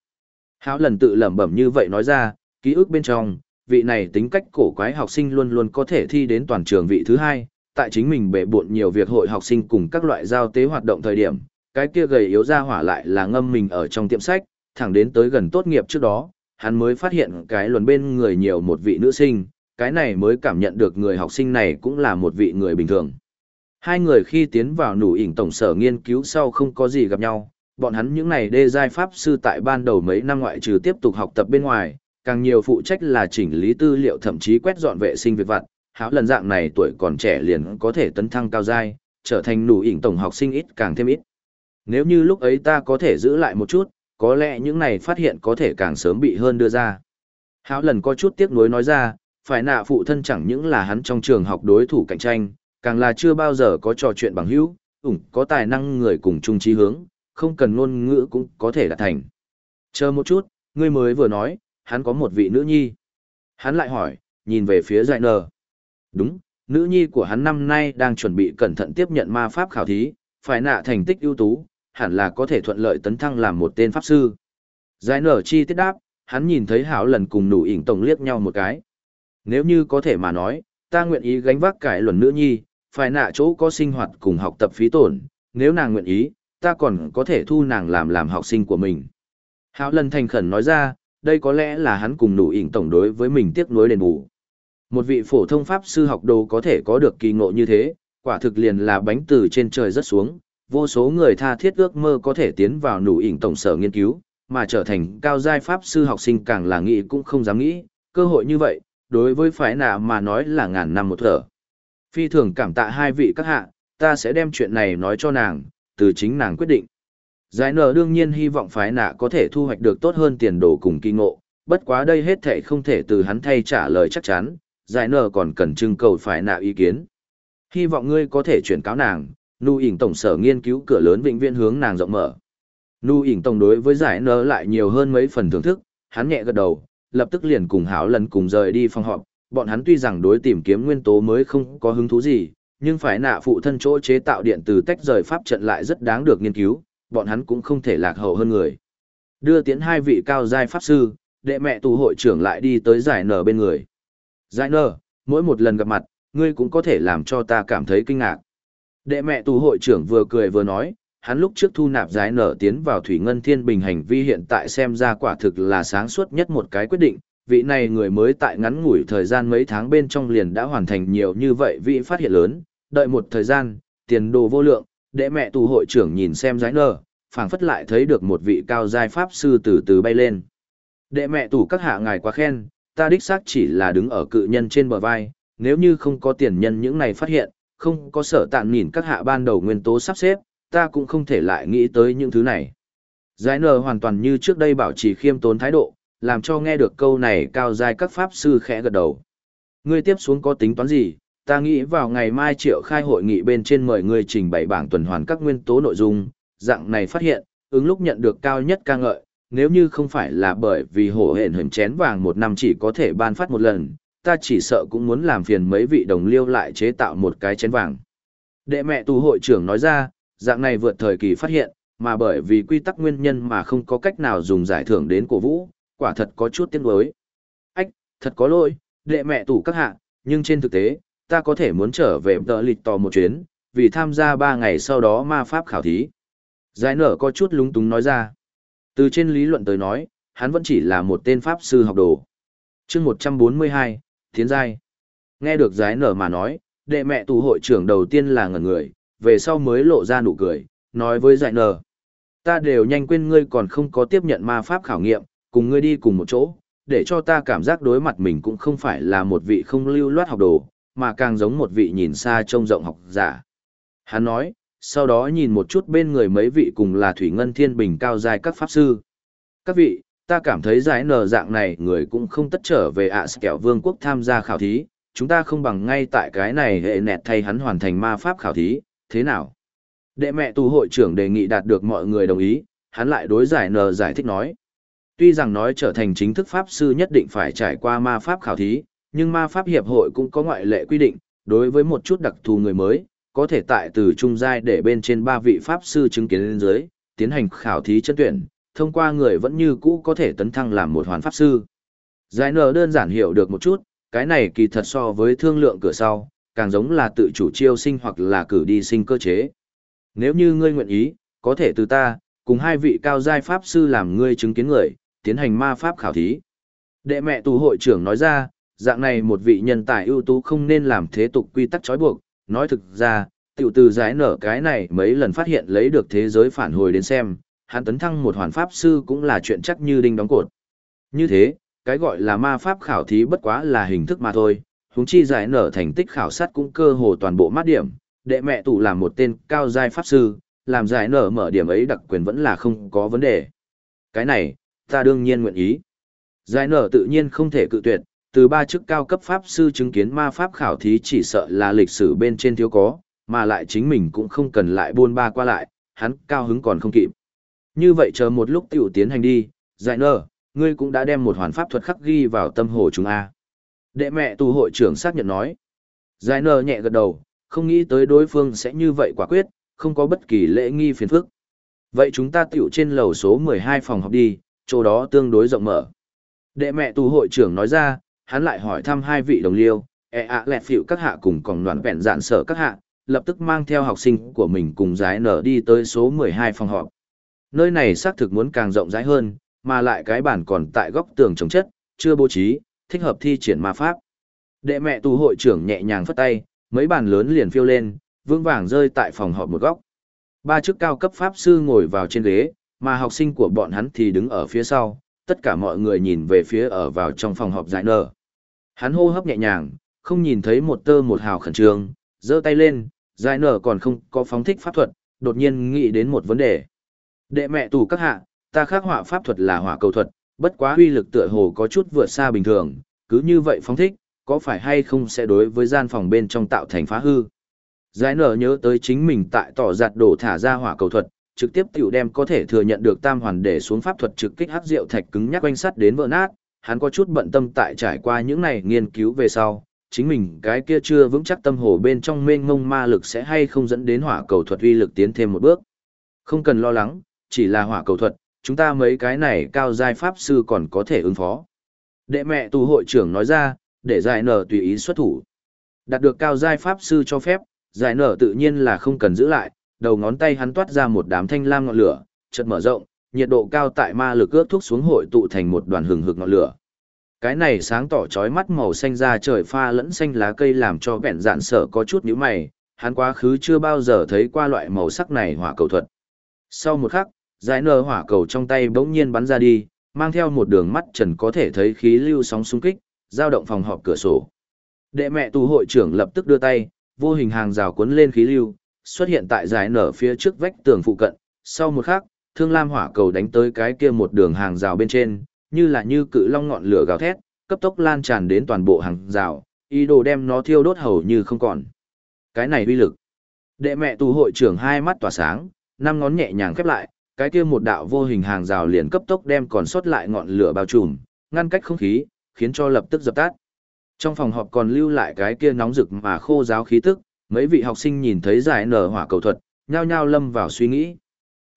Háo lần tự lẩm bẩm như vậy nói ra, ký ức bên trong, vị này tính cách cổ quái học sinh luôn luôn có thể thi đến toàn trường vị thứ hai, tại chính mình bể bộn nhiều việc hội học sinh cùng các loại giao tế hoạt động thời điểm, cái kia gầy yếu ra hỏa lại là ngâm mình ở trong tiệm sách, thẳng đến tới gần tốt nghiệp trước đó, hắn mới phát hiện cái luận bên người nhiều một vị nữ sinh, cái này mới cảm nhận được người học sinh này cũng là một vị người bình thường. Hai người khi tiến vào nụ ỉnh tổng sở nghiên cứu sau không có gì gặp nhau, bọn hắn những này đê giai pháp sư tại ban đầu mấy năm ngoại trừ tiếp tục học tập bên ngoài, càng nhiều phụ trách là chỉnh lý tư liệu thậm chí quét dọn vệ sinh việc vặt, háo lần dạng này tuổi còn trẻ liền có thể tấn thăng cao giai, trở thành nủ ỉnh tổng học sinh ít càng thêm ít. Nếu như lúc ấy ta có thể giữ lại một chút, có lẽ những này phát hiện có thể càng sớm bị hơn đưa ra. Háo lần có chút tiếc nuối nói ra, phải nạ phụ thân chẳng những là hắn trong trường học đối thủ cạnh tranh, càng là chưa bao giờ có trò chuyện bằng hữu, ủng có tài năng người cùng chung trí hướng, không cần ngôn ngữ cũng có thể đạt thành. Chờ một chút, ngươi mới vừa nói, hắn có một vị nữ nhi. Hắn lại hỏi, nhìn về phía dạy nờ. Đúng, nữ nhi của hắn năm nay đang chuẩn bị cẩn thận tiếp nhận ma pháp khảo thí, phải nạ thành tích ưu tú, hẳn là có thể thuận lợi tấn thăng làm một tên pháp sư. Giải nở chi tiết đáp, hắn nhìn thấy hảo lần cùng nụ ỉnh tổng liếc nhau một cái. Nếu như có thể mà nói, ta nguyện ý gánh vác cải luận nữ nhi, phải nạ chỗ có sinh hoạt cùng học tập phí tổn, nếu nàng nguyện ý, ta còn có thể thu nàng làm làm học sinh của mình. Hảo lần thành khẩn nói ra, đây có lẽ là hắn cùng nụ ỉn tổng đối với mình tiếc nuối đền bù. Một vị phổ thông pháp sư học đồ có thể có được kỳ ngộ như thế, quả thực liền là bánh từ trên trời rất xuống, vô số người tha thiết ước mơ có thể tiến vào nụ ỉn tổng sở nghiên cứu, mà trở thành cao giai pháp sư học sinh càng là nghĩ cũng không dám nghĩ, cơ hội như vậy, đối với phái nạ mà nói là ngàn năm một thở. Phi thường cảm tạ hai vị các hạ, ta sẽ đem chuyện này nói cho nàng, từ chính nàng quyết định. Giải nở đương nhiên hy vọng phái nạ có thể thu hoạch được tốt hơn tiền đồ cùng kỳ ngộ, bất quá đây hết thể không thể từ hắn thay trả lời chắc chắn, giải nở còn cần trưng cầu phái nạ ý kiến. Hy vọng ngươi có thể chuyển cáo nàng, Nu ỉnh tổng sở nghiên cứu cửa lớn vĩnh viễn hướng nàng rộng mở. Nu ỉnh tổng đối với giải nở lại nhiều hơn mấy phần thưởng thức, hắn nhẹ gật đầu, lập tức liền cùng hảo lần cùng rời đi phòng họp. Bọn hắn tuy rằng đối tìm kiếm nguyên tố mới không có hứng thú gì, nhưng phải nạ phụ thân chỗ chế tạo điện từ tách rời pháp trận lại rất đáng được nghiên cứu, bọn hắn cũng không thể lạc hậu hơn người. Đưa tiến hai vị cao giai pháp sư, đệ mẹ tù hội trưởng lại đi tới giải nở bên người. Giải nở, mỗi một lần gặp mặt, ngươi cũng có thể làm cho ta cảm thấy kinh ngạc. Đệ mẹ tù hội trưởng vừa cười vừa nói, hắn lúc trước thu nạp giải nở tiến vào Thủy Ngân Thiên Bình hành vi hiện tại xem ra quả thực là sáng suốt nhất một cái quyết định, vị này người mới tại ngắn ngủi thời gian mấy tháng bên trong liền đã hoàn thành nhiều như vậy vị phát hiện lớn, đợi một thời gian, tiền đồ vô lượng, đệ mẹ tù hội trưởng nhìn xem giải Nờ, phảng phất lại thấy được một vị cao giai pháp sư từ từ bay lên. Đệ mẹ tù các hạ ngài quá khen, ta đích xác chỉ là đứng ở cự nhân trên bờ vai, nếu như không có tiền nhân những này phát hiện, không có sở tạn nhìn các hạ ban đầu nguyên tố sắp xếp, ta cũng không thể lại nghĩ tới những thứ này. Giải nờ hoàn toàn như trước đây bảo trì khiêm tốn thái độ, làm cho nghe được câu này cao giai các pháp sư khẽ gật đầu. Ngươi tiếp xuống có tính toán gì? Ta nghĩ vào ngày mai triệu khai hội nghị bên trên mời người trình bày bảng tuần hoàn các nguyên tố nội dung, dạng này phát hiện, ứng lúc nhận được cao nhất ca ngợi, nếu như không phải là bởi vì hổ hển hình chén vàng một năm chỉ có thể ban phát một lần, ta chỉ sợ cũng muốn làm phiền mấy vị đồng liêu lại chế tạo một cái chén vàng. Đệ mẹ tù hội trưởng nói ra, dạng này vượt thời kỳ phát hiện, mà bởi vì quy tắc nguyên nhân mà không có cách nào dùng giải thưởng đến cổ vũ, quả thật có chút tiếc nuối. Ách, thật có lỗi, đệ mẹ tù các hạ, nhưng trên thực tế, ta có thể muốn trở về tờ lịch tò một chuyến, vì tham gia ba ngày sau đó ma pháp khảo thí. Giải nở có chút lúng túng nói ra. Từ trên lý luận tới nói, hắn vẫn chỉ là một tên pháp sư học đồ. chương 142, Tiến giai. Nghe được giải nở mà nói, đệ mẹ tù hội trưởng đầu tiên là ngẩn người, về sau mới lộ ra nụ cười, nói với giải nở. Ta đều nhanh quên ngươi còn không có tiếp nhận ma pháp khảo nghiệm, cùng ngươi đi cùng một chỗ, để cho ta cảm giác đối mặt mình cũng không phải là một vị không lưu loát học đồ, mà càng giống một vị nhìn xa trông rộng học giả. Hắn nói, sau đó nhìn một chút bên người mấy vị cùng là Thủy Ngân Thiên Bình cao dài các pháp sư. Các vị, ta cảm thấy giải nở dạng này người cũng không tất trở về ạ à kẹo vương quốc tham gia khảo thí, chúng ta không bằng ngay tại cái này hệ nẹt thay hắn hoàn thành ma pháp khảo thí, thế nào? Đệ mẹ tù hội trưởng đề nghị đạt được mọi người đồng ý, hắn lại đối giải nở giải thích nói. Tuy rằng nói trở thành chính thức pháp sư nhất định phải trải qua ma pháp khảo thí, nhưng ma pháp hiệp hội cũng có ngoại lệ quy định, Đối với một chút đặc thù người mới, có thể tại từ trung giai để bên trên ba vị pháp sư chứng kiến lên dưới, tiến hành khảo thí chân tuyển, thông qua người vẫn như cũ có thể tấn thăng làm một hoàn pháp sư. Giải nở đơn giản hiểu được một chút, cái này kỳ thật so với thương lượng cửa sau, càng giống là tự chủ chiêu sinh hoặc là cử đi sinh cơ chế. Nếu như ngươi nguyện ý, có thể từ ta, cùng hai vị cao giai pháp sư làm ngươi chứng kiến người, tiến hành ma pháp khảo thí. Đệ mẹ tù hội trưởng nói ra, dạng này một vị nhân tài ưu tú không nên làm thế tục quy tắc trói buộc, nói thực ra, tiểu từ giải nở cái này mấy lần phát hiện lấy được thế giới phản hồi đến xem, hắn tấn thăng một hoàn pháp sư cũng là chuyện chắc như đinh đóng cột. Như thế, cái gọi là ma pháp khảo thí bất quá là hình thức mà thôi, huống chi giải nở thành tích khảo sát cũng cơ hồ toàn bộ mát điểm, đệ mẹ tủ làm một tên cao giai pháp sư, làm giải nở mở điểm ấy đặc quyền vẫn là không có vấn đề. Cái này, ta đương nhiên nguyện ý. Giải nở tự nhiên không thể cự tuyệt, từ ba chức cao cấp pháp sư chứng kiến ma pháp khảo thí chỉ sợ là lịch sử bên trên thiếu có, mà lại chính mình cũng không cần lại buôn ba qua lại, hắn cao hứng còn không kịp. Như vậy chờ một lúc tiểu tiến hành đi, giải nở, ngươi cũng đã đem một hoàn pháp thuật khắc ghi vào tâm hồ chúng a. Đệ mẹ tù hội trưởng xác nhận nói. Giải nở nhẹ gật đầu, không nghĩ tới đối phương sẽ như vậy quả quyết, không có bất kỳ lễ nghi phiền phức. Vậy chúng ta tiểu trên lầu số 12 phòng học đi, chỗ đó tương đối rộng mở. Đệ mẹ tù hội trưởng nói ra, hắn lại hỏi thăm hai vị đồng liêu, e ạ lẹt phịu các hạ cùng còn đoàn vẹn dạn sở các hạ, lập tức mang theo học sinh của mình cùng giái nở đi tới số 12 phòng họp. Nơi này xác thực muốn càng rộng rãi hơn, mà lại cái bản còn tại góc tường chống chất, chưa bố trí, thích hợp thi triển ma pháp. Đệ mẹ tù hội trưởng nhẹ nhàng phất tay, mấy bàn lớn liền phiêu lên, vương vàng rơi tại phòng họp một góc. Ba chức cao cấp pháp sư ngồi vào trên ghế, mà học sinh của bọn hắn thì đứng ở phía sau, tất cả mọi người nhìn về phía ở vào trong phòng họp giải nở. Hắn hô hấp nhẹ nhàng, không nhìn thấy một tơ một hào khẩn trương, giơ tay lên, giải nở còn không có phóng thích pháp thuật, đột nhiên nghĩ đến một vấn đề. Đệ mẹ tù các hạ, ta khắc họa pháp thuật là hỏa cầu thuật, bất quá uy lực tựa hồ có chút vượt xa bình thường, cứ như vậy phóng thích, có phải hay không sẽ đối với gian phòng bên trong tạo thành phá hư. Giải nở nhớ tới chính mình tại tỏ giặt đổ thả ra hỏa cầu thuật, trực tiếp tiểu đem có thể thừa nhận được tam hoàn để xuống pháp thuật trực kích hắc rượu thạch cứng nhắc quanh sắt đến vỡ nát, hắn có chút bận tâm tại trải qua những này nghiên cứu về sau, chính mình cái kia chưa vững chắc tâm hồ bên trong mênh mông ma lực sẽ hay không dẫn đến hỏa cầu thuật uy lực tiến thêm một bước. Không cần lo lắng, chỉ là hỏa cầu thuật, chúng ta mấy cái này cao giai pháp sư còn có thể ứng phó. Đệ mẹ tù hội trưởng nói ra, để giải nở tùy ý xuất thủ. Đạt được cao giai pháp sư cho phép, giải nở tự nhiên là không cần giữ lại, đầu ngón tay hắn toát ra một đám thanh lam ngọn lửa, chợt mở rộng, nhiệt độ cao tại ma lực ước thuốc xuống hội tụ thành một đoàn hừng hực ngọn lửa. Cái này sáng tỏ chói mắt màu xanh ra trời pha lẫn xanh lá cây làm cho vẹn dạn sở có chút nhíu mày, hắn quá khứ chưa bao giờ thấy qua loại màu sắc này hỏa cầu thuật. Sau một khắc, giải nở hỏa cầu trong tay bỗng nhiên bắn ra đi, mang theo một đường mắt trần có thể thấy khí lưu sóng xung kích, giao động phòng họp cửa sổ. Đệ mẹ tù hội trưởng lập tức đưa tay, vô hình hàng rào cuốn lên khí lưu, xuất hiện tại giải nở phía trước vách tường phụ cận. Sau một khắc, thương lam hỏa cầu đánh tới cái kia một đường hàng rào bên trên, như là như cự long ngọn lửa gào thét, cấp tốc lan tràn đến toàn bộ hàng rào, ý đồ đem nó thiêu đốt hầu như không còn. Cái này uy lực. Đệ mẹ tù hội trưởng hai mắt tỏa sáng, năm ngón nhẹ nhàng khép lại, cái kia một đạo vô hình hàng rào liền cấp tốc đem còn sót lại ngọn lửa bao trùm, ngăn cách không khí, khiến cho lập tức dập tắt. Trong phòng họp còn lưu lại cái kia nóng rực mà khô giáo khí tức, mấy vị học sinh nhìn thấy giải nở hỏa cầu thuật, nhao nhao lâm vào suy nghĩ.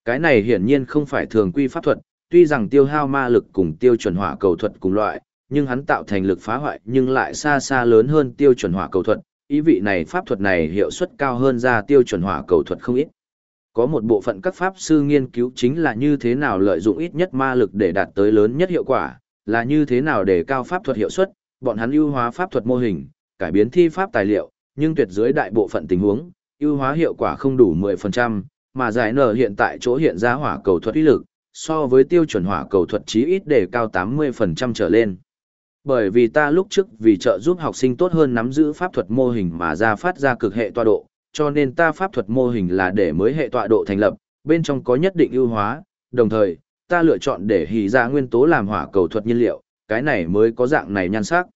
Cái này hiển nhiên không phải thường quy pháp thuật, tuy rằng tiêu hao ma lực cùng tiêu chuẩn hỏa cầu thuật cùng loại, nhưng hắn tạo thành lực phá hoại nhưng lại xa xa lớn hơn tiêu chuẩn hỏa cầu thuật, ý vị này pháp thuật này hiệu suất cao hơn ra tiêu chuẩn hỏa cầu thuật không ít. Có một bộ phận các pháp sư nghiên cứu chính là như thế nào lợi dụng ít nhất ma lực để đạt tới lớn nhất hiệu quả, là như thế nào để cao pháp thuật hiệu suất, bọn hắn ưu hóa pháp thuật mô hình, cải biến thi pháp tài liệu, nhưng tuyệt dưới đại bộ phận tình huống, ưu hóa hiệu quả không đủ 10%, mà giải nở hiện tại chỗ hiện ra hỏa cầu thuật uy lực, so với tiêu chuẩn hỏa cầu thuật chí ít để cao 80% trở lên. Bởi vì ta lúc trước vì trợ giúp học sinh tốt hơn nắm giữ pháp thuật mô hình mà ra phát ra cực hệ tọa độ, cho nên ta pháp thuật mô hình là để mới hệ tọa độ thành lập, bên trong có nhất định ưu hóa, đồng thời, ta lựa chọn để hỉ ra nguyên tố làm hỏa cầu thuật nhiên liệu, cái này mới có dạng này nhan sắc.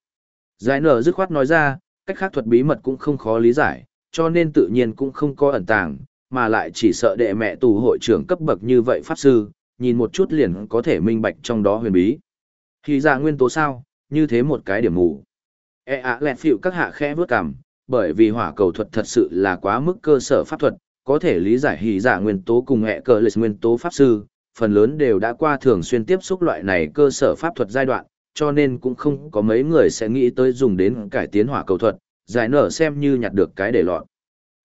Giải nở dứt khoát nói ra, cách khác thuật bí mật cũng không khó lý giải, cho nên tự nhiên cũng không có ẩn tàng, mà lại chỉ sợ đệ mẹ tù hội trưởng cấp bậc như vậy pháp sư, nhìn một chút liền có thể minh bạch trong đó huyền bí. Hỉ ra nguyên tố sao, như thế một cái điểm mù. E ạ lẹt phịu các hạ khẽ vướt cằm, bởi vì hỏa cầu thuật thật sự là quá mức cơ sở pháp thuật, có thể lý giải hỉ giả nguyên tố cùng hệ cờ lịch nguyên tố pháp sư, phần lớn đều đã qua thường xuyên tiếp xúc loại này cơ sở pháp thuật giai đoạn, cho nên cũng không có mấy người sẽ nghĩ tới dùng đến cải tiến hỏa cầu thuật, giải nở xem như nhặt được cái để lọt.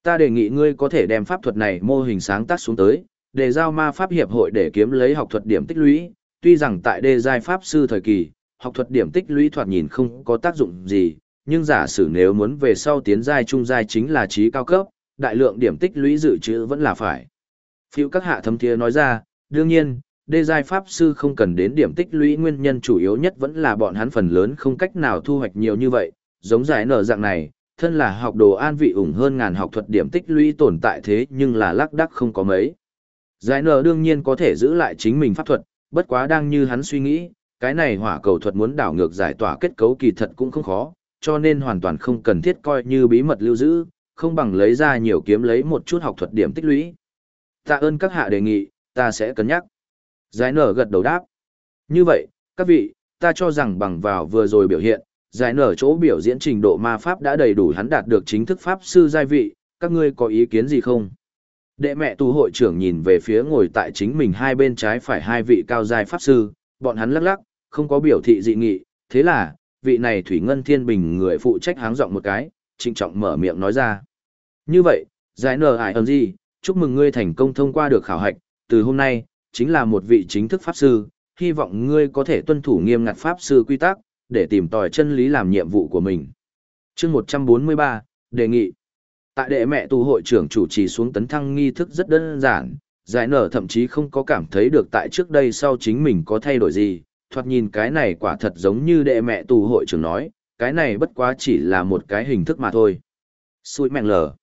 Ta đề nghị ngươi có thể đem pháp thuật này mô hình sáng tác xuống tới, để giao ma pháp hiệp hội để kiếm lấy học thuật điểm tích lũy, tuy rằng tại đề giai pháp sư thời kỳ, học thuật điểm tích lũy thoạt nhìn không có tác dụng gì, nhưng giả sử nếu muốn về sau tiến giai trung giai chính là trí cao cấp, đại lượng điểm tích lũy dự trữ vẫn là phải. Phiêu các hạ thâm thiế nói ra, đương nhiên, đê giai pháp sư không cần đến điểm tích lũy nguyên nhân chủ yếu nhất vẫn là bọn hắn phần lớn không cách nào thu hoạch nhiều như vậy, giống giải nở dạng này, thân là học đồ an vị ủng hơn ngàn học thuật điểm tích lũy tồn tại thế nhưng là lác đắc không có mấy. Giải nở đương nhiên có thể giữ lại chính mình pháp thuật, bất quá đang như hắn suy nghĩ, cái này hỏa cầu thuật muốn đảo ngược giải tỏa kết cấu kỳ thật cũng không khó, cho nên hoàn toàn không cần thiết coi như bí mật lưu giữ, không bằng lấy ra nhiều kiếm lấy một chút học thuật điểm tích lũy. Tạ ơn các hạ đề nghị, ta sẽ cân nhắc. Giải nở gật đầu đáp. Như vậy, các vị, ta cho rằng bằng vào vừa rồi biểu hiện, giải nở chỗ biểu diễn trình độ ma pháp đã đầy đủ hắn đạt được chính thức pháp sư giai vị, các ngươi có ý kiến gì không? Đệ mẹ tu hội trưởng nhìn về phía ngồi tại chính mình hai bên trái phải hai vị cao giai pháp sư, bọn hắn lắc lắc, không có biểu thị dị nghị, thế là, vị này Thủy Ngân Thiên Bình người phụ trách háng giọng một cái, trịnh trọng mở miệng nói ra. Như vậy, giải nở ải ơn gì, chúc mừng ngươi thành công thông qua được khảo hạch, từ hôm nay, chính là một vị chính thức pháp sư, hy vọng ngươi có thể tuân thủ nghiêm ngặt pháp sư quy tắc, để tìm tòi chân lý làm nhiệm vụ của mình. chương 143, đề nghị. Tại đệ mẹ tu hội trưởng chủ trì xuống tấn thăng nghi thức rất đơn giản, giải nở thậm chí không có cảm thấy được tại trước đây sau chính mình có thay đổi gì, thoạt nhìn cái này quả thật giống như đệ mẹ tu hội trưởng nói, cái này bất quá chỉ là một cái hình thức mà thôi. Xui mẹn lờ.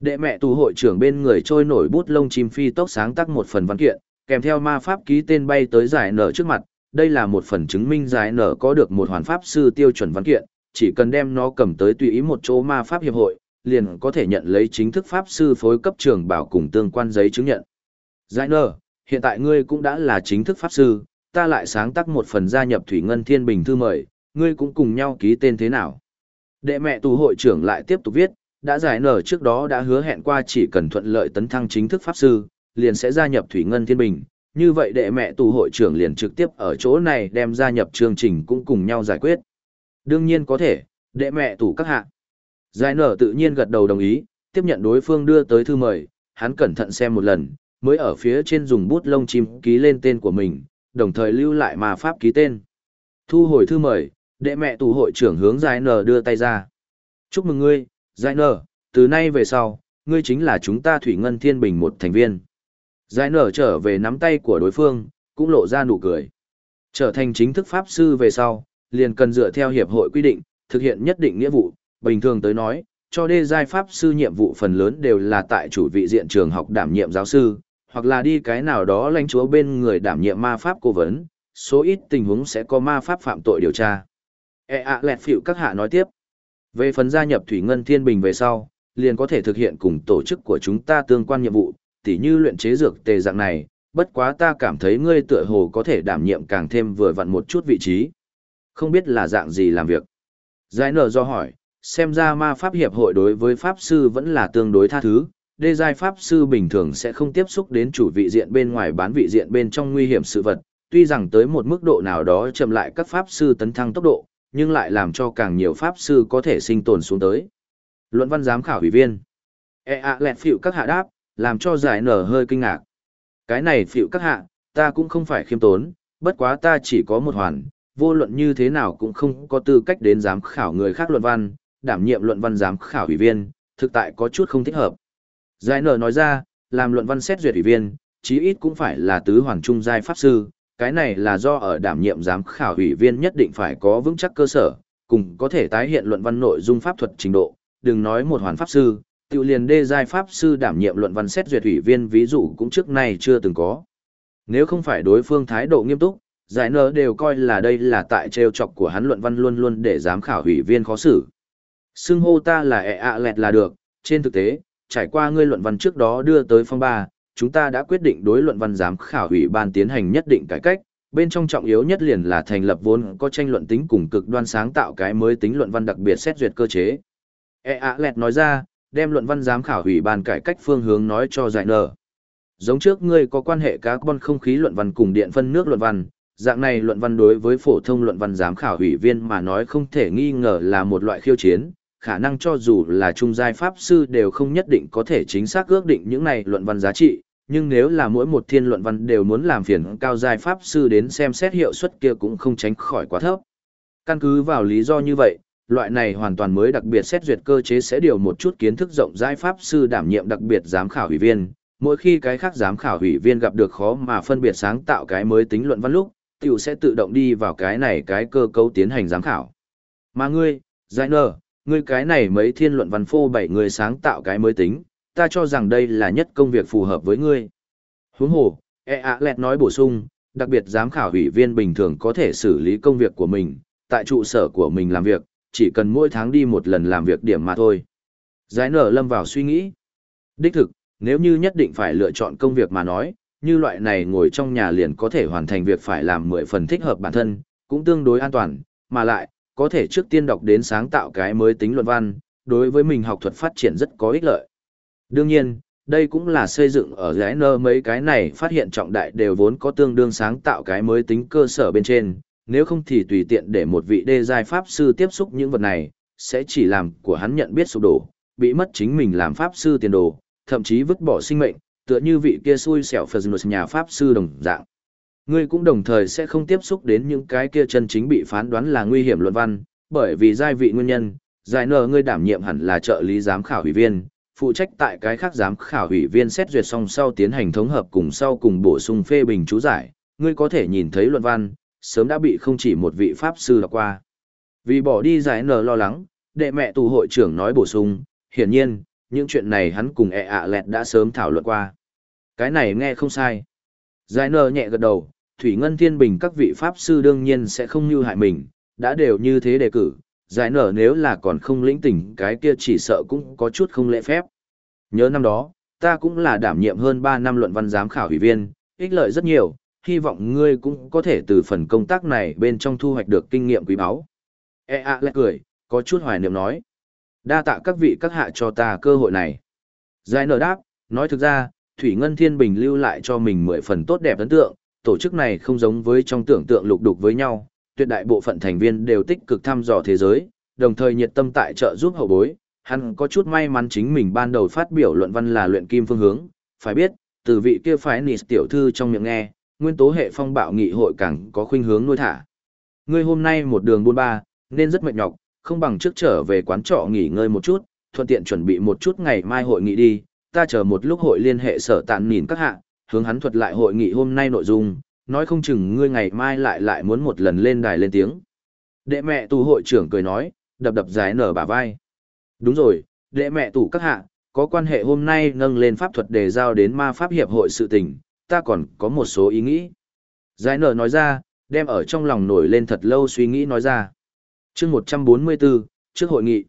Đệ mẹ tu hội trưởng bên người trôi nổi bút lông chim phi tốc sáng tác một phần văn kiện, kèm theo ma pháp ký tên bay tới giải nở trước mặt, đây là một phần chứng minh giải nở có được một hoàn pháp sư tiêu chuẩn văn kiện, chỉ cần đem nó cầm tới tùy ý một chỗ ma pháp hiệp hội, liền có thể nhận lấy chính thức pháp sư phối cấp trường bảo cùng tương quan giấy chứng nhận. Giải nở, hiện tại ngươi cũng đã là chính thức pháp sư, ta lại sáng tác một phần gia nhập Thủy Ngân Thiên Bình thư mời, ngươi cũng cùng nhau ký tên thế nào. Đệ mẹ tù hội trưởng lại tiếp tục viết, đã giải nở trước đó đã hứa hẹn qua chỉ cần thuận lợi tấn thăng chính thức pháp sư, liền sẽ gia nhập Thủy Ngân Thiên Bình. Như vậy đệ mẹ tù hội trưởng liền trực tiếp ở chỗ này đem gia nhập chương trình cũng cùng nhau giải quyết. Đương nhiên có thể, đệ mẹ tù các hạ. Giải nở tự nhiên gật đầu đồng ý, tiếp nhận đối phương đưa tới thư mời, hắn cẩn thận xem một lần, mới ở phía trên dùng bút lông chim ký lên tên của mình, đồng thời lưu lại mà pháp ký tên. Thu hồi thư mời, đệ mẹ tù hội trưởng hướng Giải nở đưa tay ra. Chúc mừng ngươi, Giải nở, từ nay về sau, ngươi chính là chúng ta Thủy Ngân Thiên Bình một thành viên. Giải nở trở về nắm tay của đối phương, cũng lộ ra nụ cười. Trở thành chính thức pháp sư về sau, liền cần dựa theo hiệp hội quy định, thực hiện nhất định nghĩa vụ, bình thường tới nói, cho đê giai pháp sư nhiệm vụ phần lớn đều là tại chủ vị diện trường học đảm nhiệm giáo sư, hoặc là đi cái nào đó lãnh chúa bên người đảm nhiệm ma pháp cố vấn, số ít tình huống sẽ có ma pháp phạm tội điều tra. E ạ à lẹt phịu các hạ nói tiếp. Về phần gia nhập Thủy Ngân Thiên Bình về sau, liền có thể thực hiện cùng tổ chức của chúng ta tương quan nhiệm vụ, tỉ như luyện chế dược tề dạng này, bất quá ta cảm thấy ngươi tựa hồ có thể đảm nhiệm càng thêm vừa vặn một chút vị trí. Không biết là dạng gì làm việc. Giải nở do hỏi, xem ra ma pháp hiệp hội đối với pháp sư vẫn là tương đối tha thứ, đê giai pháp sư bình thường sẽ không tiếp xúc đến chủ vị diện bên ngoài bán vị diện bên trong nguy hiểm sự vật, tuy rằng tới một mức độ nào đó chậm lại các pháp sư tấn thăng tốc độ, nhưng lại làm cho càng nhiều pháp sư có thể sinh tồn xuống tới. Luận văn giám khảo ủy viên. E ạ lẹt phịu các hạ đáp, làm cho giải nở hơi kinh ngạc. Cái này phịu các hạ, ta cũng không phải khiêm tốn, bất quá ta chỉ có một hoàn, vô luận như thế nào cũng không có tư cách đến giám khảo người khác luận văn, đảm nhiệm luận văn giám khảo ủy viên, thực tại có chút không thích hợp. Giải nở nói ra, làm luận văn xét duyệt ủy viên, chí ít cũng phải là tứ hoàng trung giai pháp sư, cái này là do ở đảm nhiệm giám khảo ủy viên nhất định phải có vững chắc cơ sở, cùng có thể tái hiện luận văn nội dung pháp thuật trình độ, đừng nói một hoàn pháp sư, tự liền đê giai pháp sư đảm nhiệm luận văn xét duyệt ủy viên ví dụ cũng trước nay chưa từng có. Nếu không phải đối phương thái độ nghiêm túc, giải nở đều coi là đây là tại trêu chọc của hắn luận văn luôn luôn để giám khảo ủy viên khó xử. Xưng hô ta là ẹ ạ lẹt là được, trên thực tế, trải qua ngươi luận văn trước đó đưa tới phong ba, chúng ta đã quyết định đối luận văn giám khảo ủy ban tiến hành nhất định cải cách, bên trong trọng yếu nhất liền là thành lập vốn có tranh luận tính cùng cực đoan sáng tạo cái mới tính luận văn đặc biệt xét duyệt cơ chế. E ạ lẹt nói ra, đem luận văn giám khảo hủy bàn cải cách phương hướng nói cho giải nở. Giống trước ngươi có quan hệ carbon không khí luận văn cùng điện phân nước luận văn, dạng này luận văn đối với phổ thông luận văn giám khảo hủy viên mà nói không thể nghi ngờ là một loại khiêu chiến, khả năng cho dù là trung giai pháp sư đều không nhất định có thể chính xác ước định những này luận văn giá trị, nhưng nếu là mỗi một thiên luận văn đều muốn làm phiền cao giai pháp sư đến xem xét hiệu suất kia cũng không tránh khỏi quá thấp. Căn cứ vào lý do như vậy, loại này hoàn toàn mới đặc biệt xét duyệt cơ chế sẽ điều một chút kiến thức rộng rãi pháp sư đảm nhiệm đặc biệt giám khảo ủy viên. Mỗi khi cái khác giám khảo ủy viên gặp được khó mà phân biệt sáng tạo cái mới tính luận văn lúc, tiểu sẽ tự động đi vào cái này cái cơ cấu tiến hành giám khảo. Mà ngươi, giải nở, ngươi cái này mấy thiên luận văn phô bảy người sáng tạo cái mới tính, ta cho rằng đây là nhất công việc phù hợp với ngươi. Huống hồ, e ạ lẹt nói bổ sung, đặc biệt giám khảo ủy viên bình thường có thể xử lý công việc của mình, tại trụ sở của mình làm việc, chỉ cần mỗi tháng đi một lần làm việc điểm mà thôi. Giải nở lâm vào suy nghĩ. Đích thực, nếu như nhất định phải lựa chọn công việc mà nói, như loại này ngồi trong nhà liền có thể hoàn thành việc phải làm mười phần thích hợp bản thân, cũng tương đối an toàn, mà lại, có thể trước tiên đọc đến sáng tạo cái mới tính luận văn, đối với mình học thuật phát triển rất có ích lợi. Đương nhiên, đây cũng là xây dựng ở giải nơ mấy cái này phát hiện trọng đại đều vốn có tương đương sáng tạo cái mới tính cơ sở bên trên, nếu không thì tùy tiện để một vị đê giai pháp sư tiếp xúc những vật này, sẽ chỉ làm của hắn nhận biết sụp đổ, bị mất chính mình làm pháp sư tiền đồ, thậm chí vứt bỏ sinh mệnh, tựa như vị kia xui xẻo Phật nhà pháp sư đồng dạng. Ngươi cũng đồng thời sẽ không tiếp xúc đến những cái kia chân chính bị phán đoán là nguy hiểm luận văn, bởi vì giai vị nguyên nhân, giải nở ngươi đảm nhiệm hẳn là trợ lý giám khảo ủy viên, phụ trách tại cái khác giám khảo ủy viên xét duyệt xong sau tiến hành thống hợp cùng sau cùng bổ sung phê bình chú giải, ngươi có thể nhìn thấy luận văn, sớm đã bị không chỉ một vị pháp sư đọc qua. Vì bỏ đi giải nở lo lắng, đệ mẹ tù hội trưởng nói bổ sung, hiển nhiên, những chuyện này hắn cùng ẹ e ạ lẹt đã sớm thảo luận qua. Cái này nghe không sai. Giải nở nhẹ gật đầu, Thủy Ngân Thiên Bình các vị pháp sư đương nhiên sẽ không như hại mình, đã đều như thế đề cử, giải nở nếu là còn không lĩnh tỉnh cái kia chỉ sợ cũng có chút không lễ phép. Nhớ năm đó, ta cũng là đảm nhiệm hơn 3 năm luận văn giám khảo ủy viên, ích lợi rất nhiều, hy vọng ngươi cũng có thể từ phần công tác này bên trong thu hoạch được kinh nghiệm quý báu. E ạ à lại cười, có chút hoài niệm nói. Đa tạ các vị các hạ cho ta cơ hội này. Giải nở đáp, nói thực ra, Thủy Ngân Thiên Bình lưu lại cho mình mười phần tốt đẹp ấn tượng, tổ chức này không giống với trong tưởng tượng lục đục với nhau, tuyệt đại bộ phận thành viên đều tích cực thăm dò thế giới, đồng thời nhiệt tâm tại trợ giúp hậu bối. Hắn có chút may mắn chính mình ban đầu phát biểu luận văn là luyện kim phương hướng, phải biết, từ vị kia phái nịt tiểu thư trong miệng nghe, nguyên tố hệ phong bạo nghị hội càng có khuynh hướng nuôi thả. Ngươi hôm nay một đường buôn ba, nên rất mệt nhọc, không bằng trước trở về quán trọ nghỉ ngơi một chút, thuận tiện chuẩn bị một chút ngày mai hội nghị đi, ta chờ một lúc hội liên hệ sở tàn nhìn các hạ, hướng hắn thuật lại hội nghị hôm nay nội dung, nói không chừng ngươi ngày mai lại lại muốn một lần lên đài lên tiếng. Đệ mẹ tù hội trưởng cười nói, đập đập giải nở bả vai. Đúng rồi, đệ mẹ tù các hạ, có quan hệ hôm nay nâng lên pháp thuật để giao đến ma pháp hiệp hội sự tình, ta còn có một số ý nghĩ. Giải nở nói ra, đem ở trong lòng nổi lên thật lâu suy nghĩ nói ra. chương 144, trước hội nghị.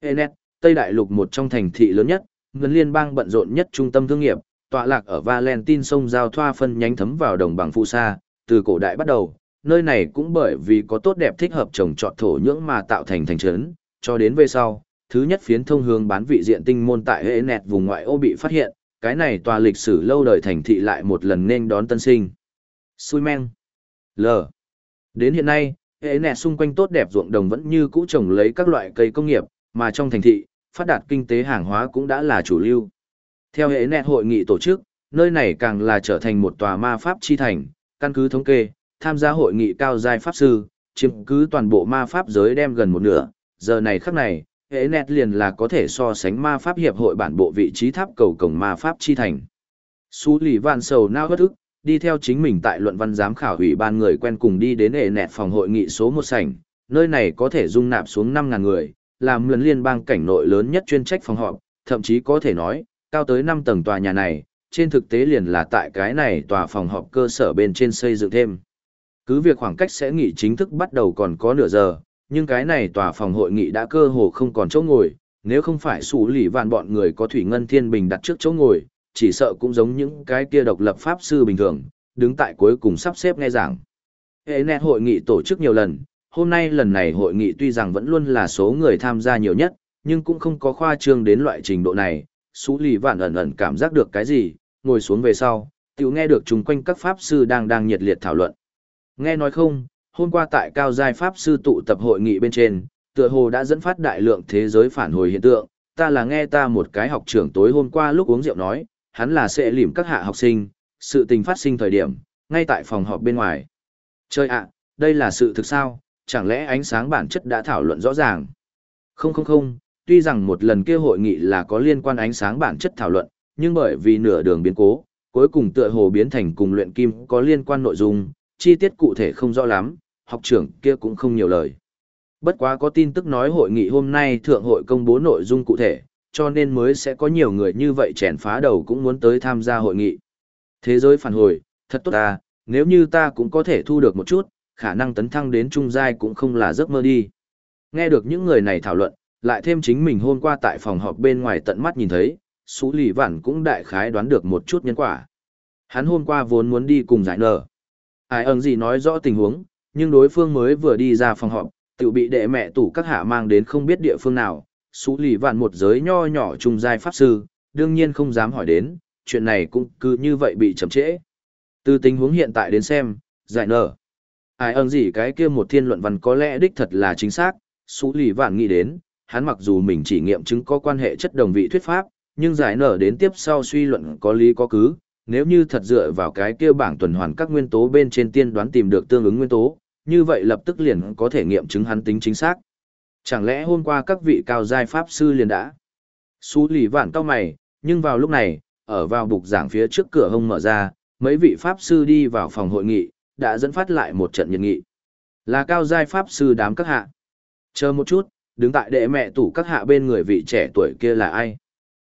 Enet, Tây Đại Lục một trong thành thị lớn nhất, ngân liên bang bận rộn nhất trung tâm thương nghiệp, tọa lạc ở Valentine sông giao thoa phân nhánh thấm vào đồng bằng phụ sa, từ cổ đại bắt đầu, nơi này cũng bởi vì có tốt đẹp thích hợp trồng trọt thổ nhưỡng mà tạo thành thành trấn, cho đến về sau, thứ nhất phiến thông hướng bán vị diện tinh môn tại hệ nẹt vùng ngoại ô bị phát hiện, cái này tòa lịch sử lâu đời thành thị lại một lần nên đón tân sinh. Xui men. L. Đến hiện nay, hệ nẹ xung quanh tốt đẹp ruộng đồng vẫn như cũ trồng lấy các loại cây công nghiệp, mà trong thành thị, phát đạt kinh tế hàng hóa cũng đã là chủ lưu. Theo hệ nẹ hội nghị tổ chức, nơi này càng là trở thành một tòa ma pháp chi thành, căn cứ thống kê, tham gia hội nghị cao giai pháp sư, chiếm cứ toàn bộ ma pháp giới đem gần một nửa, giờ này khắc này, hệ nẹt liền là có thể so sánh ma pháp hiệp hội bản bộ vị trí tháp cầu cổng ma pháp chi thành. Sú lì vạn sầu nao bất ức, đi theo chính mình tại luận văn giám khảo ủy ban người quen cùng đi đến hệ nẹt phòng hội nghị số một sảnh, nơi này có thể dung nạp xuống năm ngàn người, làm lần liên bang cảnh nội lớn nhất chuyên trách phòng họp, thậm chí có thể nói, cao tới năm tầng tòa nhà này, trên thực tế liền là tại cái này tòa phòng họp cơ sở bên trên xây dựng thêm. Cứ việc khoảng cách sẽ nghị chính thức bắt đầu còn có nửa giờ, nhưng cái này tòa phòng hội nghị đã cơ hồ không còn chỗ ngồi, nếu không phải sủ lý vạn bọn người có thủy ngân thiên bình đặt trước chỗ ngồi, chỉ sợ cũng giống những cái kia độc lập pháp sư bình thường, đứng tại cuối cùng sắp xếp nghe giảng. Hệ nét hội nghị tổ chức nhiều lần, hôm nay lần này hội nghị tuy rằng vẫn luôn là số người tham gia nhiều nhất, nhưng cũng không có khoa trương đến loại trình độ này. sủ lì vạn ẩn ẩn cảm giác được cái gì, ngồi xuống về sau, tiểu nghe được chung quanh các pháp sư đang đang nhiệt liệt thảo luận. Nghe nói không, hôm qua tại cao giai pháp sư tụ tập hội nghị bên trên, tựa hồ đã dẫn phát đại lượng thế giới phản hồi hiện tượng, ta là nghe ta một cái học trưởng tối hôm qua lúc uống rượu nói, hắn là sẽ lìm các hạ học sinh, sự tình phát sinh thời điểm, ngay tại phòng họp bên ngoài. Chơi ạ, đây là sự thực sao, chẳng lẽ ánh sáng bản chất đã thảo luận rõ ràng? Không không không, tuy rằng một lần kia hội nghị là có liên quan ánh sáng bản chất thảo luận, nhưng bởi vì nửa đường biến cố, cuối cùng tựa hồ biến thành cùng luyện kim có liên quan nội dung, chi tiết cụ thể không rõ lắm, học trưởng kia cũng không nhiều lời. Bất quá có tin tức nói hội nghị hôm nay thượng hội công bố nội dung cụ thể, cho nên mới sẽ có nhiều người như vậy chèn phá đầu cũng muốn tới tham gia hội nghị. Thế giới phản hồi, thật tốt ta, nếu như ta cũng có thể thu được một chút, khả năng tấn thăng đến trung giai cũng không là giấc mơ đi. Nghe được những người này thảo luận, lại thêm chính mình hôm qua tại phòng họp bên ngoài tận mắt nhìn thấy, Sú Lì Vản cũng đại khái đoán được một chút nhân quả. Hắn hôm qua vốn muốn đi cùng giải nở. Ai ẩn gì nói rõ tình huống, nhưng đối phương mới vừa đi ra phòng họp, tự bị đệ mẹ tủ các hạ mang đến không biết địa phương nào. xú Lì vạn một giới nho nhỏ trung giai pháp sư, đương nhiên không dám hỏi đến, chuyện này cũng cứ như vậy bị chậm trễ. Từ tình huống hiện tại đến xem, giải nở. Ai ẩn gì cái kia một thiên luận văn có lẽ đích thật là chính xác, xú Lì vạn nghĩ đến, hắn mặc dù mình chỉ nghiệm chứng có quan hệ chất đồng vị thuyết pháp, nhưng giải nở đến tiếp sau suy luận có lý có cứ, nếu như thật dựa vào cái kia bảng tuần hoàn các nguyên tố bên trên tiên đoán tìm được tương ứng nguyên tố, như vậy lập tức liền có thể nghiệm chứng hắn tính chính xác. Chẳng lẽ hôm qua các vị cao giai pháp sư liền đã? Sú lì vạn cao mày, nhưng vào lúc này, ở vào bục giảng phía trước cửa hông mở ra, mấy vị pháp sư đi vào phòng hội nghị, đã dẫn phát lại một trận nhiệt nghị. Là cao giai pháp sư đám các hạ. Chờ một chút, đứng tại đệ mẹ tủ các hạ bên người vị trẻ tuổi kia là ai?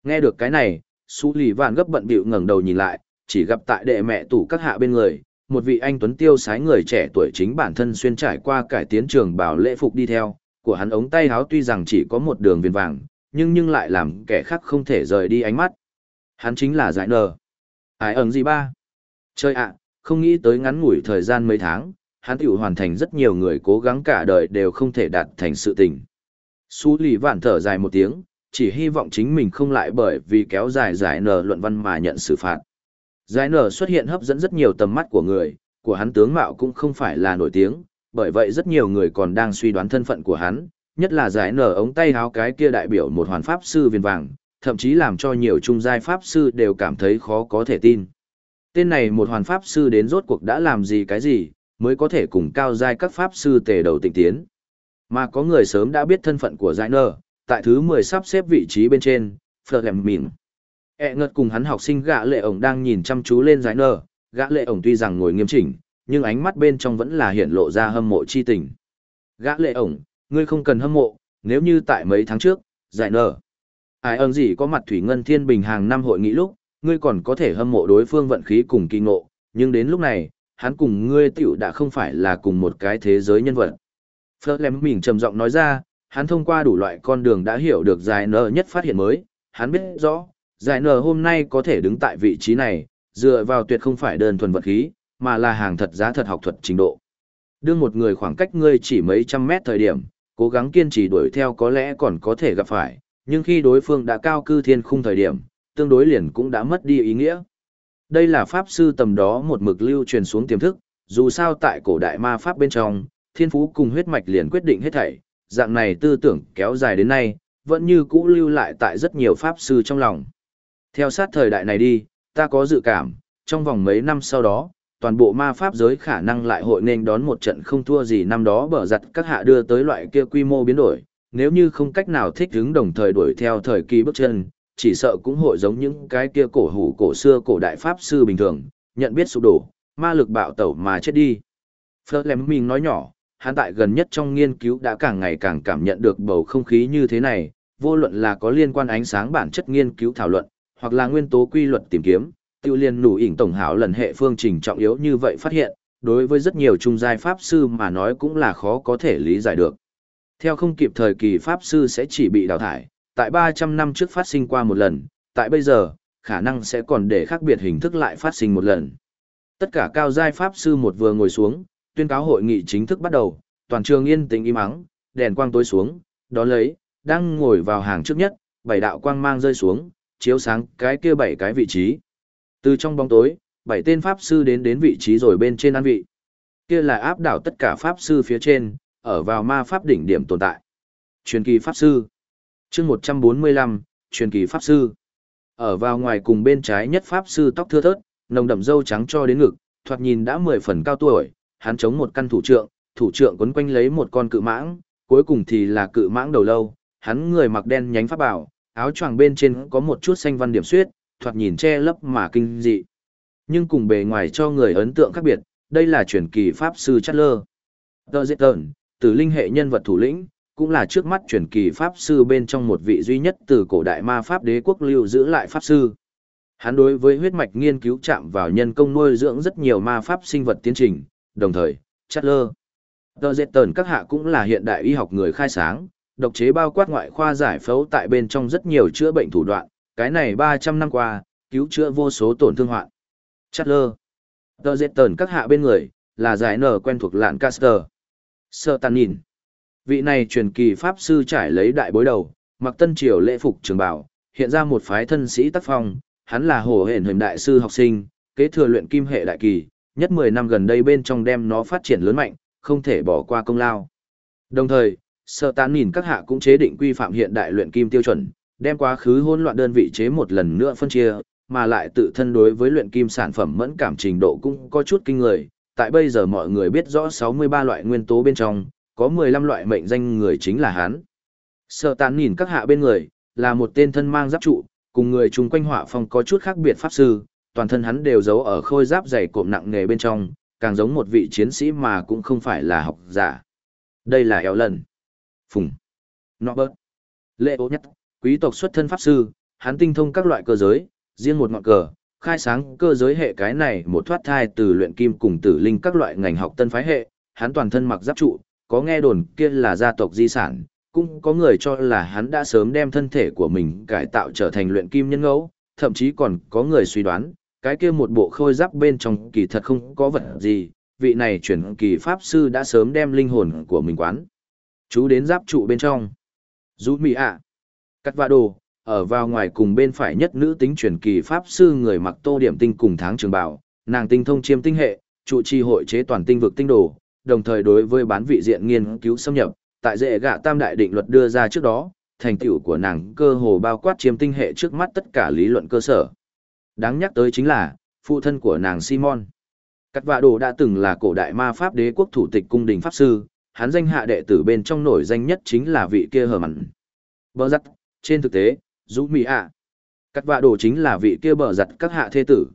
Nghe được cái này, Sú Lì Vạn gấp bận bịu ngẩng đầu nhìn lại, chỉ gặp tại đệ mẹ tủ các hạ bên người, một vị anh tuấn tiêu sái người trẻ tuổi chính bản thân xuyên trải qua cải tiến trường bảo lễ phục đi theo, của hắn ống tay áo tuy rằng chỉ có một đường viền vàng, nhưng nhưng lại làm kẻ khác không thể rời đi ánh mắt. Hắn chính là giải nờ. Ai ẩn gì ba? Chơi ạ, không nghĩ tới ngắn ngủi thời gian mấy tháng, hắn tiểu hoàn thành rất nhiều người cố gắng cả đời đều không thể đạt thành sự tình. Sú lì vạn thở dài một tiếng, chỉ hy vọng chính mình không lại bởi vì kéo dài giải nở luận văn mà nhận xử phạt. Giải nở xuất hiện hấp dẫn rất nhiều tầm mắt của người, của hắn tướng mạo cũng không phải là nổi tiếng, bởi vậy rất nhiều người còn đang suy đoán thân phận của hắn, nhất là giải nở ống tay háo cái kia đại biểu một hoàn pháp sư viền vàng, thậm chí làm cho nhiều trung giai pháp sư đều cảm thấy khó có thể tin. Tên này một hoàn pháp sư đến rốt cuộc đã làm gì cái gì, mới có thể cùng cao giai các pháp sư tề đầu tịnh tiến. Mà có người sớm đã biết thân phận của giải nở, tại thứ 10 sắp xếp vị trí bên trên, Phở mỉm. Mìn. E ngật cùng hắn học sinh gã lệ ổng đang nhìn chăm chú lên giải nở, gã lệ ổng tuy rằng ngồi nghiêm chỉnh, nhưng ánh mắt bên trong vẫn là hiện lộ ra hâm mộ chi tình. Gã lệ ổng, ngươi không cần hâm mộ, nếu như tại mấy tháng trước, giải nở. Ai ơn gì có mặt Thủy Ngân Thiên Bình hàng năm hội nghị lúc, ngươi còn có thể hâm mộ đối phương vận khí cùng kỳ ngộ, nhưng đến lúc này, hắn cùng ngươi tiểu đã không phải là cùng một cái thế giới nhân vật. Phở Lèm mỉm trầm giọng nói ra, hắn thông qua đủ loại con đường đã hiểu được giải nờ nhất phát hiện mới, hắn biết rõ, giải nờ hôm nay có thể đứng tại vị trí này, dựa vào tuyệt không phải đơn thuần vật khí, mà là hàng thật giá thật học thuật trình độ. Đương một người khoảng cách ngươi chỉ mấy trăm mét thời điểm, cố gắng kiên trì đuổi theo có lẽ còn có thể gặp phải, nhưng khi đối phương đã cao cư thiên khung thời điểm, tương đối liền cũng đã mất đi ý nghĩa. Đây là pháp sư tầm đó một mực lưu truyền xuống tiềm thức, dù sao tại cổ đại ma pháp bên trong, thiên phú cùng huyết mạch liền quyết định hết thảy, dạng này tư tưởng kéo dài đến nay, vẫn như cũ lưu lại tại rất nhiều pháp sư trong lòng. Theo sát thời đại này đi, ta có dự cảm, trong vòng mấy năm sau đó, toàn bộ ma pháp giới khả năng lại hội nên đón một trận không thua gì năm đó bở giặt các hạ đưa tới loại kia quy mô biến đổi, nếu như không cách nào thích ứng đồng thời đuổi theo thời kỳ bước chân, chỉ sợ cũng hội giống những cái kia cổ hủ cổ xưa cổ đại pháp sư bình thường, nhận biết sụp đổ, ma lực bạo tẩu mà chết đi. Fleming nói nhỏ, hắn tại gần nhất trong nghiên cứu đã càng ngày càng cảm nhận được bầu không khí như thế này, vô luận là có liên quan ánh sáng bản chất nghiên cứu thảo luận, hoặc là nguyên tố quy luật tìm kiếm, tiêu liên nủ ỉnh tổng hảo lần hệ phương trình trọng yếu như vậy phát hiện, đối với rất nhiều trung giai pháp sư mà nói cũng là khó có thể lý giải được. Theo không kịp thời kỳ pháp sư sẽ chỉ bị đào thải, tại 300 năm trước phát sinh qua một lần, tại bây giờ, khả năng sẽ còn để khác biệt hình thức lại phát sinh một lần. Tất cả cao giai pháp sư một vừa ngồi xuống, tuyên cáo hội nghị chính thức bắt đầu, toàn trường yên tĩnh im ắng, đèn quang tối xuống, đó lấy, đang ngồi vào hàng trước nhất, bảy đạo quang mang rơi xuống, chiếu sáng cái kia bảy cái vị trí. Từ trong bóng tối, bảy tên pháp sư đến đến vị trí rồi bên trên an vị. Kia là áp đảo tất cả pháp sư phía trên, ở vào ma pháp đỉnh điểm tồn tại. Truyền kỳ pháp sư. Chương 145, truyền kỳ pháp sư. Ở vào ngoài cùng bên trái nhất pháp sư tóc thưa thớt, nồng đậm râu trắng cho đến ngực, thoạt nhìn đã mười phần cao tuổi, hắn chống một căn thủ trượng, thủ trượng quấn quanh lấy một con cự mãng, cuối cùng thì là cự mãng đầu lâu, hắn người mặc đen nhánh pháp bảo, áo choàng bên trên có một chút xanh văn điểm xuyết, thoạt nhìn che lấp mà kinh dị. Nhưng cùng bề ngoài cho người ấn tượng khác biệt, đây là truyền kỳ pháp sư Chatler. Tờ Diệt Tờn, từ linh hệ nhân vật thủ lĩnh, cũng là trước mắt truyền kỳ pháp sư bên trong một vị duy nhất từ cổ đại ma pháp đế quốc lưu giữ lại pháp sư. Hắn đối với huyết mạch nghiên cứu chạm vào nhân công nuôi dưỡng rất nhiều ma pháp sinh vật tiến trình, đồng thời, Chatler. Tờ dệt Tờn các hạ cũng là hiện đại y học người khai sáng, độc chế bao quát ngoại khoa giải phẫu tại bên trong rất nhiều chữa bệnh thủ đoạn, cái này 300 năm qua, cứu chữa vô số tổn thương hoạn. Chatler. Tờ dệt tờn các hạ bên người, là giải nở quen thuộc lạn Caster. Sơ tàn nhìn. Vị này truyền kỳ pháp sư trải lấy đại bối đầu, mặc tân triều lễ phục trường bảo, hiện ra một phái thân sĩ tác phong, hắn là hồ hển hình đại sư học sinh, kế thừa luyện kim hệ đại kỳ, nhất 10 năm gần đây bên trong đem nó phát triển lớn mạnh, không thể bỏ qua công lao. Đồng thời, Sở tán nhìn các hạ cũng chế định quy phạm hiện đại luyện kim tiêu chuẩn, đem quá khứ hỗn loạn đơn vị chế một lần nữa phân chia, mà lại tự thân đối với luyện kim sản phẩm mẫn cảm trình độ cũng có chút kinh người. Tại bây giờ mọi người biết rõ 63 loại nguyên tố bên trong, có 15 loại mệnh danh người chính là hắn. Sở tán nhìn các hạ bên người, là một tên thân mang giáp trụ, cùng người chung quanh họa phong có chút khác biệt pháp sư, toàn thân hắn đều giấu ở khôi giáp dày cộm nặng nghề bên trong, càng giống một vị chiến sĩ mà cũng không phải là học giả. Đây là eo lần. Phùng, Norbert, Lệ ố nhất, quý tộc xuất thân pháp sư, hắn tinh thông các loại cơ giới, riêng một ngọn cờ, khai sáng cơ giới hệ cái này một thoát thai từ luyện kim cùng tử linh các loại ngành học tân phái hệ, hắn toàn thân mặc giáp trụ, có nghe đồn kia là gia tộc di sản, cũng có người cho là hắn đã sớm đem thân thể của mình cải tạo trở thành luyện kim nhân ngẫu, thậm chí còn có người suy đoán, cái kia một bộ khôi giáp bên trong kỳ thật không có vật gì, vị này chuyển kỳ pháp sư đã sớm đem linh hồn của mình quán. Chú đến giáp trụ bên trong. Dũ mì ạ. Cắt vạ đồ, ở vào ngoài cùng bên phải nhất nữ tính chuyển kỳ pháp sư người mặc tô điểm tinh cùng tháng trường bảo, nàng tinh thông chiêm tinh hệ, trụ trì hội chế toàn tinh vực tinh đồ, đồng thời đối với bán vị diện nghiên cứu xâm nhập, tại dễ gạ tam đại định luật đưa ra trước đó, thành tựu của nàng cơ hồ bao quát chiêm tinh hệ trước mắt tất cả lý luận cơ sở. Đáng nhắc tới chính là, phụ thân của nàng Simon. Cắt vạ đồ đã từng là cổ đại ma pháp đế quốc thủ tịch cung đình pháp sư, hắn danh hạ đệ tử bên trong nổi danh nhất chính là vị kia hờ mặn. Bờ giặt, trên thực tế, Dũ Mỹ ạ. Cắt vạ đồ chính là vị kia bờ giặt các hạ thê tử.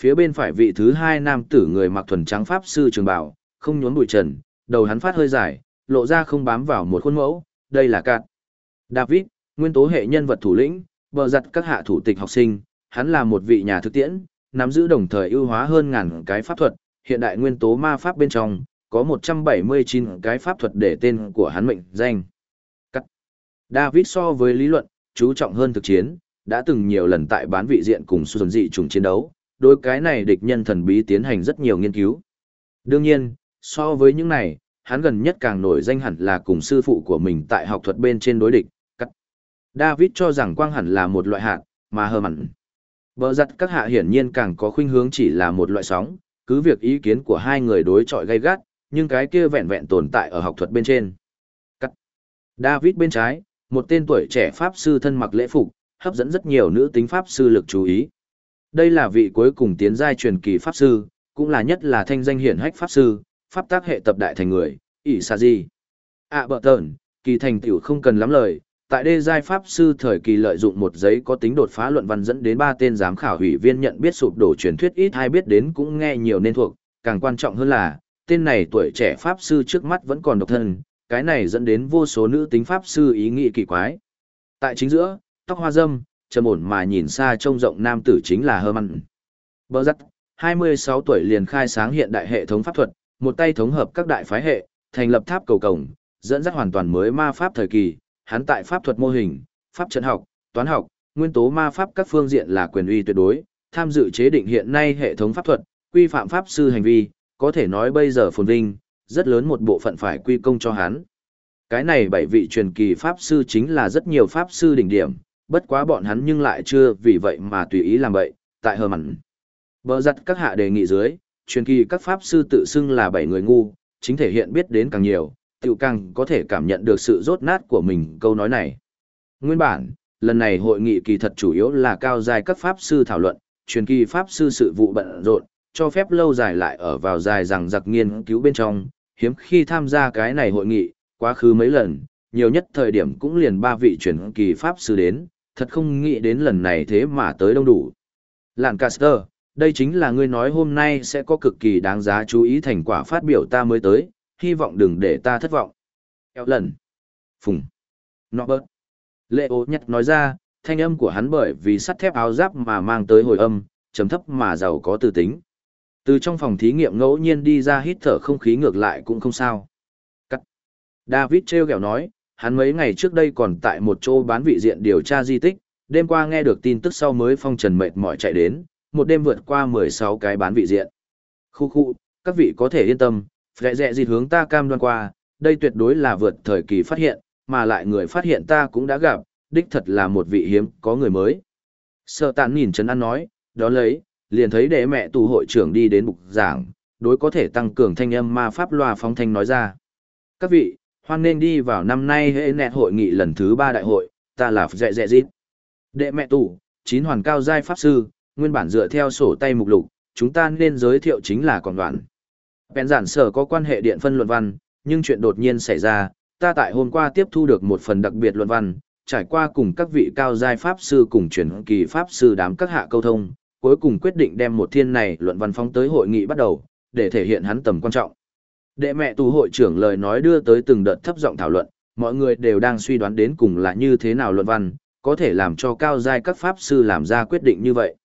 Phía bên phải vị thứ hai nam tử người mặc thuần trắng pháp sư trường bảo, không nhốn bụi trần, đầu hắn phát hơi dài, lộ ra không bám vào một khuôn mẫu, đây là cạn. David, nguyên tố hệ nhân vật thủ lĩnh, bờ giặt các hạ thủ tịch học sinh, hắn là một vị nhà thực tiễn, nắm giữ đồng thời ưu hóa hơn ngàn cái pháp thuật, hiện đại nguyên tố ma pháp bên trong, có 179 cái pháp thuật để tên của hắn mệnh danh. Cắt. David so với lý luận, chú trọng hơn thực chiến, đã từng nhiều lần tại bán vị diện cùng xuân dị trùng chiến đấu, đối cái này địch nhân thần bí tiến hành rất nhiều nghiên cứu. Đương nhiên, so với những này, hắn gần nhất càng nổi danh hẳn là cùng sư phụ của mình tại học thuật bên trên đối địch. Cắt. David cho rằng quang hẳn là một loại hạt, mà hờ mặn. Bờ giặt các hạ hiển nhiên càng có khuynh hướng chỉ là một loại sóng, cứ việc ý kiến của hai người đối chọi gay gắt, nhưng cái kia vẹn vẹn tồn tại ở học thuật bên trên. Cắt. David bên trái, một tên tuổi trẻ pháp sư thân mặc lễ phục, hấp dẫn rất nhiều nữ tính pháp sư lực chú ý. Đây là vị cuối cùng tiến giai truyền kỳ pháp sư, cũng là nhất là thanh danh hiển hách pháp sư, pháp tác hệ tập đại thành người, ỷ sa gì. À bợ tờn, kỳ thành tiểu không cần lắm lời, tại đê giai pháp sư thời kỳ lợi dụng một giấy có tính đột phá luận văn dẫn đến ba tên giám khảo hủy viên nhận biết sụp đổ truyền thuyết ít hay biết đến cũng nghe nhiều nên thuộc, càng quan trọng hơn là, tên này tuổi trẻ pháp sư trước mắt vẫn còn độc thân, cái này dẫn đến vô số nữ tính pháp sư ý nghĩ kỳ quái. Tại chính giữa, tóc hoa dâm, trầm ổn mà nhìn xa trông rộng nam tử chính là Hơ Mặn. Bờ giắt, 26 tuổi liền khai sáng hiện đại hệ thống pháp thuật, một tay thống hợp các đại phái hệ, thành lập tháp cầu cổng, dẫn dắt hoàn toàn mới ma pháp thời kỳ, hắn tại pháp thuật mô hình, pháp trận học, toán học, nguyên tố ma pháp các phương diện là quyền uy tuyệt đối, tham dự chế định hiện nay hệ thống pháp thuật, quy phạm pháp sư hành vi, có thể nói bây giờ phồn vinh, rất lớn một bộ phận phải quy công cho hắn. Cái này bảy vị truyền kỳ pháp sư chính là rất nhiều pháp sư đỉnh điểm, bất quá bọn hắn nhưng lại chưa vì vậy mà tùy ý làm vậy, tại hờ mặn. Bờ giặt các hạ đề nghị dưới, truyền kỳ các pháp sư tự xưng là bảy người ngu, chính thể hiện biết đến càng nhiều, tự càng có thể cảm nhận được sự rốt nát của mình câu nói này. Nguyên bản, lần này hội nghị kỳ thật chủ yếu là cao dài các pháp sư thảo luận, truyền kỳ pháp sư sự vụ bận rộn, cho phép lâu dài lại ở vào dài rằng giặc nghiên cứu bên trong, hiếm khi tham gia cái này hội nghị, quá khứ mấy lần, nhiều nhất thời điểm cũng liền ba vị truyền kỳ pháp sư đến, thật không nghĩ đến lần này thế mà tới đông đủ. Lạn Caster, đây chính là ngươi nói hôm nay sẽ có cực kỳ đáng giá chú ý thành quả phát biểu ta mới tới, hy vọng đừng để ta thất vọng. Eo lần. Phùng. Norbert. Lệ ô nhật nói ra, thanh âm của hắn bởi vì sắt thép áo giáp mà mang tới hồi âm, chấm thấp mà giàu có tư tính. Từ trong phòng thí nghiệm ngẫu nhiên đi ra hít thở không khí ngược lại cũng không sao. Cắt. David treo kẹo nói, hắn mấy ngày trước đây còn tại một chỗ bán vị diện điều tra di tích, đêm qua nghe được tin tức sau mới phong trần mệt mỏi chạy đến, một đêm vượt qua 16 cái bán vị diện. Khu khu, các vị có thể yên tâm, phệ dẹ gì hướng ta cam đoan qua, đây tuyệt đối là vượt thời kỳ phát hiện, mà lại người phát hiện ta cũng đã gặp, đích thật là một vị hiếm, có người mới. Sợ tàn nhìn Trấn An nói, đó lấy, liền thấy đệ mẹ tù hội trưởng đi đến bục giảng, đối có thể tăng cường thanh âm ma pháp loa phóng thanh nói ra. Các vị, hoan nên đi vào năm nay hệ nẹt hội nghị lần thứ ba đại hội, ta là dẹ dẹ dít. Đệ mẹ tù, chín hoàn cao giai pháp sư, nguyên bản dựa theo sổ tay mục lục, chúng ta nên giới thiệu chính là còn đoạn. Bèn giản sở có quan hệ điện phân luận văn, nhưng chuyện đột nhiên xảy ra, ta tại hôm qua tiếp thu được một phần đặc biệt luận văn, trải qua cùng các vị cao giai pháp sư cùng truyền kỳ pháp sư đám các hạ câu thông, cuối cùng quyết định đem một thiên này luận văn phóng tới hội nghị bắt đầu, để thể hiện hắn tầm quan trọng. Đệ mẹ tù hội trưởng lời nói đưa tới từng đợt thấp giọng thảo luận, mọi người đều đang suy đoán đến cùng là như thế nào luận văn, có thể làm cho cao giai các pháp sư làm ra quyết định như vậy.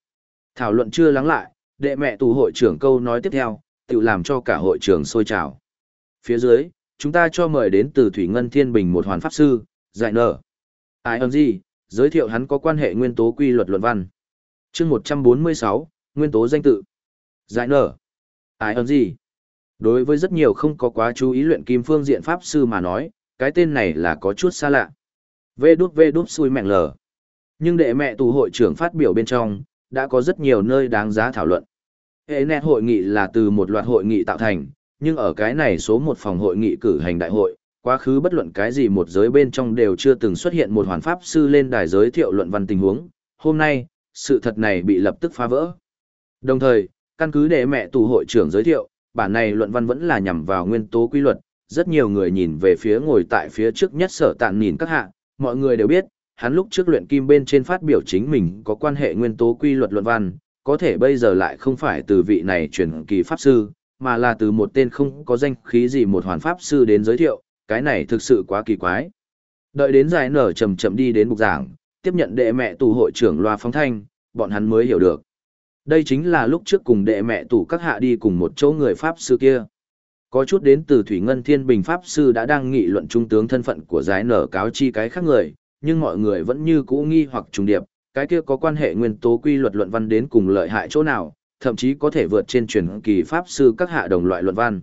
Thảo luận chưa lắng lại, đệ mẹ tù hội trưởng câu nói tiếp theo, tự làm cho cả hội trường sôi trào. Phía dưới, chúng ta cho mời đến từ Thủy Ngân Thiên Bình một hoàn pháp sư, giải nở. Ai ơn gì, giới thiệu hắn có quan hệ nguyên tố quy luật luận văn. chương 146, nguyên tố danh tự. Giải nở. Ai ơn gì? Đối với rất nhiều không có quá chú ý luyện kim phương diện pháp sư mà nói, cái tên này là có chút xa lạ. Vê đút vê đút xui mẹn lờ. Nhưng đệ mẹ tù hội trưởng phát biểu bên trong, đã có rất nhiều nơi đáng giá thảo luận. Hệ nét hội nghị là từ một loạt hội nghị tạo thành, nhưng ở cái này số một phòng hội nghị cử hành đại hội, quá khứ bất luận cái gì một giới bên trong đều chưa từng xuất hiện một hoàn pháp sư lên đài giới thiệu luận văn tình huống. Hôm nay, sự thật này bị lập tức phá vỡ. Đồng thời, căn cứ để mẹ tù hội trưởng giới thiệu, bản này luận văn vẫn là nhằm vào nguyên tố quy luật, rất nhiều người nhìn về phía ngồi tại phía trước nhất sở tạn nhìn các hạ, mọi người đều biết, hắn lúc trước luyện kim bên trên phát biểu chính mình có quan hệ nguyên tố quy luật luận văn, có thể bây giờ lại không phải từ vị này truyền kỳ pháp sư, mà là từ một tên không có danh khí gì một hoàn pháp sư đến giới thiệu, cái này thực sự quá kỳ quái. Đợi đến giải nở chậm chậm đi đến bục giảng, tiếp nhận đệ mẹ tù hội trưởng loa phóng thanh, bọn hắn mới hiểu được. Đây chính là lúc trước cùng đệ mẹ tù các hạ đi cùng một chỗ người pháp sư kia. Có chút đến từ Thủy Ngân Thiên Bình Pháp Sư đã đang nghị luận trung tướng thân phận của giải nở cáo chi cái khác người, nhưng mọi người vẫn như cũ nghi hoặc trùng điệp, cái kia có quan hệ nguyên tố quy luật luận văn đến cùng lợi hại chỗ nào, thậm chí có thể vượt trên truyền kỳ pháp sư các hạ đồng loại luận văn.